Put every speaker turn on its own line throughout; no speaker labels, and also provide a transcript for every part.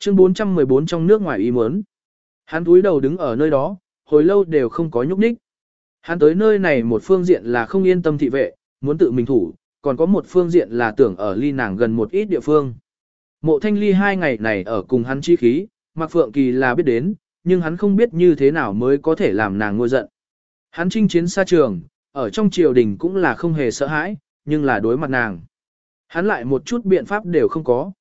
Chương 414 trong nước ngoài ý muốn. Hắn túi đầu đứng ở nơi đó, hồi lâu đều không có nhúc nhích. Hắn tới nơi này một phương diện là không yên tâm thị vệ, muốn tự mình thủ, còn có một phương diện là tưởng ở ly nàng gần một ít địa phương. Mộ thanh ly hai ngày này ở cùng hắn chi khí, Mạc Phượng Kỳ là biết đến, nhưng hắn không biết như thế nào mới có thể làm nàng ngôi giận. Hắn chinh chiến xa trường, ở trong triều đình cũng là không hề sợ hãi, nhưng là đối mặt nàng. Hắn lại một chút biện pháp đều không có.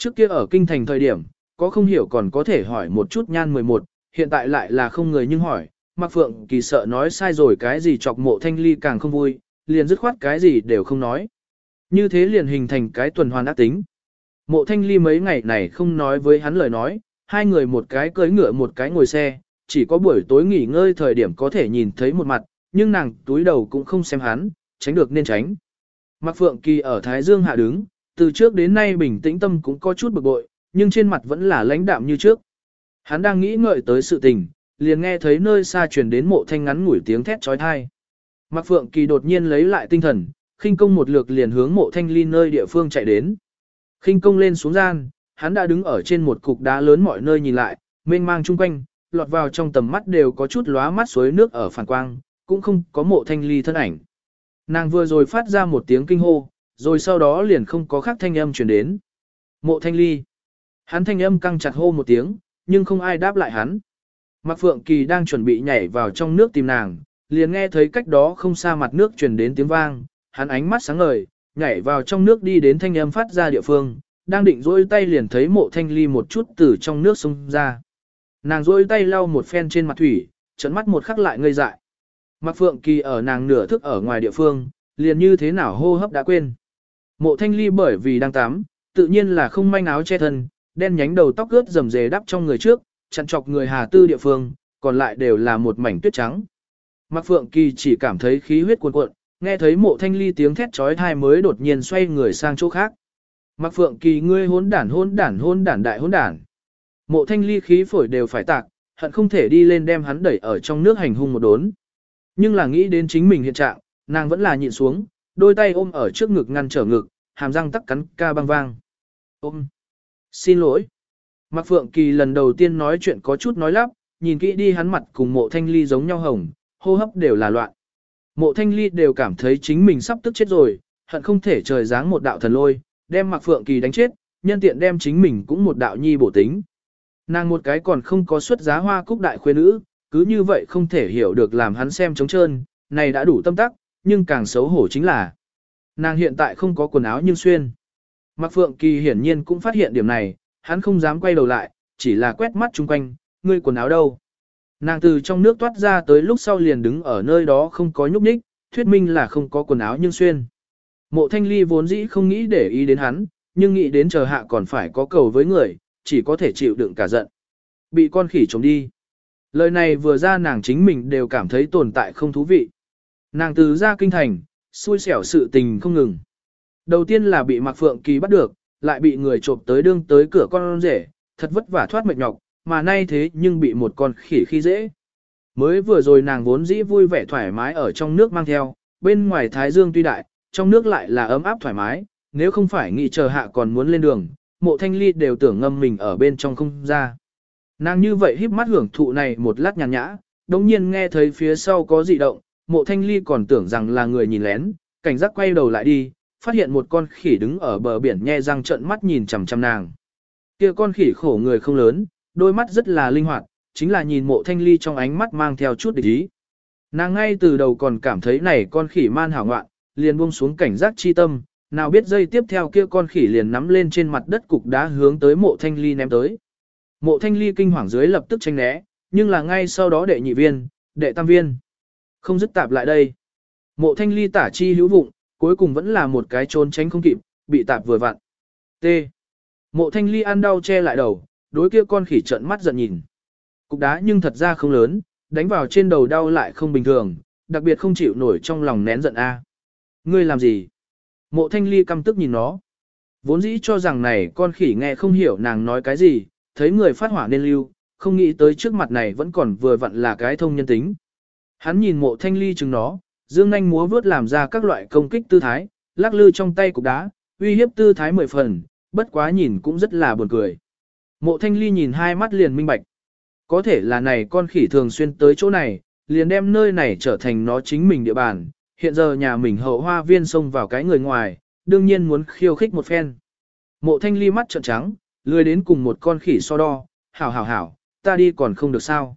Trước kia ở kinh thành thời điểm, có không hiểu còn có thể hỏi một chút nhan 11, hiện tại lại là không người nhưng hỏi, Mạc Phượng Kỳ sợ nói sai rồi cái gì chọc mộ thanh ly càng không vui, liền dứt khoát cái gì đều không nói. Như thế liền hình thành cái tuần hoàn ác tính. Mộ thanh ly mấy ngày này không nói với hắn lời nói, hai người một cái cưỡi ngựa một cái ngồi xe, chỉ có buổi tối nghỉ ngơi thời điểm có thể nhìn thấy một mặt, nhưng nàng túi đầu cũng không xem hắn, tránh được nên tránh. Mạc Phượng Kỳ ở Thái Dương hạ đứng, từ trước đến nay bình tĩnh tâm cũng có chút bực bội, nhưng trên mặt vẫn là lãnh đạm như trước. Hắn đang nghĩ ngợi tới sự tình, liền nghe thấy nơi xa truyền đến mộ thanh ngắn ngủi tiếng thét trói thai. Mạc Phượng Kỳ đột nhiên lấy lại tinh thần, khinh công một lượt liền hướng mộ thanh ly nơi địa phương chạy đến. khinh công lên xuống gian, hắn đã đứng ở trên một cục đá lớn mọi nơi nhìn lại, mênh mang chung quanh, lọt vào trong tầm mắt đều có chút lóa mắt suối nước ở phản quang, cũng không có mộ thanh ly thân ảnh. Nàng vừa rồi phát ra một tiếng kinh hô, rồi sau đó liền không có khác thanh âm truyền đến. Mộ thanh ly. Hắn thanh âm căng chặt hô một tiếng, nhưng không ai đáp lại hắn. Mạc Phượng Kỳ đang chuẩn bị nhảy vào trong nước tìm nàng, liền nghe thấy cách đó không xa mặt nước truyền đến tiếng vang, hắn ánh mắt sáng ngời, nhảy vào trong nước đi đến thanh âm phát ra địa phương, đang định rỗi tay liền thấy mộ thanh ly một chút từ trong nước sông ra. Nàng rỗi tay lau một phen trên mặt thủy, trận mắt một khắc lại ngây dại. Mạc Phượng Kỳ ở nàng nửa thức ở ngoài địa phương, liền như thế nào hô hấp đã quên. Mộ thanh ly bởi vì đang tắm, tự nhiên là không manh áo che thân, đen nhánh đầu tóc ướt rầm rề đắp trong người trước, chặn chọc người hà tư địa phương, còn lại đều là một mảnh tuyết trắng. Mạc Phượng Kỳ chỉ cảm thấy khí huyết cuồn cuộn, nghe thấy mộ thanh ly tiếng thét trói thai mới đột nhiên xoay người sang chỗ khác. Mạc Phượng Kỳ ngươi hôn đản hôn đản hôn đản đại hôn đản. Mộ thanh ly khí phổi đều phải tạc, hận không thể đi lên đem hắn đẩy ở trong nước hành hung một đốn. Nhưng là nghĩ đến chính mình hiện trạng, nàng vẫn là nhịn xuống, đôi tay ôm ở trước ngực ngăn trở ngực, hàm răng tắc cắn ca băng vang. Ôm. Xin lỗi. Mạc Phượng Kỳ lần đầu tiên nói chuyện có chút nói lắp, nhìn kỹ đi hắn mặt cùng mộ thanh ly giống nhau hồng, hô hấp đều là loạn. Mộ thanh ly đều cảm thấy chính mình sắp tức chết rồi, hận không thể trời giáng một đạo thần lôi, đem Mạc Phượng Kỳ đánh chết, nhân tiện đem chính mình cũng một đạo nhi bổ tính. Nàng một cái còn không có xuất giá hoa cúc đại khuê nữ, cứ như vậy không thể hiểu được làm hắn xem trống trơn, này đã đủ tâm tắc, nhưng càng xấu hổ chính là nàng hiện tại không có quần áo nhưng xuyên. Mạc Phượng Kỳ hiển nhiên cũng phát hiện điểm này, hắn không dám quay đầu lại, chỉ là quét mắt chung quanh, ngươi quần áo đâu. Nàng từ trong nước toát ra tới lúc sau liền đứng ở nơi đó không có nhúc nhích, thuyết minh là không có quần áo nhưng xuyên. Mộ thanh ly vốn dĩ không nghĩ để ý đến hắn, nhưng nghĩ đến chờ hạ còn phải có cầu với người, chỉ có thể chịu đựng cả giận. Bị con khỉ trống đi. Lời này vừa ra nàng chính mình đều cảm thấy tồn tại không thú vị. Nàng từ ra kinh thành, xui xẻo sự tình không ngừng. Đầu tiên là bị Mạc Phượng Kỳ bắt được, lại bị người trộm tới đương tới cửa con rể, thật vất vả thoát mệt nhọc, mà nay thế nhưng bị một con khỉ khi dễ. Mới vừa rồi nàng vốn dĩ vui vẻ thoải mái ở trong nước mang theo, bên ngoài Thái Dương tuy đại, trong nước lại là ấm áp thoải mái, nếu không phải nghĩ chờ hạ còn muốn lên đường, mộ thanh ly đều tưởng ngâm mình ở bên trong không ra. Nàng như vậy híp mắt hưởng thụ này một lát nhàn nhã, đồng nhiên nghe thấy phía sau có dị động, mộ thanh ly còn tưởng rằng là người nhìn lén, cảnh giác quay đầu lại đi, phát hiện một con khỉ đứng ở bờ biển nhe răng trận mắt nhìn chằm chằm nàng. Kia con khỉ khổ người không lớn, đôi mắt rất là linh hoạt, chính là nhìn mộ thanh ly trong ánh mắt mang theo chút địch ý. Nàng ngay từ đầu còn cảm thấy này con khỉ man hảo ngoạn, liền buông xuống cảnh giác chi tâm, nào biết dây tiếp theo kia con khỉ liền nắm lên trên mặt đất cục đá hướng tới mộ thanh ly ném tới. Mộ thanh ly kinh hoàng dưới lập tức tranh né, nhưng là ngay sau đó đệ nhị viên, đệ tam viên. Không dứt tạp lại đây. Mộ thanh ly tả chi hữu vụng, cuối cùng vẫn là một cái trốn tránh không kịp, bị tạp vừa vặn. T. Mộ thanh ly ăn đau che lại đầu, đối kia con khỉ trợn mắt giận nhìn. Cục đá nhưng thật ra không lớn, đánh vào trên đầu đau lại không bình thường, đặc biệt không chịu nổi trong lòng nén giận A. Ngươi làm gì? Mộ thanh ly căm tức nhìn nó. Vốn dĩ cho rằng này con khỉ nghe không hiểu nàng nói cái gì, thấy người phát hỏa nên lưu, không nghĩ tới trước mặt này vẫn còn vừa vặn là cái thông nhân tính. Hắn nhìn mộ thanh ly chừng nó, dương nanh múa vướt làm ra các loại công kích tư thái, lắc lư trong tay cục đá, uy hiếp tư thái mười phần, bất quá nhìn cũng rất là buồn cười. Mộ thanh ly nhìn hai mắt liền minh bạch. Có thể là này con khỉ thường xuyên tới chỗ này, liền đem nơi này trở thành nó chính mình địa bàn. Hiện giờ nhà mình hậu hoa viên xông vào cái người ngoài, đương nhiên muốn khiêu khích một phen. Mộ thanh ly mắt trợn trắng, lười đến cùng một con khỉ so đo, hảo hảo hảo, ta đi còn không được sao.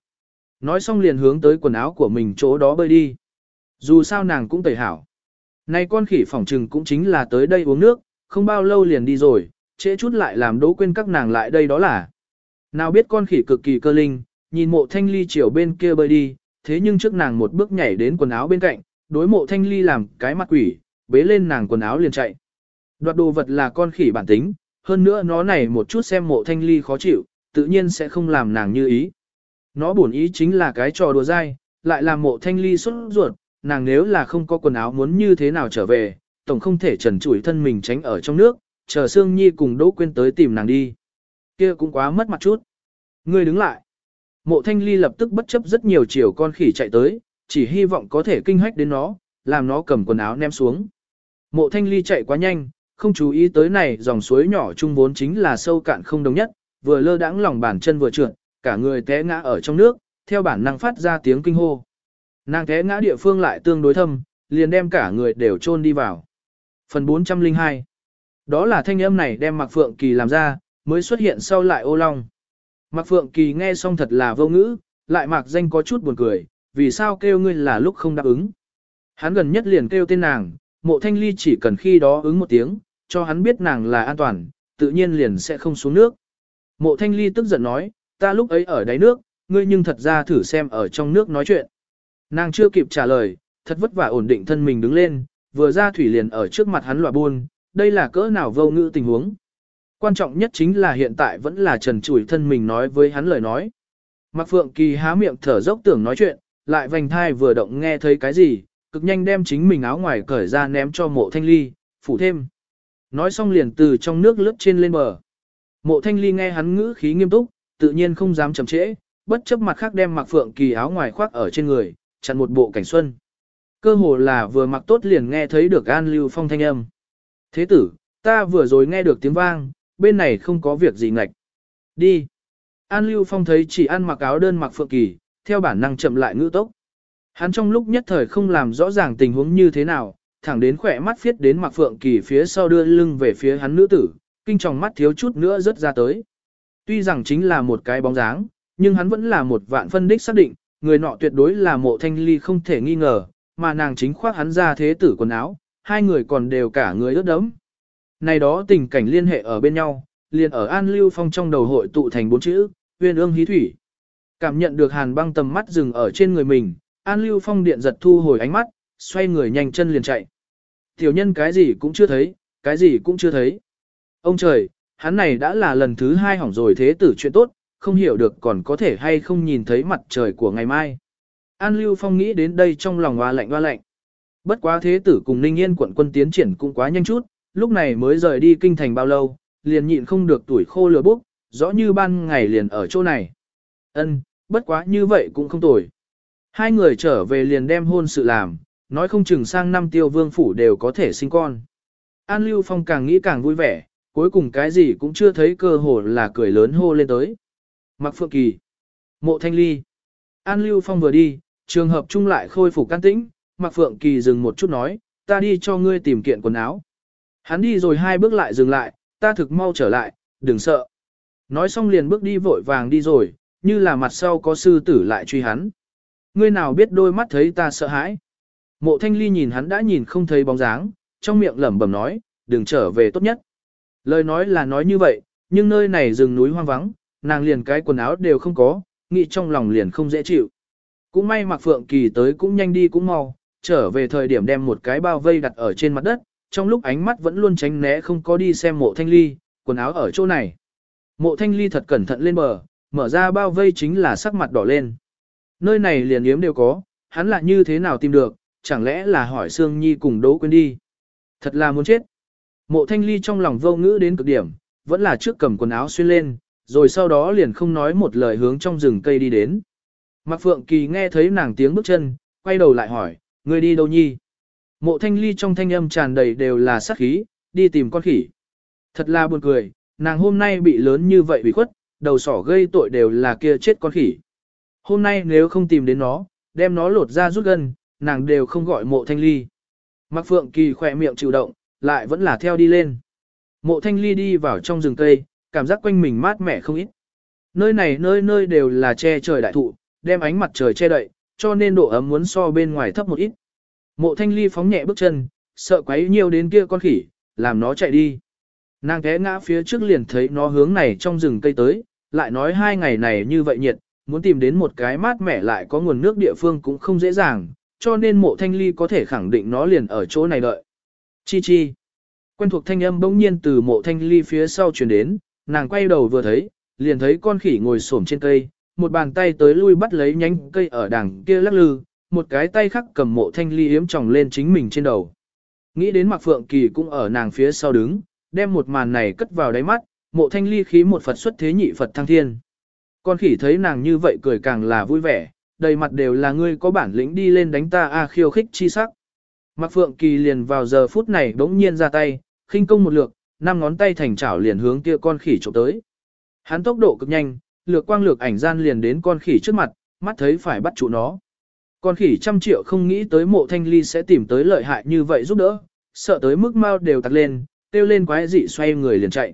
Nói xong liền hướng tới quần áo của mình chỗ đó bơi đi. Dù sao nàng cũng tẩy hảo. Này con khỉ phỏng trừng cũng chính là tới đây uống nước, không bao lâu liền đi rồi, trễ chút lại làm đố quên các nàng lại đây đó là. Nào biết con khỉ cực kỳ cơ linh, nhìn mộ thanh ly chiều bên kia bơi đi, thế nhưng trước nàng một bước nhảy đến quần áo bên cạnh, đối mộ thanh ly làm cái mặt quỷ, bế lên nàng quần áo liền chạy. Đoạt đồ vật là con khỉ bản tính, hơn nữa nó này một chút xem mộ thanh ly khó chịu, tự nhiên sẽ không làm nàng như ý. Nó bổn ý chính là cái trò đùa dai, lại làm mộ thanh ly xuất ruột, nàng nếu là không có quần áo muốn như thế nào trở về, tổng không thể trần trụi thân mình tránh ở trong nước, chờ Sương Nhi cùng Đỗ Quyên tới tìm nàng đi. Kia cũng quá mất mặt chút. Ngươi đứng lại. Mộ thanh ly lập tức bất chấp rất nhiều chiều con khỉ chạy tới, chỉ hy vọng có thể kinh hách đến nó, làm nó cầm quần áo ném xuống. Mộ thanh ly chạy quá nhanh, không chú ý tới này dòng suối nhỏ chung vốn chính là sâu cạn không đồng nhất, vừa lơ đãng lòng bàn chân vừa trượt, cả người té ngã ở trong nước, theo bản năng phát ra tiếng kinh hô. Nàng té ngã địa phương lại tương đối thâm, liền đem cả người đều chôn đi vào. Phần 402 Đó là thanh âm này đem Mạc Phượng Kỳ làm ra, mới xuất hiện sau lại ô long. Mạc Phượng Kỳ nghe xong thật là vô ngữ, lại Mạc danh có chút buồn cười, vì sao kêu ngươi là lúc không đáp ứng. Hắn gần nhất liền kêu tên nàng, mộ thanh ly chỉ cần khi đó ứng một tiếng, cho hắn biết nàng là an toàn, tự nhiên liền sẽ không xuống nước. Mộ thanh ly tức giận nói, ta lúc ấy ở đáy nước, ngươi nhưng thật ra thử xem ở trong nước nói chuyện. Nàng chưa kịp trả lời, thật vất vả ổn định thân mình đứng lên, vừa ra thủy liền ở trước mặt hắn lòa buôn, đây là cỡ nào vô ngữ tình huống. Quan trọng nhất chính là hiện tại vẫn là trần chủi thân mình nói với hắn lời nói. Mạc Phượng Kỳ há miệng thở dốc tưởng nói chuyện, lại vành thai vừa động nghe thấy cái gì, cực nhanh đem chính mình áo ngoài cởi ra ném cho mộ thanh ly, phủ thêm. Nói xong liền từ trong nước lướt trên lên bờ. Mộ thanh ly nghe hắn ngữ khí nghiêm túc, tự nhiên không dám chậm trễ, bất chấp mặt khác đem mặc Phượng Kỳ áo ngoài khoác ở trên người, chặn một bộ cảnh xuân. Cơ hồ là vừa mặc tốt liền nghe thấy được An Lưu Phong thanh âm. Thế tử, ta vừa rồi nghe được tiếng vang, bên này không có việc gì ngạch. Đi. An Lưu Phong thấy chỉ ăn mặc áo đơn mặc phượng kỳ, theo bản năng chậm lại ngữ tốc. Hắn trong lúc nhất thời không làm rõ ràng tình huống như thế nào, thẳng đến khỏe mắt phiết đến mặc phượng kỳ phía sau đưa lưng về phía hắn nữ tử, kinh tròng mắt thiếu chút nữa rớt ra tới. Tuy rằng chính là một cái bóng dáng, nhưng hắn vẫn là một vạn phân đích xác định, người nọ tuyệt đối là mộ thanh ly không thể nghi ngờ, mà nàng chính khoác hắn ra thế tử quần áo, hai người còn đều cả người ướt đẫm. Này đó tình cảnh liên hệ ở bên nhau, liền ở An Lưu Phong trong đầu hội tụ thành bốn chữ, uyên ương hí thủy. Cảm nhận được hàn băng tầm mắt dừng ở trên người mình, An Lưu Phong điện giật thu hồi ánh mắt, xoay người nhanh chân liền chạy. Tiểu nhân cái gì cũng chưa thấy, cái gì cũng chưa thấy. Ông trời, hắn này đã là lần thứ hai hỏng rồi thế tử chuyện tốt, không hiểu được còn có thể hay không nhìn thấy mặt trời của ngày mai. An Lưu Phong nghĩ đến đây trong lòng hoa lạnh hoa lạnh. Bất quá thế tử cùng Ninh Yên quận quân tiến triển cũng quá nhanh chút, lúc này mới rời đi kinh thành bao lâu, liền nhịn không được tuổi khô lừa bốc, rõ như ban ngày liền ở chỗ này. Ân, bất quá như vậy cũng không tồi. Hai người trở về liền đem hôn sự làm, nói không chừng sang năm tiêu vương phủ đều có thể sinh con. An Lưu Phong càng nghĩ càng vui vẻ, cuối cùng cái gì cũng chưa thấy cơ hội là cười lớn hô lên tới. Mặc Phượng Kỳ, Mộ Thanh Ly. An Lưu Phong vừa đi, trường hợp chung lại khôi phục can tĩnh, Mặc Phượng Kỳ dừng một chút nói, ta đi cho ngươi tìm kiện quần áo. Hắn đi rồi hai bước lại dừng lại, ta thực mau trở lại, đừng sợ. Nói xong liền bước đi vội vàng đi rồi, như là mặt sau có sư tử lại truy hắn. Ngươi nào biết đôi mắt thấy ta sợ hãi. Mộ thanh ly nhìn hắn đã nhìn không thấy bóng dáng, trong miệng lẩm bẩm nói, đừng trở về tốt nhất. Lời nói là nói như vậy, nhưng nơi này rừng núi hoang vắng, nàng liền cái quần áo đều không có, nghĩ trong lòng liền không dễ chịu. Cũng may mặc phượng kỳ tới cũng nhanh đi cũng mau, trở về thời điểm đem một cái bao vây đặt ở trên mặt đất, trong lúc ánh mắt vẫn luôn tránh né không có đi xem mộ thanh ly, quần áo ở chỗ này. Mộ thanh ly thật cẩn thận lên bờ, mở ra bao vây chính là sắc mặt đỏ lên. Nơi này liền yếm đều có, hắn là như thế nào tìm được, chẳng lẽ là hỏi Sương Nhi cùng Đỗ quên đi. Thật là muốn chết. Mộ thanh ly trong lòng vô ngữ đến cực điểm, vẫn là trước cầm quần áo xuyên lên, rồi sau đó liền không nói một lời hướng trong rừng cây đi đến. Mạc Phượng Kỳ nghe thấy nàng tiếng bước chân, quay đầu lại hỏi, người đi đâu nhi? Mộ thanh ly trong thanh âm tràn đầy đều là sát khí, đi tìm con khỉ. Thật là buồn cười, nàng hôm nay bị lớn như vậy bị khuất, đầu sỏ gây tội đều là kia chết con khỉ. Hôm nay nếu không tìm đến nó, đem nó lột ra rút gân, nàng đều không gọi mộ thanh ly. Mạc Phượng Kỳ khỏe miệng chịu động, lại vẫn là theo đi lên. Mộ thanh ly đi vào trong rừng cây, cảm giác quanh mình mát mẻ không ít. Nơi này nơi nơi đều là che trời đại thụ, đem ánh mặt trời che đậy, cho nên độ ấm muốn so bên ngoài thấp một ít. Mộ thanh ly phóng nhẹ bước chân, sợ quấy nhiều đến kia con khỉ, làm nó chạy đi. Nàng té ngã phía trước liền thấy nó hướng này trong rừng cây tới, lại nói hai ngày này như vậy nhiệt, muốn tìm đến một cái mát mẻ lại có nguồn nước địa phương cũng không dễ dàng, cho nên mộ thanh ly có thể khẳng định nó liền ở chỗ này đợi. Chi chi. Quen thuộc thanh âm bỗng nhiên từ mộ thanh ly phía sau truyền đến, nàng quay đầu vừa thấy, liền thấy con khỉ ngồi xổm trên cây, một bàn tay tới lui bắt lấy nhánh cây ở đằng kia lắc lư, một cái tay khác cầm mộ thanh ly yếm tròng lên chính mình trên đầu. Nghĩ đến Mạc Phượng Kỳ cũng ở nàng phía sau đứng, đem một màn này cất vào đáy mắt, mộ thanh ly khí một Phật xuất thế nhị Phật thăng thiên. Con khỉ thấy nàng như vậy cười càng là vui vẻ, đầy mặt đều là ngươi có bản lĩnh đi lên đánh ta a khiêu khích chi sắc. Mạc Phượng Kỳ liền vào giờ phút này bỗng nhiên ra tay, khinh công một lượt, năm ngón tay thành chảo liền hướng kia con khỉ chụp tới. Hắn tốc độ cực nhanh, lược quang lược ảnh gian liền đến con khỉ trước mặt, mắt thấy phải bắt trụ nó. Con khỉ trăm triệu không nghĩ tới mộ thanh ly sẽ tìm tới lợi hại như vậy giúp đỡ, sợ tới mức mau đều tặc lên, tiêu lên quái dị xoay người liền chạy.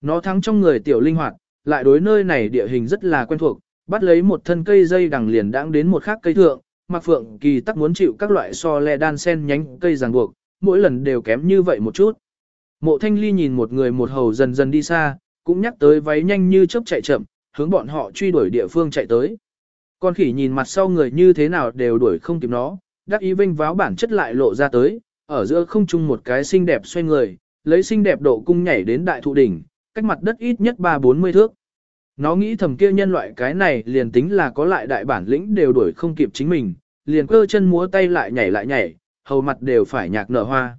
Nó thắng trong người tiểu linh hoạt, lại đối nơi này địa hình rất là quen thuộc, bắt lấy một thân cây dây đằng liền đãng đến một khác cây thượng, Mạc Phượng Kỳ tắc muốn chịu các loại so le đan sen nhánh cây ràng buộc, mỗi lần đều kém như vậy một chút. Mộ Thanh Ly nhìn một người một hầu dần dần đi xa, cũng nhắc tới váy nhanh như chớp chạy chậm, hướng bọn họ truy đuổi địa phương chạy tới. Con khỉ nhìn mặt sau người như thế nào đều đuổi không kịp nó, đắc ý vinh váo bản chất lại lộ ra tới, ở giữa không trung một cái xinh đẹp xoay người, lấy xinh đẹp độ cung nhảy đến đại thụ đỉnh, cách mặt đất ít nhất 3-40 thước. Nó nghĩ thầm kia nhân loại cái này liền tính là có lại đại bản lĩnh đều đuổi không kịp chính mình, liền cơ chân múa tay lại nhảy lại nhảy, hầu mặt đều phải nhạc nở hoa.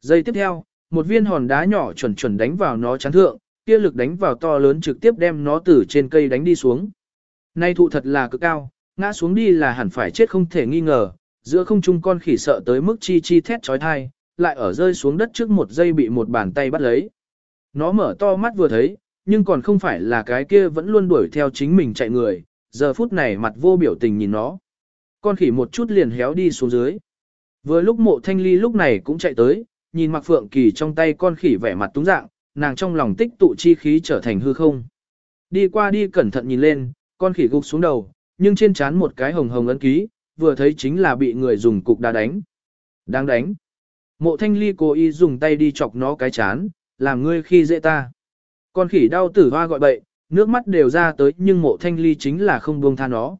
Giây tiếp theo, một viên hòn đá nhỏ chuẩn chuẩn đánh vào nó chán thượng, kia lực đánh vào to lớn trực tiếp đem nó từ trên cây đánh đi xuống. Nay thụ thật là cực cao, ngã xuống đi là hẳn phải chết không thể nghi ngờ, giữa không trung con khỉ sợ tới mức chi chi thét trói thai, lại ở rơi xuống đất trước một giây bị một bàn tay bắt lấy. Nó mở to mắt vừa thấy, nhưng còn không phải là cái kia vẫn luôn đuổi theo chính mình chạy người, giờ phút này mặt vô biểu tình nhìn nó. Con khỉ một chút liền héo đi xuống dưới. Vừa lúc mộ thanh ly lúc này cũng chạy tới, nhìn mặc phượng kỳ trong tay con khỉ vẻ mặt túng dạng, nàng trong lòng tích tụ chi khí trở thành hư không. Đi qua đi cẩn thận nhìn lên, con khỉ gục xuống đầu, nhưng trên trán một cái hồng hồng ấn ký, vừa thấy chính là bị người dùng cục đá đánh. Đáng đánh. Mộ thanh ly cố ý dùng tay đi chọc nó cái chán, làm ngươi khi dễ ta. Con khỉ đau tử hoa gọi bậy, nước mắt đều ra tới nhưng mộ thanh ly chính là không buông tha nó.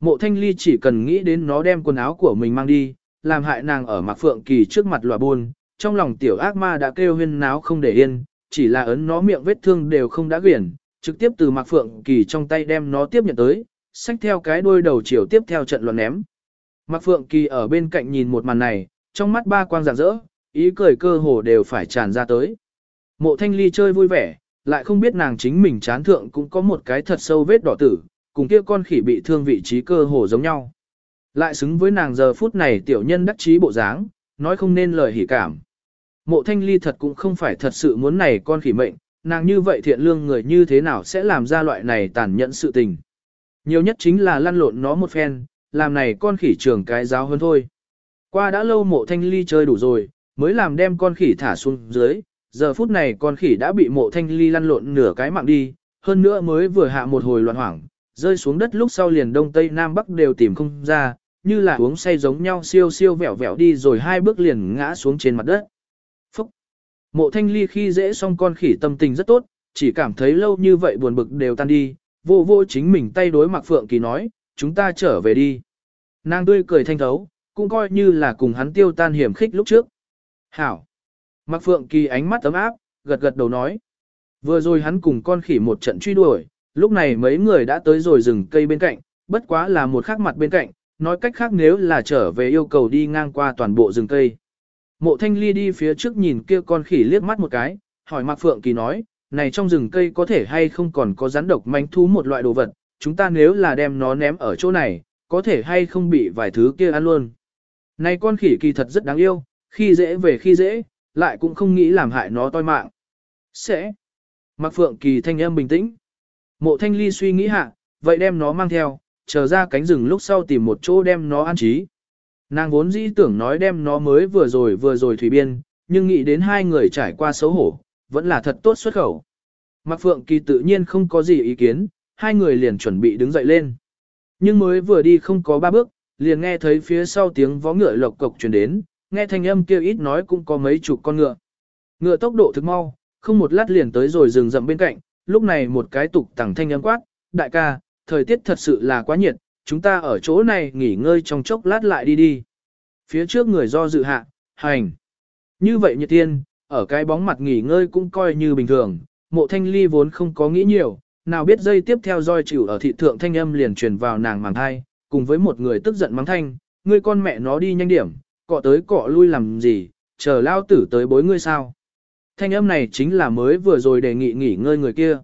Mộ thanh ly chỉ cần nghĩ đến nó đem quần áo của mình mang đi, làm hại nàng ở mạc phượng kỳ trước mặt lòa buôn, trong lòng tiểu ác ma đã kêu huyên náo không để yên, chỉ là ấn nó miệng vết thương đều không đã quyển, trực tiếp từ mạc phượng kỳ trong tay đem nó tiếp nhận tới, xách theo cái đuôi đầu chiều tiếp theo trận luận ném. Mạc phượng kỳ ở bên cạnh nhìn một màn này, trong mắt ba quang rạng rỡ, ý cười cơ hồ đều phải tràn ra tới. Mộ thanh ly chơi vui vẻ, lại không biết nàng chính mình chán thượng cũng có một cái thật sâu vết đỏ tử, cùng kia con khỉ bị thương vị trí cơ hồ giống nhau. Lại xứng với nàng giờ phút này tiểu nhân đắc trí bộ dáng, nói không nên lời hỉ cảm. Mộ thanh ly thật cũng không phải thật sự muốn này con khỉ mệnh, nàng như vậy thiện lương người như thế nào sẽ làm ra loại này tàn nhẫn sự tình. Nhiều nhất chính là lăn lộn nó một phen, làm này con khỉ trường cái giáo hơn thôi. Qua đã lâu mộ thanh ly chơi đủ rồi, mới làm đem con khỉ thả xuống dưới, giờ phút này con khỉ đã bị mộ thanh ly lăn lộn nửa cái mạng đi, hơn nữa mới vừa hạ một hồi loạn hoảng, rơi xuống đất lúc sau liền đông tây nam bắc đều tìm không ra, như là uống say giống nhau siêu siêu vẹo vẹo đi rồi hai bước liền ngã xuống trên mặt đất. Phúc! Mộ thanh ly khi dễ xong con khỉ tâm tình rất tốt, chỉ cảm thấy lâu như vậy buồn bực đều tan đi, vô vô chính mình tay đối mặc phượng kỳ nói, chúng ta trở về đi. Nàng tươi cười thanh thấu, cũng coi như là cùng hắn tiêu tan hiểm khích lúc trước. Hảo! Mạc Phượng Kỳ ánh mắt ấm áp, gật gật đầu nói. Vừa rồi hắn cùng con khỉ một trận truy đuổi, lúc này mấy người đã tới rồi rừng cây bên cạnh, bất quá là một khác mặt bên cạnh, nói cách khác nếu là trở về yêu cầu đi ngang qua toàn bộ rừng cây. Mộ thanh ly đi phía trước nhìn kia con khỉ liếc mắt một cái, hỏi Mạc Phượng Kỳ nói, này trong rừng cây có thể hay không còn có rắn độc manh thú một loại đồ vật, chúng ta nếu là đem nó ném ở chỗ này, có thể hay không bị vài thứ kia ăn luôn. Này con khỉ kỳ thật rất đáng yêu, khi dễ về khi dễ, lại cũng không nghĩ làm hại nó toi mạng. Sẽ. Mạc Phượng Kỳ thanh âm bình tĩnh. Mộ thanh ly suy nghĩ hạ, vậy đem nó mang theo, chờ ra cánh rừng lúc sau tìm một chỗ đem nó an trí. Nàng vốn dĩ tưởng nói đem nó mới vừa rồi vừa rồi thủy biên, nhưng nghĩ đến hai người trải qua xấu hổ, vẫn là thật tốt xuất khẩu. Mạc Phượng Kỳ tự nhiên không có gì ý kiến, hai người liền chuẩn bị đứng dậy lên. Nhưng mới vừa đi không có ba bước, liền nghe thấy phía sau tiếng vó ngựa lộc cộc truyền đến, nghe thanh âm kêu ít nói cũng có mấy chục con ngựa. Ngựa tốc độ thực mau, không một lát liền tới rồi rừng rậm bên cạnh, lúc này một cái tục tẳng thanh âm quát, đại ca, thời tiết thật sự là quá nhiệt, chúng ta ở chỗ này nghỉ ngơi trong chốc lát lại đi đi. Phía trước người do dự hạ, hành. Như vậy nhiệt tiên, ở cái bóng mặt nghỉ ngơi cũng coi như bình thường, mộ thanh ly vốn không có nghĩ nhiều, nào biết dây tiếp theo roi chịu ở thị thượng thanh âm liền truyền vào nàng màng thai, cùng với một người tức giận mắng thanh, ngươi con mẹ nó đi nhanh điểm, cọ tới cọ lui làm gì, chờ lao tử tới bối ngươi sao. Thanh âm này chính là mới vừa rồi đề nghị nghỉ ngơi người kia.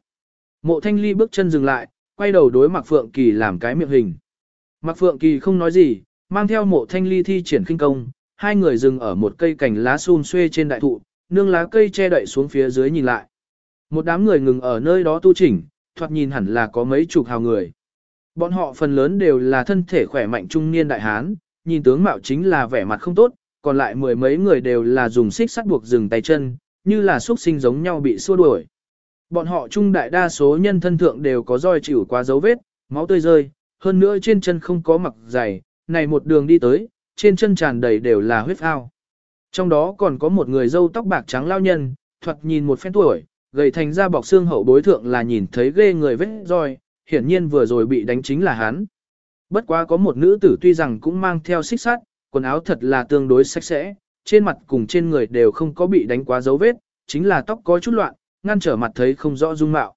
Mộ thanh ly bước chân dừng lại, quay đầu đối Mạc Phượng Kỳ làm cái miệng hình. Mạc Phượng Kỳ không nói gì, mang theo mộ thanh ly thi triển khinh công, hai người dừng ở một cây cành lá xun xuê trên đại thụ, nương lá cây che đậy xuống phía dưới nhìn lại. Một đám người ngừng ở nơi đó tu chỉnh, thoạt nhìn hẳn là có mấy chục hào người. Bọn họ phần lớn đều là thân thể khỏe mạnh trung niên đại hán, nhìn tướng mạo chính là vẻ mặt không tốt, còn lại mười mấy người đều là dùng xích sắt buộc dừng tay chân, như là xuất sinh giống nhau bị xua đuổi. Bọn họ trung đại đa số nhân thân thượng đều có roi chịu quá dấu vết, máu tươi rơi, hơn nữa trên chân không có mặc giày, này một đường đi tới, trên chân tràn đầy đều là huyết ao. Trong đó còn có một người dâu tóc bạc trắng lao nhân, thuật nhìn một phen tuổi, gầy thành ra bọc xương hậu bối thượng là nhìn thấy ghê người vết roi, hiển nhiên vừa rồi bị đánh chính là hắn. Bất quá có một nữ tử tuy rằng cũng mang theo xích sắt, quần áo thật là tương đối sạch sẽ, trên mặt cùng trên người đều không có bị đánh quá dấu vết, chính là tóc có chút loạn, ngăn trở mặt thấy không rõ dung mạo.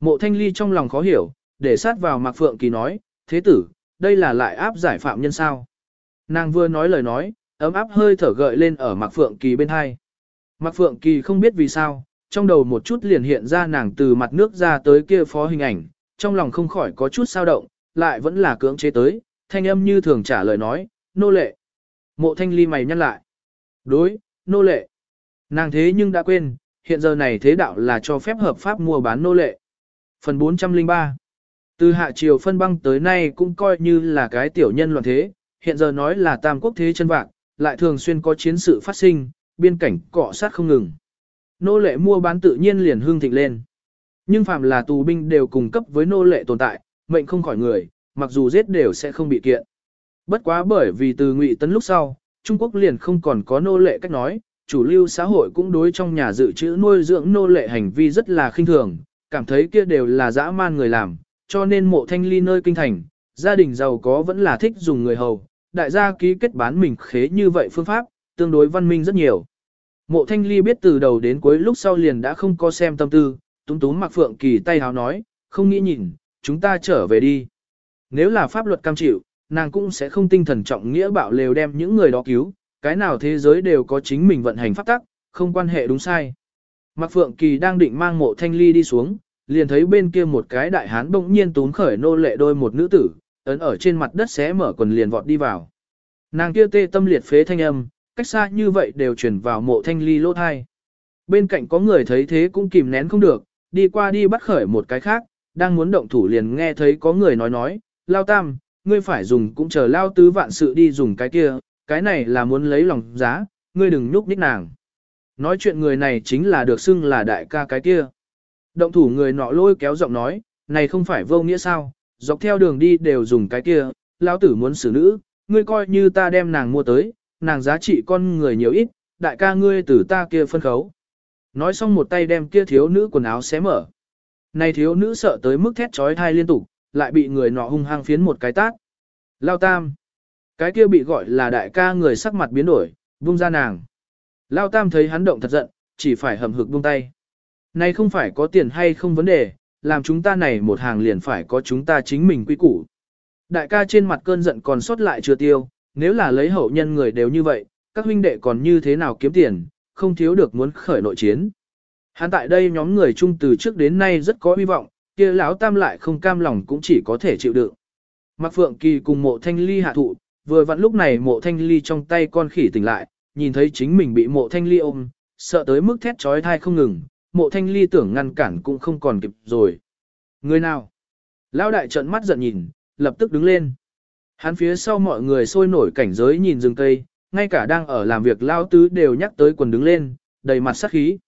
Mộ thanh ly trong lòng khó hiểu, để sát vào Mạc Phượng Kỳ nói, thế tử, đây là lại áp giải phạm nhân sao. Nàng vừa nói lời nói, ấm áp hơi thở gợi lên ở Mạc Phượng Kỳ bên hai. Mạc Phượng Kỳ không biết vì sao, trong đầu một chút liền hiện ra nàng từ mặt nước ra tới kia phó hình ảnh, trong lòng không khỏi có chút sao động, lại vẫn là cưỡng chế tới, thanh âm như thường trả lời nói, nô lệ. Mộ thanh ly mày nhăn lại. Đối, nô lệ. Nàng thế nhưng đã quên, hiện giờ này thế đạo là cho phép hợp pháp mua bán nô lệ. Phần 403 Từ hạ triều phân băng tới nay cũng coi như là cái tiểu nhân loạn thế, hiện giờ nói là tam quốc thế chân vạc, lại thường xuyên có chiến sự phát sinh, biên cảnh cọ sát không ngừng. Nô lệ mua bán tự nhiên liền hương thịnh lên. Nhưng phạm là tù binh đều cùng cấp với nô lệ tồn tại, mệnh không khỏi người, mặc dù giết đều sẽ không bị kiện. Bất quá bởi vì từ ngụy tấn lúc sau, Trung Quốc liền không còn có nô lệ cách nói, chủ lưu xã hội cũng đối trong nhà dự trữ nuôi dưỡng nô lệ hành vi rất là khinh thường, cảm thấy kia đều là dã man người làm, cho nên mộ thanh ly nơi kinh thành, gia đình giàu có vẫn là thích dùng người hầu, đại gia ký kết bán mình khế như vậy phương pháp, tương đối văn minh rất nhiều. Mộ thanh ly biết từ đầu đến cuối lúc sau liền đã không có xem tâm tư, túng túng mặc phượng kỳ tay háo nói, không nghĩ nhìn, chúng ta trở về đi. Nếu là pháp luật cam chịu, nàng cũng sẽ không tinh thần trọng nghĩa bạo lều đem những người đó cứu, cái nào thế giới đều có chính mình vận hành pháp tắc, không quan hệ đúng sai. Mạc Phượng Kỳ đang định mang mộ thanh ly đi xuống, liền thấy bên kia một cái đại hán bỗng nhiên tún khởi nô lệ đôi một nữ tử, ấn ở trên mặt đất xé mở quần liền vọt đi vào. Nàng kia tê tâm liệt phế thanh âm, cách xa như vậy đều chuyển vào mộ thanh ly lỗ thai. Bên cạnh có người thấy thế cũng kìm nén không được, đi qua đi bắt khởi một cái khác, đang muốn động thủ liền nghe thấy có người nói nói, lao tam, ngươi phải dùng cũng chờ lao tứ vạn sự đi dùng cái kia, cái này là muốn lấy lòng giá, ngươi đừng nhúc nhích nàng. Nói chuyện người này chính là được xưng là đại ca cái kia. Động thủ người nọ lôi kéo giọng nói, này không phải vô nghĩa sao, dọc theo đường đi đều dùng cái kia, lao tử muốn xử nữ, ngươi coi như ta đem nàng mua tới, nàng giá trị con người nhiều ít, đại ca ngươi từ ta kia phân khấu. Nói xong một tay đem kia thiếu nữ quần áo xé mở. Này thiếu nữ sợ tới mức thét trói thai liên tục, lại bị người nọ hung hăng phiến một cái tát. Lao tam. Cái kia bị gọi là đại ca người sắc mặt biến đổi, buông ra nàng. Lao tam thấy hắn động thật giận, chỉ phải hầm hực buông tay. Này không phải có tiền hay không vấn đề, làm chúng ta này một hàng liền phải có chúng ta chính mình quy củ. Đại ca trên mặt cơn giận còn sót lại chưa tiêu, nếu là lấy hậu nhân người đều như vậy, các huynh đệ còn như thế nào kiếm tiền, không thiếu được muốn khởi nội chiến. Hắn tại đây nhóm người chung từ trước đến nay rất có hy vọng, kia lão tam lại không cam lòng cũng chỉ có thể chịu đựng. Mạc Phượng Kỳ cùng mộ thanh ly hạ thụ, vừa vặn lúc này mộ thanh ly trong tay con khỉ tỉnh lại, nhìn thấy chính mình bị mộ thanh ly ôm, sợ tới mức thét trói thai không ngừng, mộ thanh ly tưởng ngăn cản cũng không còn kịp rồi. Người nào? Lão đại trợn mắt giận nhìn, lập tức đứng lên. Hắn phía sau mọi người sôi nổi cảnh giới nhìn rừng cây, ngay cả đang ở làm việc lao tứ đều nhắc tới quần đứng lên, đầy mặt sắc khí.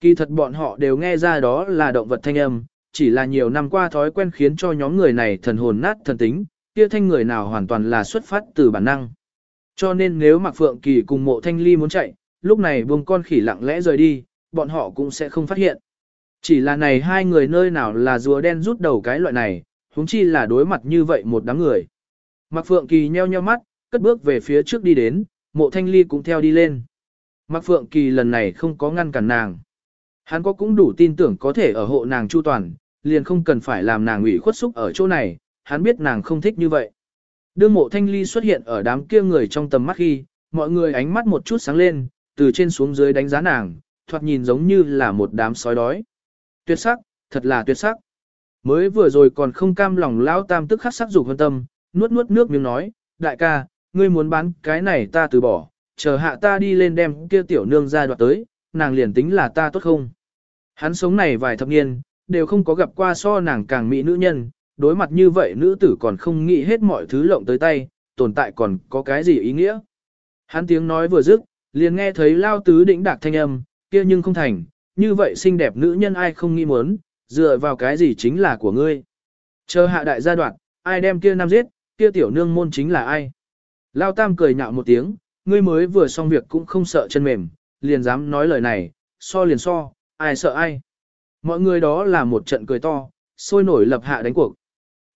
Kỳ thật bọn họ đều nghe ra đó là động vật thanh âm, chỉ là nhiều năm qua thói quen khiến cho nhóm người này thần hồn nát thần tính, kia thanh người nào hoàn toàn là xuất phát từ bản năng. Cho nên nếu Mạc Phượng Kỳ cùng mộ thanh ly muốn chạy, lúc này buông con khỉ lặng lẽ rời đi, bọn họ cũng sẽ không phát hiện. Chỉ là này hai người nơi nào là rùa đen rút đầu cái loại này, huống chi là đối mặt như vậy một đám người. Mạc Phượng Kỳ nheo nheo mắt, cất bước về phía trước đi đến, mộ thanh ly cũng theo đi lên. Mạc Phượng Kỳ lần này không có ngăn cản nàng. Hắn có cũng đủ tin tưởng có thể ở hộ nàng chu toàn, liền không cần phải làm nàng ủy khuất xúc ở chỗ này, hắn biết nàng không thích như vậy. Đương mộ thanh ly xuất hiện ở đám kia người trong tầm mắt khi, mọi người ánh mắt một chút sáng lên, từ trên xuống dưới đánh giá nàng, thoạt nhìn giống như là một đám sói đói. Tuyệt sắc, thật là tuyệt sắc. Mới vừa rồi còn không cam lòng lao tam tức khắc sắc dục hơn tâm, nuốt nuốt nước miếng nói, đại ca, ngươi muốn bán cái này ta từ bỏ, chờ hạ ta đi lên đem kia tiểu nương ra đoạt tới, nàng liền tính là ta tốt không. Hắn sống này vài thập niên, đều không có gặp qua so nàng càng mỹ nữ nhân, đối mặt như vậy nữ tử còn không nghĩ hết mọi thứ lộng tới tay, tồn tại còn có cái gì ý nghĩa. Hắn tiếng nói vừa dứt, liền nghe thấy lao tứ đỉnh đạc thanh âm, kia nhưng không thành, như vậy xinh đẹp nữ nhân ai không nghĩ muốn, dựa vào cái gì chính là của ngươi. Chờ hạ đại gia đoạn, ai đem kia nam giết, kia tiểu nương môn chính là ai. Lao tam cười nhạo một tiếng, ngươi mới vừa xong việc cũng không sợ chân mềm, liền dám nói lời này, so liền so, ai sợ ai. Mọi người đó là một trận cười to, sôi nổi lập hạ đánh cuộc.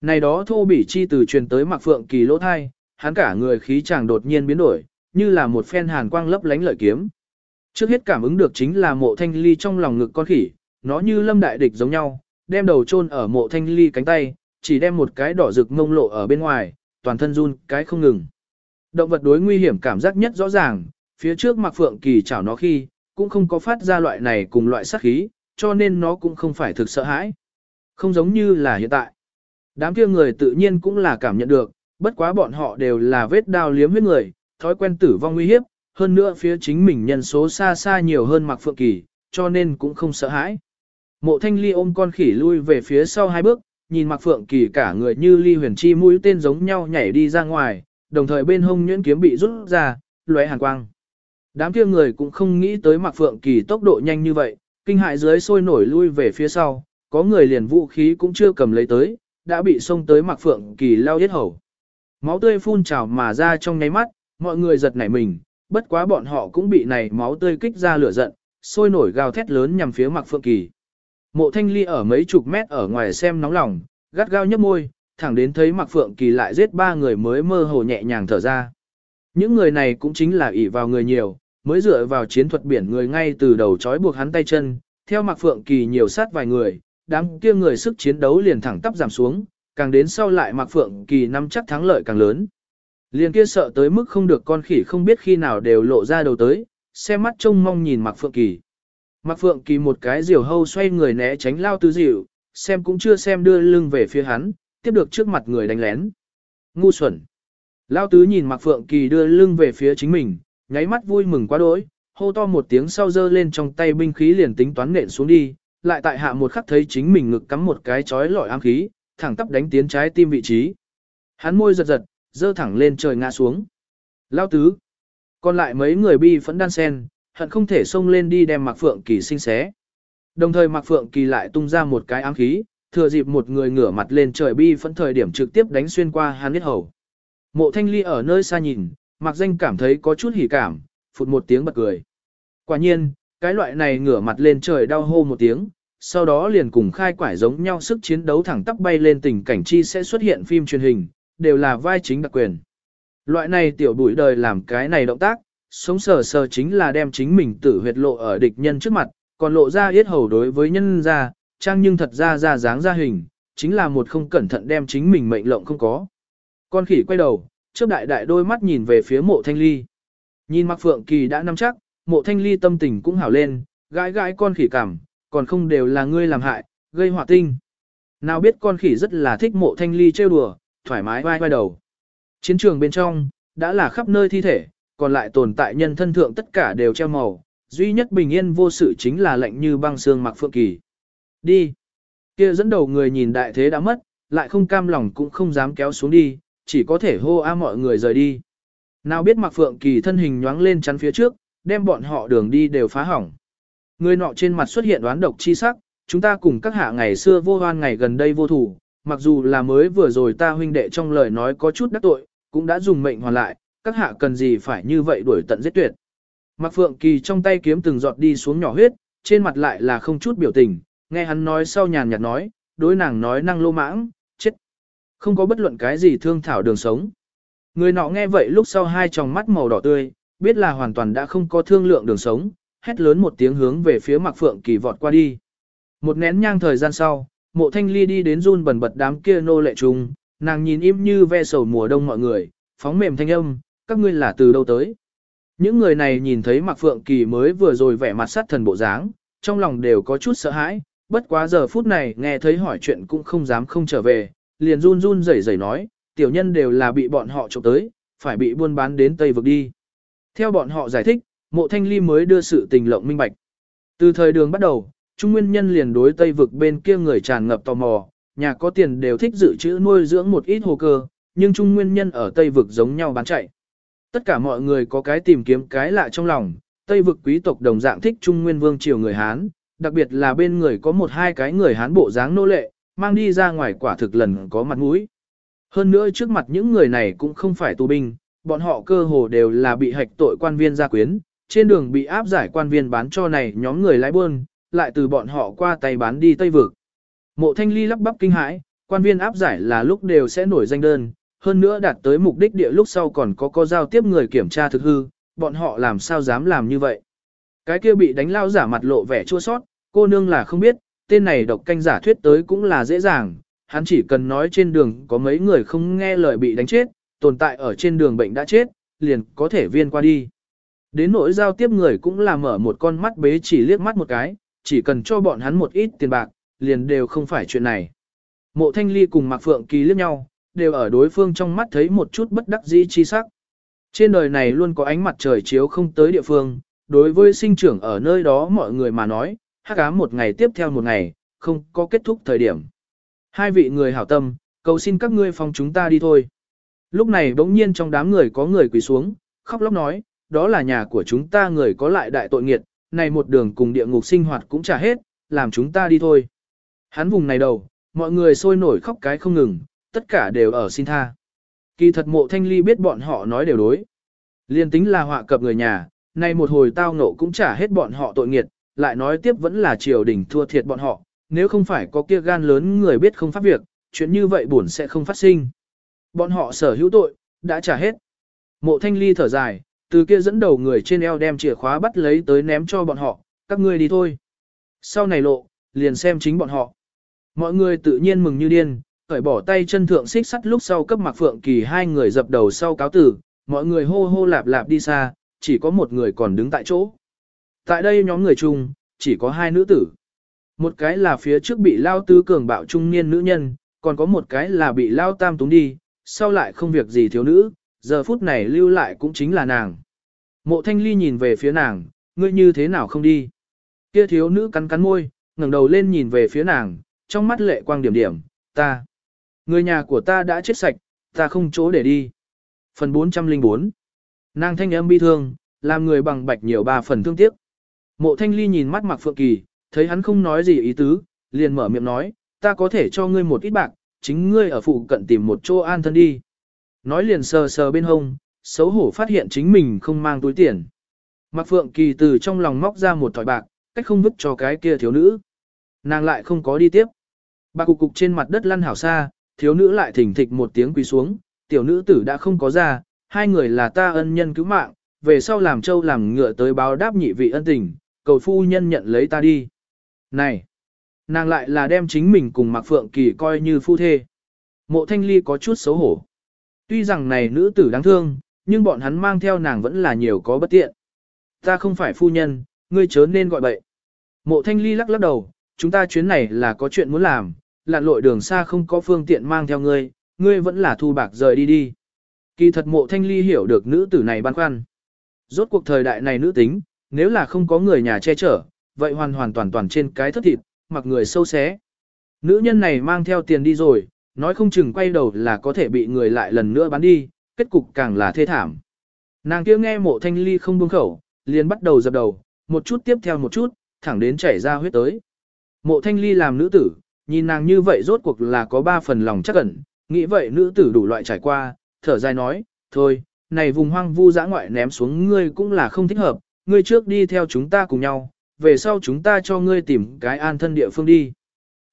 Này đó thô bỉ chi từ truyền tới Mạc Phượng Kỳ lỗ thai, hắn cả người khí chàng đột nhiên biến đổi, như là một phen hàn quang lấp lánh lợi kiếm. Trước hết cảm ứng được chính là mộ thanh ly trong lòng ngực con khỉ, nó như lâm đại địch giống nhau, đem đầu chôn ở mộ thanh ly cánh tay, chỉ đem một cái đỏ rực ngông lộ ở bên ngoài, toàn thân run cái không ngừng. Động vật đối nguy hiểm cảm giác nhất rõ ràng, phía trước Mạc Phượng Kỳ chảo nó khi, cũng không có phát ra loại này cùng loại sát khí, cho nên nó cũng không phải thực sợ hãi. Không giống như là hiện tại. Đám kia người tự nhiên cũng là cảm nhận được, bất quá bọn họ đều là vết đao liếm huyết người, thói quen tử vong nguy hiếp, hơn nữa phía chính mình nhân số xa xa nhiều hơn Mạc Phượng Kỳ, cho nên cũng không sợ hãi. Mộ thanh ly ôm con khỉ lui về phía sau hai bước, nhìn Mạc Phượng Kỳ cả người như ly huyền chi mũi tên giống nhau nhảy đi ra ngoài, đồng thời bên hông nhuyễn kiếm bị rút ra, lóe hàn quang. Đám kia người cũng không nghĩ tới Mạc Phượng Kỳ tốc độ nhanh như vậy, kinh hại dưới sôi nổi lui về phía sau, có người liền vũ khí cũng chưa cầm lấy tới, đã bị xông tới Mạc Phượng Kỳ lao giết hầu. Máu tươi phun trào mà ra trong nháy mắt, mọi người giật nảy mình, bất quá bọn họ cũng bị này máu tươi kích ra lửa giận, sôi nổi gào thét lớn nhằm phía Mạc Phượng Kỳ. Mộ Thanh Ly ở mấy chục mét ở ngoài xem nóng lòng, gắt gao nhấp môi, thẳng đến thấy Mạc Phượng Kỳ lại giết ba người mới mơ hồ nhẹ nhàng thở ra. Những người này cũng chính là ỷ vào người nhiều, mới dựa vào chiến thuật biển người ngay từ đầu trói buộc hắn tay chân, theo Mạc Phượng Kỳ nhiều sát vài người, đám kia người sức chiến đấu liền thẳng tắp giảm xuống, càng đến sau lại Mạc Phượng Kỳ nắm chắc thắng lợi càng lớn. Liền kia sợ tới mức không được con khỉ không biết khi nào đều lộ ra đầu tới, xem mắt trông mong nhìn Mạc Phượng Kỳ. Mạc Phượng Kỳ một cái diều hâu xoay người né tránh lao tứ dịu, xem cũng chưa xem đưa lưng về phía hắn, tiếp được trước mặt người đánh lén. Ngu xuẩn. Lao tứ nhìn Mạc Phượng Kỳ đưa lưng về phía chính mình, nháy mắt vui mừng quá đỗi, hô to một tiếng sau dơ lên trong tay binh khí liền tính toán nện xuống đi, lại tại hạ một khắc thấy chính mình ngực cắm một cái chói lọi ám khí, thẳng tắp đánh tiến trái tim vị trí. Hắn môi giật giật, dơ thẳng lên trời ngã xuống. Lao tứ. Còn lại mấy người bi phẫn đan sen, hận không thể xông lên đi đem Mạc Phượng Kỳ sinh xé. Đồng thời Mạc Phượng Kỳ lại tung ra một cái ám khí, thừa dịp một người ngửa mặt lên trời bi phẫn thời điểm trực tiếp đánh xuyên qua hắn huyết hầu. Mộ Thanh Ly ở nơi xa nhìn, Mạc Danh cảm thấy có chút hỉ cảm, phụt một tiếng bật cười. Quả nhiên, cái loại này ngửa mặt lên trời đau hô một tiếng, sau đó liền cùng khai quải giống nhau sức chiến đấu thẳng tắp bay lên tình cảnh chi sẽ xuất hiện phim truyền hình, đều là vai chính đặc quyền. Loại này tiểu bụi đời làm cái này động tác, sống sờ sờ chính là đem chính mình tử huyệt lộ ở địch nhân trước mặt, còn lộ ra yết hầu đối với nhân ra, trang nhưng thật ra ra dáng ra hình, chính là một không cẩn thận đem chính mình mệnh lộng không có. Con khỉ quay đầu, trước đại đại đôi mắt nhìn về phía mộ thanh ly. Nhìn mặc phượng kỳ đã nắm chắc, mộ thanh ly tâm tình cũng hảo lên, gãi gãi con khỉ cảm, còn không đều là ngươi làm hại, gây họa tinh. Nào biết con khỉ rất là thích mộ thanh ly trêu đùa, thoải mái vai vai đầu. Chiến trường bên trong, đã là khắp nơi thi thể, còn lại tồn tại nhân thân thượng tất cả đều treo màu, duy nhất bình yên vô sự chính là lệnh như băng xương mặc phượng kỳ. Đi. Kia dẫn đầu người nhìn đại thế đã mất, lại không cam lòng cũng không dám kéo xuống đi, chỉ có thể hô a mọi người rời đi. Nào biết Mạc Phượng Kỳ thân hình nhoáng lên chắn phía trước, đem bọn họ đường đi đều phá hỏng. Người nọ trên mặt xuất hiện đoán độc chi sắc, chúng ta cùng các hạ ngày xưa vô hoan ngày gần đây vô thủ, mặc dù là mới vừa rồi ta huynh đệ trong lời nói có chút đắc tội, cũng đã dùng mệnh hoàn lại, các hạ cần gì phải như vậy đuổi tận giết tuyệt. Mạc Phượng Kỳ trong tay kiếm từng giọt đi xuống nhỏ huyết, trên mặt lại là không chút biểu tình, nghe hắn nói sau nhàn nhạt nói, đối nàng nói năng lô mãng. Không có bất luận cái gì thương thảo đường sống. Người nọ nghe vậy lúc sau hai tròng mắt màu đỏ tươi, biết là hoàn toàn đã không có thương lượng đường sống, hét lớn một tiếng hướng về phía Mạc Phượng Kỳ vọt qua đi. Một nén nhang thời gian sau, mộ thanh ly đi đến run bẩn bật đám kia nô lệ trùng, nàng nhìn im như ve sầu mùa đông mọi người, phóng mềm thanh âm, các ngươi là từ đâu tới. Những người này nhìn thấy Mạc Phượng Kỳ mới vừa rồi vẻ mặt sát thần bộ dáng, trong lòng đều có chút sợ hãi, bất quá giờ phút này nghe thấy hỏi chuyện cũng không dám không trở về, liền run run rẩy rẩy nói, tiểu nhân đều là bị bọn họ trộm tới, phải bị buôn bán đến Tây vực đi. Theo bọn họ giải thích, mộ thanh ly mới đưa sự tình lộng minh bạch. Từ thời đường bắt đầu, Trung Nguyên Nhân liền đối Tây vực bên kia người tràn ngập tò mò, nhà có tiền đều thích dự trữ nuôi dưỡng một ít hồ cơ, nhưng Trung Nguyên Nhân ở Tây vực giống nhau bán chạy. Tất cả mọi người có cái tìm kiếm cái lạ trong lòng, Tây vực quý tộc đồng dạng thích Trung Nguyên Vương triều người Hán, đặc biệt là bên người có một hai cái người Hán bộ dáng nô lệ, mang đi ra ngoài quả thực lần có mặt mũi. Hơn nữa trước mặt những người này cũng không phải tù binh, bọn họ cơ hồ đều là bị hạch tội quan viên gia quyến, trên đường bị áp giải quan viên bán cho này nhóm người lái buôn, lại từ bọn họ qua tay bán đi Tây Vực. Mộ thanh ly lắp bắp kinh hãi, quan viên áp giải là lúc đều sẽ nổi danh đơn, hơn nữa đạt tới mục đích địa lúc sau còn có có giao tiếp người kiểm tra thực hư, bọn họ làm sao dám làm như vậy. Cái kia bị đánh lao giả mặt lộ vẻ chua sót, cô nương là không biết, tên này độc canh giả thuyết tới cũng là dễ dàng, hắn chỉ cần nói trên đường có mấy người không nghe lời bị đánh chết, tồn tại ở trên đường bệnh đã chết, liền có thể viên qua đi. Đến nỗi giao tiếp người cũng là mở một con mắt bế chỉ liếc mắt một cái, chỉ cần cho bọn hắn một ít tiền bạc, liền đều không phải chuyện này. Mộ Thanh Ly cùng Mạc Phượng Kỳ liếc nhau, đều ở đối phương trong mắt thấy một chút bất đắc dĩ chi sắc. Trên đời này luôn có ánh mặt trời chiếu không tới địa phương, đối với sinh trưởng ở nơi đó mọi người mà nói, hắc ám một ngày tiếp theo một ngày, không có kết thúc thời điểm. Hai vị người hảo tâm, cầu xin các ngươi phòng chúng ta đi thôi. Lúc này bỗng nhiên trong đám người có người quỳ xuống, khóc lóc nói, đó là nhà của chúng ta người có lại đại tội nghiệt, này một đường cùng địa ngục sinh hoạt cũng trả hết, làm chúng ta đi thôi. Hắn vùng này đầu, mọi người sôi nổi khóc cái không ngừng, tất cả đều ở xin tha. Kỳ thật mộ thanh ly biết bọn họ nói đều đối. Liên tính là họa cập người nhà, nay một hồi tao ngộ cũng trả hết bọn họ tội nghiệt, lại nói tiếp vẫn là triều đình thua thiệt bọn họ, nếu không phải có kia gan lớn người biết không pháp việc, chuyện như vậy buồn sẽ không phát sinh. Bọn họ sở hữu tội, đã trả hết. Mộ thanh ly thở dài, từ kia dẫn đầu người trên eo đem chìa khóa bắt lấy tới ném cho bọn họ, các ngươi đi thôi. Sau này lộ, liền xem chính bọn họ. Mọi người tự nhiên mừng như điên, cởi bỏ tay chân thượng xích sắt lúc sau cấp mặc phượng kỳ hai người dập đầu sau cáo tử, mọi người hô hô lạp lạp đi xa, chỉ có một người còn đứng tại chỗ. Tại đây nhóm người chung, chỉ có hai nữ tử. Một cái là phía trước bị lao tứ cường bạo trung niên nữ nhân, còn có một cái là bị lao tam túng đi, sau lại không việc gì thiếu nữ, giờ phút này lưu lại cũng chính là nàng. Mộ thanh ly nhìn về phía nàng, ngươi như thế nào không đi. Kia thiếu nữ cắn cắn môi, ngẩng đầu lên nhìn về phía nàng, trong mắt lệ quang điểm điểm, ta. Người nhà của ta đã chết sạch, ta không chỗ để đi. Phần 404 Nàng thanh âm bi thương, làm người bằng bạch nhiều ba phần thương tiếc. Mộ thanh ly nhìn mắt mặc phượng kỳ, thấy hắn không nói gì ý tứ, liền mở miệng nói, ta có thể cho ngươi một ít bạc, chính ngươi ở phụ cận tìm một chỗ an thân đi. Nói liền sờ sờ bên hông, xấu hổ phát hiện chính mình không mang túi tiền. Mạc Phượng Kỳ từ trong lòng móc ra một thỏi bạc, cách không vứt cho cái kia thiếu nữ. Nàng lại không có đi tiếp. Bạc cục cục trên mặt đất lăn hảo xa, thiếu nữ lại thỉnh thịch một tiếng quỳ xuống, tiểu nữ tử đã không có ra, hai người là ta ân nhân cứu mạng, về sau làm châu làm ngựa tới báo đáp nhị vị ân tình, cầu phu nhân nhận lấy ta đi. Này! Nàng lại là đem chính mình cùng Mạc Phượng Kỳ coi như phu thê. Mộ Thanh Ly có chút xấu hổ. Tuy rằng này nữ tử đáng thương, nhưng bọn hắn mang theo nàng vẫn là nhiều có bất tiện. Ta không phải phu nhân, ngươi chớ nên gọi bậy. Mộ Thanh Ly lắc lắc đầu, chúng ta chuyến này là có chuyện muốn làm, lặn lội đường xa không có phương tiện mang theo ngươi, ngươi vẫn là thu bạc rời đi đi. Kỳ thật mộ Thanh Ly hiểu được nữ tử này băn khoăn. Rốt cuộc thời đại này nữ tính, nếu là không có người nhà che chở, vậy hoàn hoàn toàn toàn trên cái thất thịt, mặc người sâu xé. Nữ nhân này mang theo tiền đi rồi, nói không chừng quay đầu là có thể bị người lại lần nữa bán đi, kết cục càng là thê thảm. Nàng kia nghe mộ thanh ly không buông khẩu, liền bắt đầu dập đầu, một chút tiếp theo một chút, thẳng đến chảy ra huyết tới. Mộ thanh ly làm nữ tử, nhìn nàng như vậy rốt cuộc là có ba phần lòng chắc ẩn, nghĩ vậy nữ tử đủ loại trải qua, thở dài nói, thôi, này vùng hoang vu dã ngoại ném xuống ngươi cũng là không thích hợp, ngươi trước đi theo chúng ta cùng nhau, về sau chúng ta cho ngươi tìm cái an thân địa phương đi.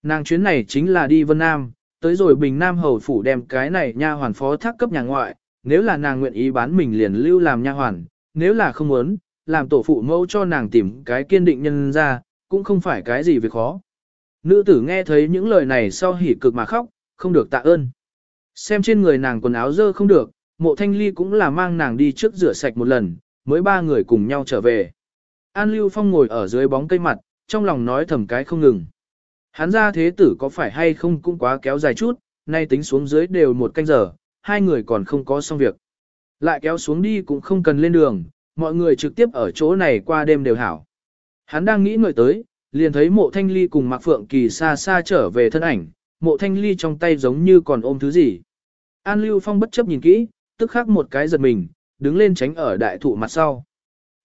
Nàng chuyến này chính là đi Vân Nam, tới rồi Bình Nam hầu phủ đem cái này nha hoàn phó thác cấp nhà ngoại, nếu là nàng nguyện ý bán mình liền lưu làm nha hoàn, nếu là không muốn, làm tổ phụ mẫu cho nàng tìm cái kiên định nhân ra, cũng không phải cái gì việc khó. Nữ tử nghe thấy những lời này sau hỉ cực mà khóc, không được tạ ơn. Xem trên người nàng quần áo dơ không được, mộ thanh ly cũng là mang nàng đi trước rửa sạch một lần, mới ba người cùng nhau trở về. An Lưu Phong ngồi ở dưới bóng cây mặt, trong lòng nói thầm cái không ngừng. Hắn ra thế tử có phải hay không cũng quá kéo dài chút, nay tính xuống dưới đều một canh giờ, hai người còn không có xong việc. Lại kéo xuống đi cũng không cần lên đường, mọi người trực tiếp ở chỗ này qua đêm đều hảo. Hắn đang nghĩ người tới, liền thấy mộ thanh ly cùng Mạc Phượng Kỳ xa xa trở về thân ảnh, mộ thanh ly trong tay giống như còn ôm thứ gì. An Lưu Phong bất chấp nhìn kỹ, tức khắc một cái giật mình, đứng lên tránh ở đại thụ mặt sau.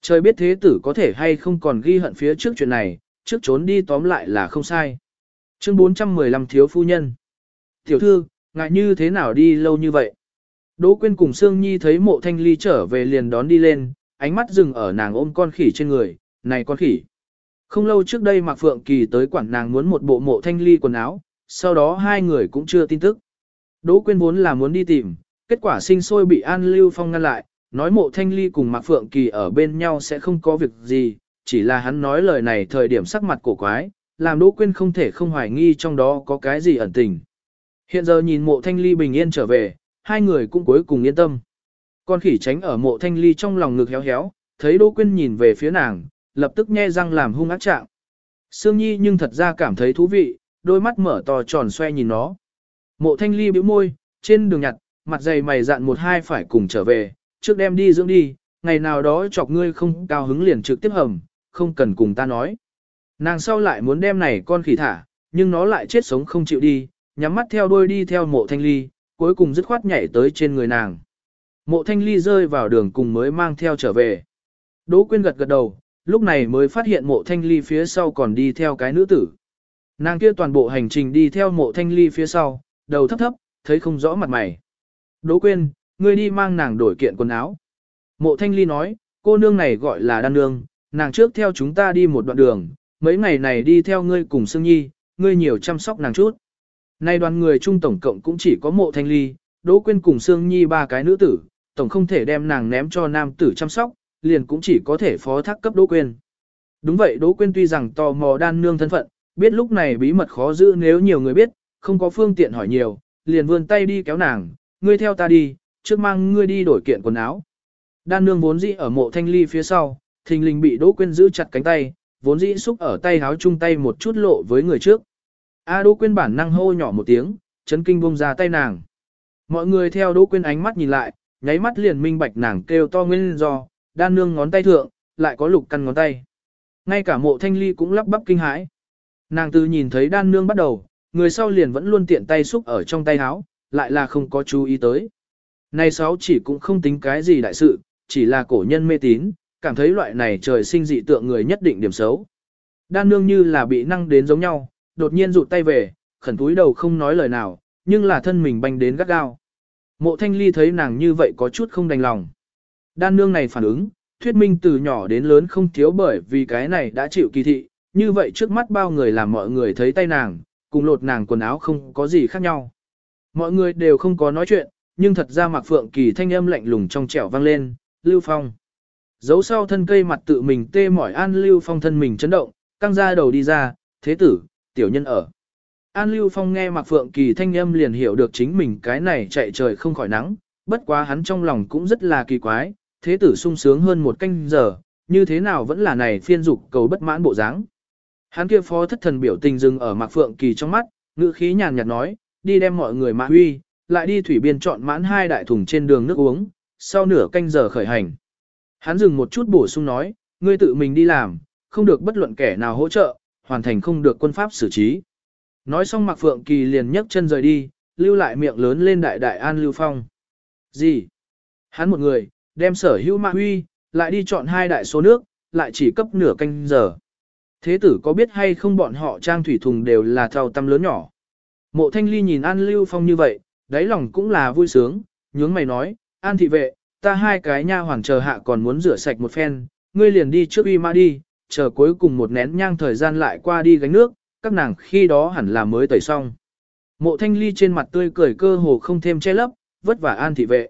Trời biết thế tử có thể hay không còn ghi hận phía trước chuyện này, trước trốn đi tóm lại là không sai. Chương 415 thiếu phu nhân. Tiểu thư, ngại như thế nào đi lâu như vậy? Đỗ Quyên cùng Sương Nhi thấy mộ thanh ly trở về liền đón đi lên, ánh mắt dừng ở nàng ôm con khỉ trên người, này con khỉ. Không lâu trước đây Mạc Phượng Kỳ tới quản nàng muốn một bộ mộ thanh ly quần áo, sau đó hai người cũng chưa tin tức. Đỗ Quyên vốn là muốn đi tìm, kết quả sinh sôi bị An Lưu Phong ngăn lại, nói mộ thanh ly cùng Mạc Phượng Kỳ ở bên nhau sẽ không có việc gì, chỉ là hắn nói lời này thời điểm sắc mặt cổ quái, làm Đỗ Quyên không thể không hoài nghi trong đó có cái gì ẩn tình. Hiện giờ nhìn mộ thanh ly bình yên trở về, hai người cũng cuối cùng yên tâm. Con khỉ tránh ở mộ thanh ly trong lòng ngực héo héo, thấy Đỗ Quyên nhìn về phía nàng, lập tức nhe răng làm hung ác trạng. Sương Nhi nhưng thật ra cảm thấy thú vị, đôi mắt mở to tròn xoe nhìn nó. Mộ thanh ly bĩu môi, trên đường nhặt, mặt dày mày dạn một hai phải cùng trở về, trước đem đi dưỡng đi, ngày nào đó chọc ngươi không cao hứng liền trực tiếp hầm, không cần cùng ta nói. Nàng sau lại muốn đem này con khỉ thả, nhưng nó lại chết sống không chịu đi, nhắm mắt theo đuôi đi theo mộ thanh ly, cuối cùng dứt khoát nhảy tới trên người nàng. Mộ thanh ly rơi vào đường cùng mới mang theo trở về. Đỗ quyên gật gật đầu, lúc này mới phát hiện mộ thanh ly phía sau còn đi theo cái nữ tử. Nàng kia toàn bộ hành trình đi theo mộ thanh ly phía sau, đầu thấp thấp, thấy không rõ mặt mày. Đỗ quyên, ngươi đi mang nàng đổi kiện quần áo. Mộ thanh ly nói, cô nương này gọi là đan nương, nàng trước theo chúng ta đi một đoạn đường, mấy ngày này đi theo ngươi cùng Sương Nhi, ngươi nhiều chăm sóc nàng chút. Nay đoàn người trung tổng cộng cũng chỉ có mộ thanh ly, Đỗ Quyên cùng Sương Nhi ba cái nữ tử, tổng không thể đem nàng ném cho nam tử chăm sóc, liền cũng chỉ có thể phó thác cấp Đỗ Quyên. Đúng vậy Đỗ Quyên tuy rằng tò mò đan nương thân phận, biết lúc này bí mật khó giữ nếu nhiều người biết, không có phương tiện hỏi nhiều, liền vươn tay đi kéo nàng, ngươi theo ta đi, trước mang ngươi đi đổi kiện quần áo. Đan nương vốn dĩ ở mộ thanh ly phía sau, thình lình bị Đỗ Quyên giữ chặt cánh tay, vốn dĩ xúc ở tay háo chung tay một chút lộ với người trước. A Đỗ Quyên bản năng hô nhỏ một tiếng, chấn kinh bông ra tay nàng. Mọi người theo Đỗ Quyên ánh mắt nhìn lại, nháy mắt liền minh bạch nàng kêu to nguyên do, đan nương ngón tay thượng, lại có lục căn ngón tay. Ngay cả mộ thanh ly cũng lắp bắp kinh hãi. Nàng từ nhìn thấy đan nương bắt đầu, người sau liền vẫn luôn tiện tay xúc ở trong tay háo, lại là không có chú ý tới. Này sáu chỉ cũng không tính cái gì đại sự, chỉ là cổ nhân mê tín, cảm thấy loại này trời sinh dị tượng người nhất định điểm xấu. Đan nương như là bị năng đến giống nhau, đột nhiên rụt tay về, khẩn túi đầu không nói lời nào, nhưng là thân mình banh đến gắt gao. Mộ thanh ly thấy nàng như vậy có chút không đành lòng. Đan nương này phản ứng, thuyết minh từ nhỏ đến lớn không thiếu bởi vì cái này đã chịu kỳ thị, như vậy trước mắt bao người làm mọi người thấy tay nàng, cùng lột nàng quần áo không có gì khác nhau. Mọi người đều không có nói chuyện, nhưng thật ra Mạc Phượng Kỳ thanh âm lạnh lùng trong trẻo vang lên, Lưu Phong. Giấu sau thân cây mặt tự mình tê mỏi An Lưu Phong thân mình chấn động, căng ra đầu đi ra, thế tử, tiểu nhân ở. An Lưu Phong nghe Mạc Phượng Kỳ thanh âm liền hiểu được chính mình cái này chạy trời không khỏi nắng, bất quá hắn trong lòng cũng rất là kỳ quái, thế tử sung sướng hơn một canh giờ, như thế nào vẫn là này phiên dục cầu bất mãn bộ dáng. Hắn kia phó thất thần biểu tình dừng ở Mạc Phượng Kỳ trong mắt, ngữ khí nhàn nhạt nói, đi đem mọi người mạ huy, lại đi thủy biên chọn mãn hai đại thùng trên đường nước uống, sau nửa canh giờ khởi hành. Hắn dừng một chút bổ sung nói, ngươi tự mình đi làm, không được bất luận kẻ nào hỗ trợ, hoàn thành không được quân pháp xử trí. Nói xong Mạc Phượng Kỳ liền nhấc chân rời đi, lưu lại miệng lớn lên đại đại an lưu phong. Gì? Hắn một người, đem sở hữu mạ huy, lại đi chọn hai đại số nước, lại chỉ cấp nửa canh giờ. Thế tử có biết hay không bọn họ trang thủy thùng đều là thao tâm lớn nhỏ. Mộ thanh ly nhìn An Lưu Phong như vậy, đáy lòng cũng là vui sướng, nhướng mày nói, An thị vệ, ta hai cái nha hoàng chờ hạ còn muốn rửa sạch một phen, ngươi liền đi trước uy ma đi, chờ cuối cùng một nén nhang thời gian lại qua đi gánh nước, các nàng khi đó hẳn là mới tẩy xong. Mộ thanh ly trên mặt tươi cười cơ hồ không thêm che lấp, vất vả An thị vệ.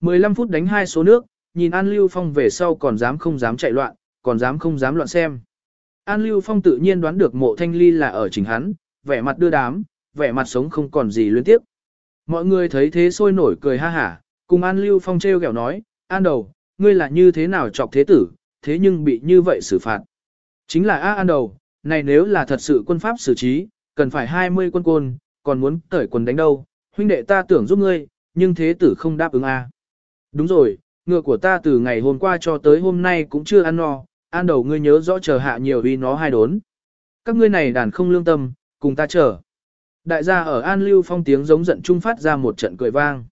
15 phút đánh hai số nước, nhìn An Lưu Phong về sau còn dám không dám chạy loạn, còn dám không dám loạn xem. An Lưu Phong tự nhiên đoán được mộ thanh ly là ở chính hắn, vẻ mặt đưa đám, vẻ mặt sống không còn gì luyến tiếp. Mọi người thấy thế sôi nổi cười ha hả, cùng An Lưu Phong treo kẹo nói, An đầu, ngươi là như thế nào chọc thế tử, thế nhưng bị như vậy xử phạt. Chính là A An đầu, này nếu là thật sự quân pháp xử trí, cần phải 20 quân côn, còn muốn cởi quần đánh đâu, huynh đệ ta tưởng giúp ngươi, nhưng thế tử không đáp ứng A. Đúng rồi, ngựa của ta từ ngày hôm qua cho tới hôm nay cũng chưa ăn no, an đầu ngươi nhớ rõ chờ hạ nhiều vì nó hai đốn. Các ngươi này đàn không lương tâm, cùng ta chờ. Đại gia ở An Lưu Phong tiếng giống giận trung phát ra một trận cười vang.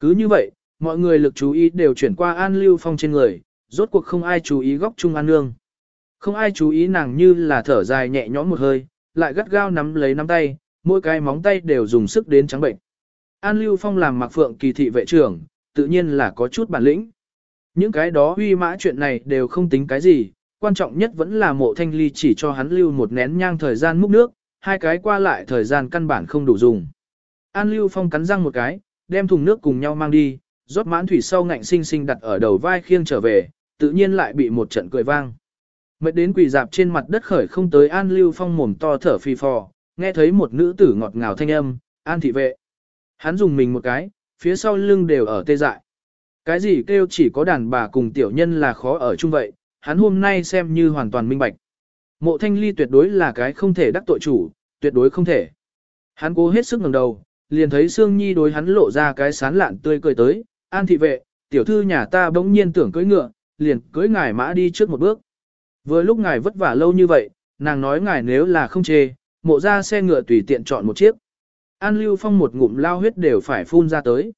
Cứ như vậy, mọi người lực chú ý đều chuyển qua An Lưu Phong trên người, rốt cuộc không ai chú ý góc Trung An Nương. Không ai chú ý nàng như là thở dài nhẹ nhõm một hơi, lại gắt gao nắm lấy nắm tay, mỗi cái móng tay đều dùng sức đến trắng bệnh. An Lưu Phong làm mặc phượng kỳ thị vệ trưởng, tự nhiên là có chút bản lĩnh. Những cái đó huy mã chuyện này đều không tính cái gì, quan trọng nhất vẫn là mộ thanh ly chỉ cho hắn lưu một nén nhang thời gian múc nước, hai cái qua lại thời gian căn bản không đủ dùng. An Lưu Phong cắn răng một cái, đem thùng nước cùng nhau mang đi, rót mãn thủy sau ngạnh sinh sinh đặt ở đầu vai khiêng trở về, tự nhiên lại bị một trận cười vang. Mệt đến quỳ dạp trên mặt đất khởi không tới An Lưu Phong mồm to thở phì phò, nghe thấy một nữ tử ngọt ngào thanh âm, An thị vệ. Hắn dùng mình một cái, phía sau lưng đều ở tê dại. Cái gì kêu chỉ có đàn bà cùng tiểu nhân là khó ở chung vậy, hắn hôm nay xem như hoàn toàn minh bạch. Mộ thanh ly tuyệt đối là cái không thể đắc tội chủ, tuyệt đối không thể. Hắn cố hết sức ngẩng đầu, liền thấy Sương Nhi đối hắn lộ ra cái sán lạn tươi cười tới, an thị vệ, tiểu thư nhà ta bỗng nhiên tưởng cưỡi ngựa, liền cưỡi ngài mã đi trước một bước. Vừa lúc ngài vất vả lâu như vậy, nàng nói ngài nếu là không chê, mộ ra xe ngựa tùy tiện chọn một chiếc. An Lưu Phong một ngụm lao huyết đều phải phun ra tới.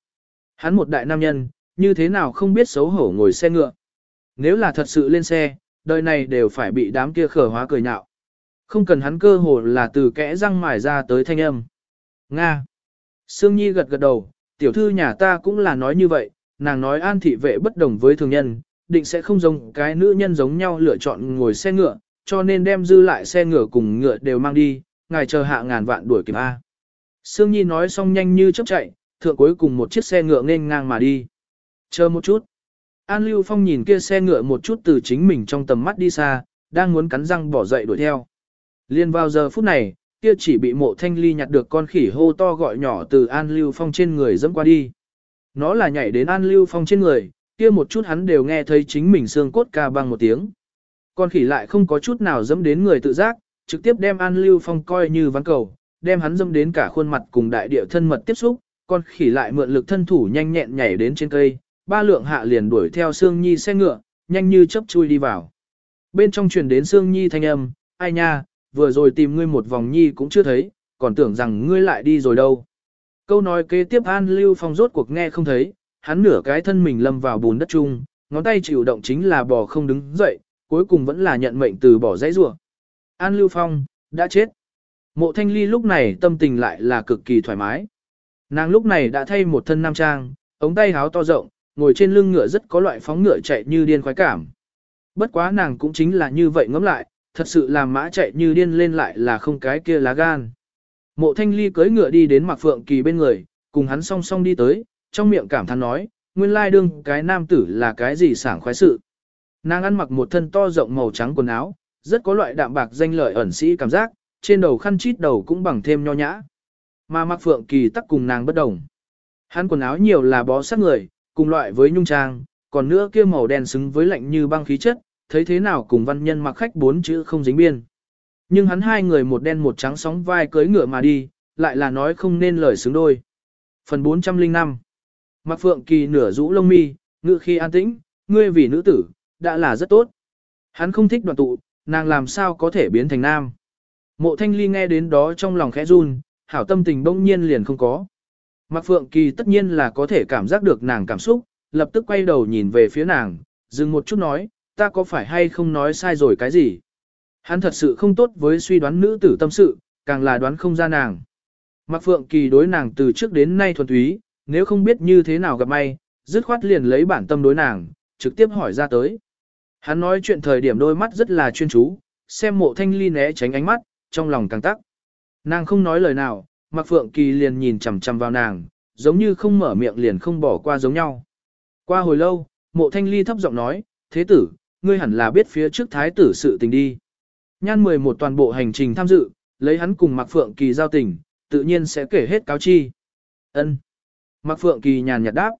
Hắn một đại nam nhân, như thế nào không biết xấu hổ ngồi xe ngựa. Nếu là thật sự lên xe, đời này đều phải bị đám kia khở hóa cười nhạo. Không cần hắn cơ hồ là từ kẽ răng mài ra tới thanh âm. Nga. Sương Nhi gật gật đầu, tiểu thư nhà ta cũng là nói như vậy, nàng nói an thị vệ bất đồng với thường nhân, định sẽ không giống cái nữ nhân giống nhau lựa chọn ngồi xe ngựa, cho nên đem dư lại xe ngựa cùng ngựa đều mang đi, ngài chờ hạ ngàn vạn đuổi kịp A. Sương Nhi nói xong nhanh như chớp chạy, thượng cuối cùng một chiếc xe ngựa nên ngang mà đi. Chờ một chút. An Lưu Phong nhìn kia xe ngựa một chút từ chính mình trong tầm mắt đi xa, đang muốn cắn răng bỏ dậy đuổi theo. Liên vào giờ phút này, kia chỉ bị mộ thanh ly nhặt được con khỉ hô to gọi nhỏ từ An Lưu Phong trên người dẫm qua đi. Nó là nhảy đến An Lưu Phong trên người, kia một chút hắn đều nghe thấy chính mình xương cốt ca bằng một tiếng. Con khỉ lại không có chút nào dẫm đến người tự giác, trực tiếp đem An Lưu Phong coi như ván cầu, đem hắn dẫm đến cả khuôn mặt cùng đại địa thân mật tiếp xúc, con khỉ lại mượn lực thân thủ nhanh nhẹn nhảy đến trên cây, ba lượng hạ liền đuổi theo Sương Nhi xe ngựa, nhanh như chớp chui đi vào. Bên trong truyền đến Sương Nhi thanh âm, ai nha, vừa rồi tìm ngươi một vòng nhi cũng chưa thấy, còn tưởng rằng ngươi lại đi rồi đâu. Câu nói kế tiếp An Lưu Phong rốt cuộc nghe không thấy, hắn nửa cái thân mình lâm vào bùn đất chung, ngón tay chịu động chính là bò không đứng dậy, cuối cùng vẫn là nhận mệnh từ bỏ dãy rủa. An Lưu Phong, đã chết. Mộ Thanh Ly lúc này tâm tình lại là cực kỳ thoải mái. Nàng lúc này đã thay một thân nam trang, ống tay háo to rộng, ngồi trên lưng ngựa rất có loại phóng ngựa chạy như điên khoái cảm. Bất quá nàng cũng chính là như vậy ngẫm lại, thật sự làm mã chạy như điên lên lại là không cái kia lá gan. Mộ thanh ly cưỡi ngựa đi đến Mạc Phượng Kỳ bên người, cùng hắn song song đi tới, trong miệng cảm thán nói, nguyên lai đương cái nam tử là cái gì sảng khoái sự. Nàng ăn mặc một thân to rộng màu trắng quần áo, rất có loại đạm bạc danh lợi ẩn sĩ cảm giác, trên đầu khăn chít đầu cũng bằng thêm nho nhã. Mà Mạc Phượng Kỳ tắc cùng nàng bất đồng. Hắn quần áo nhiều là bó sát người, cùng loại với nhung trang, còn nữa kia màu đen xứng với lạnh như băng khí chất, thấy thế nào cùng văn nhân mặc khách bốn chữ không dính biên. Nhưng hắn hai người một đen một trắng sóng vai cưới ngựa mà đi, lại là nói không nên lời xứng đôi. Phần 405 mặc Phượng Kỳ nửa rũ lông mi, ngự khi an tĩnh, ngươi vì nữ tử, đã là rất tốt. Hắn không thích đoàn tụ, nàng làm sao có thể biến thành nam. Mộ thanh ly nghe đến đó trong lòng khẽ run, hảo tâm tình bỗng nhiên liền không có. Mạc Phượng Kỳ tất nhiên là có thể cảm giác được nàng cảm xúc, lập tức quay đầu nhìn về phía nàng, dừng một chút nói, ta có phải hay không nói sai rồi cái gì? Hắn thật sự không tốt với suy đoán nữ tử tâm sự, càng là đoán không ra nàng. Mạc Phượng Kỳ đối nàng từ trước đến nay thuần túy, nếu không biết như thế nào gặp may, dứt khoát liền lấy bản tâm đối nàng, trực tiếp hỏi ra tới. Hắn nói chuyện thời điểm đôi mắt rất là chuyên chú, xem mộ thanh ly né tránh ánh mắt, trong lòng càng tắc. Nàng không nói lời nào, Mạc Phượng Kỳ liền nhìn chằm chằm vào nàng, giống như không mở miệng liền không bỏ qua giống nhau. Qua hồi lâu, mộ thanh ly thấp giọng nói, thế tử, ngươi hẳn là biết phía trước thái tử sự tình đi. Nhan 11 toàn bộ hành trình tham dự, lấy hắn cùng Mạc Phượng Kỳ giao tình, tự nhiên sẽ kể hết cáo chi. Ân. Mạc Phượng Kỳ nhàn nhạt đáp.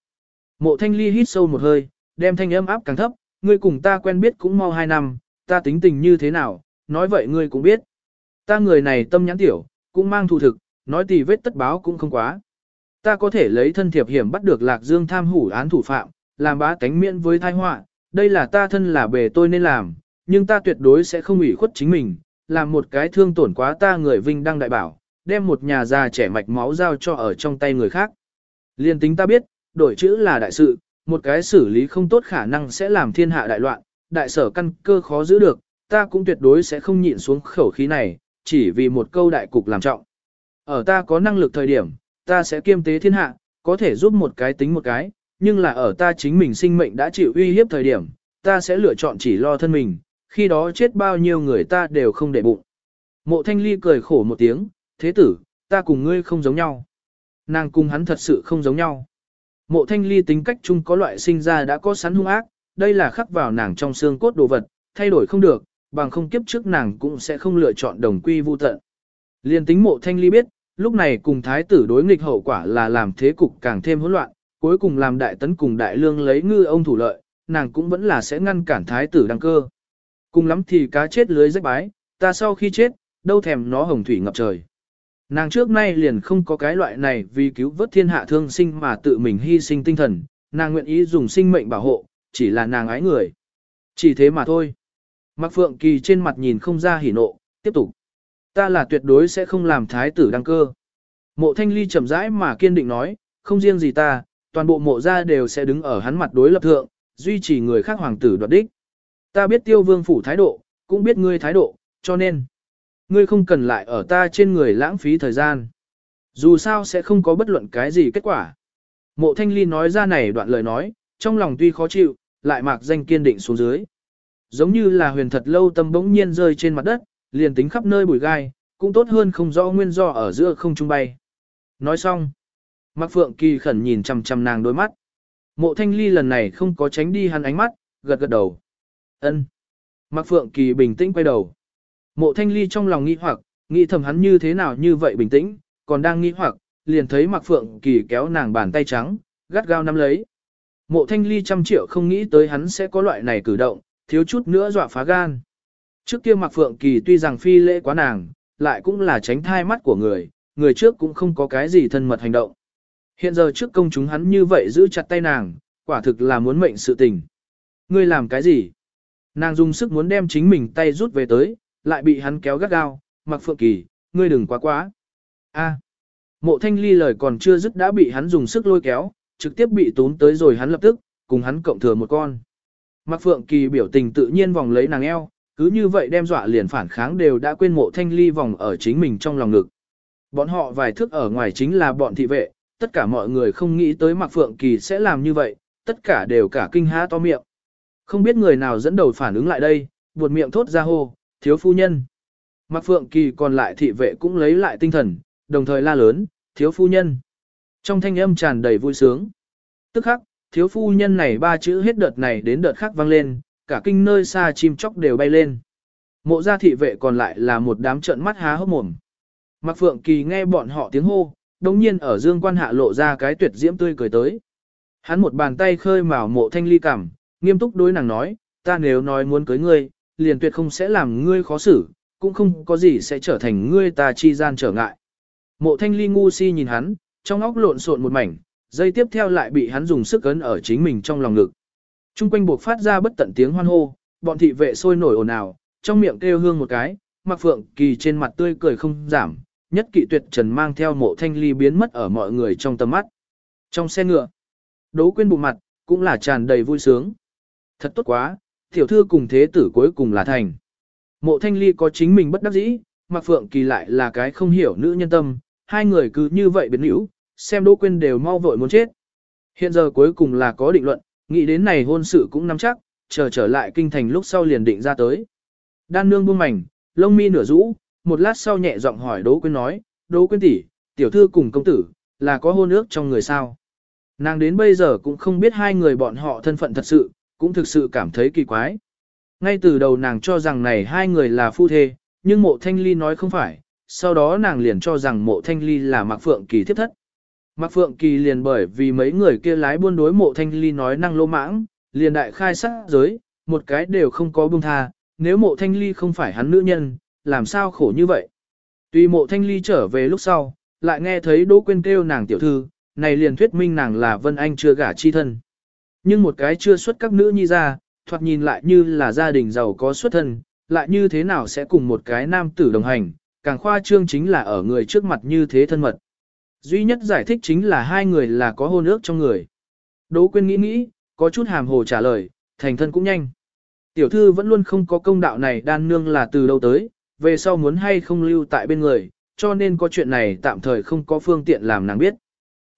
Mộ thanh ly hít sâu một hơi, đem thanh âm áp càng thấp, ngươi cùng ta quen biết cũng mau hai năm, ta tính tình như thế nào, nói vậy ngươi cũng biết. Ta người này tâm nhãn tiểu, cũng mang thù thực, nói tì vết tất báo cũng không quá. Ta có thể lấy thân thiệp hiểm bắt được lạc dương tham hủ án thủ phạm, làm bá tánh miễn với thai họa, đây là ta thân là bề tôi nên làm, nhưng ta tuyệt đối sẽ không ủy khuất chính mình, làm một cái thương tổn quá ta người vinh đăng đại bảo, đem một nhà già trẻ mạch máu giao cho ở trong tay người khác. Liên tính ta biết, đổi chữ là đại sự, một cái xử lý không tốt khả năng sẽ làm thiên hạ đại loạn, đại sở căn cơ khó giữ được, ta cũng tuyệt đối sẽ không nhịn xuống khẩu khí này, chỉ vì một câu đại cục làm trọng. Ở ta có năng lực thời điểm, ta sẽ kiêm tế thiên hạ, có thể giúp một cái tính một cái, nhưng là ở ta chính mình sinh mệnh đã chịu uy hiếp thời điểm, ta sẽ lựa chọn chỉ lo thân mình, khi đó chết bao nhiêu người ta đều không để bụng. Mộ thanh ly cười khổ một tiếng, thế tử, ta cùng ngươi không giống nhau. Nàng cùng hắn thật sự không giống nhau. Mộ thanh ly tính cách chung có loại sinh ra đã có sẵn hung ác, đây là khắc vào nàng trong xương cốt đồ vật, thay đổi không được, bằng không kiếp trước nàng cũng sẽ không lựa chọn đồng quy vu tận. Liên tính mộ thanh ly biết, lúc này cùng thái tử đối nghịch hậu quả là làm thế cục càng thêm hỗn loạn, cuối cùng làm đại tấn cùng đại lương lấy ngư ông thủ lợi, nàng cũng vẫn là sẽ ngăn cản thái tử đăng cơ. Cùng lắm thì cá chết lưới rách bái, ta sau khi chết, đâu thèm nó hồng thủy ngập trời. Nàng trước nay liền không có cái loại này vì cứu vớt thiên hạ thương sinh mà tự mình hy sinh tinh thần, nàng nguyện ý dùng sinh mệnh bảo hộ, chỉ là nàng ái người. Chỉ thế mà thôi. Mạc Phượng Kỳ trên mặt nhìn không ra hỉ nộ, tiếp tục. Ta là tuyệt đối sẽ không làm thái tử đăng cơ. Mộ thanh ly chậm rãi mà kiên định nói, không riêng gì ta, toàn bộ mộ gia đều sẽ đứng ở hắn mặt đối lập thượng, duy trì người khác hoàng tử đoạt đích. Ta biết tiêu vương phủ thái độ, cũng biết ngươi thái độ, cho nên, ngươi không cần lại ở ta trên người lãng phí thời gian. Dù sao sẽ không có bất luận cái gì kết quả. Mộ thanh ly nói ra này đoạn lời nói, trong lòng tuy khó chịu, lại mạc danh kiên định xuống dưới. Giống như là huyền thật lâu tâm bỗng nhiên rơi trên mặt đất, liền tính khắp nơi bụi gai, cũng tốt hơn không rõ nguyên do ở giữa không trung bay. Nói xong, Mạc Phượng Kỳ khẩn nhìn chằm chằm nàng đôi mắt. Mộ Thanh Ly lần này không có tránh đi hắn ánh mắt, gật gật đầu. Ân. Mạc Phượng Kỳ bình tĩnh quay đầu. Mộ Thanh Ly trong lòng nghi hoặc, nghĩ thầm hắn như thế nào như vậy bình tĩnh, còn đang nghi hoặc, liền thấy Mạc Phượng Kỳ kéo nàng bàn tay trắng, gắt gao nắm lấy. Mộ Thanh Ly trăm triệu không nghĩ tới hắn sẽ có loại này cử động, thiếu chút nữa dọa phá gan. Trước kia Mạc Phượng Kỳ tuy rằng phi lễ quá nàng, lại cũng là tránh thai mắt của người, người trước cũng không có cái gì thân mật hành động. Hiện giờ trước công chúng hắn như vậy giữ chặt tay nàng, quả thực là muốn mệnh sự tình. Ngươi làm cái gì? Nàng dùng sức muốn đem chính mình tay rút về tới, lại bị hắn kéo gắt gao, mặc phượng kỳ, ngươi đừng quá quá. A. Mộ thanh ly lời còn chưa dứt đã bị hắn dùng sức lôi kéo, trực tiếp bị tốn tới rồi hắn lập tức, cùng hắn cộng thừa một con. Mặc phượng kỳ biểu tình tự nhiên vòng lấy nàng eo, cứ như vậy đem dọa liền phản kháng đều đã quên mộ thanh ly vòng ở chính mình trong lòng ngực. Bọn họ vài thước ở ngoài chính là bọn thị vệ, tất cả mọi người không nghĩ tới Mạc Phượng Kỳ sẽ làm như vậy, tất cả đều cả kinh há to miệng. Không biết người nào dẫn đầu phản ứng lại đây, buột miệng thốt ra hô, thiếu phu nhân. Mạc Phượng Kỳ còn lại thị vệ cũng lấy lại tinh thần, đồng thời la lớn, thiếu phu nhân. Trong thanh âm tràn đầy vui sướng. Tức khắc, thiếu phu nhân này ba chữ hết đợt này đến đợt khác vang lên, cả kinh nơi xa chim chóc đều bay lên. Mộ gia thị vệ còn lại là một đám trợn mắt há hốc mồm. Mạc Phượng Kỳ nghe bọn họ tiếng hô, đồng nhiên ở dương quan hạ lộ ra cái tuyệt diễm tươi cười tới. Hắn một bàn tay khơi mào mộ thanh ly cảm, nghiêm túc đối nàng nói, ta nếu nói muốn cưới ngươi, liền tuyệt không sẽ làm ngươi khó xử, cũng không có gì sẽ trở thành ngươi ta chi gian trở ngại. Mộ thanh ly ngu si nhìn hắn, trong óc lộn xộn một mảnh, dây tiếp theo lại bị hắn dùng sức ấn ở chính mình trong lòng ngực. Trung quanh buộc phát ra bất tận tiếng hoan hô, bọn thị vệ sôi nổi ồn ào, trong miệng kêu hương một cái, mặc Phượng Kỳ trên mặt tươi cười không giảm, nhất kỵ tuyệt trần mang theo mộ thanh ly biến mất ở mọi người trong tầm mắt. Trong xe ngựa, Đỗ Quyên bụng mặt, cũng là tràn đầy vui sướng. Thật tốt quá, tiểu thư cùng thế tử cuối cùng là thành. Mộ thanh ly có chính mình bất đắc dĩ, Mặc Phượng Kỳ lại là cái không hiểu nữ nhân tâm, hai người cứ như vậy biến hữu, xem Đỗ Quyên đều mau vội muốn chết. Hiện giờ cuối cùng là có định luận, nghĩ đến này hôn sự cũng nắm chắc, chờ trở lại kinh thành lúc sau liền định ra tới. Đan nương buông mảnh, lông mi nửa rũ, một lát sau nhẹ giọng hỏi Đỗ Quyên nói, Đỗ Quyên tỷ, tiểu thư cùng công tử, là có hôn ước trong người sao? Nàng đến bây giờ cũng không biết hai người bọn họ thân phận thật sự, cũng thực sự cảm thấy kỳ quái. Ngay từ đầu nàng cho rằng này hai người là phu thê, nhưng mộ thanh ly nói không phải, sau đó nàng liền cho rằng mộ thanh ly là Mạc Phượng Kỳ thiết thất. Mạc Phượng Kỳ liền bởi vì mấy người kia lái buôn đối mộ thanh ly nói năng lô mãng, liền đại khai sát giới, một cái đều không có buông tha, nếu mộ thanh ly không phải hắn nữ nhân, làm sao khổ như vậy. Tuy mộ thanh ly trở về lúc sau, lại nghe thấy Đỗ Quyên kêu nàng tiểu thư, này liền thuyết minh nàng là Vân Anh chưa gả chi thân. Nhưng một cái chưa xuất các nữ nhi ra, thoạt nhìn lại như là gia đình giàu có xuất thân, lại như thế nào sẽ cùng một cái nam tử đồng hành, càng khoa trương chính là ở người trước mặt như thế thân mật. Duy nhất giải thích chính là hai người là có hôn ước trong người. Đỗ Quyên nghĩ nghĩ, có chút hàm hồ trả lời, thành thân cũng nhanh. Tiểu thư vẫn luôn không có công đạo này đan nương là từ đâu tới, về sau muốn hay không lưu tại bên người, cho nên có chuyện này tạm thời không có phương tiện làm nàng biết.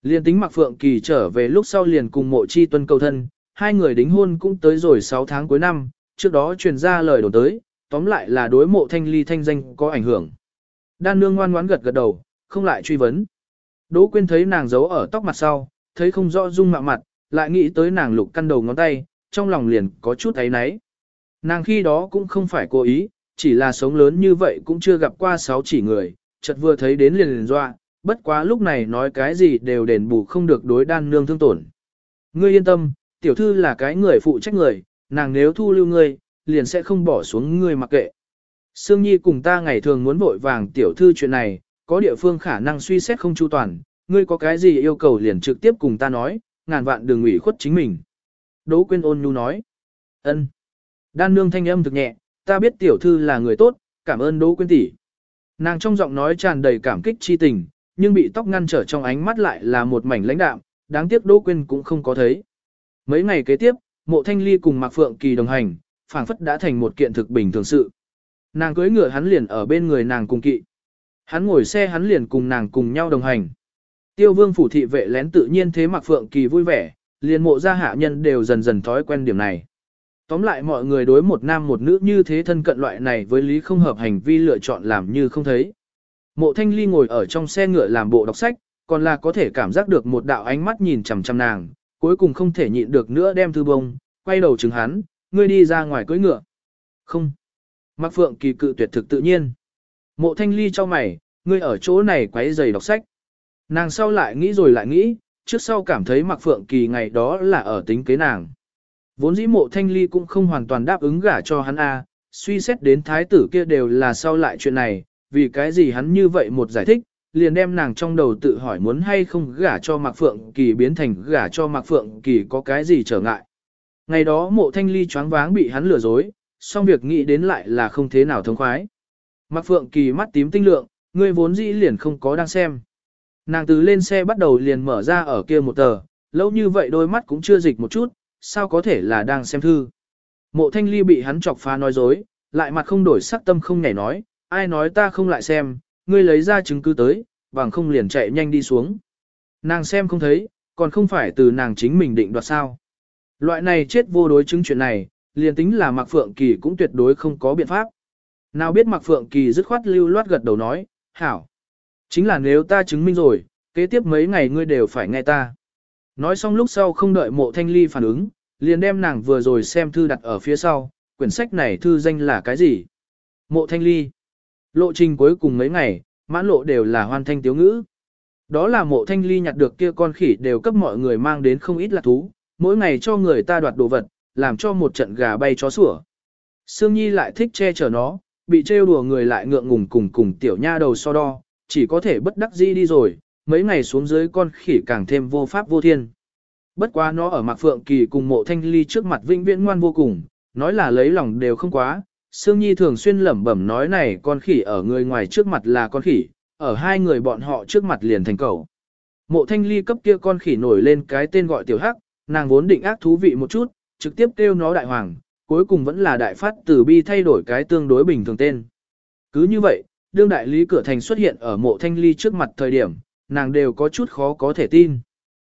Liên tính Mạc Phượng Kỳ trở về lúc sau liền cùng mộ chi tuân cầu thân, hai người đính hôn cũng tới rồi 6 tháng cuối năm, trước đó truyền ra lời đồn tới, tóm lại là đối mộ thanh ly thanh danh có ảnh hưởng. Đan nương ngoan ngoãn gật gật đầu, không lại truy vấn. Đỗ Quyên thấy nàng giấu ở tóc mặt sau, thấy không rõ dung mạo mặt, lại nghĩ tới nàng lục căn đầu ngón tay, trong lòng liền có chút ấy náy. Nàng khi đó cũng không phải cố ý, chỉ là sống lớn như vậy cũng chưa gặp qua sáu chỉ người, chợt vừa thấy đến liền liền doa, bất quá lúc này nói cái gì đều đền bù không được đối đan nương thương tổn. Ngươi yên tâm, tiểu thư là cái người phụ trách người, nàng nếu thu lưu ngươi, liền sẽ không bỏ xuống ngươi mặc kệ. Sương Nhi cùng ta ngày thường muốn vội vàng tiểu thư chuyện này, có địa phương khả năng suy xét không chu toàn, ngươi có cái gì yêu cầu liền trực tiếp cùng ta nói, ngàn vạn đừng ủy khuất chính mình. Đỗ Quyên ôn nhu nói. ân. Đan nương thanh âm thực nhẹ, ta biết tiểu thư là người tốt, cảm ơn Đỗ Quyên tỷ. Nàng trong giọng nói tràn đầy cảm kích chi tình, nhưng bị tóc ngăn trở trong ánh mắt lại là một mảnh lãnh đạm, đáng tiếc Đỗ Quyên cũng không có thấy. Mấy ngày kế tiếp, Mộ Thanh Ly cùng Mạc Phượng Kỳ đồng hành, phảng phất đã thành một kiện thực bình thường sự. Nàng cưỡi ngựa hắn liền ở bên người nàng cùng kỵ. Hắn ngồi xe hắn liền cùng nàng cùng nhau đồng hành. Tiêu vương phủ thị vệ lén tự nhiên thế Mạc Phượng Kỳ vui vẻ, liền mộ gia hạ nhân đều dần dần thói quen điểm này. Tóm lại mọi người đối một nam một nữ như thế thân cận loại này với lý không hợp hành vi lựa chọn làm như không thấy. Mộ thanh ly ngồi ở trong xe ngựa làm bộ đọc sách, còn là có thể cảm giác được một đạo ánh mắt nhìn chằm chằm nàng, cuối cùng không thể nhịn được nữa đem thư bông, quay đầu chứng hắn, ngươi đi ra ngoài cưỡi ngựa. Không. Mạc Phượng kỳ cự tuyệt thực tự nhiên. Mộ thanh ly cho mày, ngươi ở chỗ này quấy giày đọc sách. Nàng sau lại nghĩ rồi lại nghĩ, trước sau cảm thấy Mạc Phượng kỳ ngày đó là ở tính kế nàng. Vốn dĩ mộ thanh ly cũng không hoàn toàn đáp ứng gả cho hắn A, suy xét đến thái tử kia đều là sau lại chuyện này, vì cái gì hắn như vậy một giải thích, liền đem nàng trong đầu tự hỏi muốn hay không gả cho Mạc Phượng Kỳ biến thành gả cho Mạc Phượng Kỳ có cái gì trở ngại. Ngày đó mộ thanh ly choáng váng bị hắn lừa dối, song việc nghĩ đến lại là không thế nào thông khoái. Mạc Phượng Kỳ mắt tím tinh lượng, người vốn dĩ liền không có đang xem. Nàng từ lên xe bắt đầu liền mở ra ở kia một tờ, lâu như vậy đôi mắt cũng chưa dịch một chút, sao có thể là đang xem thư. Mộ thanh ly bị hắn chọc phá nói dối, lại mặt không đổi sắc tâm không nhảy nói, ai nói ta không lại xem, ngươi lấy ra chứng cứ tới, bằng không liền chạy nhanh đi xuống. Nàng xem không thấy, còn không phải từ nàng chính mình định đoạt sao. Loại này chết vô đối chứng chuyện này, liền tính là Mạc Phượng Kỳ cũng tuyệt đối không có biện pháp. Nào biết Mạc Phượng Kỳ dứt khoát lưu loát gật đầu nói, hảo. Chính là nếu ta chứng minh rồi, kế tiếp mấy ngày ngươi đều phải nghe ta. Nói xong lúc sau không đợi mộ thanh ly phản ứng, liền đem nàng vừa rồi xem thư đặt ở phía sau, quyển sách này thư danh là cái gì? Mộ thanh ly. Lộ trình cuối cùng mấy ngày, mãn lộ đều là hoàn thanh tiếu ngữ. Đó là mộ thanh ly nhặt được kia con khỉ đều cấp mọi người mang đến không ít là thú, mỗi ngày cho người ta đoạt đồ vật, làm cho một trận gà bay chó sủa. Sương Nhi lại thích che chở nó, bị trêu đùa người lại ngượng ngùng cùng cùng tiểu nha đầu so đo, chỉ có thể bất đắc dĩ đi rồi, mấy ngày xuống dưới con khỉ càng thêm vô pháp vô thiên. Bất quá nó ở Mạc Phượng Kỳ cùng mộ thanh ly trước mặt vinh viễn ngoan vô cùng, nói là lấy lòng đều không quá, Sương Nhi thường xuyên lẩm bẩm nói này con khỉ ở người ngoài trước mặt là con khỉ, ở hai người bọn họ trước mặt liền thành cầu. Mộ thanh ly cấp kia con khỉ nổi lên cái tên gọi tiểu hắc, nàng vốn định ác thú vị một chút, trực tiếp kêu nó đại hoàng, cuối cùng vẫn là đại phát từ bi thay đổi cái tương đối bình thường tên. Cứ như vậy, đương đại lý cửa thành xuất hiện ở mộ thanh ly trước mặt thời điểm, nàng đều có chút khó có thể tin.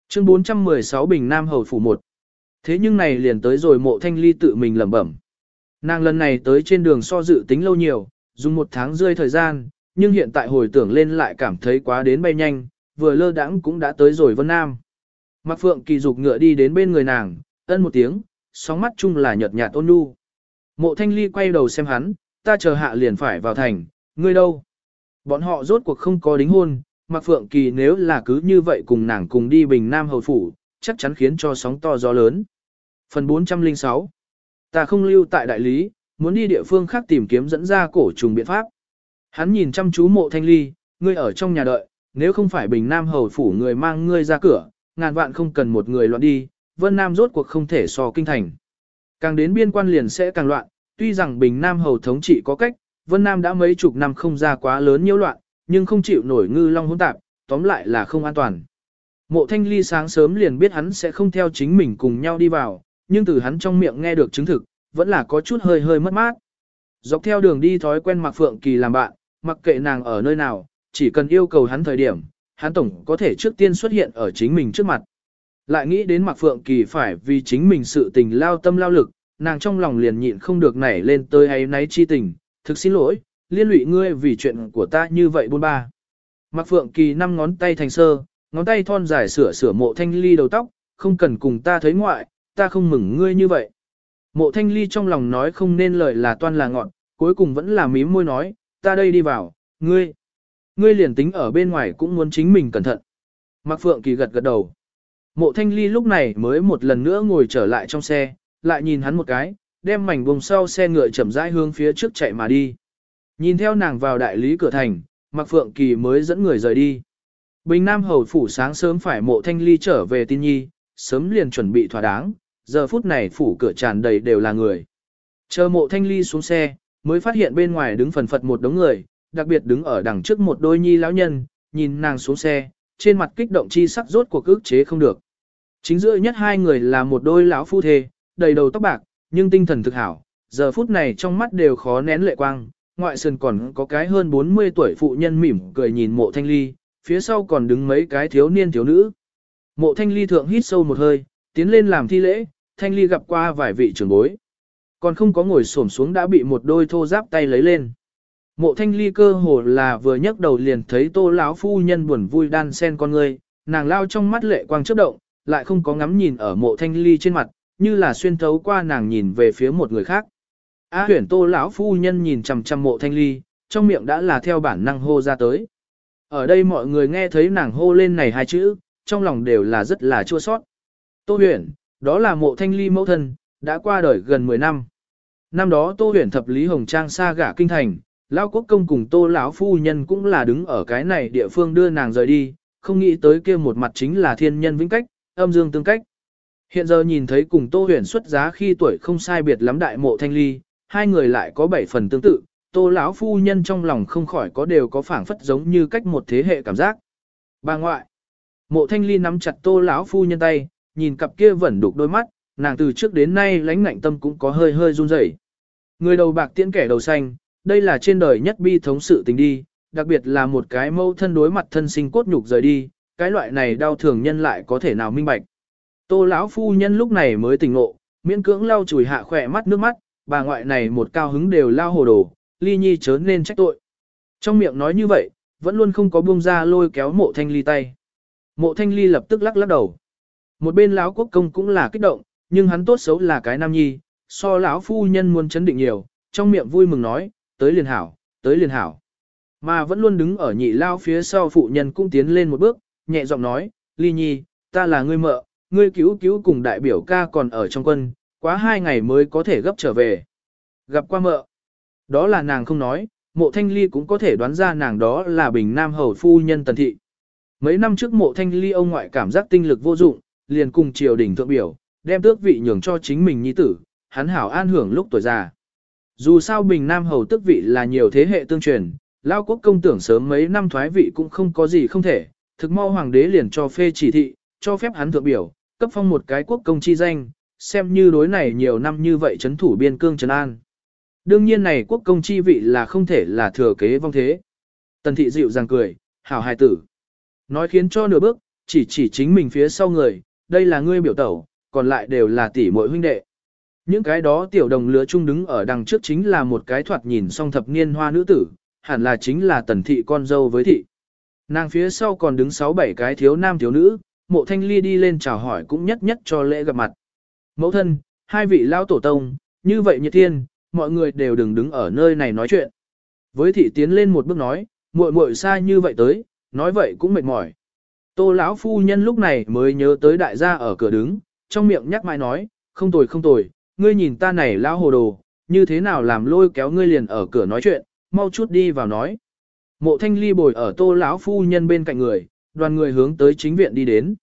Chương 416 Bình Nam Hầu Phủ 1 Thế nhưng này liền tới rồi mộ thanh ly tự mình lẩm bẩm. Nàng lần này tới trên đường so dự tính lâu nhiều, dùng một tháng rơi thời gian, nhưng hiện tại hồi tưởng lên lại cảm thấy quá đến bay nhanh, vừa lơ đãng cũng đã tới rồi Vân Nam. Mạc Phượng kỳ dục ngựa đi đến bên người nàng, ân một tiếng, sóng mắt chung là nhợt nhạt ôn nhu. Mộ Thanh Ly quay đầu xem hắn, ta chờ hạ liền phải vào thành, ngươi đâu? Bọn họ rốt cuộc không có đính hôn, Mạc Phượng Kỳ nếu là cứ như vậy cùng nàng cùng đi Bình Nam Hầu Phủ, chắc chắn khiến cho sóng to gió lớn. Phần 406 Ta không lưu tại đại lý, muốn đi địa phương khác tìm kiếm dẫn ra cổ trùng biện pháp. Hắn nhìn chăm chú mộ thanh ly, ngươi ở trong nhà đợi, nếu không phải Bình Nam Hầu Phủ người mang ngươi ra cửa, ngàn vạn không cần một người loạn đi, Vân Nam rốt cuộc không thể so kinh thành. Càng đến biên quan liền sẽ càng loạn, tuy rằng Bình Nam Hầu thống trị có cách, Vân Nam đã mấy chục năm không ra quá lớn nhiễu loạn, nhưng không chịu nổi ngư long hỗn tạp, tóm lại là không an toàn. Mộ Thanh Ly sáng sớm liền biết hắn sẽ không theo chính mình cùng nhau đi vào, nhưng từ hắn trong miệng nghe được chứng thực, vẫn là có chút hơi hơi mất mát. Dọc theo đường đi thói quen Mạc Phượng Kỳ làm bạn, mặc kệ nàng ở nơi nào, chỉ cần yêu cầu hắn thời điểm, hắn tổng có thể trước tiên xuất hiện ở chính mình trước mặt. Lại nghĩ đến Mạc Phượng Kỳ phải vì chính mình sự tình lao tâm lao lực, nàng trong lòng liền nhịn không được nảy lên tới ấy náy chi tình, thực xin lỗi, liên lụy ngươi vì chuyện của ta như vậy buôn ba. Mạc Phượng Kỳ năm ngón tay thành sơ, ngón tay thon dài sửa sửa mộ thanh ly đầu tóc, không cần cùng ta thấy ngoại, ta không mừng ngươi như vậy. Mộ thanh ly trong lòng nói không nên lời là toan là ngọn, cuối cùng vẫn là mím môi nói, ta đây đi vào, ngươi. Ngươi liền tính ở bên ngoài cũng muốn chính mình cẩn thận. Mạc Phượng Kỳ gật gật đầu. Mộ thanh ly lúc này mới một lần nữa ngồi trở lại trong xe, lại nhìn hắn một cái, đem mảnh vùng sau xe ngựa chậm rãi hướng phía trước chạy mà đi. Nhìn theo nàng vào đại lý cửa thành, Mạc Phượng Kỳ mới dẫn người rời đi. Bình Nam Hầu Phủ sáng sớm phải mộ thanh ly trở về tin nhi, sớm liền chuẩn bị thỏa đáng, giờ phút này phủ cửa tràn đầy đều là người. Chờ mộ thanh ly xuống xe, mới phát hiện bên ngoài đứng phần phật một đống người, đặc biệt đứng ở đằng trước một đôi nhi lão nhân, nhìn nàng xuống xe, trên mặt kích động chi sắc rốt cuộc ức chế không được. Chính giữa nhất hai người là một đôi lão phu thề, đầy đầu tóc bạc, nhưng tinh thần thực hảo, giờ phút này trong mắt đều khó nén lệ quang, ngoại sườn còn có cái hơn 40 tuổi phụ nhân mỉm cười nhìn mộ thanh ly, phía sau còn đứng mấy cái thiếu niên thiếu nữ. Mộ thanh ly thượng hít sâu một hơi, tiến lên làm thi lễ, thanh ly gặp qua vài vị trưởng bối. Còn không có ngồi xổm xuống đã bị một đôi thô giáp tay lấy lên. Mộ thanh ly cơ hồ là vừa nhấc đầu liền thấy tô lão phu nhân buồn vui đan sen con người, nàng lao trong mắt lệ quang chớp động, lại không có ngắm nhìn ở mộ thanh ly trên mặt, như là xuyên thấu qua nàng nhìn về phía một người khác. A huyển tô lão phu nhân nhìn chằm chằm mộ thanh ly, trong miệng đã là theo bản năng hô ra tới. Ở đây mọi người nghe thấy nàng hô lên này hai chữ, trong lòng đều là rất là chua sót. Tô huyền, đó là mộ thanh ly mẫu thân, đã qua đời gần 10 năm. Năm đó Tô huyền thập Lý Hồng Trang xa gả kinh thành, Lão quốc công cùng Tô lão phu nhân cũng là đứng ở cái này địa phương đưa nàng rời đi, không nghĩ tới kia một mặt chính là thiên nhân vĩnh cách, âm dương tương cách. Hiện giờ nhìn thấy cùng Tô huyền xuất giá khi tuổi không sai biệt lắm đại mộ thanh ly, hai người lại có bảy phần tương tự, Tô lão phu nhân trong lòng không khỏi có đều có phảng phất giống như cách một thế hệ cảm giác. Bà ngoại, mộ thanh ly nắm chặt Tô lão phu nhân tay, nhìn cặp kia vẫn đục đôi mắt, nàng từ trước đến nay lãnh ngạnh tâm cũng có hơi hơi run rẩy. Người đầu bạc tiễn kẻ đầu xanh, đây là trên đời nhất bi thống sự tình đi, đặc biệt là một cái mâu thân đối mặt thân sinh cốt nhục rời đi, cái loại này đau thường nhân lại có thể nào minh bạch. Tô lão phu nhân lúc này mới tỉnh ngộ, miễn cưỡng lau chùi hạ khỏe mắt nước mắt, bà ngoại này một cao hứng đều lao hồ đồ, ly nhi chớ nên trách tội. Trong miệng nói như vậy, vẫn luôn không có buông ra lôi kéo mộ thanh ly tay. Mộ thanh ly lập tức lắc lắc đầu. Một bên lão quốc công cũng là kích động, nhưng hắn tốt xấu là cái nam nhi, so lão phu nhân muốn chấn định nhiều, trong miệng vui mừng nói, tới liền hảo, tới liền hảo. Mà vẫn luôn đứng ở nhị lao phía sau phụ nhân cũng tiến lên một bước, nhẹ giọng nói, ly nhi, ta là ngươi mợ, ngươi cứu cứu cùng đại biểu ca còn ở trong quân, quá hai ngày mới có thể gấp trở về. Gặp qua mợ, đó là nàng không nói, mộ thanh ly cũng có thể đoán ra nàng đó là bình nam hầu phu nhân tần thị. Mấy năm trước mộ thanh ly ông ngoại cảm giác tinh lực vô dụng, liền cùng triều đình thượng biểu, đem tước vị nhường cho chính mình nhi tử, hắn hảo an hưởng lúc tuổi già. Dù sao Bình Nam hầu tước vị là nhiều thế hệ tương truyền, Lao quốc công tưởng sớm mấy năm thoái vị cũng không có gì không thể, thực mau hoàng đế liền cho phê chỉ thị, cho phép hắn thượng biểu, cấp phong một cái quốc công chi danh, xem như đối này nhiều năm như vậy chấn thủ biên cương trấn an. Đương nhiên này quốc công chi vị là không thể là thừa kế vong thế. Tần thị dịu dàng cười, hảo hài tử. Nói khiến cho nửa bước, chỉ chỉ chính mình phía sau người, đây là ngươi biểu tẩu, còn lại đều là tỷ muội huynh đệ. Những cái đó tiểu đồng lứa chung đứng ở đằng trước chính là một cái thoạt nhìn song thập niên hoa nữ tử, hẳn là chính là tần thị con dâu với thị. Nàng phía sau còn đứng sáu bảy cái thiếu nam thiếu nữ, mộ thanh ly đi lên chào hỏi cũng nhất nhất cho lễ gặp mặt. Mẫu thân, hai vị lao tổ tông, như vậy nhiệt thiên, mọi người đều đừng đứng ở nơi này nói chuyện. Với thị tiến lên một bước nói, muội muội xa như vậy tới, nói vậy cũng mệt mỏi. Tô lão phu nhân lúc này mới nhớ tới đại gia ở cửa đứng, trong miệng nhắc mãi nói, không tồi không tồi, ngươi nhìn ta này lão hồ đồ, như thế nào làm lôi kéo ngươi liền ở cửa nói chuyện, mau chút đi vào nói. Mộ thanh ly bồi ở tô lão phu nhân bên cạnh người, đoàn người hướng tới chính viện đi đến.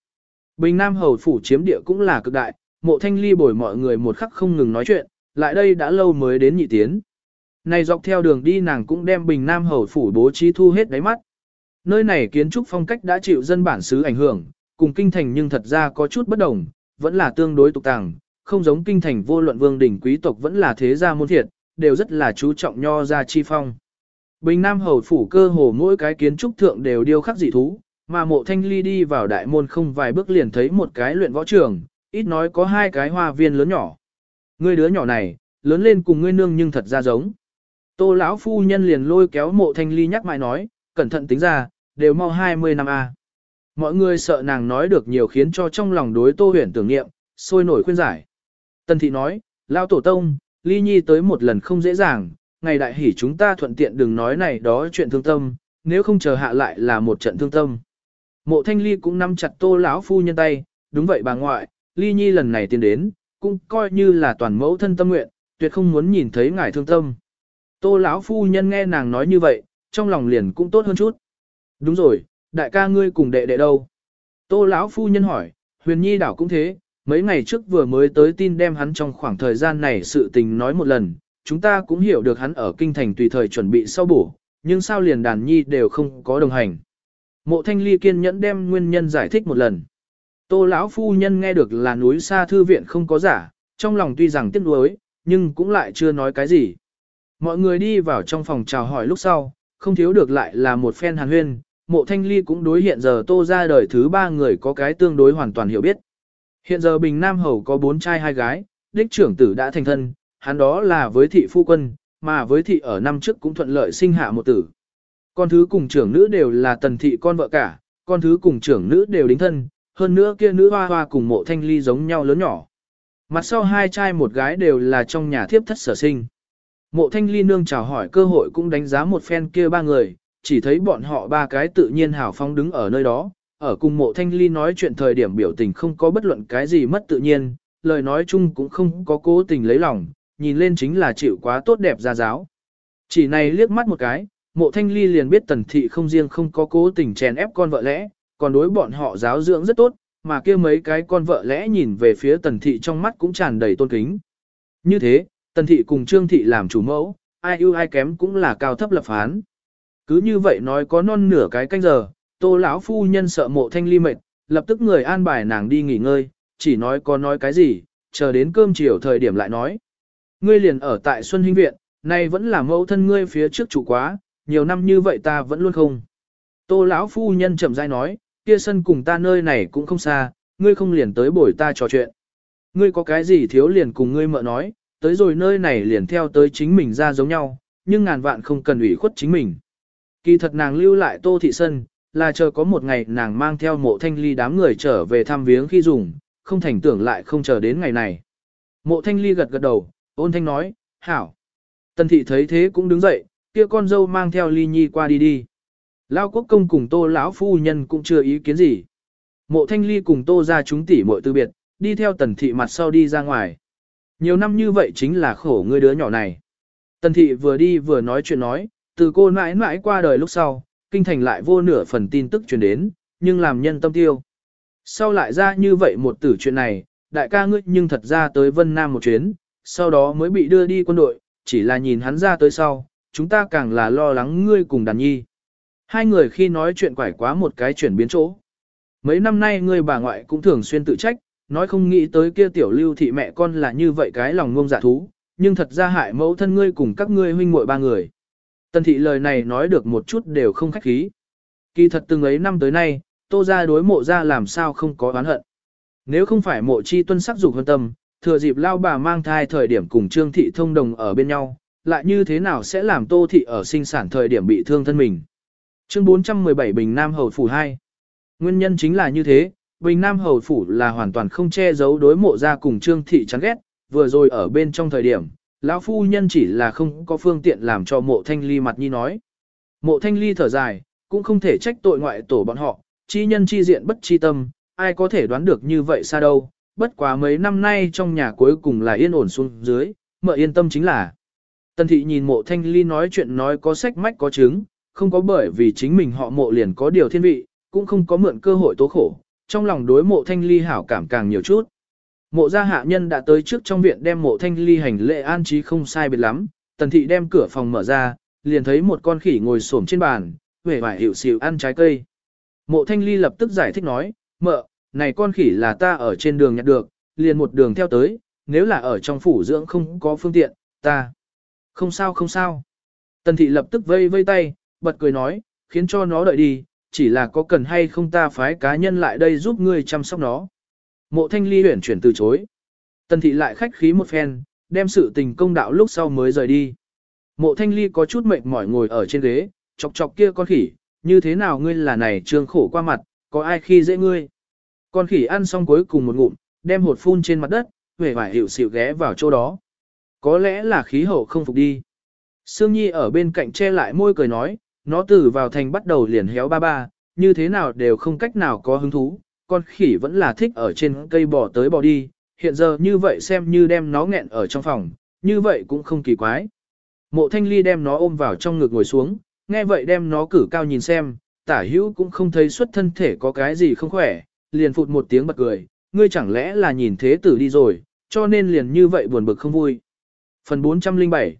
Bình Nam hầu phủ chiếm địa cũng là cực đại, mộ thanh ly bồi mọi người một khắc không ngừng nói chuyện, lại đây đã lâu mới đến nhị tiến. Này dọc theo đường đi nàng cũng đem Bình Nam hầu phủ bố trí thu hết đáy mắt. Nơi này kiến trúc phong cách đã chịu dân bản xứ ảnh hưởng, cùng kinh thành nhưng thật ra có chút bất đồng, vẫn là tương đối tục tàng, không giống kinh thành vô luận vương đỉnh quý tộc vẫn là thế gia môn thiệt, đều rất là chú trọng nho ra chi phong. Bình Nam hầu phủ cơ hồ mỗi cái kiến trúc thượng đều điêu khắc dị thú, mà mộ thanh ly đi vào đại môn không vài bước liền thấy một cái luyện võ trường, ít nói có hai cái hoa viên lớn nhỏ. Ngươi đứa nhỏ này, lớn lên cùng ngươi nương nhưng thật ra giống. Tô lão phu nhân liền lôi kéo mộ thanh ly nhắc mãi nói, cẩn thận tính ra, đều mau 20 năm a. Mọi người sợ nàng nói được nhiều khiến cho trong lòng đối tô huyền tưởng niệm, sôi nổi khuyên giải. Tân thị nói, lao tổ tông, ly nhi tới một lần không dễ dàng, ngày đại hỉ chúng ta thuận tiện đừng nói này đó chuyện thương tâm, nếu không chờ hạ lại là một trận thương tâm. Mộ thanh ly cũng nắm chặt tô lão phu nhân tay, đúng vậy bà ngoại, ly nhi lần này tiến đến, cũng coi như là toàn mẫu thân tâm nguyện, tuyệt không muốn nhìn thấy ngài thương tâm. Tô lão phu nhân nghe nàng nói như vậy, trong lòng liền cũng tốt hơn chút. Đúng rồi, đại ca ngươi cùng đệ đệ đâu? Tô lão phu nhân hỏi, huyền nhi đảo cũng thế, mấy ngày trước vừa mới tới tin đem hắn trong khoảng thời gian này sự tình nói một lần, chúng ta cũng hiểu được hắn ở kinh thành tùy thời chuẩn bị sau bổ, nhưng sao liền đàn nhi đều không có đồng hành. Mộ thanh ly kiên nhẫn đem nguyên nhân giải thích một lần. Tô lão phu nhân nghe được là núi xa thư viện không có giả, trong lòng tuy rằng tiếc nuối, nhưng cũng lại chưa nói cái gì. Mọi người đi vào trong phòng chào hỏi lúc sau, không thiếu được lại là một phen hàn huyên, mộ thanh ly cũng đối hiện giờ tô ra đời thứ ba người có cái tương đối hoàn toàn hiểu biết. Hiện giờ Bình Nam Hầu có bốn trai hai gái, đích trưởng tử đã thành thân, hắn đó là với thị phu quân, mà với thị ở năm trước cũng thuận lợi sinh hạ một tử. Con thứ cùng trưởng nữ đều là tần thị con vợ cả, con thứ cùng trưởng nữ đều đính thân, hơn nữa kia nữ hoa hoa cùng mộ thanh ly giống nhau lớn nhỏ. Mặt sau hai trai một gái đều là trong nhà thiếp thất sở sinh. Mộ thanh ly nương chào hỏi cơ hội cũng đánh giá một phen kia ba người, chỉ thấy bọn họ ba cái tự nhiên hào phong đứng ở nơi đó, ở cùng mộ thanh ly nói chuyện thời điểm biểu tình không có bất luận cái gì mất tự nhiên, lời nói chung cũng không có cố tình lấy lòng, nhìn lên chính là chịu quá tốt đẹp ra giáo. Chỉ này liếc mắt một cái, mộ thanh ly liền biết tần thị không riêng không có cố tình chèn ép con vợ lẽ, còn đối bọn họ giáo dưỡng rất tốt, mà kia mấy cái con vợ lẽ nhìn về phía tần thị trong mắt cũng tràn đầy tôn kính. Như thế, tần thị cùng trương thị làm chủ mẫu, ai ưu ai kém cũng là cao thấp lập phán. Cứ như vậy nói có non nửa cái canh giờ, tô lão phu nhân sợ mộ thanh ly mệt, lập tức người an bài nàng đi nghỉ ngơi, chỉ nói có nói cái gì, chờ đến cơm chiều thời điểm lại nói. Ngươi liền ở tại Xuân Hinh Viện, nay vẫn là mẫu thân ngươi phía trước chủ quá, nhiều năm như vậy ta vẫn luôn không. Tô lão phu nhân chậm rãi nói, kia sân cùng ta nơi này cũng không xa, ngươi không liền tới bồi ta trò chuyện. Ngươi có cái gì thiếu liền cùng ngươi mợ nói, tới rồi nơi này liền theo tới chính mình ra giống nhau, nhưng ngàn vạn không cần ủy khuất chính mình. Kỳ thật nàng lưu lại tô thị sân, là chờ có một ngày nàng mang theo mộ thanh ly đám người trở về thăm viếng khi dùng, không thành tưởng lại không chờ đến ngày này. Mộ thanh ly gật gật đầu, ôn thanh nói, hảo. Tần thị thấy thế cũng đứng dậy, kia con dâu mang theo ly nhi qua đi đi. Lao quốc công cùng tô lão phu nhân cũng chưa ý kiến gì. Mộ thanh ly cùng tô ra chúng tỷ mội từ biệt, đi theo tần thị mặt sau đi ra ngoài. Nhiều năm như vậy chính là khổ người đứa nhỏ này. Tần thị vừa đi vừa nói chuyện nói, từ cô mãi mãi qua đời lúc sau, kinh thành lại vô nửa phần tin tức truyền đến, nhưng làm nhân tâm tiêu. Sau lại ra như vậy một tử chuyện này, đại ca ngươi nhưng thật ra tới Vân Nam một chuyến, sau đó mới bị đưa đi quân đội, chỉ là nhìn hắn ra tới sau, chúng ta càng là lo lắng ngươi cùng đàn nhi. Hai người khi nói chuyện quải quá một cái chuyển biến chỗ. Mấy năm nay người bà ngoại cũng thường xuyên tự trách, nói không nghĩ tới kia tiểu lưu thị mẹ con là như vậy cái lòng ngông dạ thú, nhưng thật ra hại mẫu thân ngươi cùng các ngươi huynh muội ba người. Tần thị lời này nói được một chút đều không khách khí. Kỳ thật từng ấy năm tới nay, tô ra đối mộ ra làm sao không có oán hận. Nếu không phải mộ chi tuân sắc dục hơn tâm, thừa dịp lao bà mang thai thời điểm cùng trương thị thông đồng ở bên nhau, lại như thế nào sẽ làm tô thị ở sinh sản thời điểm bị thương thân mình. Chương 417 Bình Nam Hầu Phủ 2 Nguyên nhân chính là như thế, Bình Nam Hầu Phủ là hoàn toàn không che giấu đối mộ ra cùng trương thị chán ghét, vừa rồi ở bên trong thời điểm, lão phu nhân chỉ là không có phương tiện làm cho mộ thanh ly mặt nhi nói. Mộ thanh ly thở dài, cũng không thể trách tội ngoại tổ bọn họ, chi nhân chi diện bất chi tâm, ai có thể đoán được như vậy xa đâu, bất quá mấy năm nay trong nhà cuối cùng là yên ổn xuống dưới, mợ yên tâm chính là. Tần thị nhìn mộ thanh ly nói chuyện nói có sách mách có chứng, không có bởi vì chính mình họ mộ liền có điều thiên vị, cũng không có mượn cơ hội tố khổ, trong lòng đối mộ thanh ly hảo cảm càng nhiều chút. Mộ gia hạ nhân đã tới trước trong viện đem mộ thanh ly hành lệ an trí không sai biệt lắm, tần thị đem cửa phòng mở ra, liền thấy một con khỉ ngồi xổm trên bàn, vẻ vải hiệu xìu ăn trái cây. Mộ thanh ly lập tức giải thích nói, mợ, này con khỉ là ta ở trên đường nhặt được, liền một đường theo tới, nếu là ở trong phủ dưỡng không có phương tiện, ta. Không sao không sao. Tần thị lập tức vây vây tay, bật cười nói, khiến cho nó đợi đi, chỉ là có cần hay không ta phái cá nhân lại đây giúp ngươi chăm sóc nó. Mộ thanh ly huyển chuyển từ chối. Tần thị lại khách khí một phen, đem sự tình công đạo lúc sau mới rời đi. Mộ thanh ly có chút mệt mỏi ngồi ở trên ghế, chọc chọc kia con khỉ, như thế nào ngươi là này trương khổ qua mặt, có ai khi dễ ngươi. Con khỉ ăn xong cuối cùng một ngụm, đem hột phun trên mặt đất, về vải hiệu xịu ghé vào chỗ đó. Có lẽ là khí hậu không phục đi. Sương Nhi ở bên cạnh che lại môi cười nói, nó từ vào thành bắt đầu liền héo ba ba, như thế nào đều không cách nào có hứng thú, con khỉ vẫn là thích ở trên cây bò tới bò đi, hiện giờ như vậy xem như đem nó nghẹn ở trong phòng, như vậy cũng không kỳ quái. Mộ thanh ly đem nó ôm vào trong ngực ngồi xuống, nghe vậy đem nó cử cao nhìn xem, tả hữu cũng không thấy xuất thân thể có cái gì không khỏe, liền phụt một tiếng bật cười, ngươi chẳng lẽ là nhìn thế tử đi rồi, cho nên liền như vậy buồn bực không vui. Phần 407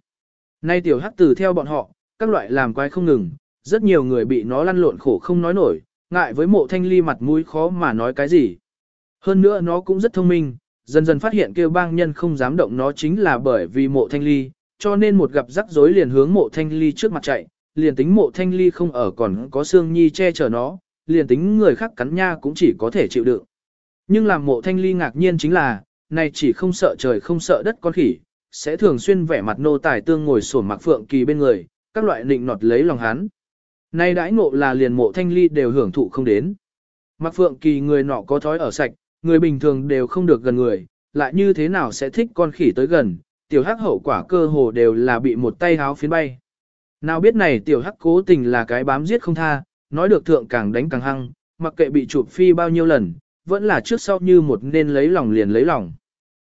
Nay tiểu hắc tử theo bọn họ, các loại làm quái không ngừng, rất nhiều người bị nó lăn lộn khổ không nói nổi, ngại với mộ thanh ly mặt mũi khó mà nói cái gì. Hơn nữa nó cũng rất thông minh, dần dần phát hiện kêu bang nhân không dám động nó chính là bởi vì mộ thanh ly, cho nên một gặp rắc rối liền hướng mộ thanh ly trước mặt chạy, liền tính mộ thanh ly không ở còn có xương nhi che chở nó, liền tính người khác cắn nha cũng chỉ có thể chịu đựng. Nhưng làm mộ thanh ly ngạc nhiên chính là, này chỉ không sợ trời không sợ đất con khỉ, sẽ thường xuyên vẻ mặt nô tài tương ngồi sổn mặc phượng kỳ bên người, các loại nịnh nọt lấy lòng hắn. Nay đãi ngộ là liền mộ thanh ly đều hưởng thụ không đến. Mặc phượng kỳ người nọ có thói ở sạch, người bình thường đều không được gần người, lại như thế nào sẽ thích con khỉ tới gần, tiểu hắc hậu quả cơ hồ đều là bị một tay háo phiến bay. Nào biết này tiểu hắc cố tình là cái bám giết không tha, nói được thượng càng đánh càng hăng, mặc kệ bị chụp phi bao nhiêu lần, vẫn là trước sau như một nên lấy lòng liền lấy lòng.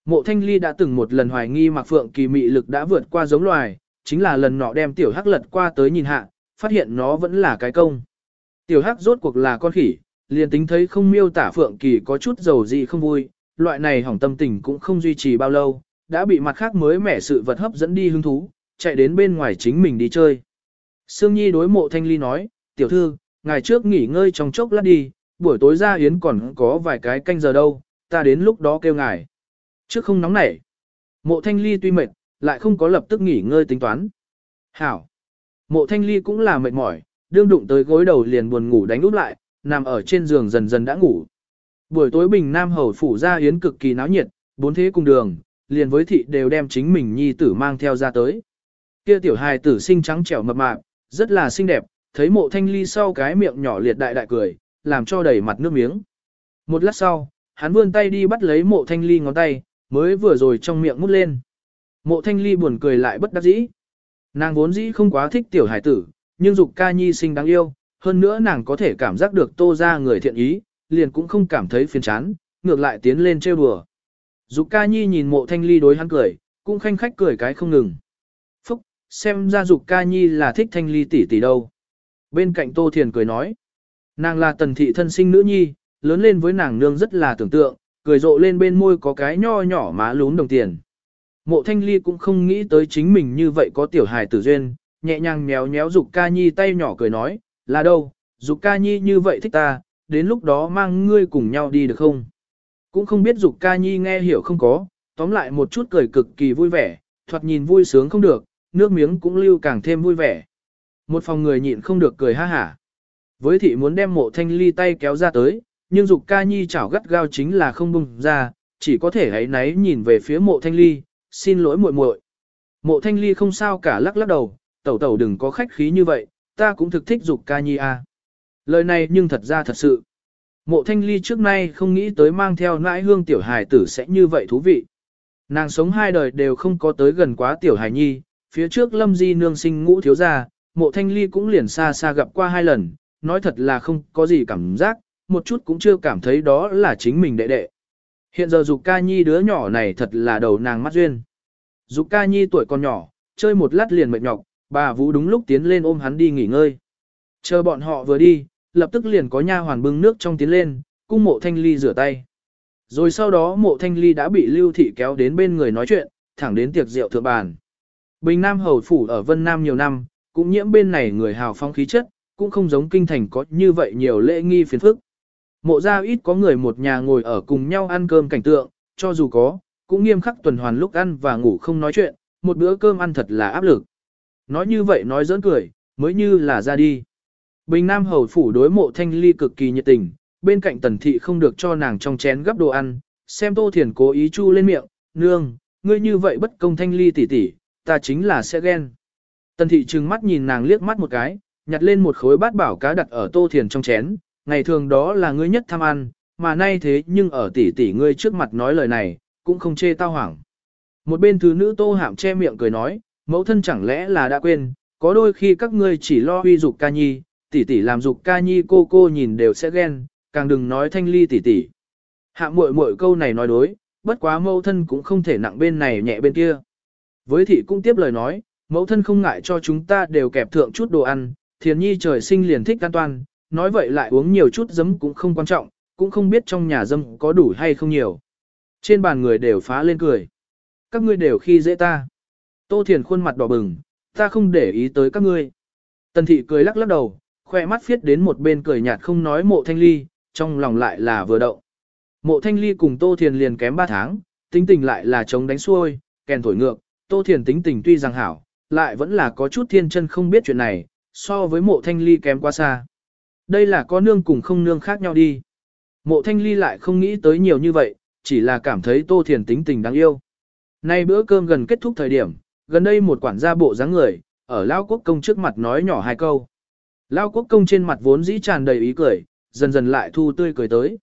Mộ thanh ly đã từng một lần hoài nghi mặc phượng kỳ mị lực đã vượt qua giống loài, chính là lần nọ đem tiểu hắc lật qua tới nhìn hạ, phát hiện nó vẫn là cái công. Tiểu hắc rốt cuộc là con khỉ, liền tính thấy không miêu tả phượng kỳ có chút dầu gì không vui, loại này hỏng tâm tình cũng không duy trì bao lâu, đã bị mặt khác mới mẻ sự vật hấp dẫn đi hứng thú, chạy đến bên ngoài chính mình đi chơi. Sương Nhi đối mộ thanh ly nói, tiểu thư, ngày trước nghỉ ngơi trong chốc lát đi, buổi tối ra yến còn có vài cái canh giờ đâu, ta đến lúc đó kêu ngài. Trước không nóng nảy. Mộ thanh ly tuy mệt, lại không có lập tức nghỉ ngơi tính toán. Hảo. Mộ thanh ly cũng là mệt mỏi, đương đụng tới gối đầu liền buồn ngủ đánh úp lại, nằm ở trên giường dần dần đã ngủ. Buổi tối bình Nam Hầu phủ ra yến cực kỳ náo nhiệt, bốn thế cùng đường, liền với thị đều đem chính mình nhi tử mang theo ra tới. Kia tiểu hài tử sinh trắng trẻo mập mạp, rất là xinh đẹp, thấy mộ thanh ly sau cái miệng nhỏ liệt đại đại cười, làm cho đầy mặt nước miếng. Một lát sau, hắn vươn tay đi bắt lấy mộ thanh ly ngón tay, mới vừa rồi trong miệng mút lên. Mộ thanh ly buồn cười lại bất đắc dĩ. Nàng vốn dĩ không quá thích tiểu hải tử, nhưng dục ca nhi sinh đáng yêu, hơn nữa nàng có thể cảm giác được tô ra người thiện ý, liền cũng không cảm thấy phiền chán, ngược lại tiến lên trêu đùa. Dục ca nhi nhìn mộ thanh ly đối hắn cười, cũng khanh khách cười cái không ngừng. Phúc, xem ra dục ca nhi là thích thanh ly tỷ tỷ đâu. Bên cạnh tô thiền cười nói, nàng là tần thị thân sinh nữ nhi, lớn lên với nàng nương rất là tưởng tượng, cười rộ lên bên môi có cái nho nhỏ má lún đồng tiền. Mộ thanh ly cũng không nghĩ tới chính mình như vậy có tiểu hài tử duyên, nhẹ nhàng méo méo dục ca nhi tay nhỏ cười nói, là đâu, dục ca nhi như vậy thích ta, đến lúc đó mang ngươi cùng nhau đi được không? Cũng không biết dục ca nhi nghe hiểu không có, tóm lại một chút cười cực kỳ vui vẻ, thoạt nhìn vui sướng không được, nước miếng cũng lưu càng thêm vui vẻ. Một phòng người nhịn không được cười ha hả. Với thị muốn đem mộ thanh ly tay kéo ra tới, nhưng dục ca nhi chảo gắt gao chính là không bung ra, chỉ có thể hãy náy nhìn về phía mộ thanh ly, xin lỗi muội muội. Mộ thanh ly không sao cả lắc lắc đầu, tẩu tẩu đừng có khách khí như vậy, ta cũng thực thích dục ca nhi à. Lời này nhưng thật ra thật sự. Mộ thanh ly trước nay không nghĩ tới mang theo nãi hương tiểu hài tử sẽ như vậy thú vị. Nàng sống hai đời đều không có tới gần quá tiểu hài nhi, phía trước lâm di nương sinh ngũ thiếu gia, mộ thanh ly cũng liền xa xa gặp qua hai lần, nói thật là không có gì cảm giác, một chút cũng chưa cảm thấy đó là chính mình đệ đệ. Hiện giờ Dục Ca Nhi đứa nhỏ này thật là đầu nàng mắt duyên. Dục Ca Nhi tuổi còn nhỏ, chơi một lát liền mệt nhọc, bà Vũ đúng lúc tiến lên ôm hắn đi nghỉ ngơi. Chờ bọn họ vừa đi, lập tức liền có nha hoàn bưng nước trong tiến lên, cung mộ thanh ly rửa tay. Rồi sau đó mộ thanh ly đã bị lưu thị kéo đến bên người nói chuyện, thẳng đến tiệc rượu thượng bàn. Bình Nam hầu phủ ở Vân Nam nhiều năm, cũng nhiễm bên này người hào phong khí chất, cũng không giống kinh thành có như vậy nhiều lễ nghi phiền phức. Mộ ra ít có người một nhà ngồi ở cùng nhau ăn cơm cảnh tượng, cho dù có, cũng nghiêm khắc tuần hoàn lúc ăn và ngủ không nói chuyện, một bữa cơm ăn thật là áp lực. Nói như vậy nói giỡn cười, mới như là ra đi. Bình Nam hầu phủ đối mộ thanh ly cực kỳ nhiệt tình, bên cạnh tần thị không được cho nàng trong chén gấp đồ ăn, xem tô thiền cố ý chu lên miệng, nương, ngươi như vậy bất công thanh ly tỉ tỉ, ta chính là sẽ ghen. Tần thị trừng mắt nhìn nàng liếc mắt một cái, nhặt lên một khối bát bảo cá đặt ở tô thiền trong chén, ngày thường đó là ngươi nhất tham ăn, mà nay thế nhưng ở tỷ tỷ ngươi trước mặt nói lời này, cũng không chê tao hoảng. Một bên thứ nữ tô hạm che miệng cười nói, mẫu thân chẳng lẽ là đã quên, có đôi khi các ngươi chỉ lo huy dục ca nhi, tỷ tỷ làm dục ca nhi cô cô nhìn đều sẽ ghen, càng đừng nói thanh ly tỷ tỷ. Hạ muội muội câu này nói đối, bất quá mẫu thân cũng không thể nặng bên này nhẹ bên kia. Với thị cũng tiếp lời nói, mẫu thân không ngại cho chúng ta đều kẹp thượng chút đồ ăn, thiền nhi trời sinh liền thích an toàn, nói vậy lại uống nhiều chút giấm cũng không quan trọng, cũng không biết trong nhà dâm có đủ hay không nhiều. Trên bàn người đều phá lên cười. Các ngươi đều khi dễ ta. Tô thiền khuôn mặt đỏ bừng, ta không để ý tới các ngươi. Tần thị cười lắc lắc đầu, khoe mắt phiết đến một bên cười nhạt không nói mộ thanh ly, trong lòng lại là vừa động. Mộ thanh ly cùng Tô Thiền liền kém 3 tháng, tính tình lại là chống đánh xuôi, kèn thổi ngược, Tô Thiền tính tình tuy rằng hảo, lại vẫn là có chút thiên chân không biết chuyện này, so với mộ thanh ly kém quá xa. Đây là có nương cùng không nương khác nhau đi. Mộ thanh ly lại không nghĩ tới nhiều như vậy, chỉ là cảm thấy Tô Thiền tính tình đáng yêu. Nay bữa cơm gần kết thúc thời điểm, gần đây một quản gia bộ dáng người, ở Lao Quốc Công trước mặt nói nhỏ hai câu. Lao Quốc Công trên mặt vốn dĩ tràn đầy ý cười, dần dần lại thu tươi cười tới.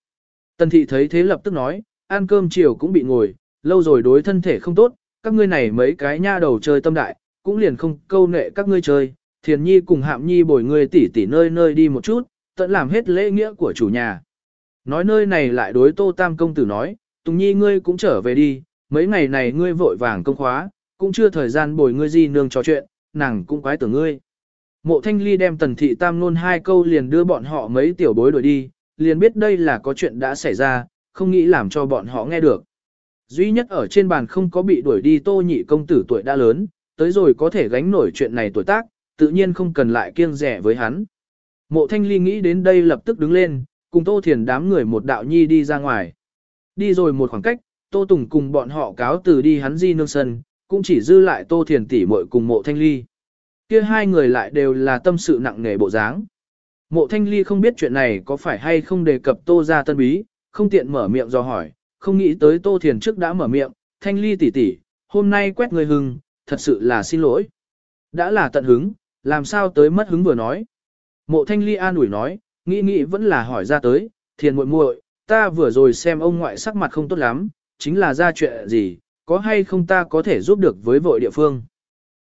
Tần thị thấy thế lập tức nói, ăn cơm chiều cũng bị ngồi, lâu rồi đối thân thể không tốt, các ngươi này mấy cái nha đầu chơi tâm đại, cũng liền không câu nệ các ngươi chơi, thiền nhi cùng hạm nhi bồi ngươi tỉ tỉ nơi nơi đi một chút, tận làm hết lễ nghĩa của chủ nhà. Nói nơi này lại đối tô tam công tử nói, Tùng nhi ngươi cũng trở về đi, mấy ngày này ngươi vội vàng công khóa, cũng chưa thời gian bồi ngươi gì nương trò chuyện, nàng cũng quái tưởng ngươi. Mộ thanh ly đem tần thị tam nôn hai câu liền đưa bọn họ mấy tiểu bối đuổi đi, liền biết đây là có chuyện đã xảy ra, không nghĩ làm cho bọn họ nghe được. Duy nhất ở trên bàn không có bị đuổi đi tô nhị công tử tuổi đã lớn, tới rồi có thể gánh nổi chuyện này tuổi tác, tự nhiên không cần lại kiêng rẻ với hắn. Mộ thanh ly nghĩ đến đây lập tức đứng lên, cùng tô thiền đám người một đạo nhi đi ra ngoài. Đi rồi một khoảng cách, tô tùng cùng bọn họ cáo từ đi hắn di nương sân, cũng chỉ dư lại tô thiền tỷ muội cùng mộ thanh ly. Kia hai người lại đều là tâm sự nặng nề bộ dáng. Mộ thanh ly không biết chuyện này có phải hay không đề cập tô ra tân bí, không tiện mở miệng do hỏi, không nghĩ tới tô thiền trước đã mở miệng, thanh ly tỷ tỷ, hôm nay quét người hưng, thật sự là xin lỗi. Đã là tận hứng, làm sao tới mất hứng vừa nói. Mộ thanh ly an ủi nói, nghĩ nghĩ vẫn là hỏi ra tới, thiền muội muội, ta vừa rồi xem ông ngoại sắc mặt không tốt lắm, chính là ra chuyện gì, có hay không ta có thể giúp được với vội địa phương.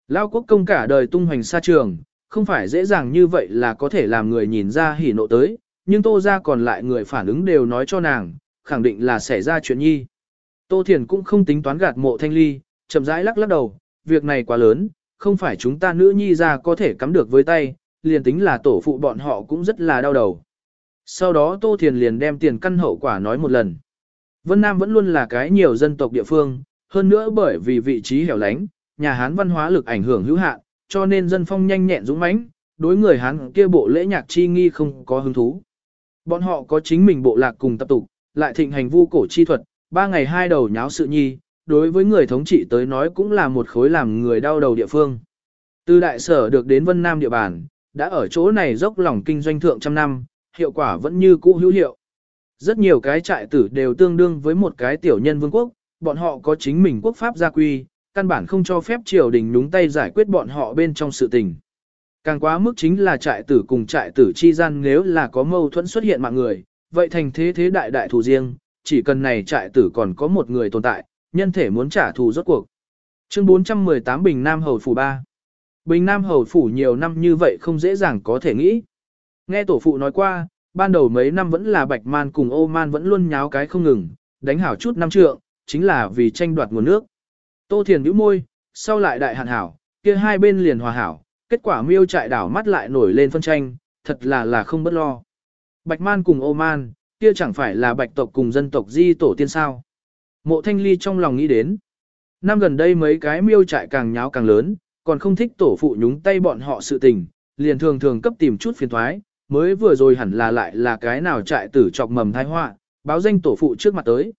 Lao quốc công cả đời tung hoành xa trường, không phải dễ dàng như vậy là có thể làm người nhìn ra hỉ nộ tới, nhưng tô ra còn lại người phản ứng đều nói cho nàng, khẳng định là xảy ra chuyện nhi. Tô Thiền cũng không tính toán gạt mộ thanh ly, chậm rãi lắc lắc đầu, việc này quá lớn, không phải chúng ta nữ nhi ra có thể cắm được với tay, liền tính là tổ phụ bọn họ cũng rất là đau đầu. Sau đó Tô Thiền liền đem tiền căn hậu quả nói một lần. Vân Nam vẫn luôn là cái nhiều dân tộc địa phương, hơn nữa bởi vì vị trí hẻo lánh, nhà Hán văn hóa lực ảnh hưởng hữu hạn, cho nên dân phong nhanh nhẹn dũng mãnh, đối người Hán kia bộ lễ nhạc chi nghi không có hứng thú. Bọn họ có chính mình bộ lạc cùng tập tục, lại thịnh hành vu cổ chi thuật, ba ngày hai đầu nháo sự nhi, đối với người thống trị tới nói cũng là một khối làm người đau đầu địa phương. Từ đại sở được đến Vân Nam địa bàn, đã ở chỗ này dốc lòng kinh doanh thượng trăm năm, hiệu quả vẫn như cũ hữu hiệu. Rất nhiều cái trại tử đều tương đương với một cái tiểu nhân vương quốc, bọn họ có chính mình quốc pháp gia quy, căn bản không cho phép triều đình nhúng tay giải quyết bọn họ bên trong sự tình. Càng quá mức chính là trại tử cùng trại tử chi gian nếu là có mâu thuẫn xuất hiện mạng người, vậy thành thế thế đại đại thù riêng, chỉ cần này trại tử còn có một người tồn tại, nhân thể muốn trả thù rốt cuộc. Chương 418 Bình Nam Hầu Phủ 3 Bình Nam Hầu Phủ nhiều năm như vậy không dễ dàng có thể nghĩ. Nghe tổ phụ nói qua, ban đầu mấy năm vẫn là Bạch Man cùng Ô Man vẫn luôn nháo cái không ngừng, đánh hảo chút năm trượng, chính là vì tranh đoạt nguồn nước. Tô Thiền nhíu môi, sau lại đại hạn hảo, kia hai bên liền hòa hảo, kết quả miêu trại đảo mắt lại nổi lên phân tranh, thật là là không bất lo. Bạch Man cùng Ô Man, kia chẳng phải là bạch tộc cùng dân tộc di tổ tiên sao. Mộ thanh ly trong lòng nghĩ đến. Năm gần đây mấy cái miêu trại càng nháo càng lớn, còn không thích tổ phụ nhúng tay bọn họ sự tình, liền thường thường cấp tìm chút phiền thoái, mới vừa rồi hẳn là lại là cái nào trại tử chọc mầm thai họa, báo danh tổ phụ trước mặt tới.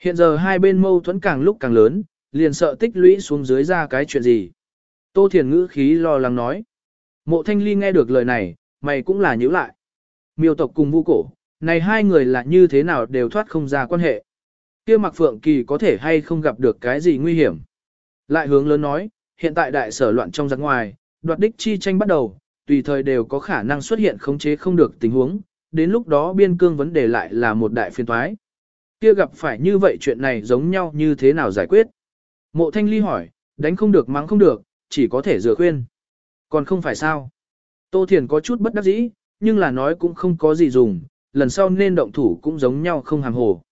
Hiện giờ hai bên mâu thuẫn càng lúc càng lớn, liền sợ tích lũy xuống dưới ra cái chuyện gì. Tô Thiền ngữ khí lo lắng nói. Mộ thanh ly nghe được lời này, mày cũng là nhíu lại. Miêu tộc cùng vu cổ, này hai người là như thế nào đều thoát không ra quan hệ. kia mặc phượng kỳ có thể hay không gặp được cái gì nguy hiểm. Lại hướng lớn nói, hiện tại đại sở loạn trong giặc ngoài, đoạt đích chi tranh bắt đầu, tùy thời đều có khả năng xuất hiện khống chế không được tình huống, đến lúc đó biên cương vấn đề lại là một đại phiên toái. Kia gặp phải như vậy chuyện này giống nhau như thế nào giải quyết? Mộ thanh ly hỏi, đánh không được mắng không được, chỉ có thể dựa khuyên. Còn không phải sao? Tô Thiền có chút bất đắc dĩ, nhưng là nói cũng không có gì dùng, lần sau nên động thủ cũng giống nhau không hàng hồ.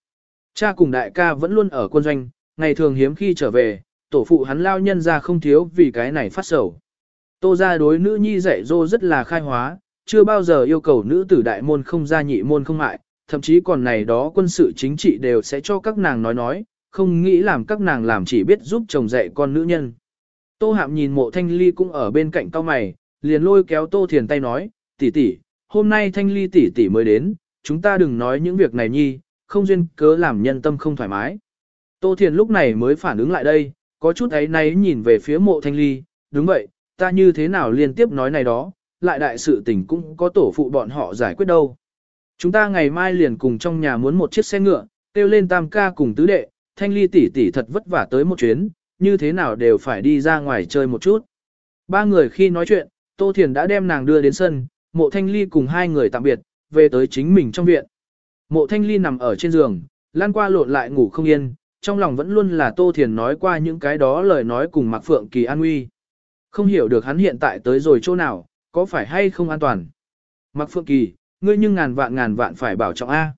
Cha cùng đại ca vẫn luôn ở quân doanh, ngày thường hiếm khi trở về, tổ phụ hắn lao nhân ra không thiếu vì cái này phát sầu. Tô ra đối nữ nhi dạy dô rất là khai hóa, chưa bao giờ yêu cầu nữ tử đại môn không ra nhị môn không mại, thậm chí còn này đó quân sự chính trị đều sẽ cho các nàng nói nói, không nghĩ làm các nàng làm chỉ biết giúp chồng dạy con nữ nhân. Tô hạm nhìn mộ thanh ly cũng ở bên cạnh cao mày, liền lôi kéo tô thiền tay nói, tỷ tỷ, hôm nay thanh ly tỷ tỷ mới đến, chúng ta đừng nói những việc này nhi, không duyên cớ làm nhân tâm không thoải mái. Tô thiền lúc này mới phản ứng lại đây, có chút ấy nay nhìn về phía mộ thanh ly, đúng vậy, ta như thế nào liên tiếp nói này đó, lại đại sự tình cũng có tổ phụ bọn họ giải quyết đâu. Chúng ta ngày mai liền cùng trong nhà muốn một chiếc xe ngựa, kêu lên tam ca cùng tứ đệ, thanh ly tỷ tỷ thật vất vả tới một chuyến, như thế nào đều phải đi ra ngoài chơi một chút. Ba người khi nói chuyện, Tô Thiền đã đem nàng đưa đến sân, mộ thanh ly cùng hai người tạm biệt, về tới chính mình trong viện. Mộ thanh ly nằm ở trên giường, lan qua lộn lại ngủ không yên, trong lòng vẫn luôn là Tô Thiền nói qua những cái đó lời nói cùng Mạc Phượng Kỳ an nguy. Không hiểu được hắn hiện tại tới rồi chỗ nào, có phải hay không an toàn. Mạc Phượng Kỳ, ngươi nhưng ngàn vạn ngàn vạn phải bảo trọng A.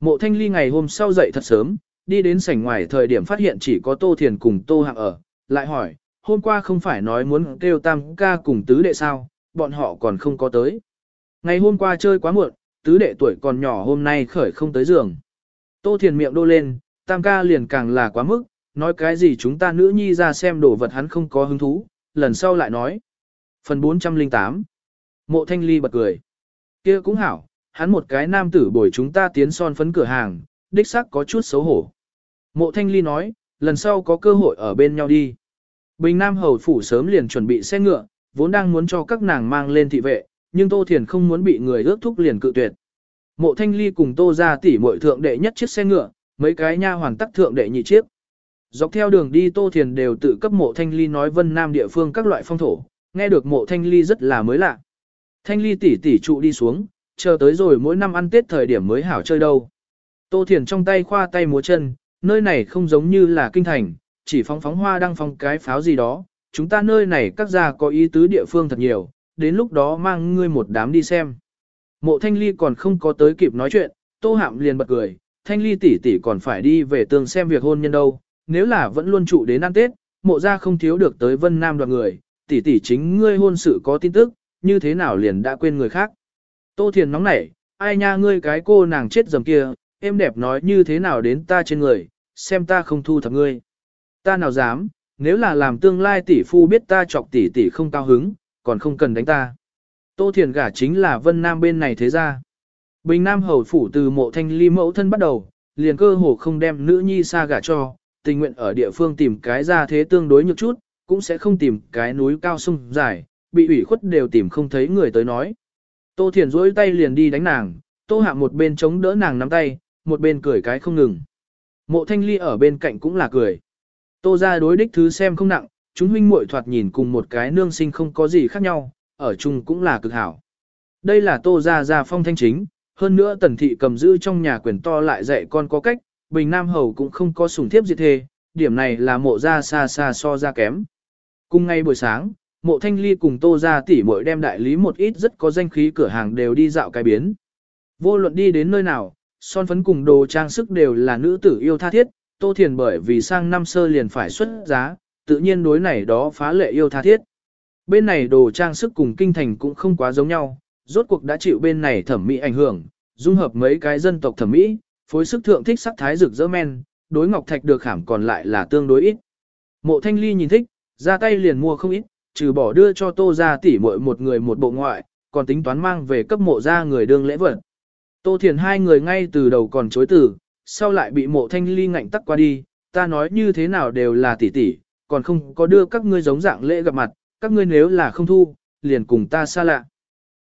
Mộ thanh ly ngày hôm sau dậy thật sớm, đi đến sảnh ngoài thời điểm phát hiện chỉ có Tô Thiền cùng Tô Hạng ở, lại hỏi, hôm qua không phải nói muốn kêu tam ca cùng tứ đệ sao, bọn họ còn không có tới. Ngày hôm qua chơi quá muộn, tứ đệ tuổi còn nhỏ hôm nay khởi không tới giường. Tô Thiền miệng đô lên, tam ca liền càng là quá mức, nói cái gì chúng ta nữ nhi ra xem đồ vật hắn không có hứng thú, lần sau lại nói. Phần 408 Mộ Thanh Ly bật cười. kia cũng hảo, hắn một cái nam tử bồi chúng ta tiến son phấn cửa hàng, đích xác có chút xấu hổ. Mộ Thanh Ly nói, lần sau có cơ hội ở bên nhau đi. Bình Nam Hầu Phủ sớm liền chuẩn bị xe ngựa, vốn đang muốn cho các nàng mang lên thị vệ, nhưng Tô Thiền không muốn bị người ước thúc liền cự tuyệt. Mộ Thanh Ly cùng Tô ra tỉ muội thượng đệ nhất chiếc xe ngựa, mấy cái nha hoàn tắc thượng đệ nhị chiếc. Dọc theo đường đi Tô Thiền đều tự cấp Mộ Thanh Ly nói Vân Nam địa phương các loại phong thổ, nghe được Mộ Thanh Ly rất là mới lạ. Thanh Ly tỉ tỉ trụ đi xuống, chờ tới rồi mỗi năm ăn Tết thời điểm mới hảo chơi đâu. Tô Thiền trong tay khoa tay múa chân, nơi này không giống như là kinh thành, chỉ phóng phóng hoa đang phong cái pháo gì đó, chúng ta nơi này các gia có ý tứ địa phương thật nhiều, đến lúc đó mang ngươi một đám đi xem. Mộ thanh ly còn không có tới kịp nói chuyện, tô hạm liền bật cười, thanh ly tỷ tỷ còn phải đi về tường xem việc hôn nhân đâu, nếu là vẫn luôn trụ đến ăn Tết, mộ ra không thiếu được tới vân nam đoàn người, tỷ tỷ chính ngươi hôn sự có tin tức, như thế nào liền đã quên người khác. Tô thiền nóng nảy, ai nha ngươi cái cô nàng chết dầm kia, em đẹp nói như thế nào đến ta trên người, xem ta không thu thập ngươi. Ta nào dám, nếu là làm tương lai tỷ phu biết ta chọc tỷ tỷ không cao hứng, còn không cần đánh ta. Tô Thiền gả chính là Vân Nam bên này thế ra. Bình Nam hầu phủ từ mộ thanh ly mẫu thân bắt đầu, liền cơ hồ không đem nữ nhi xa gả cho, tình nguyện ở địa phương tìm cái ra thế tương đối nhược chút, cũng sẽ không tìm cái núi cao sông dài, bị ủy khuất đều tìm không thấy người tới nói. Tô Thiền rỗi tay liền đi đánh nàng, Tô Hạ một bên chống đỡ nàng nắm tay, một bên cười cái không ngừng. Mộ thanh ly ở bên cạnh cũng là cười. Tô ra đối đích thứ xem không nặng, chúng huynh muội thoạt nhìn cùng một cái nương sinh không có gì khác nhau, ở chung cũng là cực hảo. Đây là tô ra ra phong thanh chính, hơn nữa tần thị cầm giữ trong nhà quyền to lại dạy con có cách, bình nam hầu cũng không có sủng thiếp diệt thề, điểm này là mộ ra xa xa so ra kém. Cùng ngay buổi sáng, mộ thanh ly cùng tô ra tỉ mội đem đại lý một ít rất có danh khí cửa hàng đều đi dạo cái biến. Vô luận đi đến nơi nào, son phấn cùng đồ trang sức đều là nữ tử yêu tha thiết, tô thiền bởi vì sang năm sơ liền phải xuất giá, tự nhiên đối này đó phá lệ yêu tha thiết. Bên này đồ trang sức cùng kinh thành cũng không quá giống nhau, rốt cuộc đã chịu bên này thẩm mỹ ảnh hưởng, dung hợp mấy cái dân tộc thẩm mỹ, phối sức thượng thích sắc thái rực rỡ men, đối ngọc thạch được khảm còn lại là tương đối ít. Mộ thanh ly nhìn thích, ra tay liền mua không ít, trừ bỏ đưa cho tô ra tỉ muội một người một bộ ngoại, còn tính toán mang về cấp mộ ra người đương lễ vật. Tô thiền hai người ngay từ đầu còn chối từ, sau lại bị mộ thanh ly ngạnh tắc qua đi, ta nói như thế nào đều là tỷ tỷ, còn không có đưa các ngươi giống dạng lễ gặp mặt, các ngươi nếu là không thu, liền cùng ta xa lạ.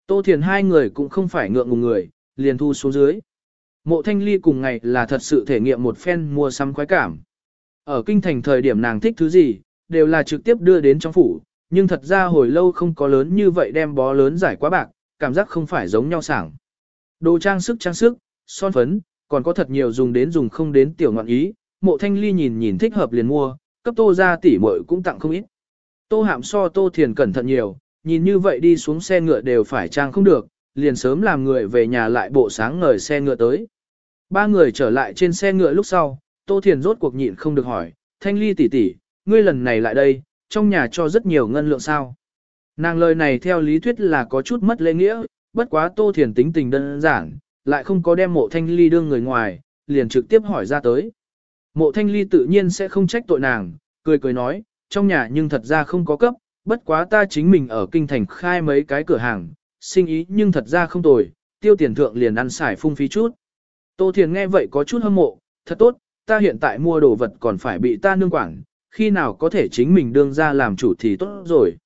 Tô thiền hai người cũng không phải ngượng ngùng người, liền thu xuống dưới. Mộ thanh ly cùng ngày là thật sự thể nghiệm một phen mua sắm khoái cảm. Ở kinh thành thời điểm nàng thích thứ gì, đều là trực tiếp đưa đến trong phủ, nhưng thật ra hồi lâu không có lớn như vậy đem bó lớn giải quá bạc, cảm giác không phải giống nhau sảng. Đồ trang sức trang sức, son phấn, còn có thật nhiều dùng đến dùng không đến tiểu ngọn ý, mộ thanh ly nhìn nhìn thích hợp liền mua, cấp tô ra tỉ muội cũng tặng không ít. Tô hạm so tô thiền cẩn thận nhiều, nhìn như vậy đi xuống xe ngựa đều phải trang không được, liền sớm làm người về nhà lại bộ sáng ngời xe ngựa tới. Ba người trở lại trên xe ngựa lúc sau, tô thiền rốt cuộc nhịn không được hỏi, thanh ly tỷ tỷ, ngươi lần này lại đây, trong nhà cho rất nhiều ngân lượng sao. Nàng lời này theo lý thuyết là có chút mất lễ nghĩa, bất quá tô thiền tính tình đơn giản, lại không có đem mộ thanh ly đương người ngoài, liền trực tiếp hỏi ra tới. Mộ thanh ly tự nhiên sẽ không trách tội nàng, cười cười nói, trong nhà nhưng thật ra không có cấp, bất quá ta chính mình ở kinh thành khai mấy cái cửa hàng, sinh ý nhưng thật ra không tồi, tiêu tiền thượng liền ăn xài phung phí chút. Tô Thiền nghe vậy có chút hâm mộ, thật tốt, ta hiện tại mua đồ vật còn phải bị ta nương quản, khi nào có thể chính mình đương ra làm chủ thì tốt rồi.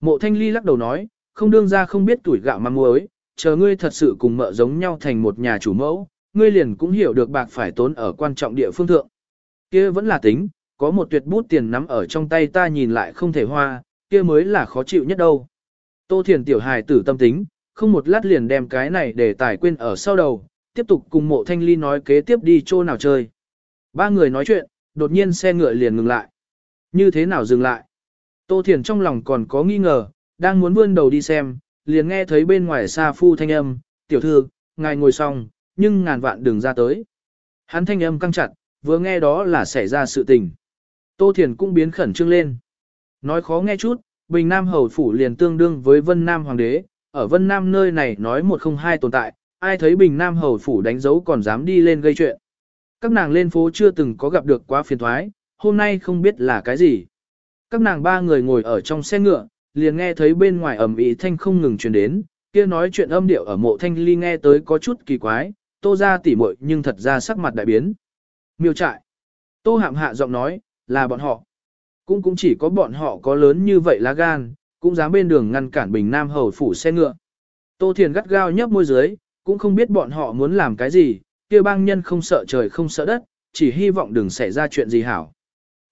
Mộ Thanh Ly lắc đầu nói, không đương ra không biết tuổi gạo măng muối, chờ ngươi thật sự cùng mợ giống nhau thành một nhà chủ mẫu, ngươi liền cũng hiểu được bạc phải tốn ở quan trọng địa phương thượng. kia vẫn là tính, có một tuyệt bút tiền nắm ở trong tay ta nhìn lại không thể hoa, kia mới là khó chịu nhất đâu. Tô Thiền tiểu hài tử tâm tính, không một lát liền đem cái này để tài quên ở sau đầu, tiếp tục cùng mộ thanh ly nói kế tiếp đi chỗ nào chơi. Ba người nói chuyện, đột nhiên xe ngựa liền ngừng lại. Như thế nào dừng lại? Tô Thiền trong lòng còn có nghi ngờ, đang muốn vươn đầu đi xem, liền nghe thấy bên ngoài xa phu thanh âm, tiểu thư, ngài ngồi xong, nhưng ngàn vạn đừng ra tới. Hắn thanh âm căng chặt, vừa nghe đó là xảy ra sự tình. Tô Thiền cũng biến khẩn trương lên. Nói khó nghe chút, Bình Nam Hầu Phủ liền tương đương với Vân Nam Hoàng đế, ở Vân Nam nơi này nói một không hai tồn tại, ai thấy Bình Nam Hầu Phủ đánh dấu còn dám đi lên gây chuyện. Các nàng lên phố chưa từng có gặp được quá phiền thoái, hôm nay không biết là cái gì. Các nàng ba người ngồi ở trong xe ngựa, liền nghe thấy bên ngoài ẩm ý thanh không ngừng truyền đến, kia nói chuyện âm điệu ở mộ thanh ly nghe tới có chút kỳ quái, tô ra tỉ muội nhưng thật ra sắc mặt đại biến. Miêu trại. Tô hạm hạ giọng nói, là bọn họ. Cũng cũng chỉ có bọn họ có lớn như vậy lá gan, cũng dám bên đường ngăn cản Bình Nam hầu phủ xe ngựa. Tô Thiền gắt gao nhấp môi dưới, cũng không biết bọn họ muốn làm cái gì, kia bang nhân không sợ trời không sợ đất, chỉ hy vọng đừng xảy ra chuyện gì hảo.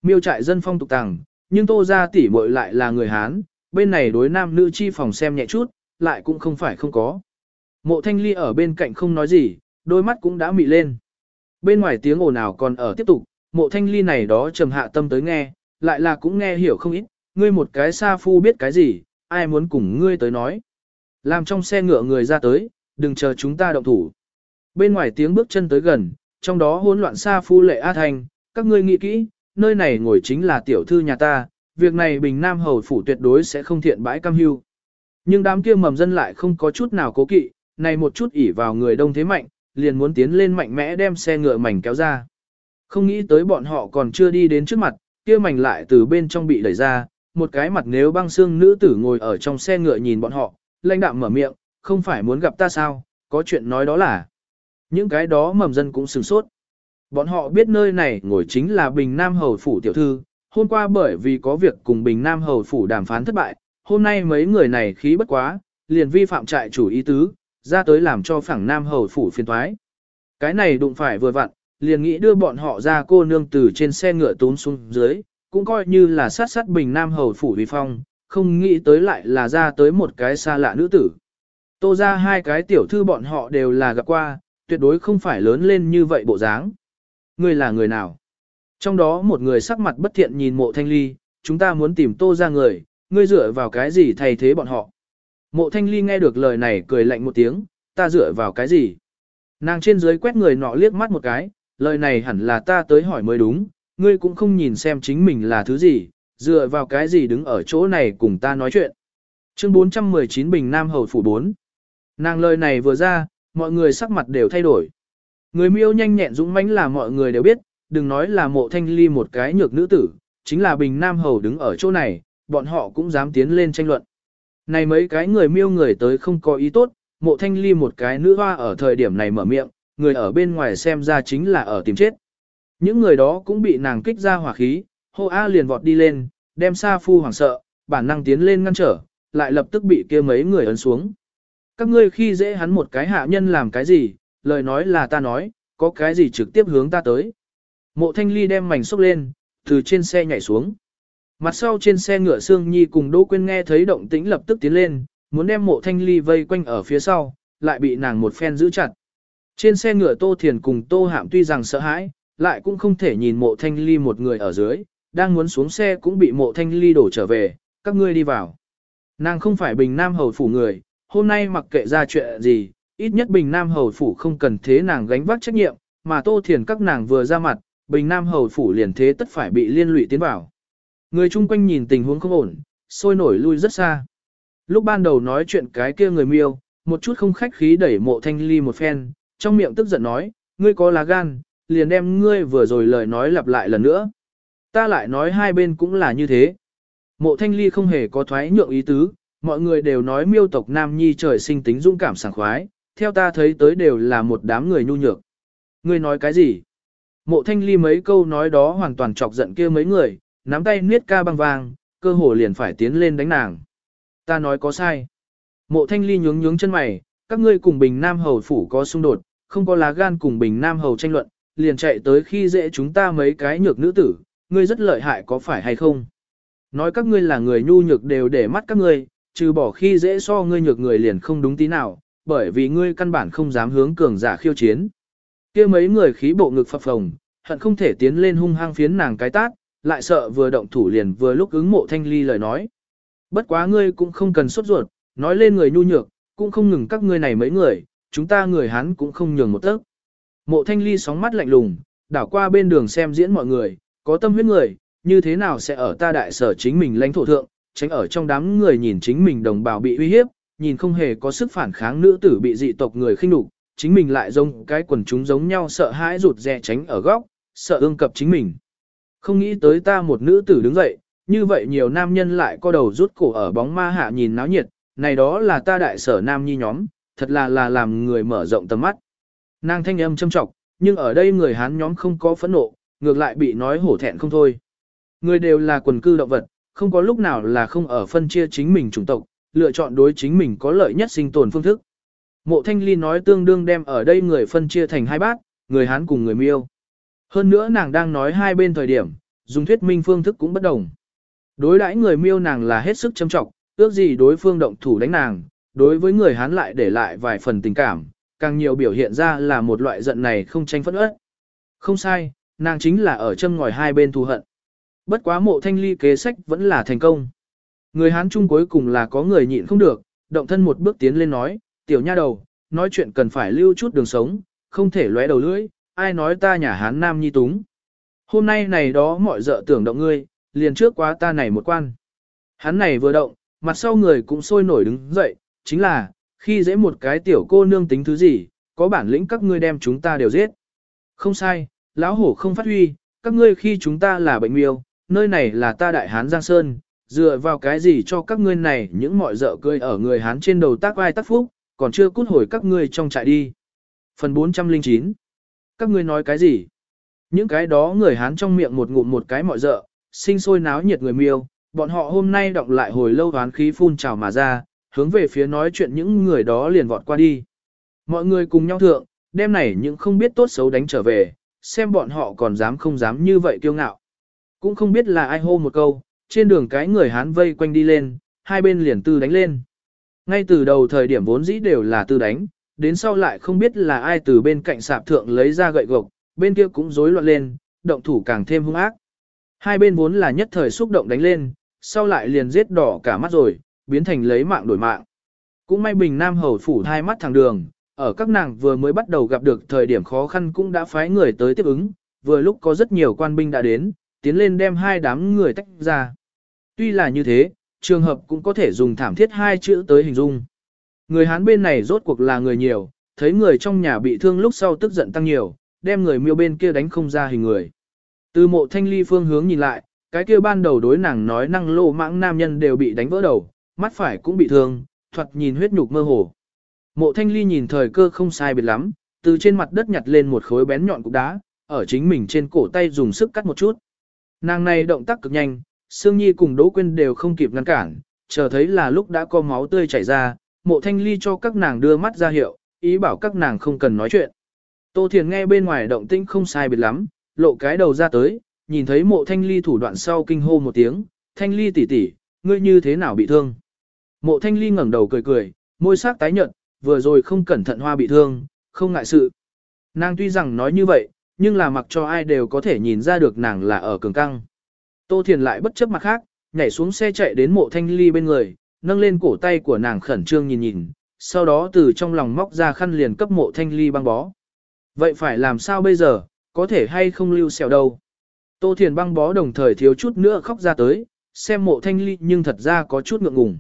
Miêu trại dân phong tục tàng, nhưng tô gia tỷ muội lại là người Hán, bên này đối nam nữ chi phòng xem nhẹ chút, lại cũng không phải không có. Mộ thanh ly ở bên cạnh không nói gì, đôi mắt cũng đã mị lên. Bên ngoài tiếng ồn ào còn ở tiếp tục, mộ thanh ly này đó trầm hạ tâm tới nghe, lại là cũng nghe hiểu không ít, ngươi một cái xa phu biết cái gì, ai muốn cùng ngươi tới nói. Làm trong xe ngựa người ra tới, đừng chờ chúng ta động thủ. Bên ngoài tiếng bước chân tới gần, trong đó hỗn loạn xa phu lệ A Thanh, các ngươi nghĩ kỹ, nơi này ngồi chính là tiểu thư nhà ta, việc này Bình Nam Hầu Phủ tuyệt đối sẽ không thiện bãi cam hưu. Nhưng đám kia mầm dân lại không có chút nào cố kỵ, này một chút ỉ vào người đông thế mạnh, liền muốn tiến lên mạnh mẽ đem xe ngựa mảnh kéo ra. Không nghĩ tới bọn họ còn chưa đi đến trước mặt, kia mảnh lại từ bên trong bị đẩy ra, một cái mặt nếu băng xương nữ tử ngồi ở trong xe ngựa nhìn bọn họ, lãnh đạm mở miệng, không phải muốn gặp ta sao, có chuyện nói đó là. Những cái đó mầm dân cũng sửng sốt. Bọn họ biết nơi này ngồi chính là Bình Nam Hầu Phủ Tiểu Thư, hôm qua bởi vì có việc cùng Bình Nam Hầu Phủ đàm phán thất bại, hôm nay mấy người này khí bất quá, liền vi phạm trại chủ ý tứ, ra tới làm cho phẳng Nam Hầu Phủ phiền thoái. Cái này đụng phải vừa vặn, liền nghĩ đưa bọn họ ra cô nương từ trên xe ngựa tốn xuống dưới, cũng coi như là sát sát Bình Nam Hầu Phủ vi phong, không nghĩ tới lại là ra tới một cái xa lạ nữ tử. Tô ra hai cái tiểu thư bọn họ đều là gặp qua, tuyệt đối không phải lớn lên như vậy bộ dáng. Ngươi là người nào? Trong đó một người sắc mặt bất thiện nhìn mộ thanh ly, chúng ta muốn tìm tô ra người, ngươi dựa vào cái gì thay thế bọn họ? Mộ thanh ly nghe được lời này cười lạnh một tiếng, ta dựa vào cái gì? Nàng trên dưới quét người nọ liếc mắt một cái, lời này hẳn là ta tới hỏi mới đúng, ngươi cũng không nhìn xem chính mình là thứ gì, dựa vào cái gì đứng ở chỗ này cùng ta nói chuyện. Chương 419 Bình Nam Hầu Phủ 4 Nàng lời này vừa ra, mọi người sắc mặt đều thay đổi. Người miêu nhanh nhẹn dũng mãnh là mọi người đều biết, đừng nói là mộ thanh ly một cái nhược nữ tử, chính là Bình Nam Hầu đứng ở chỗ này, bọn họ cũng dám tiến lên tranh luận. Này mấy cái người miêu người tới không có ý tốt, mộ thanh ly một cái nữ hoa ở thời điểm này mở miệng, người ở bên ngoài xem ra chính là ở tìm chết. Những người đó cũng bị nàng kích ra hỏa khí, hô A liền vọt đi lên, đem Sa Phu hoảng sợ, bản năng tiến lên ngăn trở, lại lập tức bị kia mấy người ấn xuống. Các ngươi khi dễ hắn một cái hạ nhân làm cái gì, lời nói là ta nói, có cái gì trực tiếp hướng ta tới. Mộ thanh ly đem mảnh xúc lên, từ trên xe nhảy xuống. Mặt sau trên xe ngựa Sương Nhi cùng Đỗ Quyên nghe thấy động tĩnh lập tức tiến lên, muốn đem mộ thanh ly vây quanh ở phía sau, lại bị nàng một phen giữ chặt. Trên xe ngựa Tô Thiền cùng Tô Hạm tuy rằng sợ hãi, lại cũng không thể nhìn mộ thanh ly một người ở dưới, đang muốn xuống xe cũng bị mộ thanh ly đổ trở về, các ngươi đi vào. Nàng không phải bình nam hầu phủ người, hôm nay mặc kệ ra chuyện gì, ít nhất bình nam hầu phủ không cần thế nàng gánh vác trách nhiệm, mà Tô Thiền các nàng vừa ra mặt, bình nam hầu phủ liền thế tất phải bị liên lụy tiến vào. Người chung quanh nhìn tình huống không ổn, sôi nổi lui rất xa. Lúc ban đầu nói chuyện cái kia người miêu, một chút không khách khí đẩy mộ thanh ly một phen, trong miệng tức giận nói, ngươi có lá gan, liền đem ngươi vừa rồi lời nói lặp lại lần nữa. Ta lại nói hai bên cũng là như thế. Mộ thanh ly không hề có thoái nhượng ý tứ, mọi người đều nói miêu tộc Nam Nhi trời sinh tính dũng cảm sảng khoái, theo ta thấy tới đều là một đám người nhu nhược. Ngươi nói cái gì? Mộ thanh ly mấy câu nói đó hoàn toàn chọc giận kia mấy người, nắm tay niết ca băng vàng, cơ hồ liền phải tiến lên đánh nàng. Ta nói có sai. Mộ thanh ly nhướng nhướng chân mày, các ngươi cùng Bình Nam Hầu Phủ có xung đột, không có lá gan cùng Bình Nam Hầu tranh luận, liền chạy tới khi dễ chúng ta mấy cái nhược nữ tử, ngươi rất lợi hại có phải hay không? Nói các ngươi là người nhu nhược đều để mắt các ngươi, trừ bỏ khi dễ so ngươi nhược người liền không đúng tí nào, bởi vì ngươi căn bản không dám hướng cường giả khiêu chiến. kia mấy người khí bộ ngực phập phồng, hận không thể tiến lên hung hăng phiến nàng cái tát, lại sợ vừa động thủ liền vừa lúc ứng mộ thanh ly lời nói. Bất quá ngươi cũng không cần sốt ruột, nói lên người nhu nhược, cũng không ngừng các ngươi này mấy người, chúng ta người hắn cũng không nhường một tấc. Mộ thanh ly sóng mắt lạnh lùng, đảo qua bên đường xem diễn mọi người, có tâm huyết người, như thế nào sẽ ở ta đại sở chính mình lãnh thổ thượng, tránh ở trong đám người nhìn chính mình đồng bào bị uy hiếp, nhìn không hề có sức phản kháng nữ tử bị dị tộc người khinh đục, chính mình lại giống cái quần chúng giống nhau sợ hãi rụt rè tránh ở góc, sợ ương cập chính mình. Không nghĩ tới ta một nữ tử đứng dậy, như vậy nhiều nam nhân lại co đầu rút cổ ở bóng ma hạ nhìn náo nhiệt, này đó là ta đại sở nam nhi nhóm, thật là là làm người mở rộng tầm mắt. Nàng thanh âm châm trọng, nhưng ở đây người Hán nhóm không có phẫn nộ, ngược lại bị nói hổ thẹn không thôi. Người đều là quần cư động vật, không có lúc nào là không ở phân chia chính mình chủng tộc, lựa chọn đối chính mình có lợi nhất sinh tồn phương thức. Mộ Thanh Ly nói tương đương đem ở đây người phân chia thành hai bát, người Hán cùng người Miêu. Hơn nữa nàng đang nói hai bên thời điểm, dùng thuyết minh phương thức cũng bất đồng. Đối đãi người Miêu nàng là hết sức châm trọng, ước gì đối phương động thủ đánh nàng, đối với người Hán lại để lại vài phần tình cảm, càng nhiều biểu hiện ra là một loại giận này không tranh phẫn ớt. Không sai, nàng chính là ở châm ngòi hai bên thù hận. Bất quá mộ thanh ly kế sách vẫn là thành công. Người Hán Trung cuối cùng là có người nhịn không được, động thân một bước tiến lên nói, tiểu nha đầu, nói chuyện cần phải lưu chút đường sống, không thể lóe đầu lưỡi, ai nói ta nhà Hán Nam nhi túng. Hôm nay này đó mọi dợ tưởng động ngươi, liền trước quá ta này một quan. Hắn này vừa động, mặt sau người cũng sôi nổi đứng dậy, chính là, khi dễ một cái tiểu cô nương tính thứ gì, có bản lĩnh các ngươi đem chúng ta đều giết. Không sai, lão hổ không phát huy, các ngươi khi chúng ta là bệnh miêu, nơi này là ta đại hán Giang Sơn, dựa vào cái gì cho các ngươi này những mọi dợ cười ở người hán trên đầu tác vai tác phúc, còn chưa cút hồi các ngươi trong trại đi. Phần 409 Các ngươi nói cái gì? Những cái đó người hán trong miệng một ngụm một cái mọi dợ, sinh sôi náo nhiệt người miêu, bọn họ hôm nay động lại hồi lâu hoán khí phun trào mà ra, hướng về phía nói chuyện những người đó liền vọt qua đi. Mọi người cùng nhau thượng, đêm này những không biết tốt xấu đánh trở về, xem bọn họ còn dám không dám như vậy kiêu ngạo. Cũng không biết là ai hô một câu, trên đường cái người Hán vây quanh đi lên, hai bên liền tư đánh lên. Ngay từ đầu thời điểm vốn dĩ đều là tư đánh, đến sau lại không biết là ai từ bên cạnh sạp thượng lấy ra gậy gộc, bên kia cũng rối loạn lên, động thủ càng thêm hung ác. Hai bên vốn là nhất thời xúc động đánh lên, sau lại liền giết đỏ cả mắt rồi, biến thành lấy mạng đổi mạng. Cũng may Bình Nam hầu phủ hai mắt thẳng đường, ở các nàng vừa mới bắt đầu gặp được thời điểm khó khăn cũng đã phái người tới tiếp ứng, vừa lúc có rất nhiều quan binh đã đến, tiến lên đem hai đám người tách ra. Tuy là như thế, trường hợp cũng có thể dùng thảm thiết hai chữ tới hình dung. Người Hán bên này rốt cuộc là người nhiều, thấy người trong nhà bị thương lúc sau tức giận tăng nhiều, đem người miêu bên kia đánh không ra hình người. Từ mộ thanh ly phương hướng nhìn lại, cái kia ban đầu đối nàng nói năng lô mãng nam nhân đều bị đánh vỡ đầu, mắt phải cũng bị thương, thoạt nhìn huyết nhục mơ hồ. Mộ thanh ly nhìn thời cơ không sai biệt lắm, từ trên mặt đất nhặt lên một khối bén nhọn cục đá, ở chính mình trên cổ tay dùng sức cắt một chút. Nàng này động tác cực nhanh, Sương Nhi cùng Đỗ Quyên đều không kịp ngăn cản, chờ thấy là lúc đã có máu tươi chảy ra, mộ thanh ly cho các nàng đưa mắt ra hiệu, ý bảo các nàng không cần nói chuyện. Tô Thiền nghe bên ngoài động tĩnh không sai biệt lắm, lộ cái đầu ra tới, nhìn thấy mộ thanh ly thủ đoạn sau kinh hô một tiếng, thanh ly tỷ tỷ, ngươi như thế nào bị thương? Mộ thanh ly ngẩng đầu cười cười, môi sắc tái nhợt, vừa rồi không cẩn thận hoa bị thương, không ngại sự. Nàng tuy rằng nói như vậy, nhưng là mặc cho ai đều có thể nhìn ra được nàng là ở cường căng. Tô Thiền lại bất chấp mặt khác, nhảy xuống xe chạy đến mộ thanh ly bên người, nâng lên cổ tay của nàng khẩn trương nhìn nhìn, sau đó từ trong lòng móc ra khăn liền cấp mộ thanh ly băng bó. Vậy phải làm sao bây giờ, có thể hay không lưu xèo đâu. Tô Thiền băng bó đồng thời thiếu chút nữa khóc ra tới, xem mộ thanh ly nhưng thật ra có chút ngượng ngùng.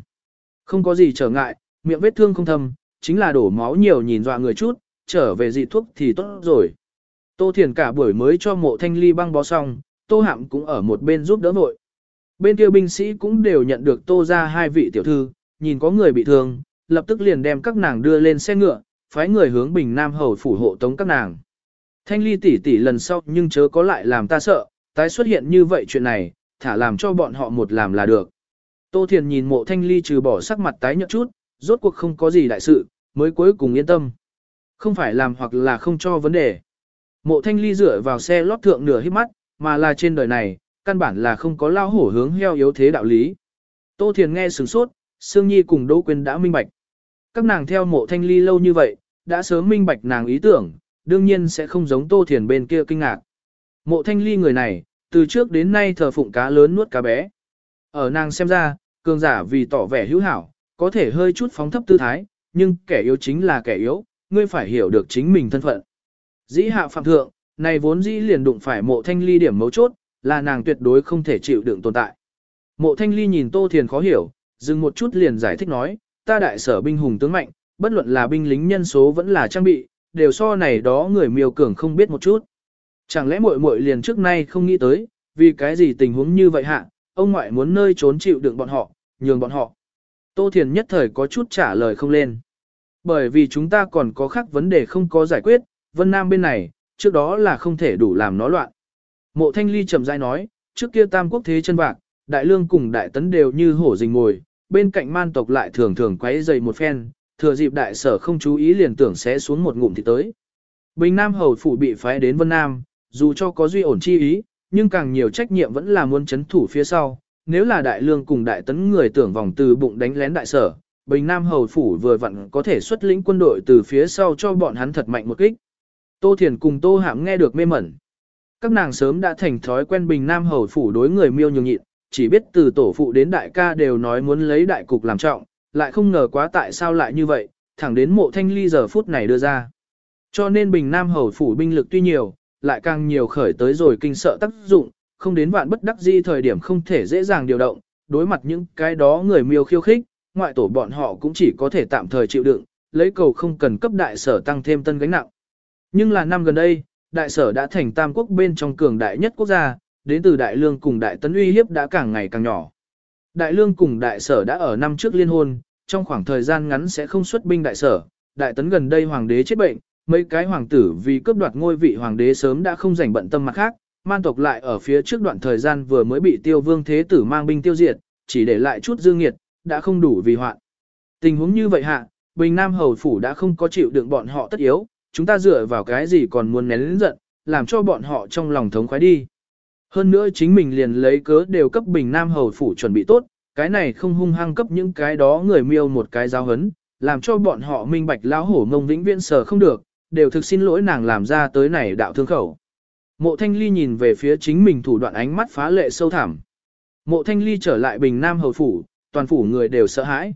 Không có gì trở ngại, miệng vết thương không thâm, chính là đổ máu nhiều nhìn dọa người chút, trở về dị thuốc thì tốt rồi. Tô Thiền cả buổi mới cho mộ thanh ly băng bó xong, Tô Hạm cũng ở một bên giúp đỡ vội. Bên kia binh sĩ cũng đều nhận được Tô ra hai vị tiểu thư, nhìn có người bị thương, lập tức liền đem các nàng đưa lên xe ngựa, phái người hướng Bình Nam Hầu phủ hộ tống các nàng. Thanh ly tỷ tỷ lần sau nhưng chớ có lại làm ta sợ, tái xuất hiện như vậy chuyện này, thả làm cho bọn họ một làm là được. Tô Thiền nhìn mộ thanh ly trừ bỏ sắc mặt tái nhợt chút, rốt cuộc không có gì đại sự, mới cuối cùng yên tâm. Không phải làm hoặc là không cho vấn đề. Mộ thanh ly dựa vào xe lót thượng nửa hít mắt, mà là trên đời này, căn bản là không có lao hổ hướng heo yếu thế đạo lý. Tô Thiền nghe sừng sốt, Sương Nhi cùng Đỗ Quyên đã minh bạch. Các nàng theo mộ thanh ly lâu như vậy, đã sớm minh bạch nàng ý tưởng, đương nhiên sẽ không giống Tô Thiền bên kia kinh ngạc. Mộ thanh ly người này, từ trước đến nay thờ phụng cá lớn nuốt cá bé. Ở nàng xem ra, cường giả vì tỏ vẻ hữu hảo, có thể hơi chút phóng thấp tư thái, nhưng kẻ yếu chính là kẻ yếu, ngươi phải hiểu được chính mình thân phận. Dĩ hạ phạm thượng, này vốn dĩ liền đụng phải mộ thanh ly điểm mấu chốt, là nàng tuyệt đối không thể chịu đựng tồn tại. Mộ thanh ly nhìn Tô Thiền khó hiểu, dừng một chút liền giải thích nói, ta đại sở binh hùng tướng mạnh, bất luận là binh lính nhân số vẫn là trang bị, đều so này đó người miêu cường không biết một chút. Chẳng lẽ muội muội liền trước nay không nghĩ tới, vì cái gì tình huống như vậy hạ, ông ngoại muốn nơi trốn chịu đựng bọn họ, nhường bọn họ. Tô Thiền nhất thời có chút trả lời không lên. Bởi vì chúng ta còn có khác vấn đề không có giải quyết, Vân Nam bên này, trước đó là không thể đủ làm nó loạn. Mộ Thanh Ly chậm rãi nói, trước kia tam quốc thế chân bạc, đại lương cùng đại tấn đều như hổ rình ngồi, bên cạnh man tộc lại thường thường quấy dày một phen, thừa dịp đại sở không chú ý liền tưởng sẽ xuống một ngụm thì tới. Bình Nam hầu phủ bị phái đến Vân Nam, dù cho có duy ổn chi ý, nhưng càng nhiều trách nhiệm vẫn là muốn chấn thủ phía sau. Nếu là đại lương cùng đại tấn người tưởng vòng từ bụng đánh lén đại sở, Bình Nam hầu phủ vừa vặn có thể xuất lĩnh quân đội từ phía sau cho bọn hắn thật mạnh một kích. Tô Thiền cùng Tô Hạm nghe được mê mẩn. Các nàng sớm đã thành thói quen Bình Nam hầu phủ đối người miêu nhường nhịn, chỉ biết từ tổ phụ đến đại ca đều nói muốn lấy đại cục làm trọng, lại không ngờ quá tại sao lại như vậy, thẳng đến mộ thanh ly giờ phút này đưa ra. Cho nên Bình Nam hầu phủ binh lực tuy nhiều, lại càng nhiều khởi tới rồi kinh sợ tác dụng, không đến vạn bất đắc di thời điểm không thể dễ dàng điều động, đối mặt những cái đó người miêu khiêu khích, ngoại tổ bọn họ cũng chỉ có thể tạm thời chịu đựng, lấy cầu không cần cấp đại sở tăng thêm tân gánh nặng. Nhưng là năm gần đây, đại sở đã thành tam quốc bên trong cường đại nhất quốc gia, đến từ đại lương cùng đại tấn uy hiếp đã càng ngày càng nhỏ. Đại lương cùng đại sở đã ở năm trước liên hôn, trong khoảng thời gian ngắn sẽ không xuất binh đại sở, đại tấn gần đây hoàng đế chết bệnh, mấy cái hoàng tử vì cướp đoạt ngôi vị hoàng đế sớm đã không rảnh bận tâm mặt khác, man tộc lại ở phía trước đoạn thời gian vừa mới bị tiêu vương thế tử mang binh tiêu diệt, chỉ để lại chút dương nghiệt, đã không đủ vì hoạn. Tình huống như vậy hạ, Bình Nam Hầu Phủ đã không có chịu đựng bọn họ tất yếu, chúng ta dựa vào cái gì còn muốn nén lĩnh giận, làm cho bọn họ trong lòng thống khoái đi. Hơn nữa chính mình liền lấy cớ đều cấp Bình Nam Hầu Phủ chuẩn bị tốt, cái này không hung hăng cấp những cái đó người miêu một cái giáo hấn, làm cho bọn họ minh bạch lão hổ ngông vĩnh viễn sở không được, đều thực xin lỗi nàng làm ra tới này đạo thương khẩu. Mộ Thanh Ly nhìn về phía chính mình thủ đoạn ánh mắt phá lệ sâu thẳm. Mộ Thanh Ly trở lại Bình Nam Hầu Phủ, toàn phủ người đều sợ hãi.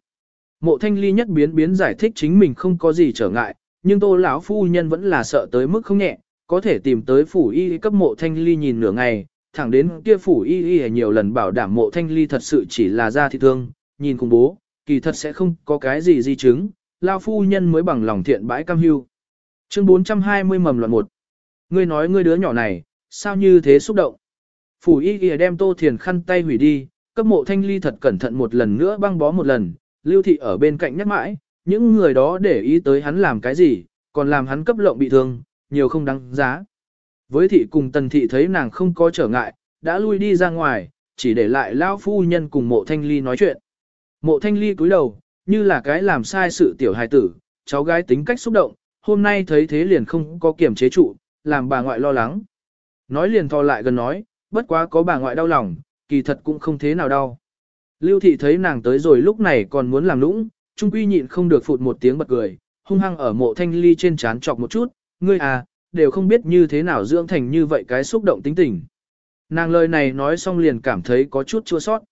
Mộ Thanh Ly nhất biến biến giải thích chính mình không có gì trở ngại, nhưng tô lão phu nhân vẫn là sợ tới mức không nhẹ, có thể tìm tới phủ y cấp mộ Thanh Ly nhìn nửa ngày, thẳng đến kia phủ y y nhiều lần bảo đảm mộ Thanh Ly thật sự chỉ là da thị thương, nhìn cùng bố, kỳ thật sẽ không có cái gì di chứng, Lão phu nhân mới bằng lòng thiện bãi cam hưu. Chương 420 mầm loạn một. Ngươi nói ngươi đứa nhỏ này, sao như thế xúc động? Phủ y y đem tô thiền khăn tay hủy đi, cấp mộ thanh ly thật cẩn thận một lần nữa băng bó một lần, lưu thị ở bên cạnh nhắc mãi, những người đó để ý tới hắn làm cái gì, còn làm hắn cấp lộng bị thương, nhiều không đáng giá. Với thị cùng tần thị thấy nàng không có trở ngại, đã lui đi ra ngoài, chỉ để lại lao phu nhân cùng mộ thanh ly nói chuyện. Mộ thanh ly cúi đầu, như là cái làm sai sự tiểu hài tử, cháu gái tính cách xúc động, hôm nay thấy thế liền không có kiểm chế trụ, làm bà ngoại lo lắng. Nói liền thò lại gần nói, bất quá có bà ngoại đau lòng, kỳ thật cũng không thế nào đau. Lưu thị thấy nàng tới rồi lúc này còn muốn làm lũng, trung quy nhịn không được phụt một tiếng bật cười, hung hăng ở mộ thanh ly trên chán chọc một chút, ngươi à, đều không biết như thế nào dưỡng thành như vậy cái xúc động tính tình. Nàng lời này nói xong liền cảm thấy có chút chua sót.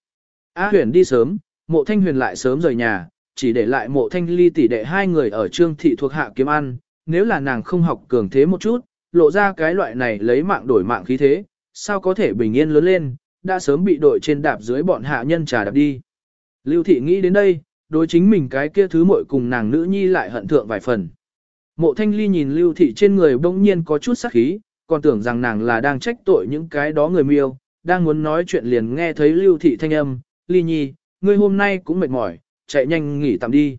A huyền đi sớm, mộ thanh huyền lại sớm rời nhà, chỉ để lại mộ thanh ly tỷ đệ hai người ở trương thị thuộc hạ kiếm ăn, nếu là nàng không học cường thế một chút, lộ ra cái loại này lấy mạng đổi mạng khí thế, sao có thể bình yên lớn lên, đã sớm bị đội trên đạp dưới bọn hạ nhân trà đạp đi. Lưu thị nghĩ đến đây, đối chính mình cái kia thứ muội cùng nàng nữ nhi lại hận thượng vài phần. Mộ thanh ly nhìn lưu thị trên người bỗng nhiên có chút sắc khí, còn tưởng rằng nàng là đang trách tội những cái đó người miêu, đang muốn nói chuyện liền nghe thấy lưu thị thanh âm, ly nhi, ngươi hôm nay cũng mệt mỏi, chạy nhanh nghỉ tạm đi.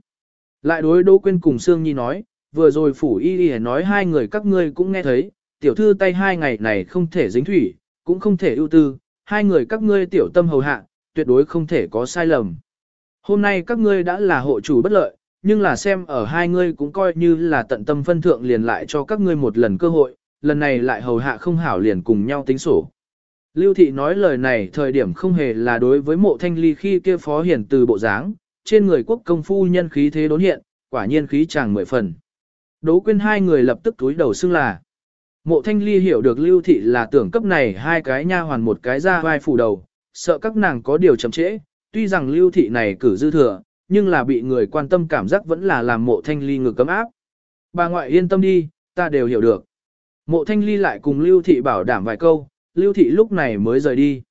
Lại đối Đỗ Quyên cùng Sương Nhi nói, vừa rồi phủ y y nói hai người các ngươi cũng nghe thấy, tiểu thư tay hai ngày này không thể dính thủy, cũng không thể ưu tư, hai người các ngươi tiểu tâm hầu hạ, tuyệt đối không thể có sai lầm. Hôm nay các ngươi đã là hộ chủ bất lợi, nhưng là xem ở hai ngươi cũng coi như là tận tâm phân thượng liền lại cho các ngươi một lần cơ hội, lần này lại hầu hạ không hảo liền cùng nhau tính sổ. Lưu thị nói lời này thời điểm không hề là đối với mộ thanh ly khi kia phó hiển từ bộ dáng, trên người quốc công phu nhân khí thế đốn hiện, quả nhiên khí chàng mười phần. Đố quên hai người lập tức túi đầu xưng là. Mộ thanh ly hiểu được lưu thị là tưởng cấp này hai cái nha hoàn một cái ra vai phủ đầu, sợ các nàng có điều chậm trễ, tuy rằng lưu thị này cử dư thừa, nhưng là bị người quan tâm cảm giác vẫn là làm mộ thanh ly ngược cấm áp. Bà ngoại yên tâm đi, ta đều hiểu được. Mộ thanh ly lại cùng lưu thị bảo đảm vài câu, lưu thị lúc này mới rời đi.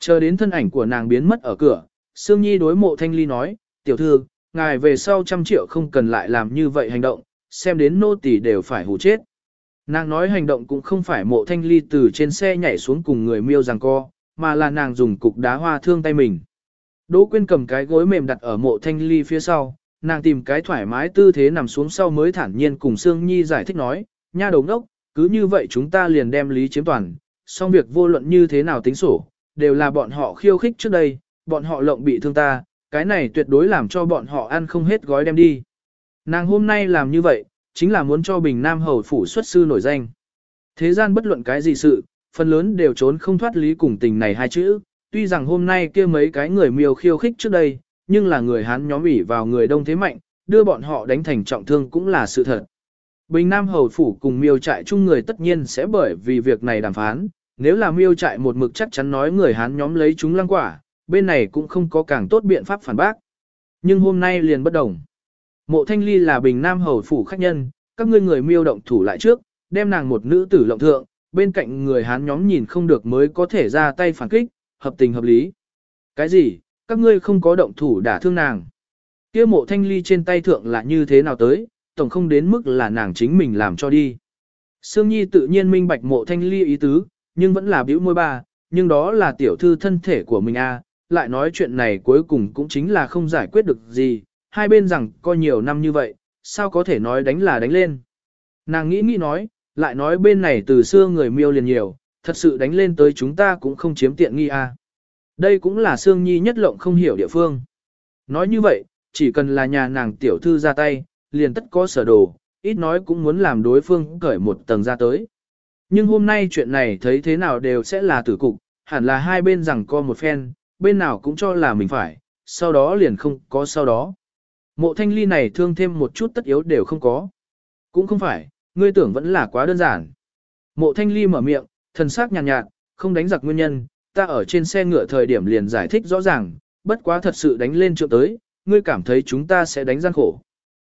Chờ đến thân ảnh của nàng biến mất ở cửa, Sương Nhi đối mộ thanh ly nói, tiểu thư, ngài về sau trăm triệu không cần lại làm như vậy hành động, xem đến nô tỳ đều phải hù chết. Nàng nói hành động cũng không phải mộ thanh ly từ trên xe nhảy xuống cùng người miêu rằng co, mà là nàng dùng cục đá hoa thương tay mình. Đỗ Quyên cầm cái gối mềm đặt ở mộ thanh ly phía sau, nàng tìm cái thoải mái tư thế nằm xuống sau mới thản nhiên cùng Sương Nhi giải thích nói, nha đồng đốc, cứ như vậy chúng ta liền đem lý chiếm toàn, xong việc vô luận như thế nào tính sổ, đều là bọn họ khiêu khích trước đây, bọn họ lộng bị thương ta, cái này tuyệt đối làm cho bọn họ ăn không hết gói đem đi. Nàng hôm nay làm như vậy, chính là muốn cho Bình Nam Hầu Phủ xuất sư nổi danh. Thế gian bất luận cái gì sự, phần lớn đều trốn không thoát lý cùng tình này hai chữ, tuy rằng hôm nay kia mấy cái người miêu khiêu khích trước đây, nhưng là người Hán nhóm ủy vào người đông thế mạnh, đưa bọn họ đánh thành trọng thương cũng là sự thật. Bình Nam Hầu Phủ cùng miêu trại chung người tất nhiên sẽ bởi vì việc này đàm phán, nếu là miêu trại một mực chắc chắn nói người Hán nhóm lấy chúng lăng quả, bên này cũng không có càng tốt biện pháp phản bác. Nhưng hôm nay liền bất đồng. Mộ Thanh Ly là Bình Nam Hầu Phủ khách nhân, các ngươi người miêu động thủ lại trước, đem nàng một nữ tử lộng thượng, bên cạnh người Hán nhóm nhìn không được mới có thể ra tay phản kích, hợp tình hợp lý. Cái gì, các ngươi không có động thủ đả thương nàng. kia mộ thanh ly trên tay thượng là như thế nào tới, tổng không đến mức là nàng chính mình làm cho đi. Sương Nhi tự nhiên minh bạch mộ thanh ly ý tứ, nhưng vẫn là biểu môi ba, nhưng đó là tiểu thư thân thể của mình a, lại nói chuyện này cuối cùng cũng chính là không giải quyết được gì, hai bên rằng có nhiều năm như vậy, sao có thể nói đánh là đánh lên. Nàng nghĩ nghĩ nói, lại nói bên này từ xưa người miêu liền nhiều, thật sự đánh lên tới chúng ta cũng không chiếm tiện nghi à? Đây cũng là Sương Nhi nhất lộng không hiểu địa phương. Nói như vậy, chỉ cần là nhà nàng tiểu thư ra tay, liền tất có sở đồ, ít nói cũng muốn làm đối phương cởi một tầng ra tới. Nhưng hôm nay chuyện này thấy thế nào đều sẽ là tử cục, hẳn là hai bên rằng co một phen, bên nào cũng cho là mình phải, sau đó liền không có sau đó. Mộ thanh ly này thương thêm một chút tất yếu đều không có. Cũng không phải, ngươi tưởng vẫn là quá đơn giản. Mộ thanh ly mở miệng, thần sắc nhàn nhạt, nhạt, không đánh giặc nguyên nhân, ta ở trên xe ngựa thời điểm liền giải thích rõ ràng, bất quá thật sự đánh lên trượng tới, ngươi cảm thấy chúng ta sẽ đánh gian khổ.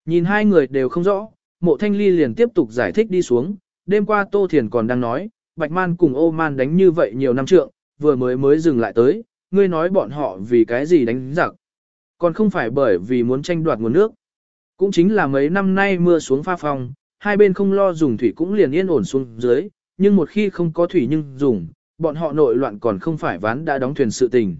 Nhìn hai người đều không rõ, mộ thanh ly liền tiếp tục giải thích đi xuống, đêm qua Tô Thiền còn đang nói, Bạch Man cùng ô man đánh như vậy nhiều năm trượng, vừa mới mới dừng lại tới, ngươi nói bọn họ vì cái gì đánh giặc. Còn không phải bởi vì muốn tranh đoạt nguồn nước. Cũng chính là mấy năm nay mưa xuống pha phong, hai bên không lo dùng thủy cũng liền yên ổn xuống dưới, nhưng một khi không có thủy nhưng dùng, bọn họ nội loạn còn không phải ván đã đóng thuyền sự tình.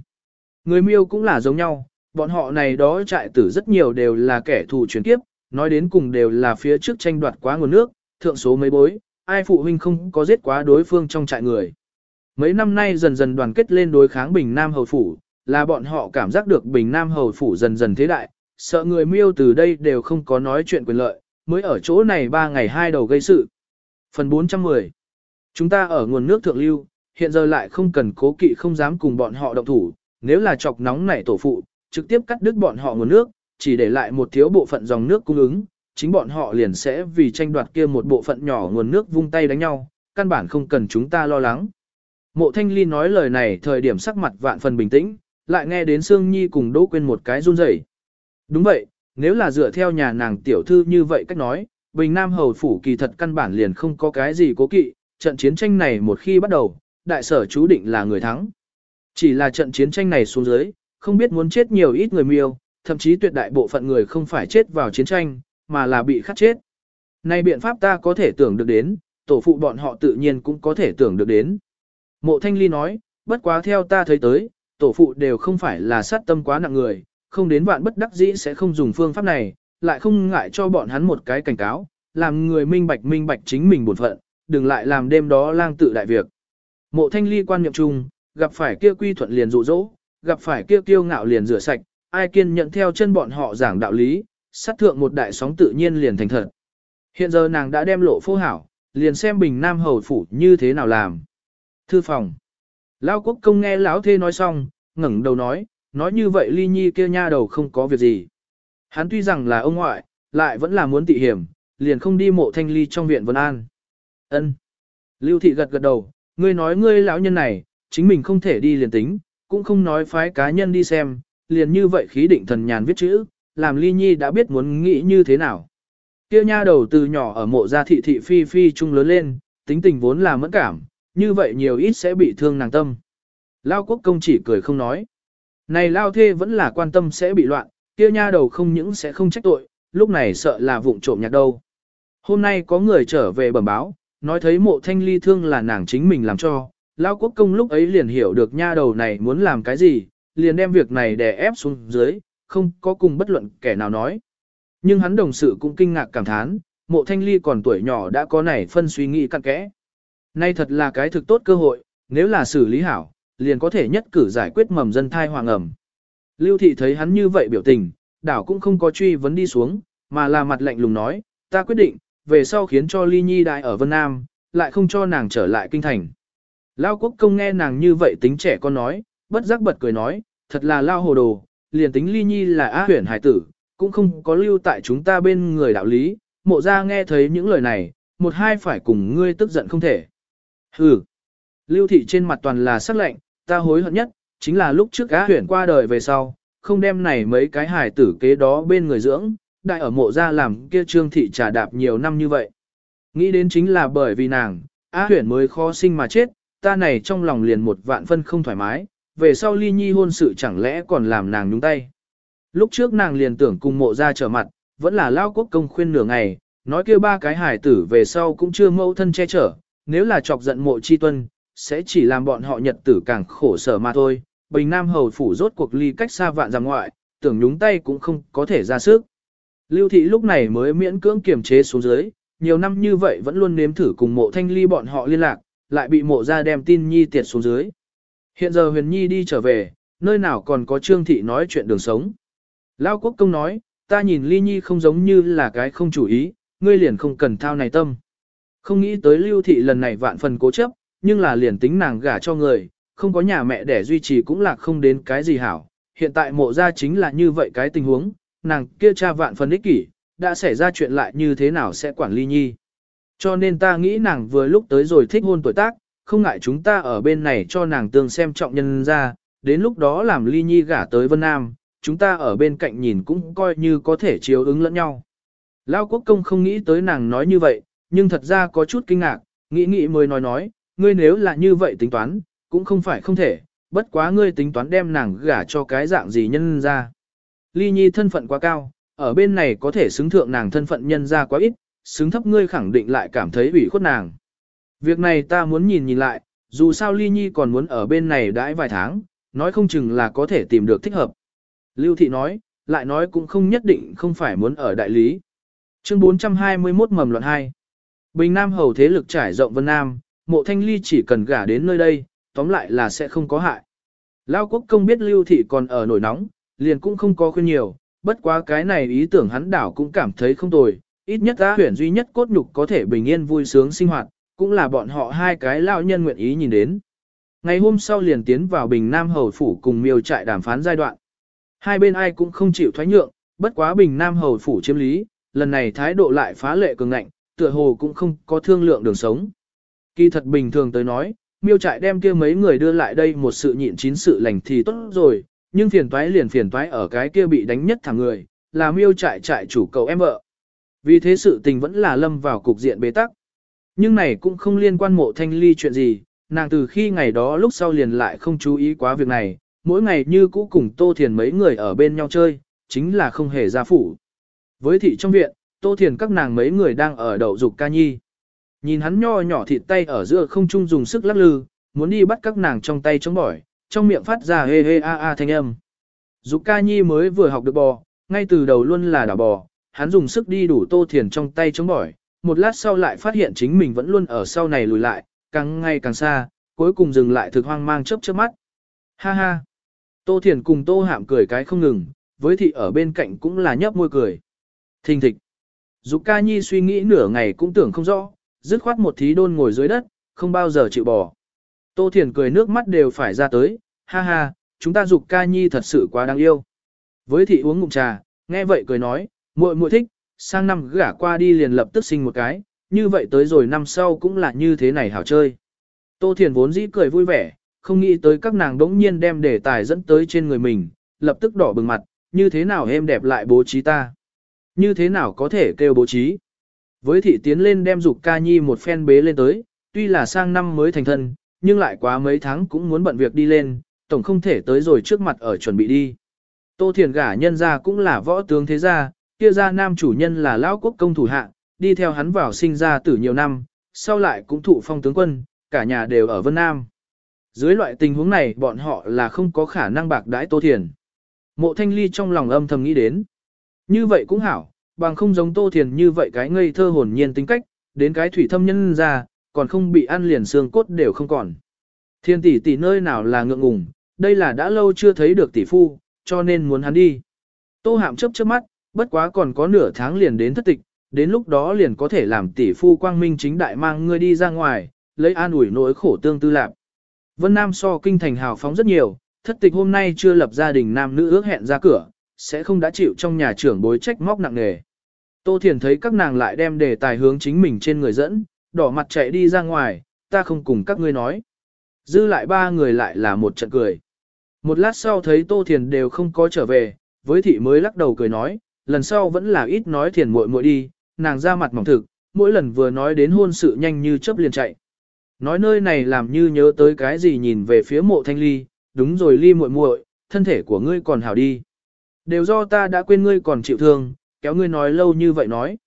Người miêu cũng là giống nhau, bọn họ này đó trại tử rất nhiều đều là kẻ thù chuyển kiếp, nói đến cùng đều là phía trước tranh đoạt quá nguồn nước, thượng số mấy bối, ai phụ huynh không có giết quá đối phương trong trại người. Mấy năm nay dần dần đoàn kết lên đối kháng Bình Nam Hầu Phủ, là bọn họ cảm giác được Bình Nam Hầu Phủ dần dần thế đại, sợ người miêu từ đây đều không có nói chuyện quyền lợi, mới ở chỗ này ba ngày hai đầu gây sự. Phần 410 Chúng ta ở nguồn nước thượng lưu, hiện giờ lại không cần cố kỵ không dám cùng bọn họ động thủ, nếu là chọc nóng nảy tổ phụ, trực tiếp cắt đứt bọn họ nguồn nước, chỉ để lại một thiếu bộ phận dòng nước cung ứng, chính bọn họ liền sẽ vì tranh đoạt kia một bộ phận nhỏ nguồn nước vung tay đánh nhau, căn bản không cần chúng ta lo lắng. Mộ Thanh Ly nói lời này thời điểm sắc mặt vạn phần bình tĩnh, lại nghe đến Sương Nhi cùng Đỗ Quyên một cái run rẩy. Đúng vậy, nếu là dựa theo nhà nàng tiểu thư như vậy cách nói, Bình Nam Hầu Phủ kỳ thật căn bản liền không có cái gì cố kỵ, trận chiến tranh này một khi bắt đầu, đại sở chú định là người thắng. Chỉ là trận chiến tranh này xuống dưới, không biết muốn chết nhiều ít người miêu, thậm chí tuyệt đại bộ phận người không phải chết vào chiến tranh, mà là bị khắc chết. nay biện pháp ta có thể tưởng được đến, tổ phụ bọn họ tự nhiên cũng có thể tưởng được đến. Mộ Thanh Ly nói, bất quá theo ta thấy tới, tổ phụ đều không phải là sát tâm quá nặng người, không đến vạn bất đắc dĩ sẽ không dùng phương pháp này, lại không ngại cho bọn hắn một cái cảnh cáo, làm người minh bạch minh bạch chính mình bổn phận, đừng lại làm đêm đó lang tự đại việc. Mộ Thanh Ly quan niệm chung, gặp phải kia quy thuận liền dụ dỗ, gặp phải kia kiêu ngạo liền rửa sạch, ai kiên nhận theo chân bọn họ giảng đạo lý, sát thượng một đại sóng tự nhiên liền thành thật. Hiện giờ nàng đã đem lộ phô hảo, liền xem bình nam hầu phủ như thế nào làm. Thư phòng. Lao quốc công nghe lão thê nói xong, ngẩng đầu nói, nói như vậy ly nhi kia nha đầu không có việc gì. Hắn tuy rằng là ông ngoại, lại vẫn là muốn tị hiểm, liền không đi mộ thanh ly trong viện Vân An. ân Lưu thị gật gật đầu, ngươi nói ngươi lão nhân này, chính mình không thể đi liền tính, cũng không nói phái cá nhân đi xem, liền như vậy khí định thần nhàn viết chữ, làm ly nhi đã biết muốn nghĩ như thế nào. Kia nha đầu từ nhỏ ở mộ gia thị thị phi phi trung lớn lên, tính tình vốn là mẫn cảm, như vậy nhiều ít sẽ bị thương nàng tâm. Lao quốc công chỉ cười không nói. Này Lao thê vẫn là quan tâm sẽ bị loạn, kia nha đầu không những sẽ không trách tội, lúc này sợ là vụng trộm nhạc đâu. Hôm nay có người trở về bẩm báo, nói thấy mộ thanh ly thương là nàng chính mình làm cho, Lao quốc công lúc ấy liền hiểu được nha đầu này muốn làm cái gì, liền đem việc này đè ép xuống dưới, không có cùng bất luận kẻ nào nói. Nhưng hắn đồng sự cũng kinh ngạc cảm thán, mộ thanh ly còn tuổi nhỏ đã có này phân suy nghĩ cặn kẽ. Nay thật là cái thực tốt cơ hội, nếu là xử lý hảo, liền có thể nhất cử giải quyết mầm dân thai hoàng ẩm. Lưu thị thấy hắn như vậy biểu tình, đảo cũng không có truy vấn đi xuống, mà là mặt lạnh lùng nói, ta quyết định, về sau khiến cho Ly Nhi đại ở Vân Nam, lại không cho nàng trở lại kinh thành. Lao quốc công nghe nàng như vậy tính trẻ con nói, bất giác bật cười nói, thật là lao hồ đồ, liền tính ly nhi là á huyển hải tử, cũng không có lưu tại chúng ta bên người đạo lý, mộ ra nghe thấy những lời này, một hai phải cùng ngươi tức giận không thể. Hừ, lưu thị trên mặt toàn là sắc lệnh, ta hối hận nhất, chính là lúc trước á huyển qua đời về sau, không đem này mấy cái hài tử kế đó bên người dưỡng, đại ở mộ ra làm kia trương thị trà đạp nhiều năm như vậy. Nghĩ đến chính là bởi vì nàng, á huyển mới khó sinh mà chết, ta này trong lòng liền một vạn phân không thoải mái, về sau ly nhi hôn sự chẳng lẽ còn làm nàng nhúng tay. Lúc trước nàng liền tưởng cùng mộ ra trở mặt, vẫn là lao quốc công khuyên nửa ngày, nói kia ba cái hài tử về sau cũng chưa mẫu thân che chở, nếu là chọc giận mộ chi tuân, sẽ chỉ làm bọn họ nhật tử càng khổ sở mà thôi. Bình Nam Hầu Phủ rốt cuộc ly cách xa vạn giam ngoại, tưởng nhúng tay cũng không có thể ra sức. Lưu thị lúc này mới miễn cưỡng kiềm chế xuống dưới, nhiều năm như vậy vẫn luôn nếm thử cùng mộ thanh ly bọn họ liên lạc, lại bị mộ ra đem tin nhi tiệt xuống dưới. Hiện giờ huyền nhi đi trở về, nơi nào còn có trương thị nói chuyện đường sống. Lao quốc công nói, ta nhìn ly nhi không giống như là cái không chủ ý, ngươi liền không cần thao này tâm. Không nghĩ tới lưu thị lần này vạn phần cố chấp, nhưng là liền tính nàng gả cho người, không có nhà mẹ để duy trì cũng là không đến cái gì hảo. Hiện tại mộ ra chính là như vậy cái tình huống, nàng kia cha vạn phần ích kỷ, đã xảy ra chuyện lại như thế nào sẽ quản ly nhi. Cho nên ta nghĩ nàng vừa lúc tới rồi thích hôn tuổi tác, không ngại chúng ta ở bên này cho nàng tương xem trọng nhân ra, đến lúc đó làm ly nhi gả tới Vân Nam, chúng ta ở bên cạnh nhìn cũng coi như có thể chiếu ứng lẫn nhau. Lao quốc công không nghĩ tới nàng nói như vậy, nhưng thật ra có chút kinh ngạc, nghĩ nghĩ mới nói nói, ngươi nếu là như vậy tính toán, cũng không phải không thể, bất quá ngươi tính toán đem nàng gả cho cái dạng gì nhân ra. Ly nhi thân phận quá cao, ở bên này có thể xứng thượng nàng thân phận nhân ra quá ít, xứng thấp ngươi khẳng định lại cảm thấy ủy khuất nàng. Việc này ta muốn nhìn nhìn lại, dù sao Ly Nhi còn muốn ở bên này đãi vài tháng, nói không chừng là có thể tìm được thích hợp. Lưu Thị nói, lại nói cũng không nhất định không phải muốn ở đại lý. Chương 421 mầm loạn 2 Bình Nam hầu thế lực trải rộng Vân Nam, mộ thanh ly chỉ cần gả đến nơi đây, tóm lại là sẽ không có hại. Lao quốc công biết Lưu Thị còn ở nổi nóng, liền cũng không có khuyên nhiều, bất quá cái này ý tưởng hắn đảo cũng cảm thấy không tồi, ít nhất ta huyển duy nhất cốt nhục có thể bình yên vui sướng sinh hoạt, cũng là bọn họ hai cái lao nhân nguyện ý nhìn đến. Ngày hôm sau liền tiến vào Bình Nam Hầu Phủ cùng miêu trại đàm phán giai đoạn. Hai bên ai cũng không chịu thoái nhượng, bất quá Bình Nam Hầu Phủ chiếm lý, lần này thái độ lại phá lệ cường ngạnh, tựa hồ cũng không có thương lượng đường sống. Kỳ thật bình thường tới nói, miêu trại đem kia mấy người đưa lại đây một sự nhịn chín sự lành thì tốt rồi, nhưng phiền toái liền phiền toái ở cái kia bị đánh nhất thẳng người, là miêu trại trại chủ cậu em vợ. Vì thế sự tình vẫn là lâm vào cục diện bế tắc. Nhưng này cũng không liên quan mộ thanh ly chuyện gì, nàng từ khi ngày đó lúc sau liền lại không chú ý quá việc này, mỗi ngày như cũ cùng Tô Thiền mấy người ở bên nhau chơi, chính là không hề ra phủ. Với thị trong viện, Tô Thiền các nàng mấy người đang ở đậu dục ca nhi. Nhìn hắn nho nhỏ thịt tay ở giữa không trung dùng sức lắc lư, muốn đi bắt các nàng trong tay chống bỏi, trong miệng phát ra hê hê a a thanh âm. Dục ca nhi mới vừa học được bò, ngay từ đầu luôn là đảo bò, hắn dùng sức đi đủ Tô Thiền trong tay chống bỏi, một lát sau lại phát hiện chính mình vẫn luôn ở sau này lùi lại, càng ngày càng xa, cuối cùng dừng lại thực hoang mang chớp chớp mắt. Ha ha! Tô Thiền cùng Tô Hạm cười cái không ngừng, với thị ở bên cạnh cũng là nhấp môi cười. Thình thịch! Dục ca nhi suy nghĩ nửa ngày cũng tưởng không rõ, dứt khoát một thí đôn ngồi dưới đất, không bao giờ chịu bỏ. Tô Thiền cười nước mắt đều phải ra tới, ha ha, chúng ta dục ca nhi thật sự quá đáng yêu. Với thị uống ngụm trà, nghe vậy cười nói, muội muội thích, sang năm gả qua đi liền lập tức sinh một cái, như vậy tới rồi năm sau cũng là như thế này hảo chơi. Tô Thiền vốn dĩ cười vui vẻ, không nghĩ tới các nàng đống nhiên đem đề tài dẫn tới trên người mình, lập tức đỏ bừng mặt, như thế nào em đẹp lại bố trí ta. Như thế nào có thể kêu bố trí. Với thị tiến lên đem dục ca nhi một phen bế lên tới, tuy là sang năm mới thành thân, nhưng lại quá mấy tháng cũng muốn bận việc đi lên, tổng không thể tới rồi trước mặt ở chuẩn bị đi. Tô Thiền gả nhân ra cũng là võ tướng thế gia, kia ra nam chủ nhân là lão quốc công thủ hạ, đi theo hắn vào sinh ra tử nhiều năm, sau lại cũng thụ phong tướng quân, cả nhà đều ở Vân Nam. Dưới loại tình huống này bọn họ là không có khả năng bạc đãi Tô Thiền. Mộ Thanh Ly trong lòng âm thầm nghĩ đến. Như vậy cũng hảo, bằng không giống Tô Thiền như vậy cái ngây thơ hồn nhiên tính cách, đến cái thủy thâm nhân ra, còn không bị ăn liền xương cốt đều không còn. Thiên tỷ tỷ nơi nào là ngượng ngùng, đây là đã lâu chưa thấy được tỷ phu, cho nên muốn hắn đi. Tô hạm chấp trước mắt, bất quá còn có nửa tháng liền đến thất tịch, đến lúc đó liền có thể làm tỷ phu quang minh chính đại mang ngươi đi ra ngoài, lấy an ủi nỗi khổ tương tư lạc. Vân Nam so kinh thành hào phóng rất nhiều, thất tịch hôm nay chưa lập gia đình nam nữ ước hẹn ra cửa, sẽ không đã chịu trong nhà trưởng bối trách móc nặng nề. Tô Thiền thấy các nàng lại đem đề tài hướng chính mình trên người dẫn, đỏ mặt chạy đi ra ngoài, ta không cùng các ngươi nói. Dư lại ba người lại là một trận cười. Một lát sau thấy Tô Thiền đều không có trở về, với thị mới lắc đầu cười nói, lần sau vẫn là ít nói thiền muội muội đi, nàng ra mặt mỏng thực, mỗi lần vừa nói đến hôn sự nhanh như chớp liền chạy. Nói nơi này làm như nhớ tới cái gì nhìn về phía mộ thanh ly, đúng rồi ly muội muội, thân thể của ngươi còn hảo đi. Đều do ta đã quên ngươi còn chịu thương, kéo ngươi nói lâu như vậy nói.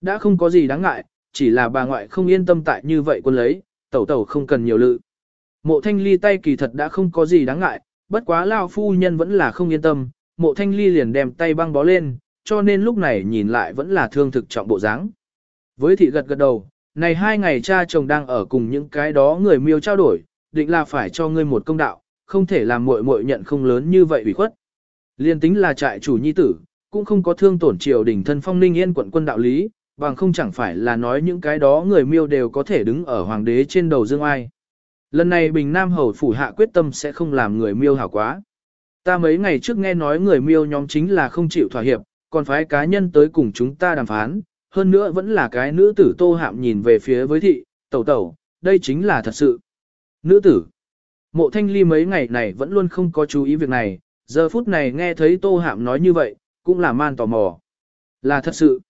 Đã không có gì đáng ngại, chỉ là bà ngoại không yên tâm tại như vậy quân lấy, tẩu tẩu không cần nhiều lự. Mộ thanh ly tay kỳ thật đã không có gì đáng ngại, bất quá lao phu nhân vẫn là không yên tâm, mộ thanh ly liền đem tay băng bó lên, cho nên lúc này nhìn lại vẫn là thương thực trọng bộ dáng. Với thị gật gật đầu, này hai ngày cha chồng đang ở cùng những cái đó người miêu trao đổi, định là phải cho ngươi một công đạo, không thể làm muội muội nhận không lớn như vậy ủy khuất. Liên tính là trại chủ nhi tử, cũng không có thương tổn triều đình thân phong ninh yên quận quân đạo lý, bằng không chẳng phải là nói những cái đó người miêu đều có thể đứng ở hoàng đế trên đầu dương ai. Lần này Bình Nam Hầu phủ hạ quyết tâm sẽ không làm người miêu hảo quá. Ta mấy ngày trước nghe nói người miêu nhóm chính là không chịu thỏa hiệp, còn phái cá nhân tới cùng chúng ta đàm phán, hơn nữa vẫn là cái nữ tử tô hạm nhìn về phía với thị, tẩu tẩu, đây chính là thật sự. Nữ tử. Mộ thanh ly mấy ngày này vẫn luôn không có chú ý việc này, giờ phút này nghe thấy tô hạm nói như vậy, cũng là man tò mò. Là thật sự.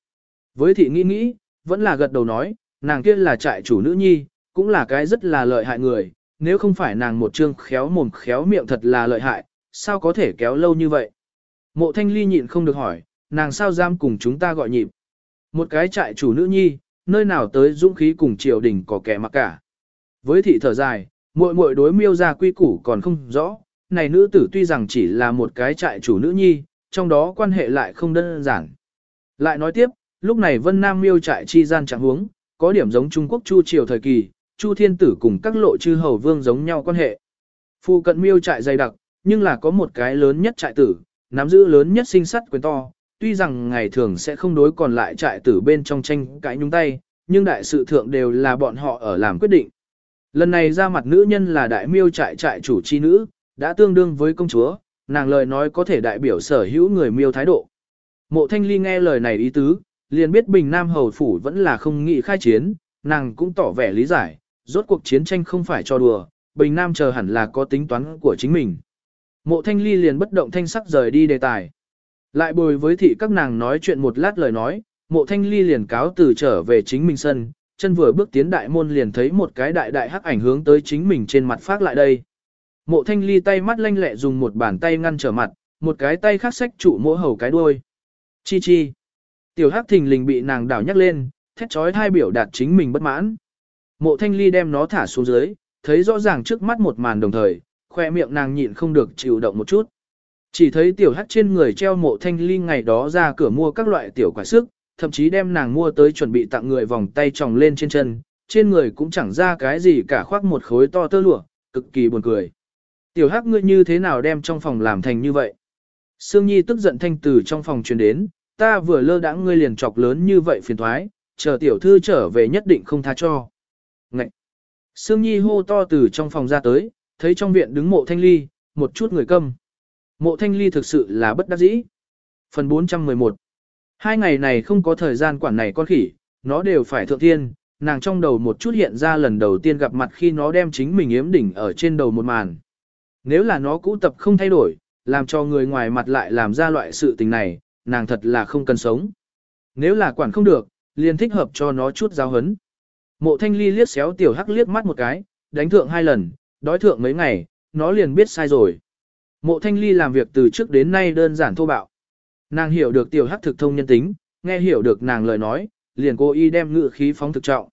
Với thị nghĩ nghĩ, vẫn là gật đầu nói, nàng kia là trại chủ nữ nhi, cũng là cái rất là lợi hại người, nếu không phải nàng một chương khéo mồm khéo miệng thật là lợi hại, sao có thể kéo lâu như vậy? Mộ thanh ly nhịn không được hỏi, nàng sao giam cùng chúng ta gọi nhịp? Một cái trại chủ nữ nhi, nơi nào tới dũng khí cùng triều đình có kẻ mặc cả. Với thị thở dài, muội muội đối miêu ra quy củ còn không rõ, này nữ tử tuy rằng chỉ là một cái trại chủ nữ nhi, trong đó quan hệ lại không đơn giản. Lại nói tiếp, lúc này Vân Nam miêu trại chi gian trạng huống, có điểm giống Trung Quốc Chu triều thời kỳ, Chu Thiên Tử cùng các lộ chư hầu vương giống nhau quan hệ. Phu cận miêu trại dày đặc, nhưng là có một cái lớn nhất trại tử, nắm giữ lớn nhất sinh sắt quyền to, tuy rằng ngày thường sẽ không đối còn lại trại tử bên trong tranh cãi nhúng tay, nhưng đại sự thượng đều là bọn họ ở làm quyết định. Lần này ra mặt nữ nhân là đại miêu trại trại chủ chi nữ, đã tương đương với công chúa, nàng lời nói có thể đại biểu sở hữu người miêu thái độ. Mộ thanh ly nghe lời này ý tứ, liền biết Bình Nam Hầu Phủ vẫn là không nghị khai chiến, nàng cũng tỏ vẻ lý giải, rốt cuộc chiến tranh không phải cho đùa, Bình Nam chờ hẳn là có tính toán của chính mình. Mộ thanh ly liền bất động thanh sắc rời đi đề tài. Lại bồi với thị các nàng nói chuyện một lát lời nói, mộ thanh ly liền cáo từ trở về chính mình sân, chân vừa bước tiến đại môn liền thấy một cái đại đại hắc ảnh hướng tới chính mình trên mặt phát lại đây. Mộ thanh ly tay mắt lanh lẹ dùng một bàn tay ngăn trở mặt, một cái tay khác sách trụ mỗ hầu cái đuôi. Chi chi. Tiểu hắc thình lình bị nàng đảo nhắc lên, thét trói hai biểu đạt chính mình bất mãn. Mộ thanh ly đem nó thả xuống dưới, thấy rõ ràng trước mắt một màn đồng thời, khoe miệng nàng nhịn không được chịu động một chút. Chỉ thấy tiểu hắc trên người treo mộ thanh ly ngày đó ra cửa mua các loại tiểu quả sức, thậm chí đem nàng mua tới chuẩn bị tặng người vòng tay tròng lên trên chân, trên người cũng chẳng ra cái gì cả khoác một khối to tơ lụa, cực kỳ buồn cười. Tiểu hắc ngươi như thế nào đem trong phòng làm thành như vậy? Sương Nhi tức giận thanh từ trong phòng truyền đến, ta vừa lơ đãng ngươi liền chọc lớn như vậy phiền thoái, chờ tiểu thư trở về nhất định không tha cho. Ngậy! Sương Nhi hô to từ trong phòng ra tới, thấy trong viện đứng mộ thanh ly, một chút người câm. Mộ thanh ly thực sự là bất đắc dĩ. Phần 411 Hai ngày này không có thời gian quản này con khỉ, nó đều phải thượng thiên, nàng trong đầu một chút hiện ra lần đầu tiên gặp mặt khi nó đem chính mình yếm đỉnh ở trên đầu một màn. Nếu là nó cũ tập không thay đổi, làm cho người ngoài mặt lại làm ra loại sự tình này, nàng thật là không cần sống. Nếu là quản không được, liền thích hợp cho nó chút giáo hấn. Mộ thanh ly liếc xéo tiểu hắc liếc mắt một cái, đánh thượng hai lần, đói thượng mấy ngày, nó liền biết sai rồi. Mộ thanh ly làm việc từ trước đến nay đơn giản thô bạo. Nàng hiểu được tiểu hắc thực thông nhân tính, nghe hiểu được nàng lời nói, liền cố ý đem ngự khí phóng thực trọng.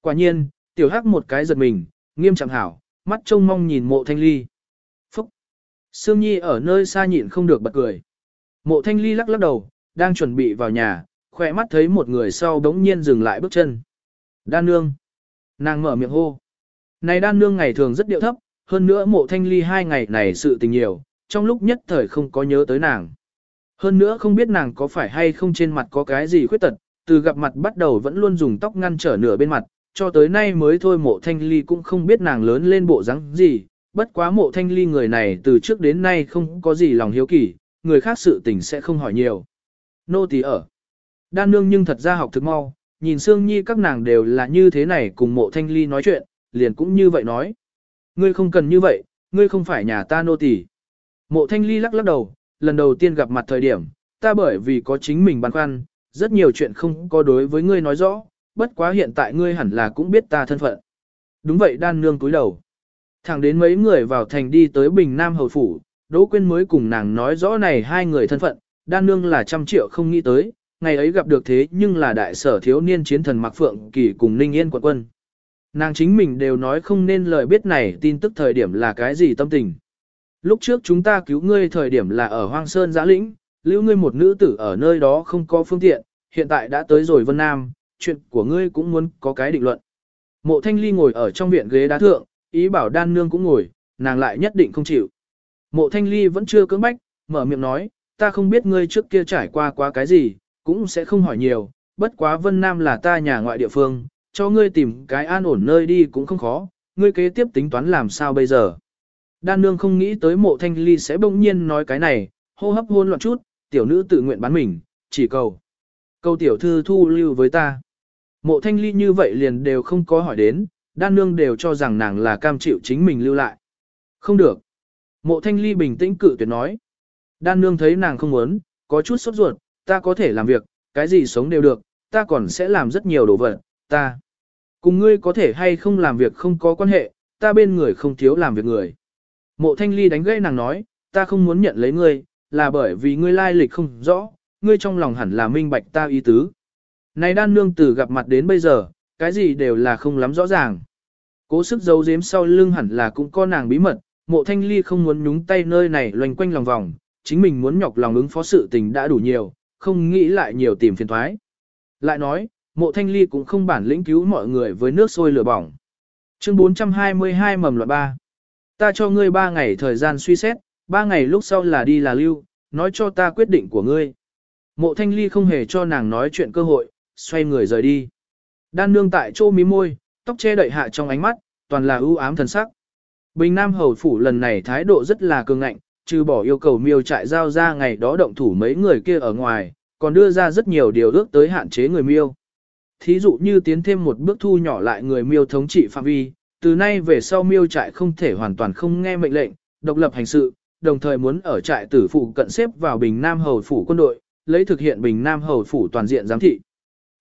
Quả nhiên, tiểu hắc một cái giật mình, nghiêm trọng hảo, mắt trông mong nhìn mộ thanh ly. Sương Nhi ở nơi xa nhịn không được bật cười. Mộ thanh ly lắc lắc đầu, đang chuẩn bị vào nhà, khỏe mắt thấy một người sau đống nhiên dừng lại bước chân. Đan nương! Nàng mở miệng hô. Này đan nương ngày thường rất điệu thấp, hơn nữa mộ thanh ly hai ngày này sự tình nhiều, trong lúc nhất thời không có nhớ tới nàng. Hơn nữa không biết nàng có phải hay không trên mặt có cái gì khuyết tật, từ gặp mặt bắt đầu vẫn luôn dùng tóc ngăn trở nửa bên mặt, cho tới nay mới thôi mộ thanh ly cũng không biết nàng lớn lên bộ dáng gì, bất quá mộ thanh ly người này từ trước đến nay không có gì lòng hiếu kỳ, người khác sự tình sẽ không hỏi nhiều. Nô tỳ ở. Đan nương nhưng thật ra học thực mau, nhìn Sương Nhi các nàng đều là như thế này cùng mộ thanh ly nói chuyện, liền cũng như vậy nói. Ngươi không cần như vậy, ngươi không phải nhà ta nô tỳ. Mộ thanh ly lắc lắc đầu, lần đầu tiên gặp mặt thời điểm, ta bởi vì có chính mình băn khoăn, rất nhiều chuyện không có đối với ngươi nói rõ, bất quá hiện tại ngươi hẳn là cũng biết ta thân phận. Đúng vậy đan nương cúi đầu. Thẳng đến mấy người vào thành đi tới Bình Nam Hầu Phủ, Đỗ Quyên mới cùng nàng nói rõ này hai người thân phận, đan nương là trăm triệu không nghĩ tới, ngày ấy gặp được thế nhưng là đại sở thiếu niên chiến thần Mạc Phượng Kỳ cùng Ninh Yên quận quân. Nàng chính mình đều nói không nên lời biết này tin tức thời điểm là cái gì tâm tình. Lúc trước chúng ta cứu ngươi thời điểm là ở Hoang Sơn Giã Lĩnh, lưu ngươi một nữ tử ở nơi đó không có phương tiện, hiện tại đã tới rồi Vân Nam, chuyện của ngươi cũng muốn có cái định luận. Mộ Thanh Ly ngồi ở trong viện ghế đá thượng, ý bảo đan nương cũng ngồi, nàng lại nhất định không chịu. Mộ Thanh Ly vẫn chưa cưỡng bách, mở miệng nói, ta không biết ngươi trước kia trải qua quá cái gì, cũng sẽ không hỏi nhiều, bất quá Vân Nam là ta nhà ngoại địa phương, cho ngươi tìm cái an ổn nơi đi cũng không khó, ngươi kế tiếp tính toán làm sao bây giờ. Đan nương không nghĩ tới mộ thanh ly sẽ bỗng nhiên nói cái này, hô hấp hôn loạn chút, tiểu nữ tự nguyện bán mình, chỉ cầu. Câu tiểu thư thu lưu với ta. Mộ thanh ly như vậy liền đều không có hỏi đến, đan nương đều cho rằng nàng là cam chịu chính mình lưu lại. Không được. Mộ thanh ly bình tĩnh cự tuyệt nói. Đan nương thấy nàng không muốn, có chút sốt ruột, ta có thể làm việc, cái gì sống đều được, ta còn sẽ làm rất nhiều đồ vật, ta. Cùng ngươi có thể hay không làm việc không có quan hệ, ta bên người không thiếu làm việc người. Mộ thanh ly đánh gãy nàng nói, ta không muốn nhận lấy ngươi, là bởi vì ngươi lai lịch không rõ, ngươi trong lòng hẳn là minh bạch ta ý tứ. Này đan nương từ gặp mặt đến bây giờ, cái gì đều là không lắm rõ ràng. Cố sức giấu giếm sau lưng hẳn là cũng có nàng bí mật, mộ thanh ly không muốn nhúng tay nơi này loanh quanh lòng vòng, chính mình muốn nhọc lòng ứng phó sự tình đã đủ nhiều, không nghĩ lại nhiều tìm phiền thoái. Lại nói, mộ thanh ly cũng không bản lĩnh cứu mọi người với nước sôi lửa bỏng. Chương 422 mầm loại 3 Ta cho ngươi 3 ngày thời gian suy xét, 3 ngày lúc sau là đi là lưu, nói cho ta quyết định của ngươi. Mộ thanh ly không hề cho nàng nói chuyện cơ hội, xoay người rời đi. Đan nương tại chỗ mí môi, tóc che đậy hạ trong ánh mắt, toàn là ưu ám thần sắc. Bình Nam Hầu Phủ lần này thái độ rất là cường ngạnh, trừ bỏ yêu cầu miêu trại giao ra ngày đó động thủ mấy người kia ở ngoài, còn đưa ra rất nhiều điều ước tới hạn chế người miêu. Thí dụ như tiến thêm một bước thu nhỏ lại người miêu thống trị phạm vi, từ nay về sau miêu trại không thể hoàn toàn không nghe mệnh lệnh, độc lập hành sự, đồng thời muốn ở trại tử phụ cận xếp vào Bình Nam Hầu Phủ quân đội, lấy thực hiện Bình Nam Hầu Phủ toàn diện giám thị.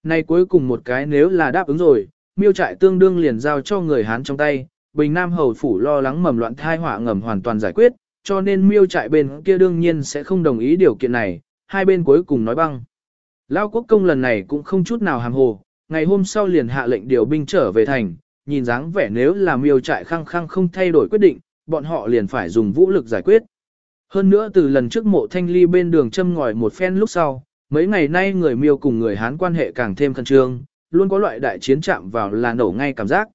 Nay cuối cùng một cái nếu là đáp ứng rồi, miêu trại tương đương liền giao cho người Hán trong tay, Bình Nam Hầu Phủ lo lắng mầm loạn thai họa ngầm hoàn toàn giải quyết, cho nên miêu trại bên kia đương nhiên sẽ không đồng ý điều kiện này, hai bên cuối cùng nói băng. Lao quốc công lần này cũng không chút nào hàm hồ, ngày hôm sau liền hạ lệnh điều binh trở về thành, nhìn dáng vẻ nếu là miêu trại khăng khăng không thay đổi quyết định, bọn họ liền phải dùng vũ lực giải quyết. Hơn nữa từ lần trước mộ thanh ly bên đường châm ngòi một phen lúc sau, mấy ngày nay người miêu cùng người Hán quan hệ càng thêm khẩn trương, luôn có loại đại chiến chạm vào là nổ ngay cảm giác.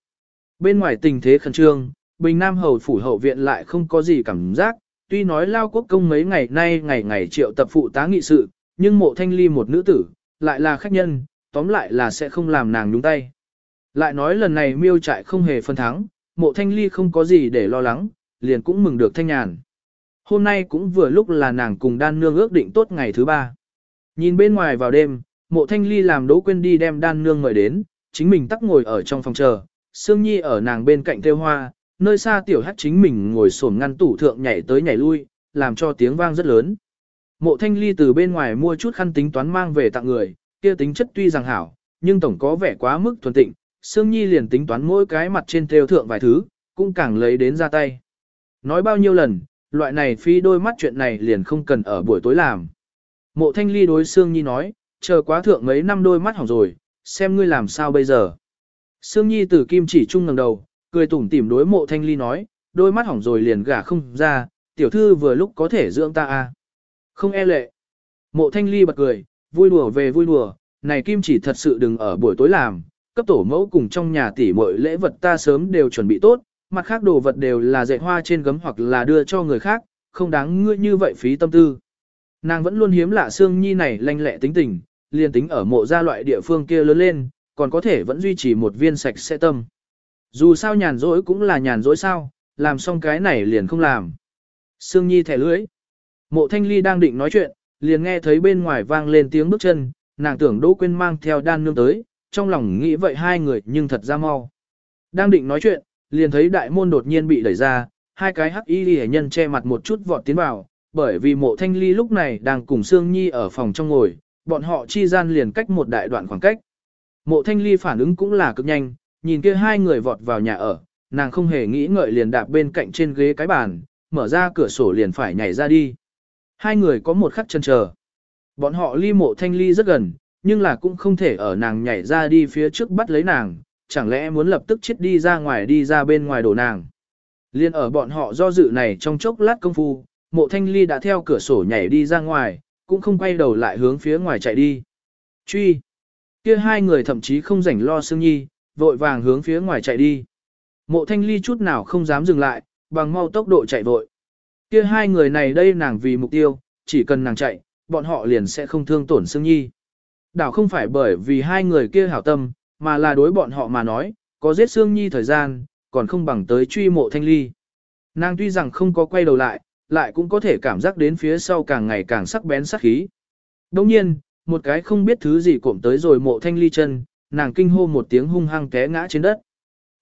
Bên ngoài tình thế khẩn trương, Bình Nam Hầu phủ hậu viện lại không có gì cảm giác, tuy nói lao quốc công mấy ngày nay ngày ngày triệu tập phụ tá nghị sự, nhưng mộ thanh ly một nữ tử, lại là khách nhân, tóm lại là sẽ không làm nàng nhúng tay. Lại nói lần này miêu trại không hề phân thắng, mộ thanh ly không có gì để lo lắng, liền cũng mừng được thanh nhàn. Hôm nay cũng vừa lúc là nàng cùng đan nương ước định tốt ngày thứ ba. Nhìn bên ngoài vào đêm, mộ thanh ly làm đỗ quên đi đem đan nương mời đến, chính mình tắc ngồi ở trong phòng chờ, Sương Nhi ở nàng bên cạnh theo hoa, nơi xa tiểu hát chính mình ngồi sổm ngăn tủ thượng nhảy tới nhảy lui, làm cho tiếng vang rất lớn. Mộ thanh ly từ bên ngoài mua chút khăn tính toán mang về tặng người, kia tính chất tuy rằng hảo, nhưng tổng có vẻ quá mức thuần tịnh, Sương Nhi liền tính toán mỗi cái mặt trên theo thượng vài thứ, cũng càng lấy đến ra tay. Nói bao nhiêu lần, loại này phi đôi mắt chuyện này liền không cần ở buổi tối làm. Mộ thanh ly đối Sương Nhi nói, chờ quá thượng mấy năm đôi mắt hỏng rồi, xem ngươi làm sao bây giờ. Sương Nhi từ kim chỉ trung ngẩng đầu, cười tủm tỉm đối mộ thanh ly nói, đôi mắt hỏng rồi liền gả không ra, tiểu thư vừa lúc có thể dưỡng ta à. Không e lệ. Mộ thanh ly bật cười, vui đùa về vui đùa, này kim chỉ thật sự đừng ở buổi tối làm, cấp tổ mẫu cùng trong nhà tỷ mọi lễ vật ta sớm đều chuẩn bị tốt, mặt khác đồ vật đều là dạy hoa trên gấm hoặc là đưa cho người khác, không đáng ngươi như vậy phí tâm tư. Nàng vẫn luôn hiếm lạ xương nhi này lanh lẹ tính tình, liền tính ở mộ gia loại địa phương kia lớn lên, còn có thể vẫn duy trì một viên sạch sẽ tâm. Dù sao nhàn rỗi cũng là nhàn rỗi sao, làm xong cái này liền không làm. Sương Nhi thẻ lưỡi. Mộ Thanh Ly đang định nói chuyện, liền nghe thấy bên ngoài vang lên tiếng bước chân, nàng tưởng Đỗ Quyên mang theo đan nương tới, trong lòng nghĩ vậy hai người nhưng thật ra mau. Đang định nói chuyện, liền thấy đại môn đột nhiên bị đẩy ra, hai cái hắc y hệ nhân che mặt một chút vọt tiến vào, bởi vì mộ thanh ly lúc này đang cùng Sương Nhi ở phòng trong ngồi, bọn họ chi gian liền cách một đại đoạn khoảng cách. Mộ thanh ly phản ứng cũng là cực nhanh, nhìn kia hai người vọt vào nhà ở, nàng không hề nghĩ ngợi liền đạp bên cạnh trên ghế cái bàn, mở ra cửa sổ liền phải nhảy ra đi. Hai người có một khắc chân chờ. Bọn họ ly mộ thanh ly rất gần, nhưng là cũng không thể ở nàng nhảy ra đi phía trước bắt lấy nàng, chẳng lẽ muốn lập tức chết đi ra ngoài đi ra bên ngoài đổ nàng. Liên ở bọn họ do dự này trong chốc lát công phu, mộ thanh ly đã theo cửa sổ nhảy đi ra ngoài, cũng không quay đầu lại hướng phía ngoài chạy đi. Truy! Kia hai người thậm chí không rảnh lo Sương Nhi, vội vàng hướng phía ngoài chạy đi. Mộ thanh ly chút nào không dám dừng lại, bằng mau tốc độ chạy vội. Kia hai người này đây nàng vì mục tiêu, chỉ cần nàng chạy, bọn họ liền sẽ không thương tổn Sương Nhi. Đảo không phải bởi vì hai người kia hảo tâm, mà là đối bọn họ mà nói, có giết Sương Nhi thời gian, còn không bằng tới truy mộ thanh ly. Nàng tuy rằng không có quay đầu lại, lại cũng có thể cảm giác đến phía sau càng ngày càng sắc bén sắc khí. Đồng nhiên, một cái không biết thứ gì cộm tới rồi mộ thanh ly chân, nàng kinh hô một tiếng hung hăng té ngã trên đất.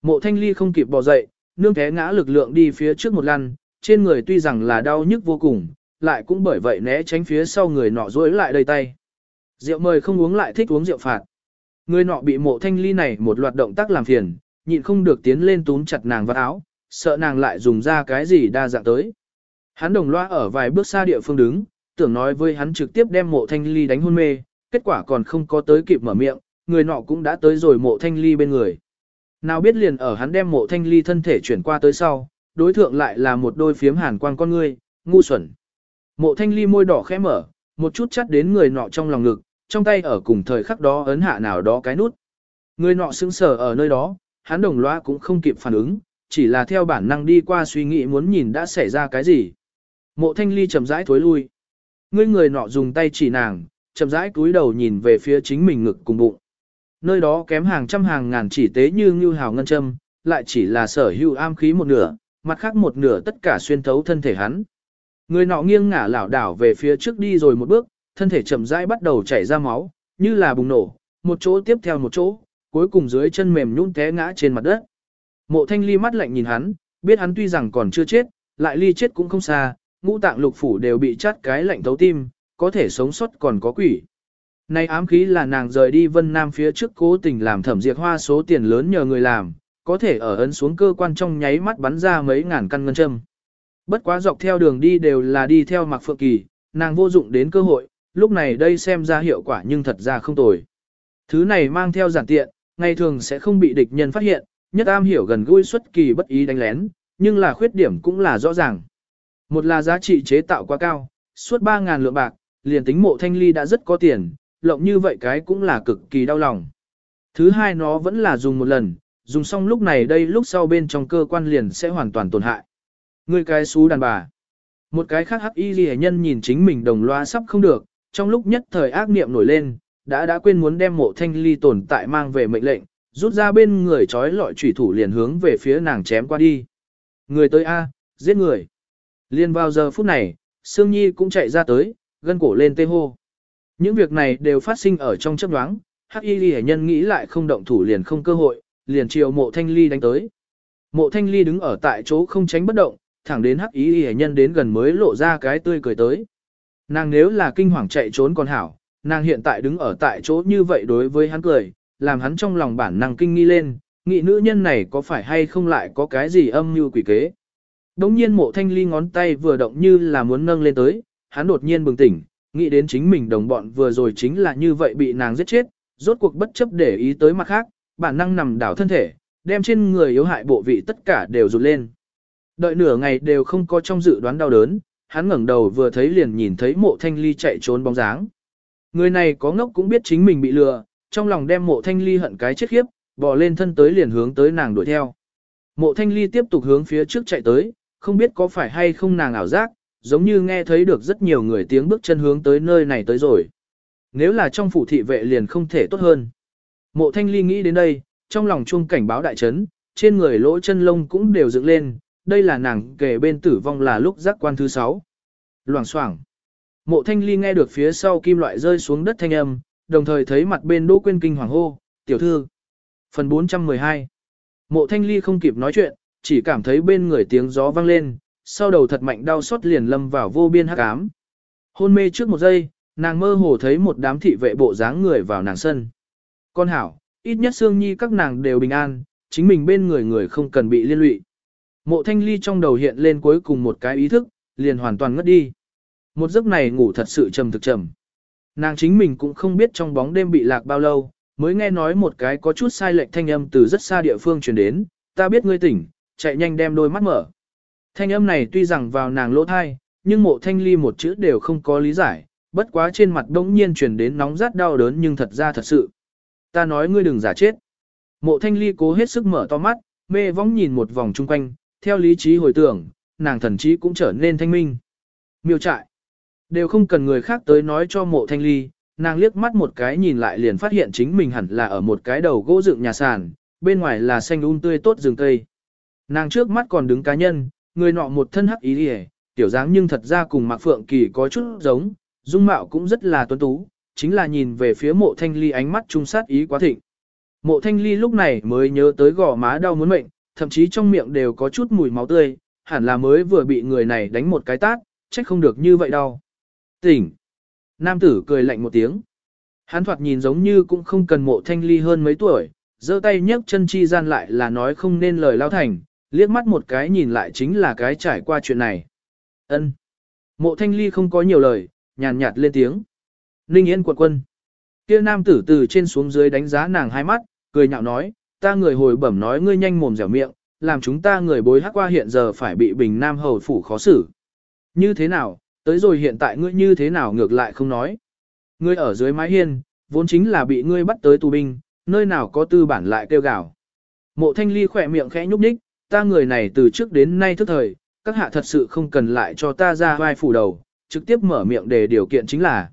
Mộ thanh ly không kịp bò dậy, nương té ngã lực lượng đi phía trước một lăn, trên người tuy rằng là đau nhức vô cùng, lại cũng bởi vậy né tránh phía sau người nọ rối lại đầy tay. Rượu mời không uống lại thích uống rượu phạt. Người nọ bị mộ thanh ly này một loạt động tác làm phiền, nhịn không được tiến lên túm chặt nàng vào áo, sợ nàng lại dùng ra cái gì đa dạng tới. Hắn đồng loa ở vài bước xa địa phương đứng, tưởng nói với hắn trực tiếp đem mộ thanh ly đánh hôn mê, kết quả còn không có tới kịp mở miệng, người nọ cũng đã tới rồi mộ thanh ly bên người. Nào biết liền ở hắn đem mộ thanh ly thân thể chuyển qua tới sau, đối thượng lại là một đôi phiếm hàn quang con ngươi, ngu xuẩn. Mộ thanh ly môi đỏ khẽ mở, một chút chắt đến người nọ trong lòng ngực, trong tay ở cùng thời khắc đó ấn hạ nào đó cái nút. Người nọ sững sờ ở nơi đó, hắn đồng loa cũng không kịp phản ứng, chỉ là theo bản năng đi qua suy nghĩ muốn nhìn đã xảy ra cái gì. Mộ thanh ly chậm rãi thối lui. Ngươi người nọ dùng tay chỉ nàng, chậm rãi cúi đầu nhìn về phía chính mình ngực cùng bụng. Nơi đó kém hàng trăm hàng ngàn chỉ tế như ngưu hào ngân châm, lại chỉ là sở hữu am khí một nửa, mặt khác một nửa tất cả xuyên thấu thân thể hắn. Người nọ nghiêng ngả lảo đảo về phía trước đi rồi một bước, thân thể chậm rãi bắt đầu chảy ra máu, như là bùng nổ, một chỗ tiếp theo một chỗ, cuối cùng dưới chân mềm nhũn té ngã trên mặt đất. Mộ Thanh Ly mắt lạnh nhìn hắn, biết hắn tuy rằng còn chưa chết, lại ly chết cũng không xa, ngũ tạng lục phủ đều bị chát cái lạnh thấu tim, có thể sống sót còn có quỷ. Nay ám khí là nàng rời đi Vân Nam phía trước cố tình làm thẩm diệt hoa số tiền lớn nhờ người làm, có thể ở ấn xuống cơ quan trong nháy mắt bắn ra mấy ngàn căn ngân châm. Bất quá dọc theo đường đi đều là đi theo Mạc Phượng Kỳ, nàng vô dụng đến cơ hội, lúc này đây xem ra hiệu quả nhưng thật ra không tồi. Thứ này mang theo giản tiện, ngày thường sẽ không bị địch nhân phát hiện, nhất am hiểu gần gũi xuất kỳ bất ý đánh lén, nhưng là khuyết điểm cũng là rõ ràng. Một là giá trị chế tạo quá cao, suốt 3.000 lượng bạc, liền tính mộ thanh ly đã rất có tiền, lộng như vậy cái cũng là cực kỳ đau lòng. Thứ hai nó vẫn là dùng một lần, dùng xong lúc này đây lúc sau bên trong cơ quan liền sẽ hoàn toàn tổn hại. Người cái xú đàn bà. Một cái khác hắc y ghi nhân nhìn chính mình đồng loa sắp không được, trong lúc nhất thời ác niệm nổi lên, đã đã quên muốn đem mộ thanh ly tồn tại mang về mệnh lệnh, rút ra bên người trói lọi trùy thủ liền hướng về phía nàng chém qua đi. Người tới A, giết người. Liên vào giờ phút này, Sương Nhi cũng chạy ra tới, gân cổ lên tê hô. Những việc này đều phát sinh ở trong chấp nhoáng, hắc y ghi nhân nghĩ lại không động thủ liền không cơ hội, liền chiều mộ thanh ly đánh tới. Mộ thanh ly đứng ở tại chỗ không tránh bất động, thẳng đến hắc y ghi nhân đến gần mới lộ ra cái tươi cười tới. Nàng nếu là kinh hoàng chạy trốn còn hảo, nàng hiện tại đứng ở tại chỗ như vậy đối với hắn cười, làm hắn trong lòng bản năng kinh nghi lên, nghĩ nữ nhân này có phải hay không lại có cái gì âm mưu quỷ kế. Đống nhiên mộ thanh ly ngón tay vừa động như là muốn nâng lên tới, hắn đột nhiên bừng tỉnh, nghĩ đến chính mình đồng bọn vừa rồi chính là như vậy bị nàng giết chết, rốt cuộc bất chấp để ý tới mặt khác, bản năng nằm đảo thân thể, đem trên người yếu hại bộ vị tất cả đều rụt lên. Đợi nửa ngày đều không có trong dự đoán đau đớn, hắn ngẩng đầu vừa thấy liền nhìn thấy mộ thanh ly chạy trốn bóng dáng. Người này có ngốc cũng biết chính mình bị lừa, trong lòng đem mộ thanh ly hận cái chết khiếp, bò lên thân tới liền hướng tới nàng đuổi theo. Mộ thanh ly tiếp tục hướng phía trước chạy tới, không biết có phải hay không nàng ảo giác, giống như nghe thấy được rất nhiều người tiếng bước chân hướng tới nơi này tới rồi. Nếu là trong phủ thị vệ liền không thể tốt hơn. Mộ thanh ly nghĩ đến đây, trong lòng chuông cảnh báo đại chấn, trên người lỗ chân lông cũng đều dựng lên, đây là nàng kể bên tử vong là lúc giác quan thứ sáu. Loảng xoảng Mộ thanh ly nghe được phía sau kim loại rơi xuống đất thanh âm, đồng thời thấy mặt bên đỗ quên kinh hoàng hô, tiểu thư. Phần 412 Mộ thanh ly không kịp nói chuyện, chỉ cảm thấy bên người tiếng gió vang lên, sau đầu thật mạnh đau xót liền lâm vào vô biên hắc ám. Hôn mê trước một giây, nàng mơ hồ thấy một đám thị vệ bộ dáng người vào nàng sân. Con hảo, ít nhất xương nhi các nàng đều bình an, chính mình bên người người không cần bị liên lụy. Mộ thanh ly trong đầu hiện lên cuối cùng một cái ý thức, liền hoàn toàn ngất đi. Một giấc này ngủ thật sự trầm thực trầm. Nàng chính mình cũng không biết trong bóng đêm bị lạc bao lâu, mới nghe nói một cái có chút sai lệch thanh âm từ rất xa địa phương truyền đến, ta biết ngươi tỉnh, chạy nhanh đem đôi mắt mở. Thanh âm này tuy rằng vào nàng lỗ thai, nhưng mộ thanh ly một chữ đều không có lý giải, bất quá trên mặt đống nhiên chuyển đến nóng rát đau đớn nhưng thật ra thật sự. Ta nói ngươi đừng giả chết. Mộ thanh ly cố hết sức mở to mắt, mê vóng nhìn một vòng chung quanh, theo lý trí hồi tưởng, nàng thần trí cũng trở nên thanh minh. Miêu trại. Đều không cần người khác tới nói cho mộ thanh ly, nàng liếc mắt một cái nhìn lại liền phát hiện chính mình hẳn là ở một cái đầu gỗ dựng nhà sàn, bên ngoài là xanh um tươi tốt rừng cây. Nàng trước mắt còn đứng cá nhân, người nọ một thân hắc ý đi tiểu dáng nhưng thật ra cùng Mạc Phượng Kỳ có chút giống, dung mạo cũng rất là tuấn tú, chính là nhìn về phía mộ thanh ly ánh mắt trung sát ý quá thịnh. Mộ thanh ly lúc này mới nhớ tới gò má đau muốn mệnh, thậm chí trong miệng đều có chút mùi máu tươi, hẳn là mới vừa bị người này đánh một cái tát, trách không được như vậy đâu. Tỉnh! Nam tử cười lạnh một tiếng. Hắn thoạt nhìn giống như cũng không cần mộ thanh ly hơn mấy tuổi, giơ tay nhấc chân chi gian lại là nói không nên lời lao thành, liếc mắt một cái nhìn lại chính là cái trải qua chuyện này. ân Mộ thanh ly không có nhiều lời, nhàn nhạt lên tiếng. Ninh Yên quật quân. kia nam tử từ trên xuống dưới đánh giá nàng hai mắt, cười nhạo nói, ta người hồi bẩm nói ngươi nhanh mồm dẻo miệng, làm chúng ta người bối hắc qua hiện giờ phải bị bình nam hầu phủ khó xử. Như thế nào, tới rồi hiện tại ngươi như thế nào ngược lại không nói. Ngươi ở dưới mái hiên, vốn chính là bị ngươi bắt tới tù binh, nơi nào có tư bản lại kêu gào. Mộ thanh ly khỏe miệng khẽ nhúc nhích, ta người này từ trước đến nay thức thời, các hạ thật sự không cần lại cho ta ra vai phủ đầu, trực tiếp mở miệng để điều kiện chính là.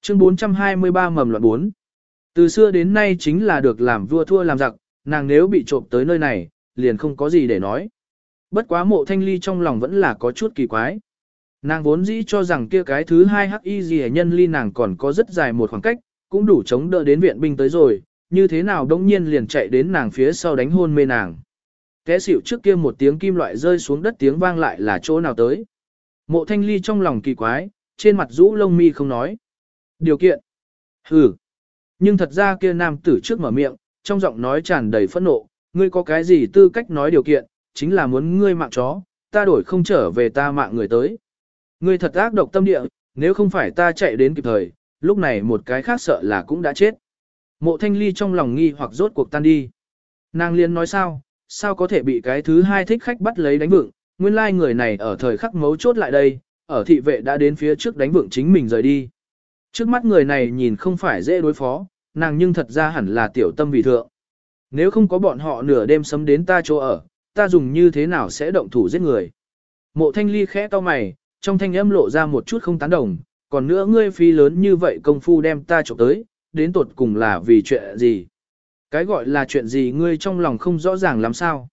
Chương 423 mầm loạn 4. Từ xưa đến nay chính là được làm vua thua làm giặc, nàng nếu bị trộm tới nơi này, liền không có gì để nói. Bất quá mộ thanh ly trong lòng vẫn là có chút kỳ quái. Nàng vốn dĩ cho rằng kia cái thứ hai hắc y gì nhân ly nàng còn có rất dài một khoảng cách, cũng đủ chống đỡ đến viện binh tới rồi, như thế nào đông nhiên liền chạy đến nàng phía sau đánh hôn mê nàng. Té xỉu trước kia một tiếng kim loại rơi xuống đất tiếng vang lại là chỗ nào tới. Mộ thanh ly trong lòng kỳ quái, trên mặt rũ lông mi không nói. Điều kiện. Ừ. Nhưng thật ra kia nam tử trước mở miệng, trong giọng nói tràn đầy phẫn nộ, ngươi có cái gì tư cách nói điều kiện, chính là muốn ngươi mạng chó, ta đổi không trở về ta mạng người tới. Ngươi thật ác độc tâm địa, nếu không phải ta chạy đến kịp thời, lúc này một cái khác sợ là cũng đã chết. Mộ thanh ly trong lòng nghi hoặc rốt cuộc tan đi. Nàng liên nói sao, sao có thể bị cái thứ hai thích khách bắt lấy đánh vựng, nguyên lai người này ở thời khắc mấu chốt lại đây, ở thị vệ đã đến phía trước đánh vựng chính mình rời đi. Trước mắt người này nhìn không phải dễ đối phó, nàng nhưng thật ra hẳn là tiểu tâm vì thượng. Nếu không có bọn họ nửa đêm sấm đến ta chỗ ở, ta dùng như thế nào sẽ động thủ giết người. Mộ thanh ly khẽ to mày, trong thanh âm lộ ra một chút không tán đồng, còn nữa ngươi phi lớn như vậy công phu đem ta trộm tới, đến tột cùng là vì chuyện gì. Cái gọi là chuyện gì ngươi trong lòng không rõ ràng làm sao.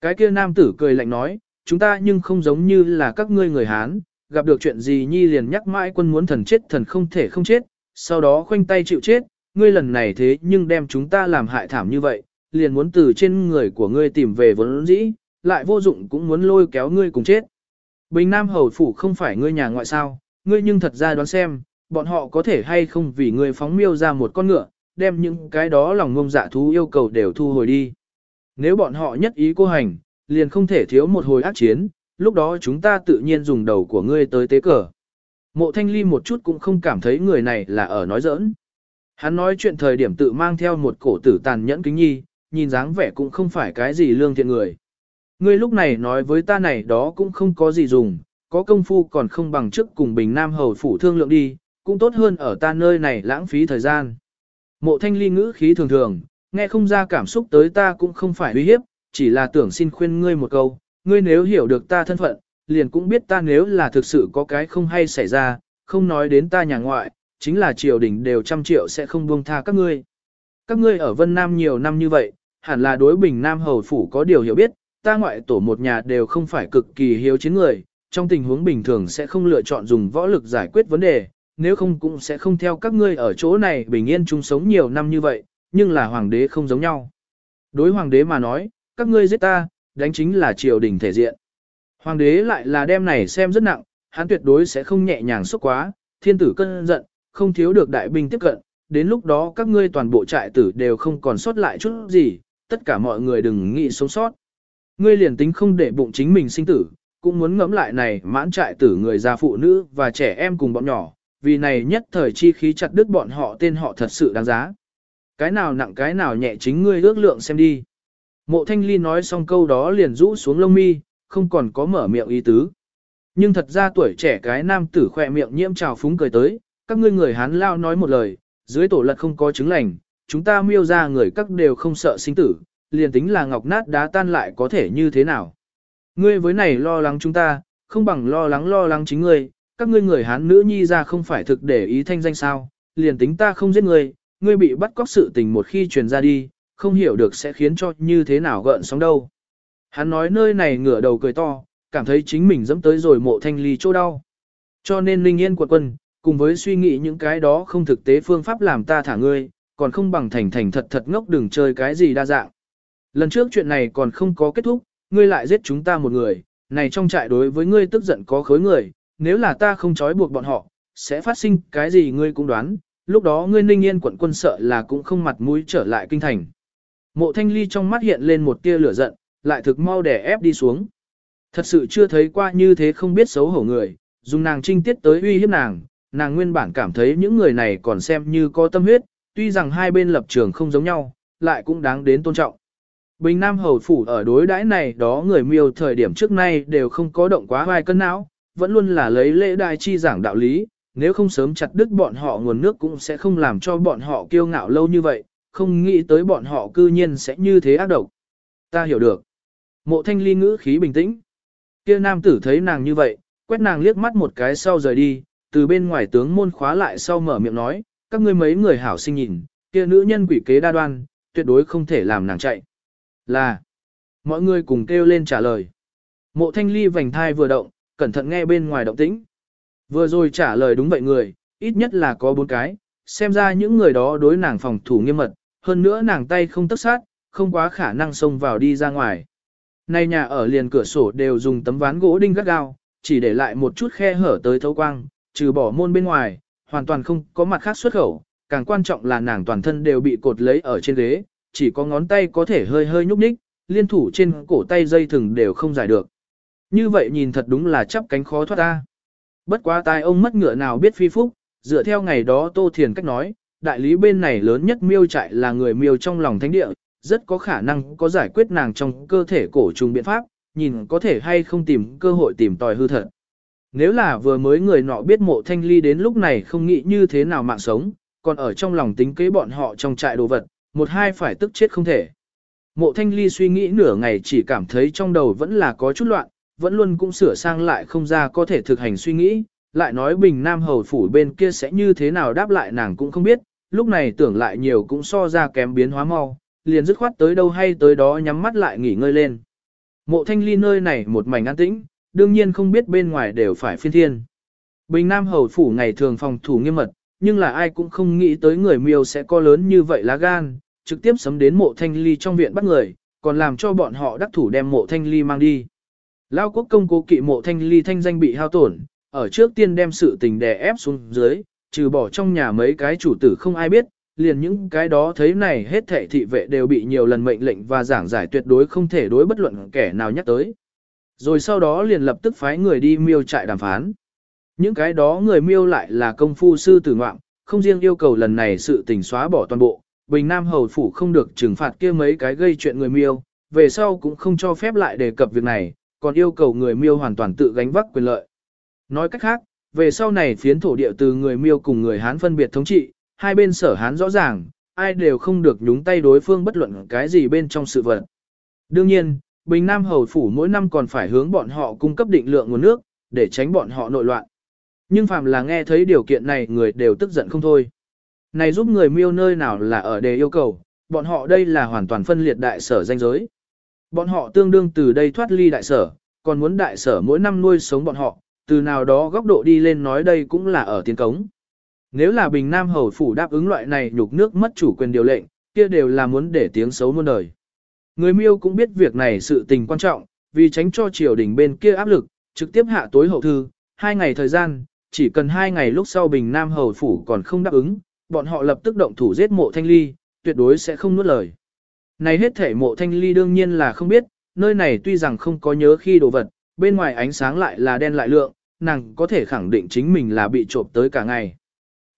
Cái kia nam tử cười lạnh nói, chúng ta nhưng không giống như là các ngươi người Hán, gặp được chuyện gì nhi liền nhắc mãi quân muốn thần chết thần không thể không chết, sau đó khoanh tay chịu chết, ngươi lần này thế nhưng đem chúng ta làm hại thảm như vậy, liền muốn từ trên người của ngươi tìm về vốn dĩ, lại vô dụng cũng muốn lôi kéo ngươi cùng chết. Bình Nam Hầu Phủ không phải ngươi nhà ngoại sao, ngươi nhưng thật ra đoán xem, bọn họ có thể hay không vì ngươi phóng miêu ra một con ngựa, đem những cái đó lòng ngông dạ thú yêu cầu đều thu hồi đi. Nếu bọn họ nhất ý cô hành, liền không thể thiếu một hồi ác chiến, lúc đó chúng ta tự nhiên dùng đầu của ngươi tới tế cờ. Mộ thanh ly một chút cũng không cảm thấy người này là ở nói giỡn. Hắn nói chuyện thời điểm tự mang theo một cổ tử tàn nhẫn kính nhi, nhìn dáng vẻ cũng không phải cái gì lương thiện người. Ngươi lúc này nói với ta này đó cũng không có gì dùng, có công phu còn không bằng trước cùng Bình Nam Hầu Phủ thương lượng đi, cũng tốt hơn ở ta nơi này lãng phí thời gian. Mộ thanh ly ngữ khí thường thường, nghe không ra cảm xúc tới ta cũng không phải uy hiếp, chỉ là tưởng xin khuyên ngươi một câu, ngươi nếu hiểu được ta thân phận, liền cũng biết ta nếu là thực sự có cái không hay xảy ra, không nói đến ta nhà ngoại, chính là triều đình đều trăm triệu sẽ không buông tha các ngươi. Các ngươi ở Vân Nam nhiều năm như vậy, hẳn là đối bình Nam Hầu Phủ có điều hiểu biết, ta ngoại tổ một nhà đều không phải cực kỳ hiếu chiến người, trong tình huống bình thường sẽ không lựa chọn dùng võ lực giải quyết vấn đề, nếu không cũng sẽ không theo các ngươi ở chỗ này bình yên chung sống nhiều năm như vậy, nhưng là hoàng đế không giống nhau. Đối hoàng đế mà nói, các ngươi giết ta, đánh chính là triều đình thể diện. Hoàng đế lại là đem này xem rất nặng, hắn tuyệt đối sẽ không nhẹ nhàng xúc quá, thiên tử cân giận, không thiếu được đại binh tiếp cận, đến lúc đó các ngươi toàn bộ trại tử đều không còn sót lại chút gì, tất cả mọi người đừng nghĩ sống sót. Ngươi liền tính không để bụng chính mình sinh tử, cũng muốn ngẫm lại này mãn trại tử người già phụ nữ và trẻ em cùng bọn nhỏ, vì này nhất thời chi khí chặt đứt bọn họ tên họ thật sự đáng giá. Cái nào nặng cái nào nhẹ chính ngươi ước lượng xem đi. Mộ thanh ly nói xong câu đó liền rũ xuống lông mi, không còn có mở miệng ý tứ. Nhưng thật ra tuổi trẻ cái nam tử khỏe miệng nhiễm trào phúng cười tới, các ngươi người hán lao nói một lời, dưới tổ lật không có chứng lành, chúng ta miêu ra người các đều không sợ sinh tử, liền tính là ngọc nát đá tan lại có thể như thế nào. Ngươi với này lo lắng chúng ta, không bằng lo lắng lo lắng chính ngươi, các ngươi người hán nữ nhi ra không phải thực để ý thanh danh sao, liền tính ta không giết ngươi, ngươi bị bắt cóc sự tình một khi truyền ra đi, không hiểu được sẽ khiến cho như thế nào gợn sóng đâu. Hắn nói nơi này ngửa đầu cười to, cảm thấy chính mình dẫm tới rồi mộ thanh ly chỗ đau. Cho nên linh yên quật quân, cùng với suy nghĩ những cái đó không thực tế phương pháp làm ta thả ngươi, còn không bằng thành thành thật thật ngốc đừng chơi cái gì đa dạng. Lần trước chuyện này còn không có kết thúc, ngươi lại giết chúng ta một người, này trong trại đối với ngươi tức giận có khối người, nếu là ta không trói buộc bọn họ, sẽ phát sinh cái gì ngươi cũng đoán, lúc đó ngươi ninh yên quận quân sợ là cũng không mặt mũi trở lại kinh thành. Mộ thanh ly trong mắt hiện lên một tia lửa giận, lại thực mau đè ép đi xuống. Thật sự chưa thấy qua như thế không biết xấu hổ người, dùng nàng trinh tiết tới uy hiếp nàng, nàng nguyên bản cảm thấy những người này còn xem như có tâm huyết, tuy rằng hai bên lập trường không giống nhau, lại cũng đáng đến tôn trọng. Bình Nam Hầu Phủ ở đối đãi này đó người miêu thời điểm trước nay đều không có động quá vai cân não, vẫn luôn là lấy lễ đại chi giảng đạo lý, nếu không sớm chặt đứt bọn họ nguồn nước cũng sẽ không làm cho bọn họ kiêu ngạo lâu như vậy, không nghĩ tới bọn họ cư nhiên sẽ như thế ác độc. Ta hiểu được. Mộ thanh ly ngữ khí bình tĩnh. kia nam tử thấy nàng như vậy, quét nàng liếc mắt một cái sau rời đi, từ bên ngoài tướng môn khóa lại sau mở miệng nói, các ngươi mấy người hảo sinh nhìn, kia nữ nhân quỷ kế đa đoan, tuyệt đối không thể làm nàng chạy. Là, mọi người cùng kêu lên trả lời. Mộ thanh ly vành thai vừa động, cẩn thận nghe bên ngoài động tĩnh. Vừa rồi trả lời đúng vậy người, ít nhất là có bốn cái, xem ra những người đó đối nàng phòng thủ nghiêm mật, hơn nữa nàng tay không tất sát, không quá khả năng xông vào đi ra ngoài. Nay nhà ở liền cửa sổ đều dùng tấm ván gỗ đinh gắt gao, chỉ để lại một chút khe hở tới thấu quang, trừ bỏ môn bên ngoài, hoàn toàn không có mặt khác xuất khẩu, càng quan trọng là nàng toàn thân đều bị cột lấy ở trên ghế, chỉ có ngón tay có thể hơi hơi nhúc nhích, liên thủ trên cổ tay dây thừng đều không giải được. Như vậy nhìn thật đúng là chắp cánh khó thoát ta. Bất quá tai ông mất ngựa nào biết phi phúc, dựa theo ngày đó Tô Thiền cách nói, đại lý bên này lớn nhất miêu trại là người miêu trong lòng thánh địa, rất có khả năng có giải quyết nàng trong cơ thể cổ trùng biện pháp, nhìn có thể hay không tìm cơ hội tìm tòi hư thật. Nếu là vừa mới người nọ biết mộ thanh ly đến lúc này không nghĩ như thế nào mạng sống, còn ở trong lòng tính kế bọn họ trong trại đồ vật, một hai phải tức chết không thể. Mộ thanh ly suy nghĩ nửa ngày chỉ cảm thấy trong đầu vẫn là có chút loạn, vẫn luôn cũng sửa sang lại không ra có thể thực hành suy nghĩ, lại nói bình nam hầu phủ bên kia sẽ như thế nào đáp lại nàng cũng không biết, lúc này tưởng lại nhiều cũng so ra kém biến hóa mau, liền dứt khoát tới đâu hay tới đó nhắm mắt lại nghỉ ngơi lên. Mộ thanh ly nơi này một mảnh an tĩnh, đương nhiên không biết bên ngoài đều phải phiên thiên. Bình Nam Hầu Phủ ngày thường phòng thủ nghiêm mật, nhưng là ai cũng không nghĩ tới người miêu sẽ có lớn như vậy lá gan, trực tiếp sấm đến mộ thanh ly trong viện bắt người, còn làm cho bọn họ đắc thủ đem mộ thanh ly mang đi. Lao quốc công cố kỵ mộ thanh ly thanh danh bị hao tổn, ở trước tiên đem sự tình đè ép xuống dưới, trừ bỏ trong nhà mấy cái chủ tử không ai biết, liền những cái đó thấy này hết thệ thị vệ đều bị nhiều lần mệnh lệnh và giảng giải tuyệt đối không thể đối bất luận kẻ nào nhắc tới. Rồi sau đó liền lập tức phái người đi miêu trại đàm phán. Những cái đó người miêu lại là công phu sư tử ngoạm, không riêng yêu cầu lần này sự tình xóa bỏ toàn bộ, Bình Nam Hầu Phủ không được trừng phạt kia mấy cái gây chuyện người miêu, về sau cũng không cho phép lại đề cập việc này, còn yêu cầu người miêu hoàn toàn tự gánh vác quyền lợi. Nói cách khác, về sau này phiến thổ địa từ người miêu cùng người Hán phân biệt thống trị, hai bên sở Hán rõ ràng, ai đều không được nhúng tay đối phương bất luận cái gì bên trong sự vật. Đương nhiên, Bình Nam Hầu Phủ mỗi năm còn phải hướng bọn họ cung cấp định lượng nguồn nước, để tránh bọn họ nội loạn. Nhưng phàm là nghe thấy điều kiện này người đều tức giận không thôi. Này giúp người miêu nơi nào là ở đề yêu cầu, bọn họ đây là hoàn toàn phân liệt đại sở danh giới. Bọn họ tương đương từ đây thoát ly đại sở, còn muốn đại sở mỗi năm nuôi sống bọn họ, từ nào đó góc độ đi lên nói đây cũng là ở tiến cống. Nếu là Bình Nam Hầu Phủ đáp ứng loại này nhục nước mất chủ quyền điều lệnh, kia đều là muốn để tiếng xấu muôn đời. Người miêu cũng biết việc này sự tình quan trọng, vì tránh cho triều đình bên kia áp lực, trực tiếp hạ tối hậu thư, hai ngày thời gian, chỉ cần hai ngày lúc sau Bình Nam Hầu Phủ còn không đáp ứng, bọn họ lập tức động thủ giết mộ thanh ly, tuyệt đối sẽ không nuốt lời. Này hết thể mộ thanh ly đương nhiên là không biết, nơi này tuy rằng không có nhớ khi đồ vật, bên ngoài ánh sáng lại là đen lại lượng, nàng có thể khẳng định chính mình là bị trộm tới cả ngày.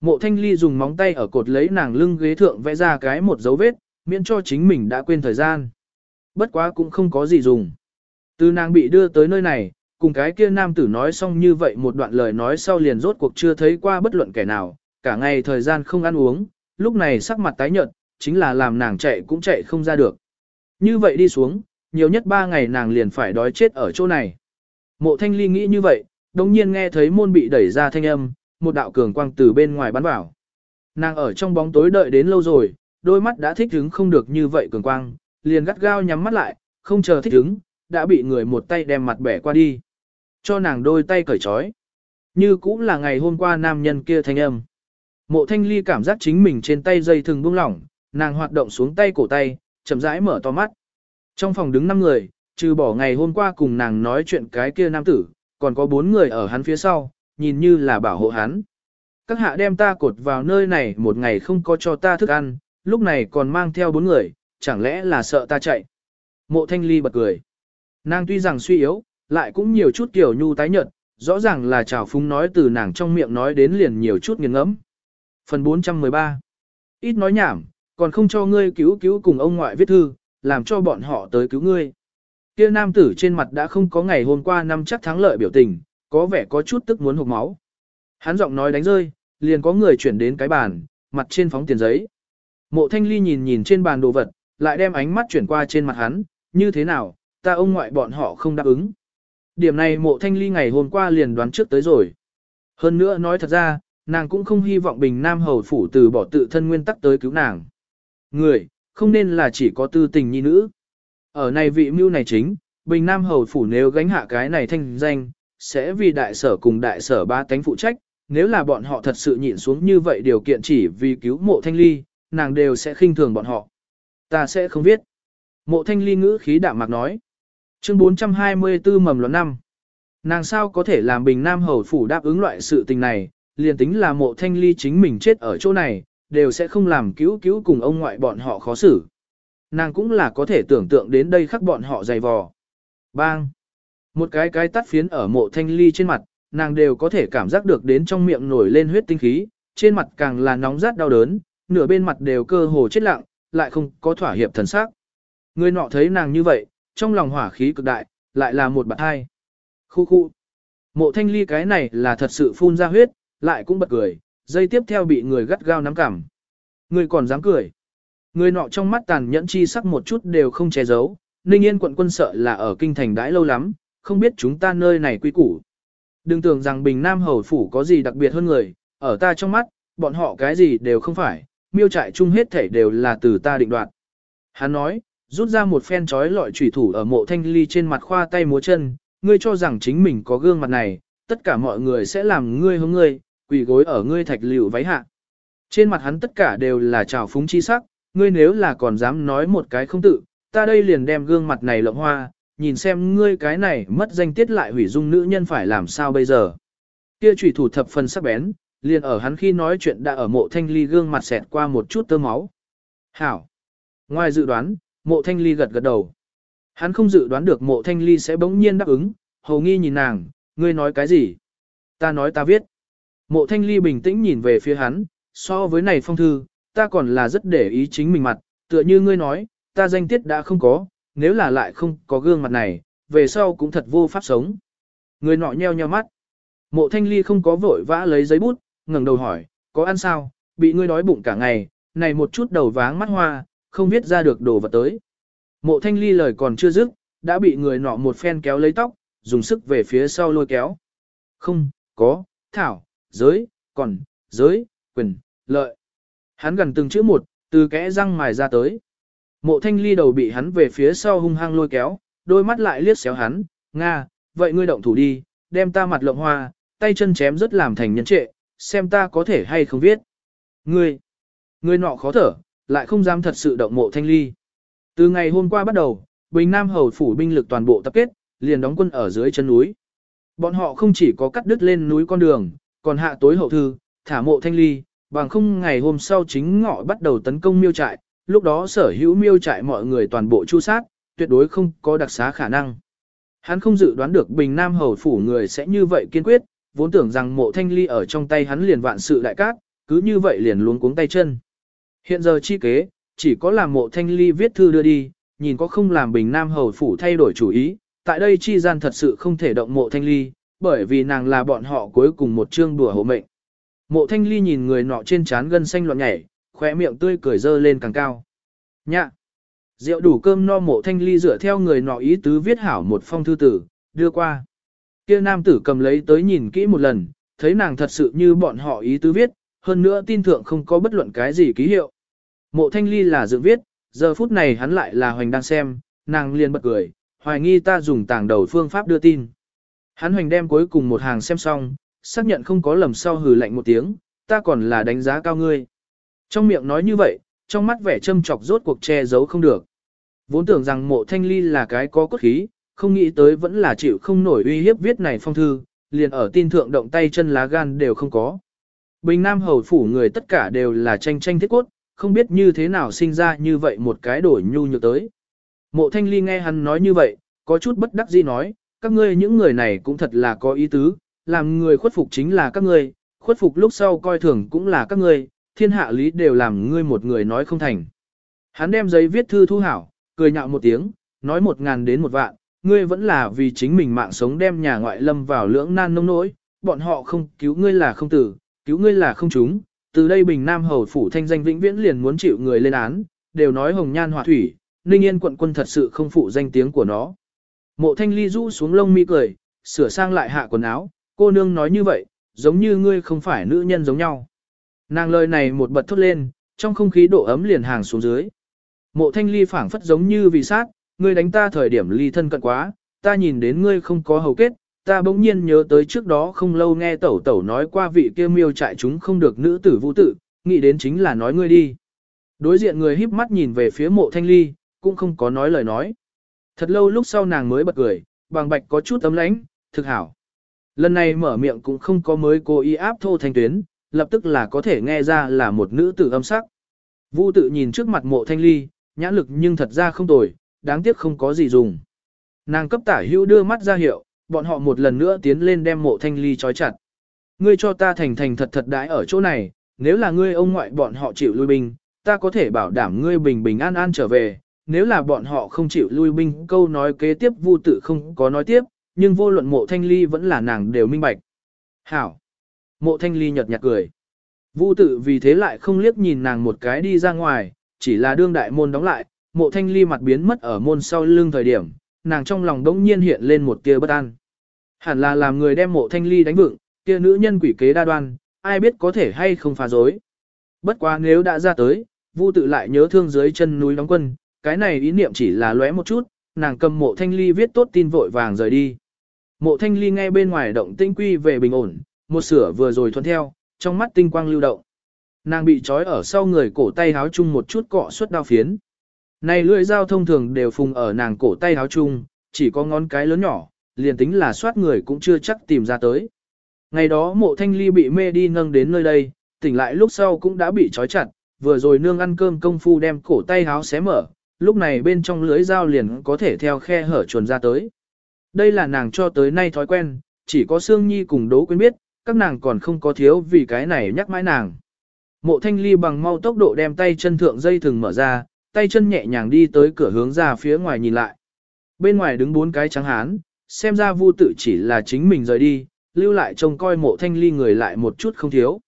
Mộ thanh ly dùng móng tay ở cột lấy nàng lưng ghế thượng vẽ ra cái một dấu vết, miễn cho chính mình đã quên thời gian. Bất quá cũng không có gì dùng. Từ nàng bị đưa tới nơi này, cùng cái kia nam tử nói xong như vậy một đoạn lời nói sau liền rốt cuộc chưa thấy qua bất luận kẻ nào, cả ngày thời gian không ăn uống, lúc này sắc mặt tái nhợt, chính là làm nàng chạy cũng chạy không ra được. Như vậy đi xuống, nhiều nhất ba ngày nàng liền phải đói chết ở chỗ này. Mộ thanh ly nghĩ như vậy, đồng nhiên nghe thấy môn bị đẩy ra thanh âm, một đạo cường quang từ bên ngoài bắn vào. Nàng ở trong bóng tối đợi đến lâu rồi, đôi mắt đã thích hứng không được như vậy cường quang, liền gắt gao nhắm mắt lại, không chờ thích hứng, đã bị người một tay đem mặt bẻ qua đi. Cho nàng đôi tay cởi trói. Như cũng là ngày hôm qua nam nhân kia thanh âm. Mộ thanh ly cảm giác chính mình trên tay dây thừng buông lỏng, nàng hoạt động xuống tay cổ tay, chậm rãi mở to mắt. Trong phòng đứng 5 người, trừ bỏ ngày hôm qua cùng nàng nói chuyện cái kia nam tử, còn có 4 người ở hắn phía sau, nhìn như là bảo hộ hắn. Các hạ đem ta cột vào nơi này một ngày không có cho ta thức ăn, lúc này còn mang theo 4 người, chẳng lẽ là sợ ta chạy. Mộ thanh ly bật cười. Nàng tuy rằng suy yếu, lại cũng nhiều chút kiểu nhu tái nhợt, rõ ràng là trào phúng nói từ nàng trong miệng nói đến liền nhiều chút nghiêng ngẫm. Phần 413 Ít nói nhảm, còn không cho ngươi cứu cứu cùng ông ngoại viết thư, làm cho bọn họ tới cứu ngươi. Kia nam tử trên mặt đã không có ngày hôm qua năm chắc thắng lợi biểu tình, có vẻ có chút tức muốn hộc máu. Hắn giọng nói đánh rơi, liền có người chuyển đến cái bàn, mặt trên phóng tiền giấy. Mộ thanh ly nhìn nhìn trên bàn đồ vật, lại đem ánh mắt chuyển qua trên mặt hắn, như thế nào, ta ông ngoại bọn họ không đáp ứng. Điểm này mộ thanh ly ngày hôm qua liền đoán trước tới rồi. Hơn nữa nói thật ra, nàng cũng không hy vọng Bình Nam Hầu Phủ từ bỏ tự thân nguyên tắc tới cứu nàng. Người, không nên là chỉ có tư tình nhi nữ. Ở này vị mưu này chính, Bình Nam Hầu Phủ nếu gánh hạ cái này thanh danh, sẽ vì đại sở cùng đại sở ba tánh phụ trách, nếu là bọn họ thật sự nhịn xuống như vậy điều kiện chỉ vì cứu mộ thanh ly, nàng đều sẽ khinh thường bọn họ. Ta sẽ không viết. Mộ thanh ly ngữ khí đạm mạc nói. Chương 424 mầm luận năm. Nàng sao có thể làm Bình Nam Hầu Phủ đáp ứng loại sự tình này, liền tính là mộ thanh ly chính mình chết ở chỗ này, đều sẽ không làm cứu cứu cùng ông ngoại bọn họ khó xử. Nàng cũng là có thể tưởng tượng đến đây khắc bọn họ dày vò. Bang! Một cái cái tắt phiến ở mộ thanh ly trên mặt, nàng đều có thể cảm giác được đến trong miệng nổi lên huyết tinh khí, trên mặt càng là nóng rát đau đớn, nửa bên mặt đều cơ hồ chết lặng, lại không có thỏa hiệp thần sắc. Người nọ thấy nàng như vậy, trong lòng hỏa khí cực đại, lại là một bạn hai. Khu khu. Mộ thanh ly cái này là thật sự phun ra huyết, lại cũng bật cười, dây tiếp theo bị người gắt gao nắm cằm. Người còn dám cười. Người nọ trong mắt tàn nhẫn chi sắc một chút đều không che giấu, Ninh Yên quận quân sợ là ở kinh thành đãi lâu lắm, không biết chúng ta nơi này quy củ. Đừng tưởng rằng Bình Nam Hầu Phủ có gì đặc biệt hơn người, ở ta trong mắt, bọn họ cái gì đều không phải, miêu trại chung hết thể đều là từ ta định đoạt. Hắn nói, rút ra một phen trói lọi trùy thủ ở mộ thanh ly trên mặt khoa tay múa chân, ngươi cho rằng chính mình có gương mặt này, tất cả mọi người sẽ làm ngươi hướng ngươi, quỳ gối ở ngươi thạch liệu váy hạ. Trên mặt hắn tất cả đều là trào phúng chi sắc, ngươi nếu là còn dám nói một cái không tự, ta đây liền đem gương mặt này lộng hoa, nhìn xem ngươi cái này mất danh tiết lại hủy dung nữ nhân phải làm sao bây giờ. Kia chủy thủ thập phần sắc bén, liền ở hắn khi nói chuyện đã ở mộ thanh ly gương mặt xẹt qua một chút tơ máu. Hảo! Ngoài dự đoán, mộ thanh ly gật gật đầu. Hắn không dự đoán được mộ thanh ly sẽ bỗng nhiên đáp ứng, hầu nghi nhìn nàng, ngươi nói cái gì? Ta nói ta viết. Mộ thanh ly bình tĩnh nhìn về phía hắn, so với này phong thư, ta còn là rất để ý chính mình mặt, tựa như ngươi nói, ta danh tiết đã không có, nếu là lại không có gương mặt này, về sau cũng thật vô pháp sống. Người nọ nheo nheo mắt. Mộ thanh ly không có vội vã lấy giấy bút, ngẩng đầu hỏi, có ăn sao, bị ngươi đói bụng cả ngày, này một chút đầu váng mắt hoa, không biết ra được đồ vật tới. Mộ thanh ly lời còn chưa dứt, đã bị người nọ một phen kéo lấy tóc, dùng sức về phía sau lôi kéo. Không, có, thảo, giới, còn, giới, quyền, lợi. Hắn gần từng chữ một, từ kẽ răng mài ra tới. Mộ thanh ly đầu bị hắn về phía sau hung hăng lôi kéo, đôi mắt lại liếc xéo hắn, Nga, vậy ngươi động thủ đi, đem ta mặt lộng hoa, tay chân chém rất làm thành nhân trệ, xem ta có thể hay không viết. Ngươi, ngươi nọ khó thở, lại không dám thật sự động mộ thanh ly. Từ ngày hôm qua bắt đầu, Bình Nam Hầu phủ binh lực toàn bộ tập kết, liền đóng quân ở dưới chân núi. Bọn họ không chỉ có cắt đứt lên núi con đường, còn hạ tối hậu thư, thả mộ thanh ly, bằng không ngày hôm sau chính ngọ bắt đầu tấn công miêu trại, lúc đó sở hữu miêu trại mọi người toàn bộ chu sát, tuyệt đối không có đặc xá khả năng. Hắn không dự đoán được Bình Nam Hầu phủ người sẽ như vậy kiên quyết, vốn tưởng rằng mộ thanh ly ở trong tay hắn liền vạn sự đại cát, cứ như vậy liền luống cuống tay chân. Hiện giờ chi kế, chỉ có làm mộ thanh ly viết thư đưa đi, nhìn có không làm bình nam hầu phủ thay đổi chủ ý, tại đây chi gian thật sự không thể động mộ thanh ly, bởi vì nàng là bọn họ cuối cùng một chương đùa hộ mệnh. Mộ thanh ly nhìn người nọ trên trán gân xanh loạn nhảy, khỏe miệng tươi cười dơ lên càng cao. Nhạ! Rượu đủ cơm no mộ thanh ly dựa theo người nọ ý tứ viết hảo một phong thư tử, đưa qua. Kia nam tử cầm lấy tới nhìn kỹ một lần, thấy nàng thật sự như bọn họ ý tứ viết, hơn nữa tin thượng không có bất luận cái gì ký hiệu. Mộ thanh ly là dự viết, giờ phút này hắn lại là hoành đang xem, nàng liền bật cười, hoài nghi ta dùng tàng đầu phương pháp đưa tin. Hắn hoành đem cuối cùng một hàng xem xong, xác nhận không có lầm sau hừ lạnh một tiếng, ta còn là đánh giá cao ngươi. Trong miệng nói như vậy, trong mắt vẻ châm chọc rốt cuộc che giấu không được. Vốn tưởng rằng mộ thanh ly là cái có cốt khí, không nghĩ tới vẫn là chịu không nổi uy hiếp viết này phong thư, liền ở tin thượng động tay chân lá gan đều không có. Bình Nam hầu phủ người tất cả đều là tranh tranh thiết cốt, không biết như thế nào sinh ra như vậy một cái đổi nhu nhược tới. Mộ thanh ly nghe hắn nói như vậy, có chút bất đắc dĩ nói, các ngươi những người này cũng thật là có ý tứ, làm người khuất phục chính là các ngươi, khuất phục lúc sau coi thường cũng là các ngươi, thiên hạ lý đều làm ngươi một người nói không thành. Hắn đem giấy viết thư thu hảo, cười nhạo một tiếng, nói một ngàn đến một vạn, ngươi vẫn là vì chính mình mạng sống đem nhà ngoại lâm vào lưỡng nan nông nỗi, bọn họ không cứu ngươi là không tử, cứu ngươi là không chúng, từ đây Bình Nam hầu phủ thanh danh vĩnh viễn liền muốn chịu người lên án, đều nói hồng nhan họa thủy, Ninh Yên quận quân thật sự không phụ danh tiếng của nó. Mộ Thanh Ly rũ xuống lông mi cười, sửa sang lại hạ quần áo, cô nương nói như vậy, giống như ngươi không phải nữ nhân giống nhau. Nàng lời này một bật thốt lên, trong không khí độ ấm liền hàng xuống dưới. Mộ Thanh Ly phảng phất giống như vì sát, ngươi đánh ta thời điểm ly thân cận quá, ta nhìn đến ngươi không có hầu kết, ta bỗng nhiên nhớ tới trước đó không lâu nghe tẩu tẩu nói qua vị kia miêu trại chúng không được nữ tử vũ tử, nghĩ đến chính là nói ngươi đi. Đối diện người híp mắt nhìn về phía mộ thanh ly, cũng không có nói lời nói. Thật lâu lúc sau nàng mới bật cười, bằng bạch có chút tấm lãnh, thực hảo. Lần này mở miệng cũng không có mới cố ý áp thô thanh tuyến, lập tức là có thể nghe ra là một nữ tử âm sắc. Vu tự nhìn trước mặt mộ thanh ly, nhã lực nhưng thật ra không tồi, đáng tiếc không có gì dùng. Nàng cấp tả hữu đưa mắt ra hiệu, bọn họ một lần nữa tiến lên đem mộ thanh ly trói chặt. Ngươi cho ta thành thành thật thật đãi ở chỗ này, nếu là ngươi ông ngoại bọn họ chịu lui binh, ta có thể bảo đảm ngươi bình bình an an trở về, nếu là bọn họ không chịu lui binh câu nói kế tiếp vu tự không có nói tiếp, nhưng vô luận mộ thanh ly vẫn là nàng đều minh bạch. Hảo! Mộ thanh ly nhật nhạt cười. Vu tự vì thế lại không liếc nhìn nàng một cái đi ra ngoài, chỉ là đương đại môn đóng lại, mộ thanh ly mặt biến mất ở môn sau lưng thời điểm, nàng trong lòng đống nhiên hiện lên một tia bất an. Hẳn là làm người đem mộ thanh ly đánh vựng, kia nữ nhân quỷ kế đa đoan, ai biết có thể hay không phá dối. Bất quá nếu đã ra tới, Vu tự lại nhớ thương dưới chân núi đóng quân, cái này ý niệm chỉ là lóe một chút, nàng cầm mộ thanh ly viết tốt tin vội vàng rời đi. Mộ thanh ly nghe bên ngoài động tinh quy về bình ổn, một sửa vừa rồi thuận theo, trong mắt tinh quang lưu động. Nàng bị trói ở sau người cổ tay háo chung một chút cọ suốt đao phiến. Này lưỡi dao thông thường đều phùng ở nàng cổ tay háo chung, chỉ có ngón cái lớn nhỏ, liền tính là soát người cũng chưa chắc tìm ra tới. Ngày đó mộ thanh ly bị mê đi nâng đến nơi đây, tỉnh lại lúc sau cũng đã bị trói chặt, vừa rồi nương ăn cơm công phu đem cổ tay háo xé mở, lúc này bên trong lưới dao liền có thể theo khe hở chuồn ra tới. Đây là nàng cho tới nay thói quen, chỉ có Sương Nhi cùng Đỗ Quyên biết, các nàng còn không có thiếu vì cái này nhắc mãi nàng. Mộ thanh ly bằng mau tốc độ đem tay chân thượng dây thừng mở ra, tay chân nhẹ nhàng đi tới cửa hướng ra phía ngoài nhìn lại. Bên ngoài đứng bốn cái trắng hán, xem ra vu tự chỉ là chính mình rời đi, lưu lại trông coi mộ thanh ly người lại một chút không thiếu.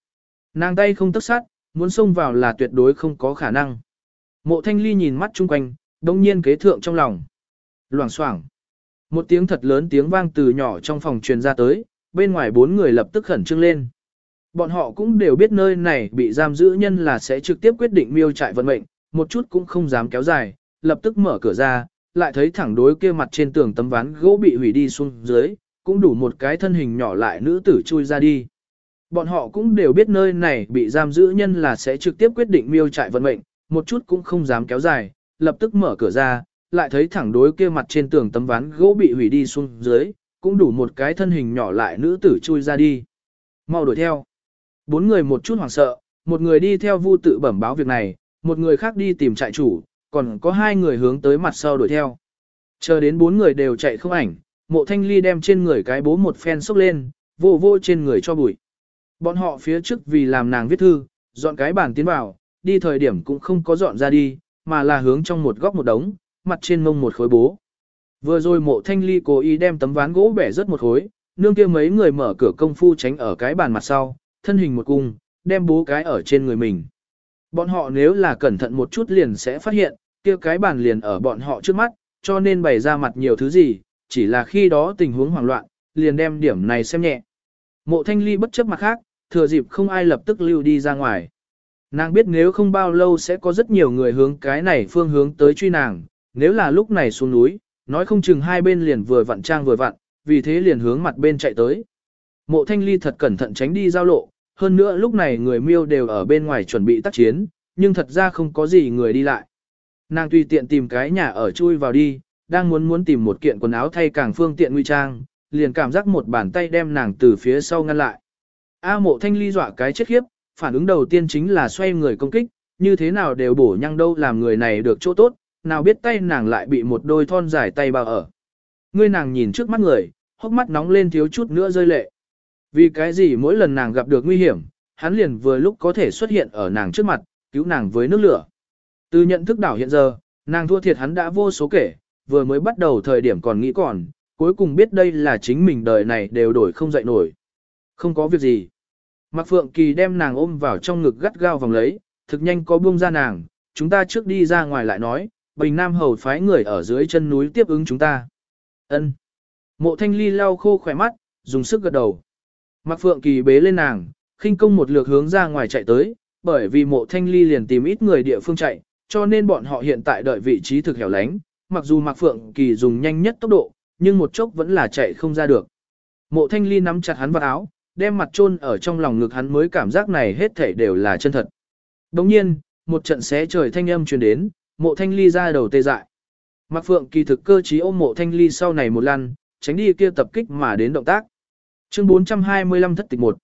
Nàng tay không tức sát, muốn xông vào là tuyệt đối không có khả năng. Mộ thanh ly nhìn mắt chung quanh, đông nhiên kế thượng trong lòng. Loảng xoảng Một tiếng thật lớn tiếng vang từ nhỏ trong phòng truyền ra tới, bên ngoài bốn người lập tức khẩn trương lên. Bọn họ cũng đều biết nơi này bị giam giữ nhân là sẽ trực tiếp quyết định miêu trại vận mệnh, một chút cũng không dám kéo dài, lập tức mở cửa ra, lại thấy thẳng đối kia mặt trên tường tấm ván gỗ bị hủy đi xuống dưới, cũng đủ một cái thân hình nhỏ lại nữ tử chui ra đi. Bọn họ cũng đều biết nơi này bị giam giữ nhân là sẽ trực tiếp quyết định miêu trại vận mệnh, một chút cũng không dám kéo dài, lập tức mở cửa ra, lại thấy thẳng đối kia mặt trên tường tấm ván gỗ bị hủy đi xuống dưới, cũng đủ một cái thân hình nhỏ lại nữ tử chui ra đi. Mau đuổi theo. Bốn người một chút hoảng sợ, một người đi theo vu tự bẩm báo việc này, một người khác đi tìm trại chủ, còn có hai người hướng tới mặt sau đuổi theo. Chờ đến bốn người đều chạy không ảnh, mộ thanh ly đem trên người cái bố một phen xốc lên, vô vô trên người cho bụi. Bọn họ phía trước vì làm nàng viết thư, dọn cái bàn tiến vào, đi thời điểm cũng không có dọn ra đi, mà là hướng trong một góc một đống, mặt trên mông một khối bố. Vừa rồi mộ thanh ly cố ý đem tấm ván gỗ bẻ rất một khối, nương kia mấy người mở cửa công phu tránh ở cái bàn mặt sau, thân hình một cung, đem bố cái ở trên người mình. Bọn họ nếu là cẩn thận một chút liền sẽ phát hiện, kia cái bàn liền ở bọn họ trước mắt, cho nên bày ra mặt nhiều thứ gì, chỉ là khi đó tình huống hoảng loạn, liền đem điểm này xem nhẹ. Mộ thanh ly bất chấp mặt khác, thừa dịp không ai lập tức lưu đi ra ngoài. Nàng biết nếu không bao lâu sẽ có rất nhiều người hướng cái này phương hướng tới truy nàng, nếu là lúc này xuống núi, nói không chừng hai bên liền vừa vặn trang vừa vặn, vì thế liền hướng mặt bên chạy tới. Mộ thanh ly thật cẩn thận tránh đi giao lộ, hơn nữa lúc này người miêu đều ở bên ngoài chuẩn bị tác chiến, nhưng thật ra không có gì người đi lại. Nàng tùy tiện tìm cái nhà ở chui vào đi, đang muốn muốn tìm một kiện quần áo thay càng phương tiện nguy trang, liền cảm giác một bàn tay đem nàng từ phía sau ngăn lại. A mộ thanh ly dọa cái chết khiếp, phản ứng đầu tiên chính là xoay người công kích, như thế nào đều bổ nhăng đâu làm người này được chỗ tốt, nào biết tay nàng lại bị một đôi thon dài tay bao ở. Ngươi nàng nhìn trước mắt người, hốc mắt nóng lên thiếu chút nữa rơi lệ. Vì cái gì mỗi lần nàng gặp được nguy hiểm, hắn liền vừa lúc có thể xuất hiện ở nàng trước mặt, cứu nàng với nước lửa. Từ nhận thức đảo hiện giờ, nàng thua thiệt hắn đã vô số kể, vừa mới bắt đầu thời điểm còn nghĩ còn, cuối cùng biết đây là chính mình đời này đều đổi không dậy nổi. Không có việc gì. Mạc Phượng Kỳ đem nàng ôm vào trong ngực gắt gao vòng lấy, thực nhanh có buông ra nàng, chúng ta trước đi ra ngoài lại nói, Bình Nam Hầu phái người ở dưới chân núi tiếp ứng chúng ta. Ân. Mộ Thanh Ly lau khô khỏe mắt, dùng sức gật đầu. Mạc Phượng Kỳ bế lên nàng, khinh công một lượt hướng ra ngoài chạy tới, bởi vì mộ Thanh Ly liền tìm ít người địa phương chạy, cho nên bọn họ hiện tại đợi vị trí thực hẻo lánh, mặc dù Mạc Phượng Kỳ dùng nhanh nhất tốc độ, nhưng một chốc vẫn là chạy không ra được. Mộ Thanh Ly nắm chặt hắn vào áo, đem mặt chôn ở trong lòng ngực hắn mới cảm giác này hết thảy đều là chân thật. Đồng nhiên, một trận xé trời thanh âm truyền đến, mộ thanh ly ra đầu tê dại. Mạc Phượng kỳ thực cơ trí ôm mộ thanh ly sau này một lần, tránh đi kia tập kích mà đến động tác. Chương 425 thất tịch một.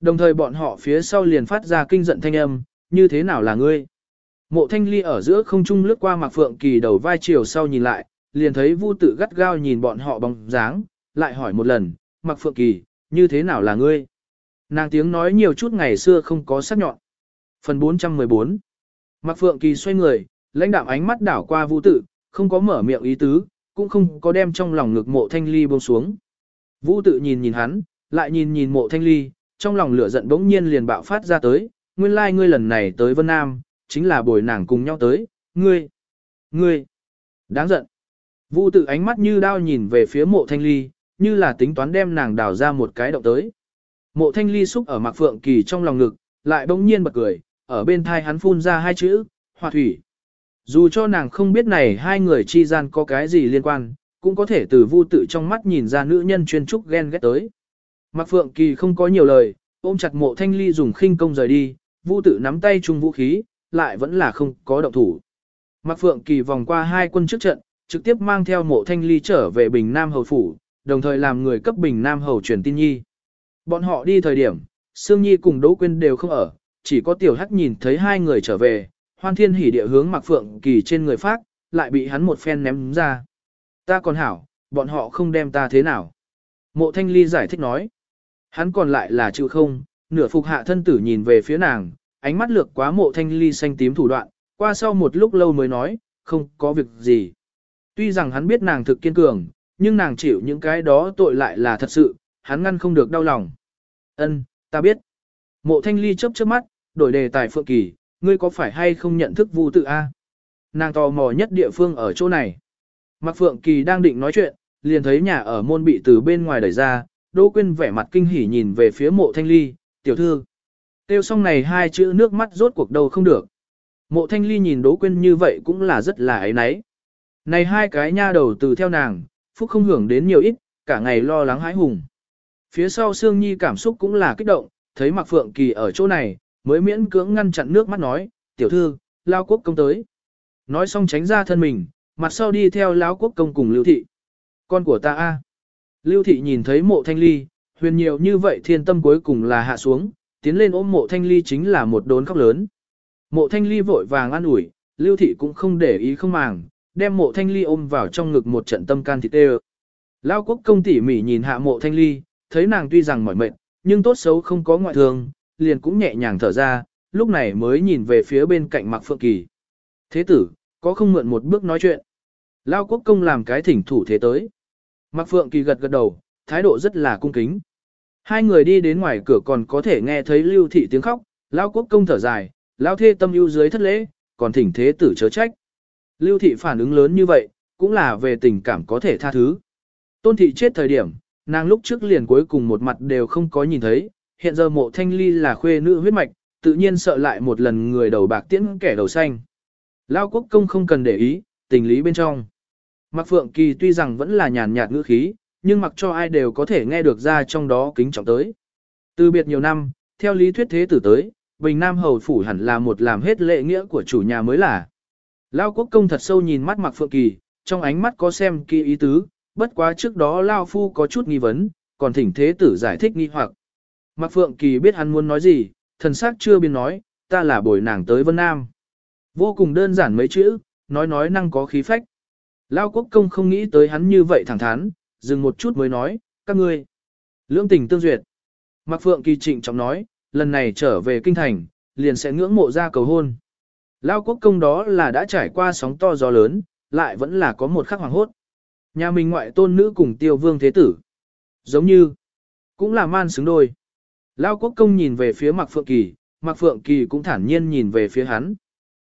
Đồng thời bọn họ phía sau liền phát ra kinh giận thanh âm, như thế nào là ngươi? Mộ thanh ly ở giữa không trung lướt qua Mạc Phượng kỳ đầu vai chiều sau nhìn lại, liền thấy vu tự gắt gao nhìn bọn họ bóng dáng, lại hỏi một lần, Mạc Phượng kỳ, như thế nào là ngươi? Nàng tiếng nói nhiều chút ngày xưa không có sắc nhọn. Phần 414 Mạc Phượng Kỳ xoay người, lãnh đạm ánh mắt đảo qua vũ tử không có mở miệng ý tứ, cũng không có đem trong lòng ngực mộ thanh ly buông xuống. Vũ tự nhìn nhìn hắn, lại nhìn nhìn mộ thanh ly, trong lòng lửa giận bỗng nhiên liền bạo phát ra tới, nguyên lai like ngươi lần này tới Vân Nam, chính là bồi nàng cùng nhau tới, ngươi, ngươi, đáng giận. Vũ tự ánh mắt như đao nhìn về phía mộ thanh ly, như là tính toán đem nàng đào ra một cái động tới. Mộ thanh ly xúc ở mạc phượng kỳ trong lòng ngực, lại bỗng nhiên bật cười, ở bên thai hắn phun ra hai chữ, hòa thủy. Dù cho nàng không biết này hai người chi gian có cái gì liên quan, cũng có thể từ vu tự trong mắt nhìn ra nữ nhân chuyên trúc ghen ghét tới. Mạc Phượng Kỳ không có nhiều lời, ôm chặt mộ thanh ly dùng khinh công rời đi, vu tự nắm tay chung vũ khí, lại vẫn là không có động thủ. Mạc Phượng Kỳ vòng qua hai quân trước trận, trực tiếp mang theo mộ thanh ly trở về Bình Nam Hầu Phủ, đồng thời làm người cấp Bình Nam Hầu truyền tin nhi. Bọn họ đi thời điểm, Sương Nhi cùng Đỗ Quyên đều không ở, chỉ có Tiểu Hắc nhìn thấy hai người trở về, hoan thiên hỉ địa hướng Mạc Phượng Kỳ trên người phát, lại bị hắn một phen ném ra. Ta còn hảo, bọn họ không đem ta thế nào. Mộ Thanh Ly giải thích nói. Hắn còn lại là chịu không, nửa phục hạ thân tử nhìn về phía nàng, ánh mắt lược quá mộ Thanh Ly xanh tím thủ đoạn, qua sau một lúc lâu mới nói, không có việc gì. Tuy rằng hắn biết nàng thực kiên cường, nhưng nàng chịu những cái đó tội lại là thật sự, hắn ngăn không được đau lòng. Ân, ta biết. Mộ thanh ly chớp chớp mắt, đổi đề tài phượng kỳ, ngươi có phải hay không nhận thức vu tự A? Nàng tò mò nhất địa phương ở chỗ này. Mạc Phượng Kỳ đang định nói chuyện, liền thấy nhà ở môn bị từ bên ngoài đẩy ra, Đỗ Quyên vẻ mặt kinh hỉ nhìn về phía mộ thanh ly, tiểu thư. Tiêu xong này hai chữ nước mắt rốt cuộc đầu không được. Mộ thanh ly nhìn Đỗ Quyên như vậy cũng là rất là ấy nấy Này hai cái nha đầu từ theo nàng, phúc không hưởng đến nhiều ít, cả ngày lo lắng hãi hùng. Phía sau Sương Nhi cảm xúc cũng là kích động, thấy Mạc Phượng Kỳ ở chỗ này, mới miễn cưỡng ngăn chặn nước mắt nói, tiểu thư, Lao Quốc công tới. Nói xong tránh ra thân mình, mặt sau đi theo Lão Quốc công cùng Lưu Thị. Con của ta a. Lưu Thị nhìn thấy mộ thanh ly, huyền nhiều như vậy thiên tâm cuối cùng là hạ xuống, tiến lên ôm mộ thanh ly chính là một đốn khóc lớn. Mộ thanh ly vội vàng an ủi, Lưu Thị cũng không để ý không màng, đem mộ thanh ly ôm vào trong ngực một trận tâm can thịt tê Lao quốc công tỉ mỉ nhìn hạ mộ thanh ly, thấy nàng tuy rằng mỏi mệt, nhưng tốt xấu không có ngoại thương, liền cũng nhẹ nhàng thở ra, lúc này mới nhìn về phía bên cạnh Mạc Phượng Kỳ. Thế tử, có không mượn một bước nói chuyện. Lao quốc công làm cái thỉnh thủ thế tới. Mạc Phượng Kỳ gật gật đầu, thái độ rất là cung kính. Hai người đi đến ngoài cửa còn có thể nghe thấy lưu thị tiếng khóc, Lao quốc công thở dài, Lao thê tâm ưu dưới thất lễ, còn thỉnh thế tử chớ trách. Lưu thị phản ứng lớn như vậy, cũng là về tình cảm có thể tha thứ. Tôn thị chết thời điểm, nàng lúc trước liền cuối cùng một mặt đều không có nhìn thấy, hiện giờ mộ thanh ly là khuê nữ huyết mạch, tự nhiên sợ lại một lần người đầu bạc tiễn kẻ đầu xanh. Lao quốc công không cần để ý, tình lý bên trong. Mạc Phượng Kỳ tuy rằng vẫn là nhàn nhạt ngữ khí, nhưng mặc cho ai đều có thể nghe được ra trong đó kính trọng tới. Từ biệt nhiều năm, theo lý thuyết thế tử tới, Bình Nam Hầu Phủ hẳn là một làm hết lệ nghĩa của chủ nhà mới là. Lao quốc công thật sâu nhìn mắt Mạc Phượng Kỳ, trong ánh mắt có xem kỳ ý tứ, bất quá trước đó Lao Phu có chút nghi vấn, còn thỉnh thế tử giải thích nghi hoặc. Mạc Phượng Kỳ biết hắn muốn nói gì, thần sắc chưa biến nói, ta là bồi nàng tới Vân Nam. Vô cùng đơn giản mấy chữ, nói nói năng có khí phách. Lao quốc công không nghĩ tới hắn như vậy thẳng thắn, dừng một chút mới nói, các ngươi. Lưỡng tình tương duyệt. Mạc Phượng Kỳ trịnh trọng nói, lần này trở về kinh thành, liền sẽ ngưỡng mộ ra cầu hôn. Lao quốc công đó là đã trải qua sóng to gió lớn, lại vẫn là có một khắc hoàng hốt. Nhà mình ngoại tôn nữ cùng tiêu vương thế tử. Giống như, cũng là man xứng đôi. Lao quốc công nhìn về phía Mạc Phượng Kỳ, Mạc Phượng Kỳ cũng thản nhiên nhìn về phía hắn.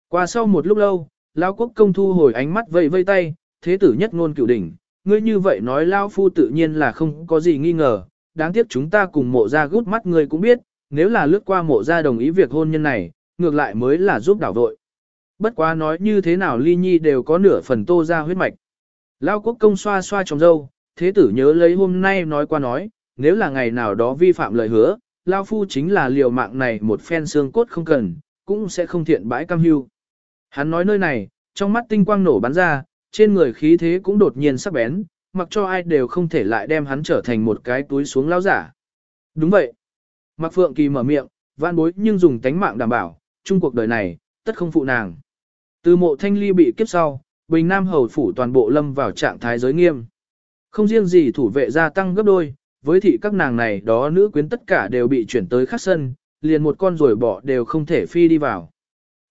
Qua sau một lúc lâu, Lao quốc công thu hồi ánh mắt vây vây tay, thế tử nhất ngôn cửu đỉnh. Ngươi như vậy nói Lao phu tự nhiên là không có gì nghi ngờ, đáng tiếc chúng ta cùng mộ ra gút mắt ngươi cũng biết, nếu là lướt qua mộ ra đồng ý việc hôn nhân này, ngược lại mới là giúp đảo vội. Bất quá nói như thế nào ly nhi đều có nửa phần tô ra huyết mạch. Lao quốc công xoa xoa trong dâu, thế tử nhớ lấy hôm nay nói qua nói, nếu là ngày nào đó vi phạm lời hứa, Lao phu chính là liều mạng này một phen xương cốt không cần, cũng sẽ không thiện bãi cam hưu. Hắn nói nơi này, trong mắt tinh quang nổ bắn ra, trên người khí thế cũng đột nhiên sắc bén, mặc cho ai đều không thể lại đem hắn trở thành một cái túi xuống lao giả. Đúng vậy. Mạc Phượng Kỳ mở miệng, van bối nhưng dùng tánh mạng đảm bảo, chung cuộc đời này, tất không phụ nàng. Từ mộ thanh ly bị kiếp sau, Bình Nam Hầu Phủ toàn bộ lâm vào trạng thái giới nghiêm. Không riêng gì thủ vệ gia tăng gấp đôi, với thị các nàng này đó nữ quyến tất cả đều bị chuyển tới khắc sân, liền một con rồi bỏ đều không thể phi đi vào.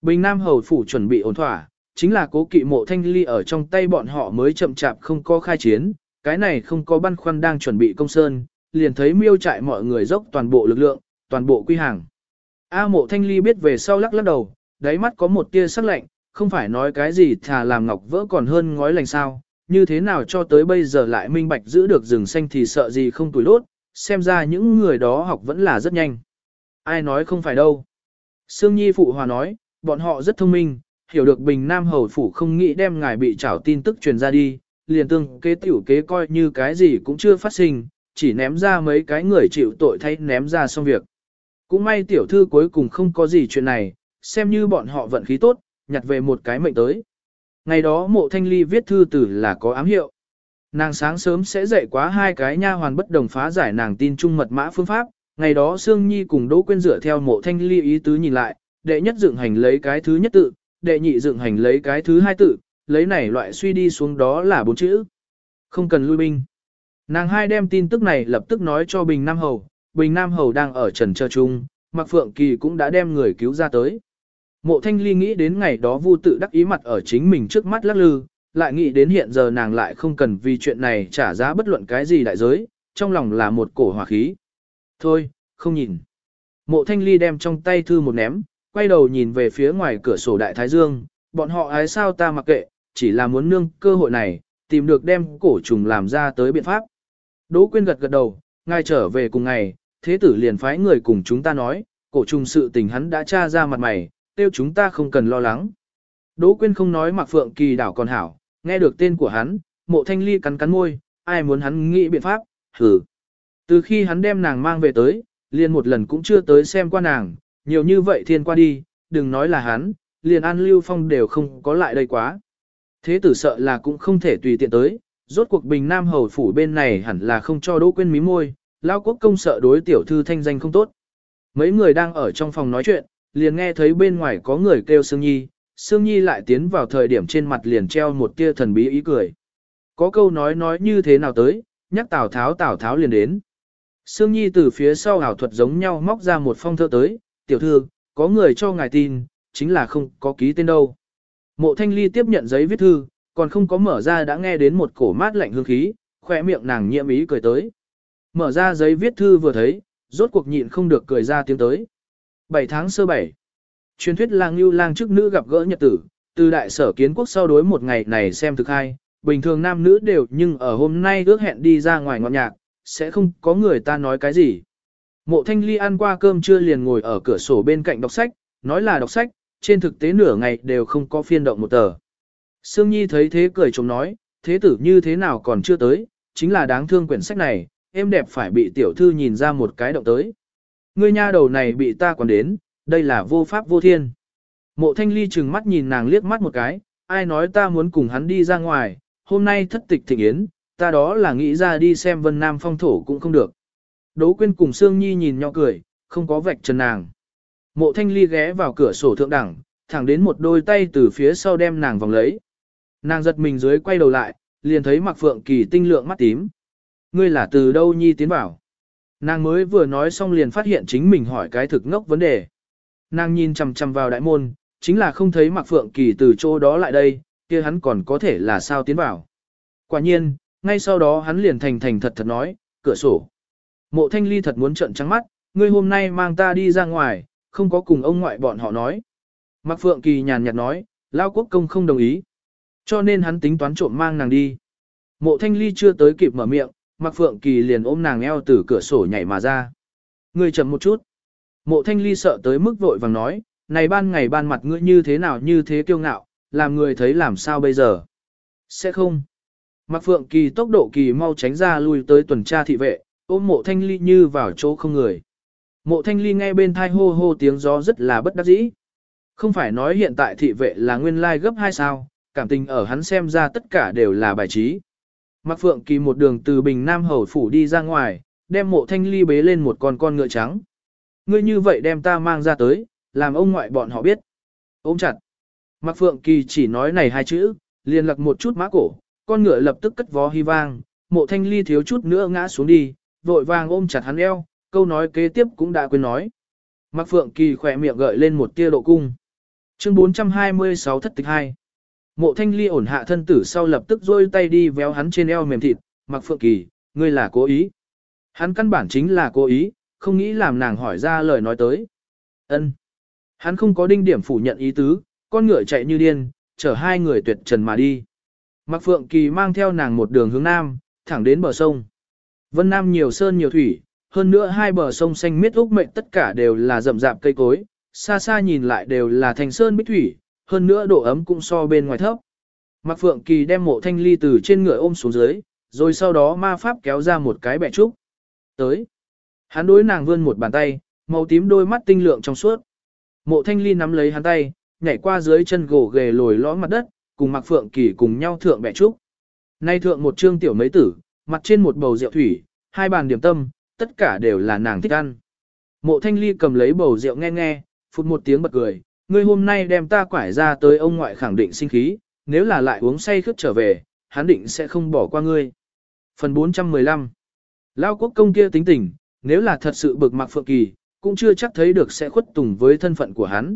Bình Nam Hầu Phủ chuẩn bị ổn thỏa, chính là cố kỵ mộ thanh ly ở trong tay bọn họ mới chậm chạp không có khai chiến, cái này không có băn khoăn đang chuẩn bị công sơn, liền thấy miêu trại mọi người dốc toàn bộ lực lượng, toàn bộ quy hàng. A mộ thanh ly biết về sau lắc lắc đầu, đáy mắt có một tia sắc lạnh, không phải nói cái gì thà làm ngọc vỡ còn hơn ngói lành sao, như thế nào cho tới bây giờ lại minh bạch giữ được rừng xanh thì sợ gì không tuổi lốt, xem ra những người đó học vẫn là rất nhanh. Ai nói không phải đâu. Sương Nhi Phụ Hòa nói, bọn họ rất thông minh, hiểu được Bình Nam Hầu Phủ không nghĩ đem ngài bị trảo tin tức truyền ra đi, liền tương kế tiểu kế coi như cái gì cũng chưa phát sinh, chỉ ném ra mấy cái người chịu tội thay ném ra xong việc. Cũng may tiểu thư cuối cùng không có gì chuyện này, xem như bọn họ vận khí tốt, nhặt về một cái mệnh tới. Ngày đó mộ thanh ly viết thư tử là có ám hiệu. Nàng sáng sớm sẽ dậy quá hai cái nha hoàn bất đồng phá giải nàng tin trung mật mã phương pháp. Ngày đó Sương Nhi cùng Đỗ Quyên dựa theo mộ thanh ly ý tứ nhìn lại, đệ nhất dựng hành lấy cái thứ nhất tự, đệ nhị dựng hành lấy cái thứ hai tự, lấy này loại suy đi xuống đó là bốn chữ. Không cần lui binh. Nàng hai đem tin tức này lập tức nói cho Bình Nam Hầu, Bình Nam Hầu đang ở trần trơ chung, Mạc Phượng Kỳ cũng đã đem người cứu ra tới. Mộ Thanh Ly nghĩ đến ngày đó Vu tự đắc ý mặt ở chính mình trước mắt lắc lư, lại nghĩ đến hiện giờ nàng lại không cần vì chuyện này trả giá bất luận cái gì đại giới, trong lòng là một cổ hỏa khí. Thôi, không nhìn. Mộ Thanh Ly đem trong tay thư một ném, quay đầu nhìn về phía ngoài cửa sổ Đại Thái Dương, bọn họ ái sao ta mặc kệ, chỉ là muốn nương cơ hội này, tìm được đem cổ trùng làm ra tới biện pháp. Đỗ Quyên gật gật đầu, ngay trở về cùng ngày, thế tử liền phái người cùng chúng ta nói, cổ trùng sự tình hắn đã tra ra mặt mày, tiêu chúng ta không cần lo lắng. Đỗ Quyên không nói Mạc Phượng Kỳ đảo còn hảo, nghe được tên của hắn, mộ thanh ly cắn cắn môi, ai muốn hắn nghĩ biện pháp, hử. Từ khi hắn đem nàng mang về tới, liền một lần cũng chưa tới xem qua nàng, nhiều như vậy thiên qua đi, đừng nói là hắn, liền An Lưu Phong đều không có lại đây quá. Thế tử sợ là cũng không thể tùy tiện tới, rốt cuộc bình nam hầu phủ bên này hẳn là không cho Đỗ Quyên mí môi, lao quốc công sợ đối tiểu thư thanh danh không tốt. Mấy người đang ở trong phòng nói chuyện, liền nghe thấy bên ngoài có người kêu Sương Nhi, Sương Nhi lại tiến vào thời điểm trên mặt liền treo một tia thần bí ý cười. Có câu nói nói như thế nào tới, nhắc Tào Tháo Tào Tháo liền đến. Sương Nhi từ phía sau ảo thuật giống nhau móc ra một phong thơ tới, tiểu thư, có người cho ngài tin, chính là không có ký tên đâu. Mộ thanh ly tiếp nhận giấy viết thư, còn không có mở ra đã nghe đến một cổ mát lạnh hương khí, khỏe miệng nàng nhiễm ý cười tới. Mở ra giấy viết thư vừa thấy, rốt cuộc nhịn không được cười ra tiếng tới. 7 tháng sơ bảy, Truyền thuyết lang lưu lang trước nữ gặp gỡ nhật tử, từ đại sở kiến quốc sau đối một ngày này xem thực hay, bình thường nam nữ đều nhưng ở hôm nay ước hẹn đi ra ngoài ngọn nhạc, sẽ không có người ta nói cái gì. Mộ thanh ly ăn qua cơm trưa liền ngồi ở cửa sổ bên cạnh đọc sách, nói là đọc sách, trên thực tế nửa ngày đều không có phiên động một tờ. Sương Nhi thấy thế cười chồng nói, thế tử như thế nào còn chưa tới, chính là đáng thương quyển sách này, em đẹp phải bị tiểu thư nhìn ra một cái động tới. Ngươi nha đầu này bị ta còn đến, đây là vô pháp vô thiên. Mộ thanh ly chừng mắt nhìn nàng liếc mắt một cái, ai nói ta muốn cùng hắn đi ra ngoài, hôm nay thất tịch thịnh yến, ta đó là nghĩ ra đi xem vân nam phong thổ cũng không được. Đỗ quyên cùng Sương Nhi nhìn nhỏ cười, không có vạch trần nàng. Mộ thanh ly ghé vào cửa sổ thượng đẳng, thẳng đến một đôi tay từ phía sau đem nàng vòng lấy. Nàng giật mình dưới quay đầu lại, liền thấy mặc phượng kỳ tinh lượng mắt tím. Ngươi là từ đâu nhi tiến bảo? Nàng mới vừa nói xong liền phát hiện chính mình hỏi cái thực ngốc vấn đề. Nàng nhìn chằm chằm vào đại môn, chính là không thấy mặc phượng kỳ từ chỗ đó lại đây, kia hắn còn có thể là sao tiến vào. Quả nhiên, ngay sau đó hắn liền thành thành thật thật nói, cửa sổ. Mộ thanh ly thật muốn trợn trắng mắt, ngươi hôm nay mang ta đi ra ngoài, không có cùng ông ngoại bọn họ nói. Mạc Phượng Kỳ nhàn nhạt nói, Lao Quốc Công không đồng ý. Cho nên hắn tính toán trộm mang nàng đi. Mộ Thanh Ly chưa tới kịp mở miệng, Mạc Phượng Kỳ liền ôm nàng eo từ cửa sổ nhảy mà ra. Ngươi chậm một chút. Mộ Thanh Ly sợ tới mức vội vàng nói, này ban ngày ban mặt ngươi như thế nào như thế kiêu ngạo, làm người thấy làm sao bây giờ. Sẽ không. Mạc Phượng Kỳ tốc độ kỳ mau tránh ra lui tới tuần tra thị vệ, ôm mộ Thanh Ly như vào chỗ không người. Mộ thanh ly nghe bên thai hô hô tiếng gió rất là bất đắc dĩ. Không phải nói hiện tại thị vệ là nguyên lai gấp hai sao, cảm tình ở hắn xem ra tất cả đều là bài trí. Mạc Phượng Kỳ một đường từ Bình Nam Hầu Phủ đi ra ngoài, đem mộ thanh ly bế lên một con con ngựa trắng. Ngươi như vậy đem ta mang ra tới, làm ông ngoại bọn họ biết. Ôm chặt. Mạc Phượng Kỳ chỉ nói này hai chữ, liền lặc một chút mã cổ, con ngựa lập tức cất vó hy vang, mộ thanh ly thiếu chút nữa ngã xuống đi, vội vàng ôm chặt hắn eo, câu nói kế tiếp cũng đã quên nói. Mạc Phượng Kỳ khỏe miệng gợi lên một tia độ cung. Chương 426 thất tịch 2. Mộ Thanh Ly ổn hạ thân tử sau lập tức rôi tay đi véo hắn trên eo mềm thịt, Mặc Phượng Kỳ, ngươi là cố ý. Hắn căn bản chính là cố ý, không nghĩ làm nàng hỏi ra lời nói tới. Ân. Hắn không có đinh điểm phủ nhận ý tứ, con ngựa chạy như điên, chở hai người tuyệt trần mà đi. Mạc Phượng Kỳ mang theo nàng một đường hướng nam, thẳng đến bờ sông. Vân Nam nhiều sơn nhiều thủy, hơn nữa hai bờ sông xanh miết úc mệnh tất cả đều là rậm rạp cây cối, xa xa nhìn lại đều là thành sơn bích thủy, hơn nữa độ ấm cũng so bên ngoài thấp. Mạc Phượng Kỳ đem mộ thanh ly từ trên người ôm xuống dưới, rồi sau đó ma pháp kéo ra một cái bẹ trúc. Tới. Hắn đối nàng vươn một bàn tay, màu tím đôi mắt tinh lượng trong suốt. Mộ thanh ly nắm lấy hắn tay, nhảy qua dưới chân gỗ ghề lồi lõm mặt đất, cùng Mạc Phượng Kỳ cùng nhau thượng bẹ trúc. Nay thượng một trương tiểu mấy tử, mặt trên một bầu rượu thủy, hai bàn điểm tâm, tất cả đều là nàng thích ăn. Mộ thanh ly cầm lấy bầu rượu nghe nghe, phút một tiếng bật cười, ngươi hôm nay đem ta quải ra tới ông ngoại khẳng định sinh khí, nếu là lại uống say khướt trở về, hắn định sẽ không bỏ qua ngươi. Phần 415 Lao quốc công kia tính tình, nếu là thật sự bực mặc phượng kỳ, cũng chưa chắc thấy được sẽ khuất tùng với thân phận của hắn.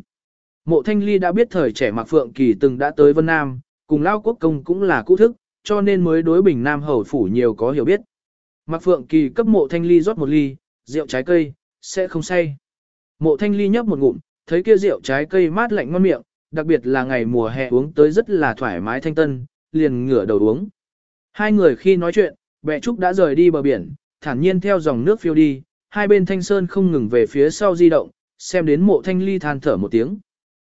Mộ thanh ly đã biết thời trẻ mặc phượng kỳ từng đã tới Vân Nam, cùng Lao quốc công cũng là cũ thức, cho nên mới đối bình Nam hầu phủ nhiều có hiểu biết. Mạc Phượng Kỳ cấp mộ thanh ly rót một ly, rượu trái cây, sẽ không say. Mộ thanh ly nhấp một ngụm, thấy kia rượu trái cây mát lạnh ngon miệng, đặc biệt là ngày mùa hè uống tới rất là thoải mái thanh tân, liền ngửa đầu uống. Hai người khi nói chuyện, bẹ trúc đã rời đi bờ biển, thản nhiên theo dòng nước phiêu đi, hai bên thanh sơn không ngừng về phía sau di động, xem đến mộ thanh ly than thở một tiếng.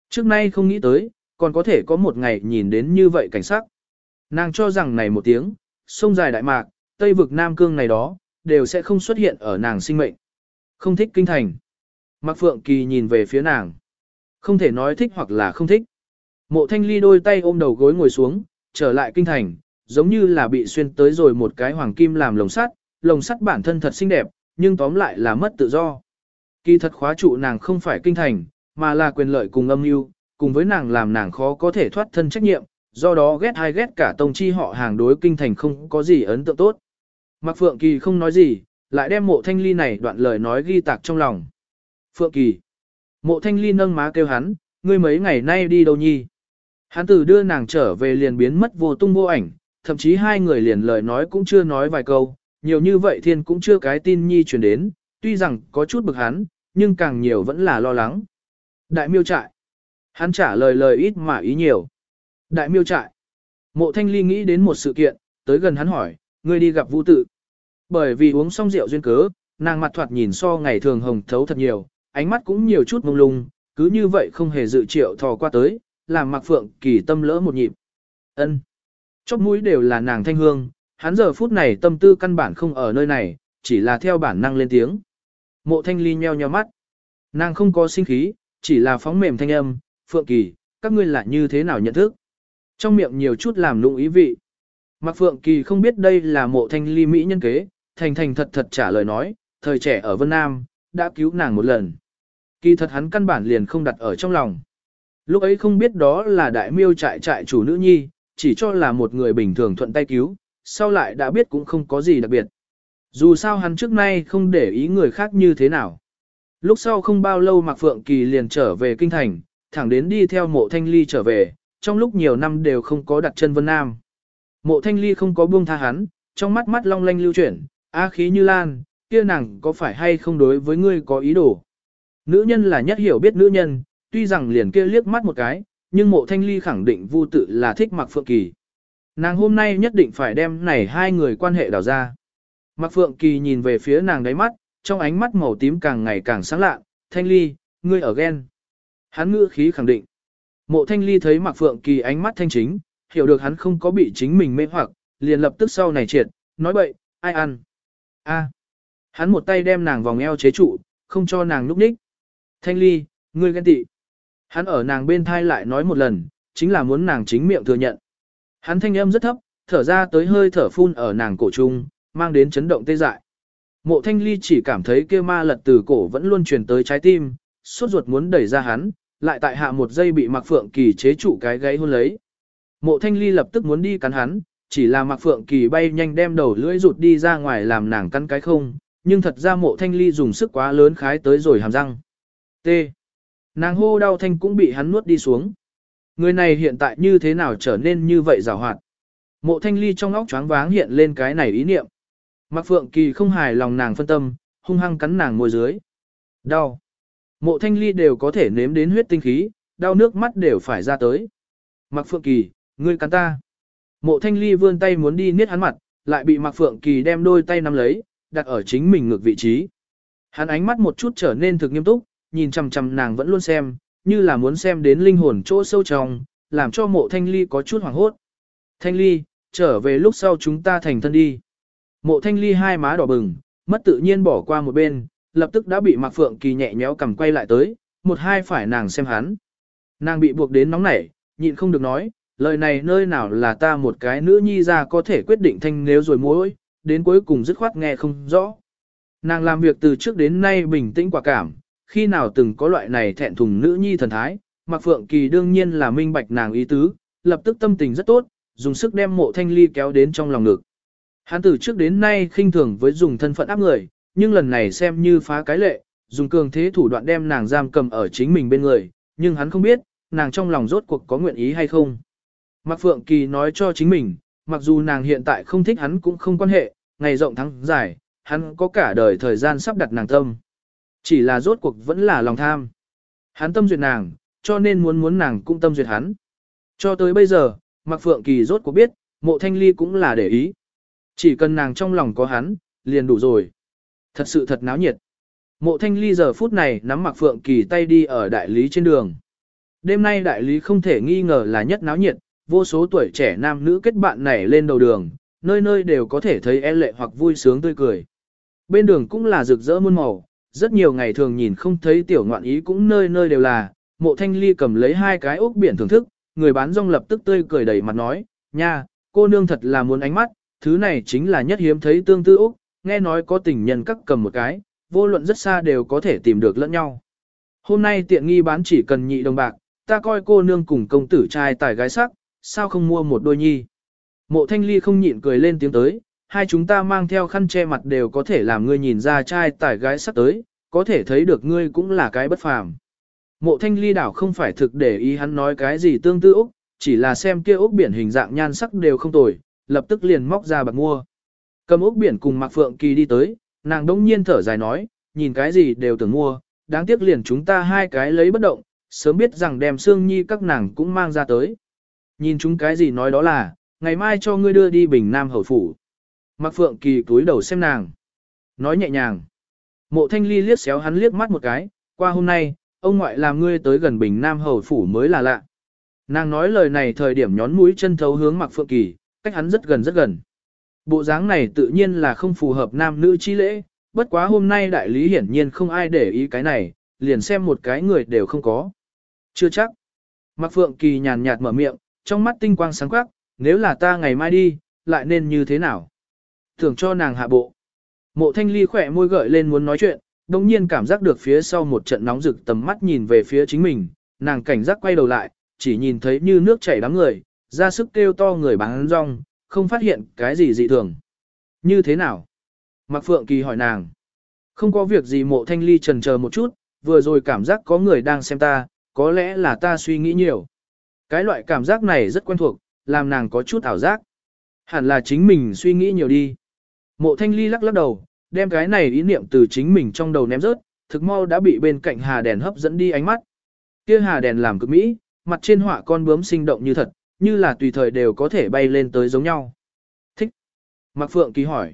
Trước nay không nghĩ tới, còn có thể có một ngày nhìn đến như vậy cảnh sắc. Nàng cho rằng này một tiếng, sông dài đại mạc, Tây vực Nam Cương này đó, đều sẽ không xuất hiện ở nàng sinh mệnh. Không thích kinh thành. Mạc Phượng Kỳ nhìn về phía nàng. Không thể nói thích hoặc là không thích. Mộ thanh ly đôi tay ôm đầu gối ngồi xuống, trở lại kinh thành, giống như là bị xuyên tới rồi một cái hoàng kim làm lồng sắt, lồng sắt bản thân thật xinh đẹp, nhưng tóm lại là mất tự do. Kỳ thật khóa trụ nàng không phải kinh thành, mà là quyền lợi cùng âm mưu, cùng với nàng làm nàng khó có thể thoát thân trách nhiệm, do đó ghét hay ghét cả tông chi họ hàng đối kinh thành không có gì ấn tượng tốt. Mạc Phượng Kỳ không nói gì, lại đem mộ thanh ly này đoạn lời nói ghi tạc trong lòng. Phượng Kỳ. Mộ thanh ly nâng má kêu hắn, ngươi mấy ngày nay đi đâu nhi? Hắn từ đưa nàng trở về liền biến mất vô tung vô ảnh, thậm chí hai người liền lời nói cũng chưa nói vài câu, nhiều như vậy thiên cũng chưa cái tin nhi truyền đến, tuy rằng có chút bực hắn, nhưng càng nhiều vẫn là lo lắng. Đại miêu trại. Hắn trả lời lời ít mà ý nhiều. Đại miêu trại. Mộ thanh ly nghĩ đến một sự kiện, tới gần hắn hỏi, ngươi đi gặp vũ tự. Bởi vì uống xong rượu duyên cớ, nàng mặt thoạt nhìn so ngày thường hồng thấu thật nhiều, ánh mắt cũng nhiều chút mông lung, cứ như vậy không hề dự triệu thò qua tới, làm mặc phượng kỳ tâm lỡ một nhịp. ân Chóp mũi đều là nàng thanh hương, hắn giờ phút này tâm tư căn bản không ở nơi này, chỉ là theo bản năng lên tiếng. Mộ thanh ly nheo nheo mắt. Nàng không có sinh khí, chỉ là phóng mềm thanh âm, phượng kỳ, các ngươi là như thế nào nhận thức. Trong miệng nhiều chút làm lung ý vị. Mạc Phượng Kỳ không biết đây là mộ thanh ly Mỹ nhân kế, thành thành thật thật trả lời nói, thời trẻ ở Vân Nam, đã cứu nàng một lần. Kỳ thật hắn căn bản liền không đặt ở trong lòng. Lúc ấy không biết đó là đại miêu trại trại chủ nữ nhi, chỉ cho là một người bình thường thuận tay cứu, sau lại đã biết cũng không có gì đặc biệt. Dù sao hắn trước nay không để ý người khác như thế nào. Lúc sau không bao lâu Mạc Phượng Kỳ liền trở về Kinh Thành, thẳng đến đi theo mộ thanh ly trở về, trong lúc nhiều năm đều không có đặt chân Vân Nam. Mộ thanh ly không có buông tha hắn, trong mắt mắt long lanh lưu chuyển, á khí như lan, kia nàng có phải hay không đối với ngươi có ý đồ. Nữ nhân là nhất hiểu biết nữ nhân, tuy rằng liền kia liếc mắt một cái, nhưng mộ thanh ly khẳng định vu tự là thích Mạc Phượng Kỳ. Nàng hôm nay nhất định phải đem này hai người quan hệ đào ra. Mạc Phượng Kỳ nhìn về phía nàng đáy mắt, trong ánh mắt màu tím càng ngày càng sáng lạ, thanh ly, ngươi ở ghen. Hắn ngữ khí khẳng định. Mộ thanh ly thấy Mạc Phượng Kỳ ánh mắt thanh chính, hiểu được hắn không có bị chính mình mê hoặc, liền lập tức sau này triệt, nói bậy, ai ăn. a Hắn một tay đem nàng vòng eo chế trụ, không cho nàng núp ních. Thanh ly, ngươi ghen tị. Hắn ở nàng bên thai lại nói một lần, chính là muốn nàng chính miệng thừa nhận. Hắn thanh âm rất thấp, thở ra tới hơi thở phun ở nàng cổ trung, mang đến chấn động tê dại. Mộ thanh ly chỉ cảm thấy kêu ma lật từ cổ vẫn luôn truyền tới trái tim, suốt ruột muốn đẩy ra hắn, lại tại hạ một giây bị Mạc Phượng Kỳ chế trụ cái gáy hôn lấy. Mộ Thanh Ly lập tức muốn đi cắn hắn, chỉ là Mạc Phượng Kỳ bay nhanh đem đầu lưỡi rụt đi ra ngoài làm nàng cắn cái không, nhưng thật ra Mộ Thanh Ly dùng sức quá lớn khái tới rồi hàm răng. T. Nàng hô đau thanh cũng bị hắn nuốt đi xuống. Người này hiện tại như thế nào trở nên như vậy rào hoạt. Mộ Thanh Ly trong óc choáng váng hiện lên cái này ý niệm. Mạc Phượng Kỳ không hài lòng nàng phân tâm, hung hăng cắn nàng môi dưới. Đau. Mộ thanh ly đều có thể nếm đến huyết tinh khí, đau nước mắt đều phải ra tới. Mạc Phượng Kỳ, ngươi cắn ta. Mộ thanh ly vươn tay muốn đi niết hắn mặt, lại bị Mạc Phượng Kỳ đem đôi tay nắm lấy, đặt ở chính mình ngược vị trí. Hắn ánh mắt một chút trở nên thực nghiêm túc, nhìn chằm chằm nàng vẫn luôn xem, như là muốn xem đến linh hồn chỗ sâu trong, làm cho mộ thanh ly có chút hoảng hốt. Thanh ly, trở về lúc sau chúng ta thành thân đi. Mộ thanh ly hai má đỏ bừng, mất tự nhiên bỏ qua một bên, lập tức đã bị Mạc Phượng Kỳ nhẹ nhéo cầm quay lại tới, một hai phải nàng xem hắn. Nàng bị buộc đến nóng nảy, nhịn không được nói, lời này nơi nào là ta một cái nữ nhi ra có thể quyết định thanh nếu rồi mối, đến cuối cùng dứt khoát nghe không rõ. Nàng làm việc từ trước đến nay bình tĩnh quả cảm, khi nào từng có loại này thẹn thùng nữ nhi thần thái, Mạc Phượng Kỳ đương nhiên là minh bạch nàng ý tứ, lập tức tâm tình rất tốt, dùng sức đem mộ thanh ly kéo đến trong lòng ngực. Hắn từ trước đến nay khinh thường với dùng thân phận áp người, nhưng lần này xem như phá cái lệ, dùng cường thế thủ đoạn đem nàng giam cầm ở chính mình bên người, nhưng hắn không biết, nàng trong lòng rốt cuộc có nguyện ý hay không. Mạc Phượng Kỳ nói cho chính mình, mặc dù nàng hiện tại không thích hắn cũng không quan hệ, ngày rộng tháng dài, hắn có cả đời thời gian sắp đặt nàng tâm. Chỉ là rốt cuộc vẫn là lòng tham. Hắn tâm duyệt nàng, cho nên muốn muốn nàng cũng tâm duyệt hắn. Cho tới bây giờ, Mạc Phượng Kỳ rốt cuộc biết, mộ thanh ly cũng là để ý. Chỉ cần nàng trong lòng có hắn, liền đủ rồi. Thật sự thật náo nhiệt. Mộ thanh ly giờ phút này nắm mặc phượng kỳ tay đi ở đại lý trên đường. Đêm nay đại lý không thể nghi ngờ là nhất náo nhiệt, vô số tuổi trẻ nam nữ kết bạn nảy lên đầu đường, nơi nơi đều có thể thấy e lệ hoặc vui sướng tươi cười. Bên đường cũng là rực rỡ muôn màu, rất nhiều ngày thường nhìn không thấy tiểu ngoạn ý cũng nơi nơi đều là, mộ thanh ly cầm lấy hai cái ốc biển thưởng thức, người bán rong lập tức tươi cười đầy mặt nói, nha, cô nương thật là muốn ánh mắt, thứ này chính là nhất hiếm thấy tương tư ốc, nghe nói có tình nhân các cầm một cái, vô luận rất xa đều có thể tìm được lẫn nhau. Hôm nay tiện nghi bán chỉ cần nhị đồng bạc, ta coi cô nương cùng công tử trai tài gái sắc, sao không mua một đôi nhi. Mộ thanh ly không nhịn cười lên tiếng tới, hai chúng ta mang theo khăn che mặt đều có thể làm ngươi nhìn ra trai tải gái sắp tới, có thể thấy được ngươi cũng là cái bất phàm. Mộ thanh ly đảo không phải thực để ý hắn nói cái gì tương tự Úc, chỉ là xem kia Úc biển hình dạng nhan sắc đều không tồi, lập tức liền móc ra bạc mua. Cầm Úc biển cùng Mạc Phượng Kỳ đi tới, nàng đông nhiên thở dài nói, nhìn cái gì đều tưởng mua, đáng tiếc liền chúng ta hai cái lấy bất động, sớm biết rằng đem Sương Nhi các nàng cũng mang ra tới. Nhìn chúng cái gì nói đó là, ngày mai cho ngươi đưa đi Bình Nam Hầu Phủ. Mạc Phượng Kỳ túi đầu xem nàng. Nói nhẹ nhàng. Mộ Thanh Ly liếc xéo hắn liếc mắt một cái, qua hôm nay, ông ngoại làm ngươi tới gần Bình Nam Hầu Phủ mới là lạ. Nàng nói lời này thời điểm nhón mũi chân thấu hướng Mạc Phượng Kỳ, cách hắn rất gần rất gần. Bộ dáng này tự nhiên là không phù hợp nam nữ chi lễ, bất quá hôm nay đại lý hiển nhiên không ai để ý cái này, liền xem một cái người đều không có. Chưa chắc. Mạc Phượng Kỳ nhàn nhạt mở miệng, trong mắt tinh quang sáng quắc, nếu là ta ngày mai đi, lại nên như thế nào? Thường cho nàng hạ bộ. Mộ thanh ly khỏe môi gợi lên muốn nói chuyện, đồng nhiên cảm giác được phía sau một trận nóng rực tầm mắt nhìn về phía chính mình, nàng cảnh giác quay đầu lại, chỉ nhìn thấy như nước chảy đám người, ra sức kêu to người bán rong, không phát hiện cái gì dị thường. Như thế nào? Mạc Phượng Kỳ hỏi nàng. Không có việc gì mộ thanh ly trần chờ một chút, vừa rồi cảm giác có người đang xem ta, có lẽ là ta suy nghĩ nhiều. Cái loại cảm giác này rất quen thuộc, làm nàng có chút ảo giác. Hẳn là chính mình suy nghĩ nhiều đi. Mộ thanh ly lắc lắc đầu, đem cái này ý niệm từ chính mình trong đầu ném rớt, thực mau đã bị bên cạnh hà đèn hấp dẫn đi ánh mắt. Kia hà đèn làm cực mỹ, mặt trên họa con bướm sinh động như thật, như là tùy thời đều có thể bay lên tới giống nhau. Thích. Mạc Phượng Kỳ hỏi.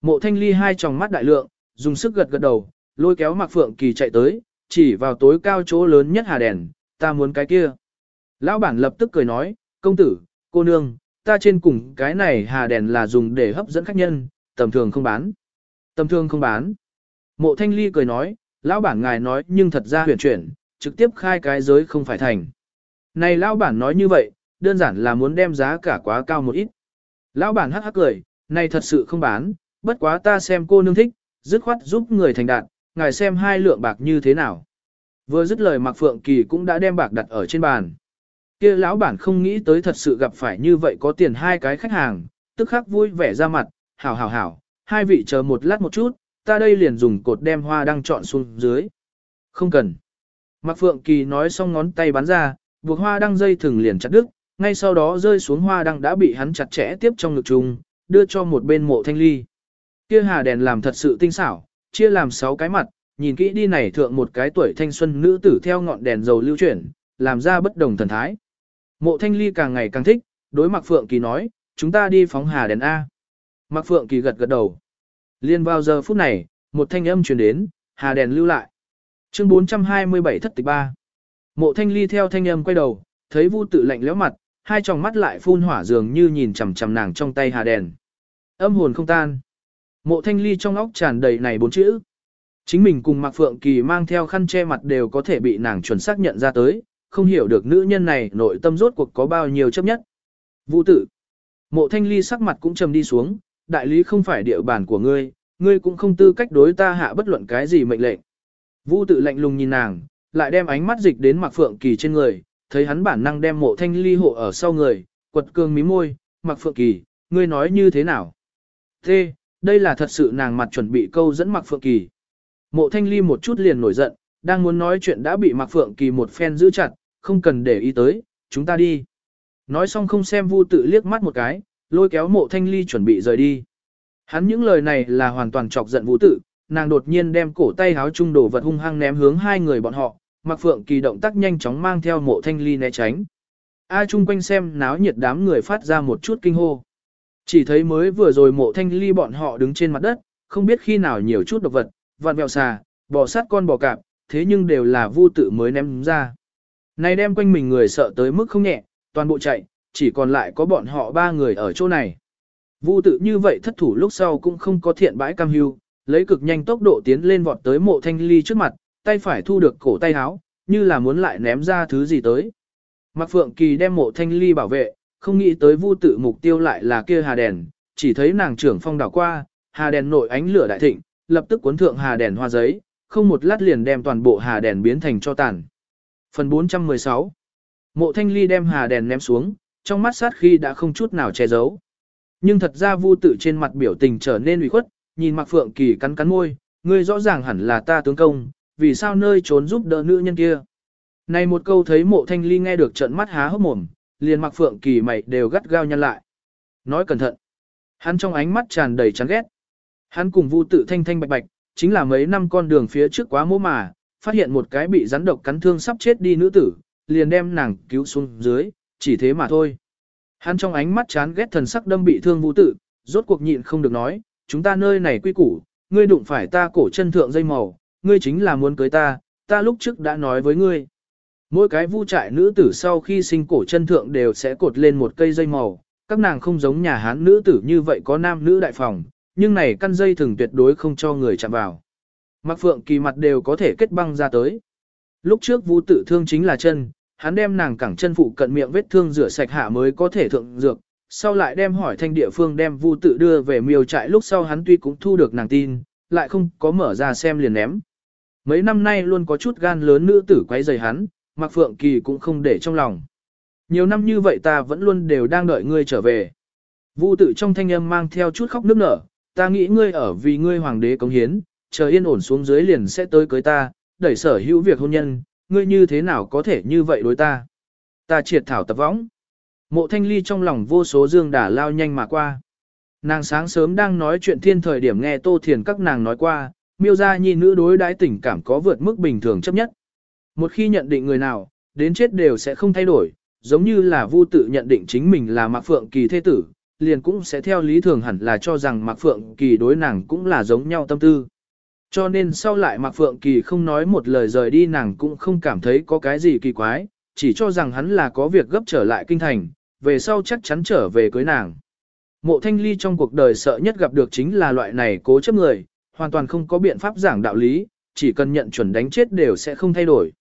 Mộ thanh ly hai tròng mắt đại lượng, dùng sức gật gật đầu, lôi kéo Mạc Phượng Kỳ chạy tới, chỉ vào tối cao chỗ lớn nhất hà đèn, ta muốn cái kia. Lão bản lập tức cười nói, công tử, cô nương, ta trên cùng cái này hà đèn là dùng để hấp dẫn khách nhân, tầm thường không bán. Tầm thường không bán. Mộ thanh ly cười nói, lão bản ngài nói nhưng thật ra huyền chuyển, trực tiếp khai cái giới không phải thành. Này lão bản nói như vậy, đơn giản là muốn đem giá cả quá cao một ít. Lão bản hắc hắc cười, này thật sự không bán, bất quá ta xem cô nương thích, dứt khoát giúp người thành đạt, ngài xem hai lượng bạc như thế nào. Vừa dứt lời Mạc Phượng Kỳ cũng đã đem bạc đặt ở trên bàn. Kia lão bản không nghĩ tới thật sự gặp phải như vậy có tiền hai cái khách hàng, tức khắc vui vẻ ra mặt, hảo hảo hảo, hai vị chờ một lát một chút, ta đây liền dùng cột đem hoa đăng chọn xuống dưới. Không cần. Mạc Phượng Kỳ nói xong ngón tay bắn ra, buộc hoa đăng dây thừng liền chặt đứt, ngay sau đó rơi xuống hoa đăng đã bị hắn chặt chẽ tiếp trong ngực trùng, đưa cho một bên mộ thanh ly. Kia hà đèn làm thật sự tinh xảo, chia làm sáu cái mặt, nhìn kỹ đi này thượng một cái tuổi thanh xuân nữ tử theo ngọn đèn dầu lưu chuyển, làm ra bất đồng thần thái. Mộ thanh ly càng ngày càng thích, đối Mạc Phượng Kỳ nói, chúng ta đi phóng hà đèn A. Mạc Phượng Kỳ gật gật đầu. Liên vào giờ phút này, một thanh âm truyền đến, hà đèn lưu lại. Chương 427 thất tịch ba. Mộ thanh ly theo thanh âm quay đầu, thấy vu tự lạnh lẽo mặt, hai tròng mắt lại phun hỏa dường như nhìn chằm chằm nàng trong tay hà đèn. Âm hồn không tan. Mộ thanh ly trong óc tràn đầy này bốn chữ. Chính mình cùng Mạc Phượng Kỳ mang theo khăn che mặt đều có thể bị nàng chuẩn xác nhận ra tới, không hiểu được nữ nhân này nội tâm rốt cuộc có bao nhiêu chấp nhất. Vũ tử. Mộ thanh ly sắc mặt cũng trầm đi xuống, đại lý không phải địa bàn của ngươi, ngươi cũng không tư cách đối ta hạ bất luận cái gì mệnh lệnh. Vu tự lạnh lùng nhìn nàng, lại đem ánh mắt dịch đến Mạc Phượng Kỳ trên người, thấy hắn bản năng đem mộ thanh ly hộ ở sau người, quật cường mí môi, Mạc Phượng Kỳ, ngươi nói như thế nào? Thế, đây là thật sự nàng mặt chuẩn bị câu dẫn Mạc Phượng Kỳ. Mộ thanh ly một chút liền nổi giận, đang muốn nói chuyện đã bị Mạc Phượng Kỳ một phen giữ chặt, không cần để ý tới, chúng ta đi. Nói xong không xem vu tự liếc mắt một cái, lôi kéo mộ thanh ly chuẩn bị rời đi. Hắn những lời này là hoàn toàn chọc giận vũ tử, nàng đột nhiên đem cổ tay háo trung đổ vật hung hăng ném hướng hai người bọn họ, mặc Phượng Kỳ động tác nhanh chóng mang theo mộ thanh ly né tránh. A chung quanh xem náo nhiệt đám người phát ra một chút kinh hô. Chỉ thấy mới vừa rồi mộ thanh ly bọn họ đứng trên mặt đất, không biết khi nào nhiều chút độc vật, vạn vẹo xà, bò sát con bò cạp, thế nhưng đều là vu tự mới ném ra. Này đem quanh mình người sợ tới mức không nhẹ, toàn bộ chạy, chỉ còn lại có bọn họ ba người ở chỗ này. Vu tự như vậy thất thủ lúc sau cũng không có thiện bãi cam hưu, lấy cực nhanh tốc độ tiến lên vọt tới mộ thanh ly trước mặt, tay phải thu được cổ tay háo, như là muốn lại ném ra thứ gì tới. Mạc Phượng Kỳ đem mộ thanh ly bảo vệ, không nghĩ tới vu tự mục tiêu lại là kia hà đèn, chỉ thấy nàng trưởng phong đảo qua, hà đèn nội ánh lửa đại thịnh, lập tức cuốn thượng hà đèn hoa giấy, không một lát liền đem toàn bộ hà đèn biến thành cho tàn. Phần 416 Mộ thanh ly đem hà đèn ném xuống, trong mắt sát khi đã không chút nào che giấu. Nhưng thật ra vu tự trên mặt biểu tình trở nên ủy khuất, nhìn Mạc Phượng Kỳ cắn cắn môi, ngươi rõ ràng hẳn là ta tướng công, vì sao nơi trốn giúp đỡ nữ nhân kia. Này một câu thấy mộ thanh ly nghe được trận mắt há hốc mồm, liền Mạc Phượng Kỳ mày đều gắt gao nhăn lại. Nói cẩn thận. Hắn trong ánh mắt tràn đầy chán ghét. Hắn cùng vu tự thanh thanh bạch bạch, chính là mấy năm con đường phía trước quá mỗ mà, phát hiện một cái bị rắn độc cắn thương sắp chết đi nữ tử, liền đem nàng cứu xuống dưới, chỉ thế mà thôi. Hắn trong ánh mắt chán ghét thần sắc đâm bị thương vũ tử, rốt cuộc nhịn không được nói, chúng ta nơi này quy củ, ngươi đụng phải ta cổ chân thượng dây màu, ngươi chính là muốn cưới ta, ta lúc trước đã nói với ngươi. Mỗi cái vu trại nữ tử sau khi sinh cổ chân thượng đều sẽ cột lên một cây dây màu, các nàng không giống nhà hán nữ tử như vậy có nam nữ đại phòng, nhưng này căn dây thường tuyệt đối không cho người chạm vào. Mặc phượng kỳ mặt đều có thể kết băng ra tới. Lúc trước vu tử thương chính là chân, hắn đem nàng cẳng chân phụ cận miệng vết thương rửa sạch hạ mới có thể thượng dược, sau lại đem hỏi thanh địa phương đem vu tự đưa về miêu trại lúc sau hắn tuy cũng thu được nàng tin, lại không có mở ra xem liền ném. Mấy năm nay luôn có chút gan lớn nữ tử quấy rầy hắn, Mạc Phượng Kỳ cũng không để trong lòng. Nhiều năm như vậy ta vẫn luôn đều đang đợi ngươi trở về. Vu tự trong thanh âm mang theo chút khóc nức nở, ta nghĩ ngươi ở vì ngươi hoàng đế cống hiến, chờ yên ổn xuống dưới liền sẽ tới cưới ta, đẩy sở hữu việc hôn nhân, ngươi như thế nào có thể như vậy đối ta? Ta triệt thảo tập võng. Mộ thanh ly trong lòng vô số dương đả lao nhanh mà qua. Nàng sáng sớm đang nói chuyện thiên thời điểm nghe tô thiền các nàng nói qua, miêu ra nhi nữ đối đãi tình cảm có vượt mức bình thường chấp nhất. Một khi nhận định người nào, đến chết đều sẽ không thay đổi, giống như là vu tự nhận định chính mình là Mạc Phượng Kỳ thế tử, liền cũng sẽ theo lý thường hẳn là cho rằng Mạc Phượng Kỳ đối nàng cũng là giống nhau tâm tư. Cho nên sau lại Mạc Phượng Kỳ không nói một lời rời đi nàng cũng không cảm thấy có cái gì kỳ quái, chỉ cho rằng hắn là có việc gấp trở lại kinh thành, về sau chắc chắn trở về cưới nàng. Mộ thanh ly trong cuộc đời sợ nhất gặp được chính là loại này cố chấp người, hoàn toàn không có biện pháp giảng đạo lý, chỉ cần nhận chuẩn đánh chết đều sẽ không thay đổi.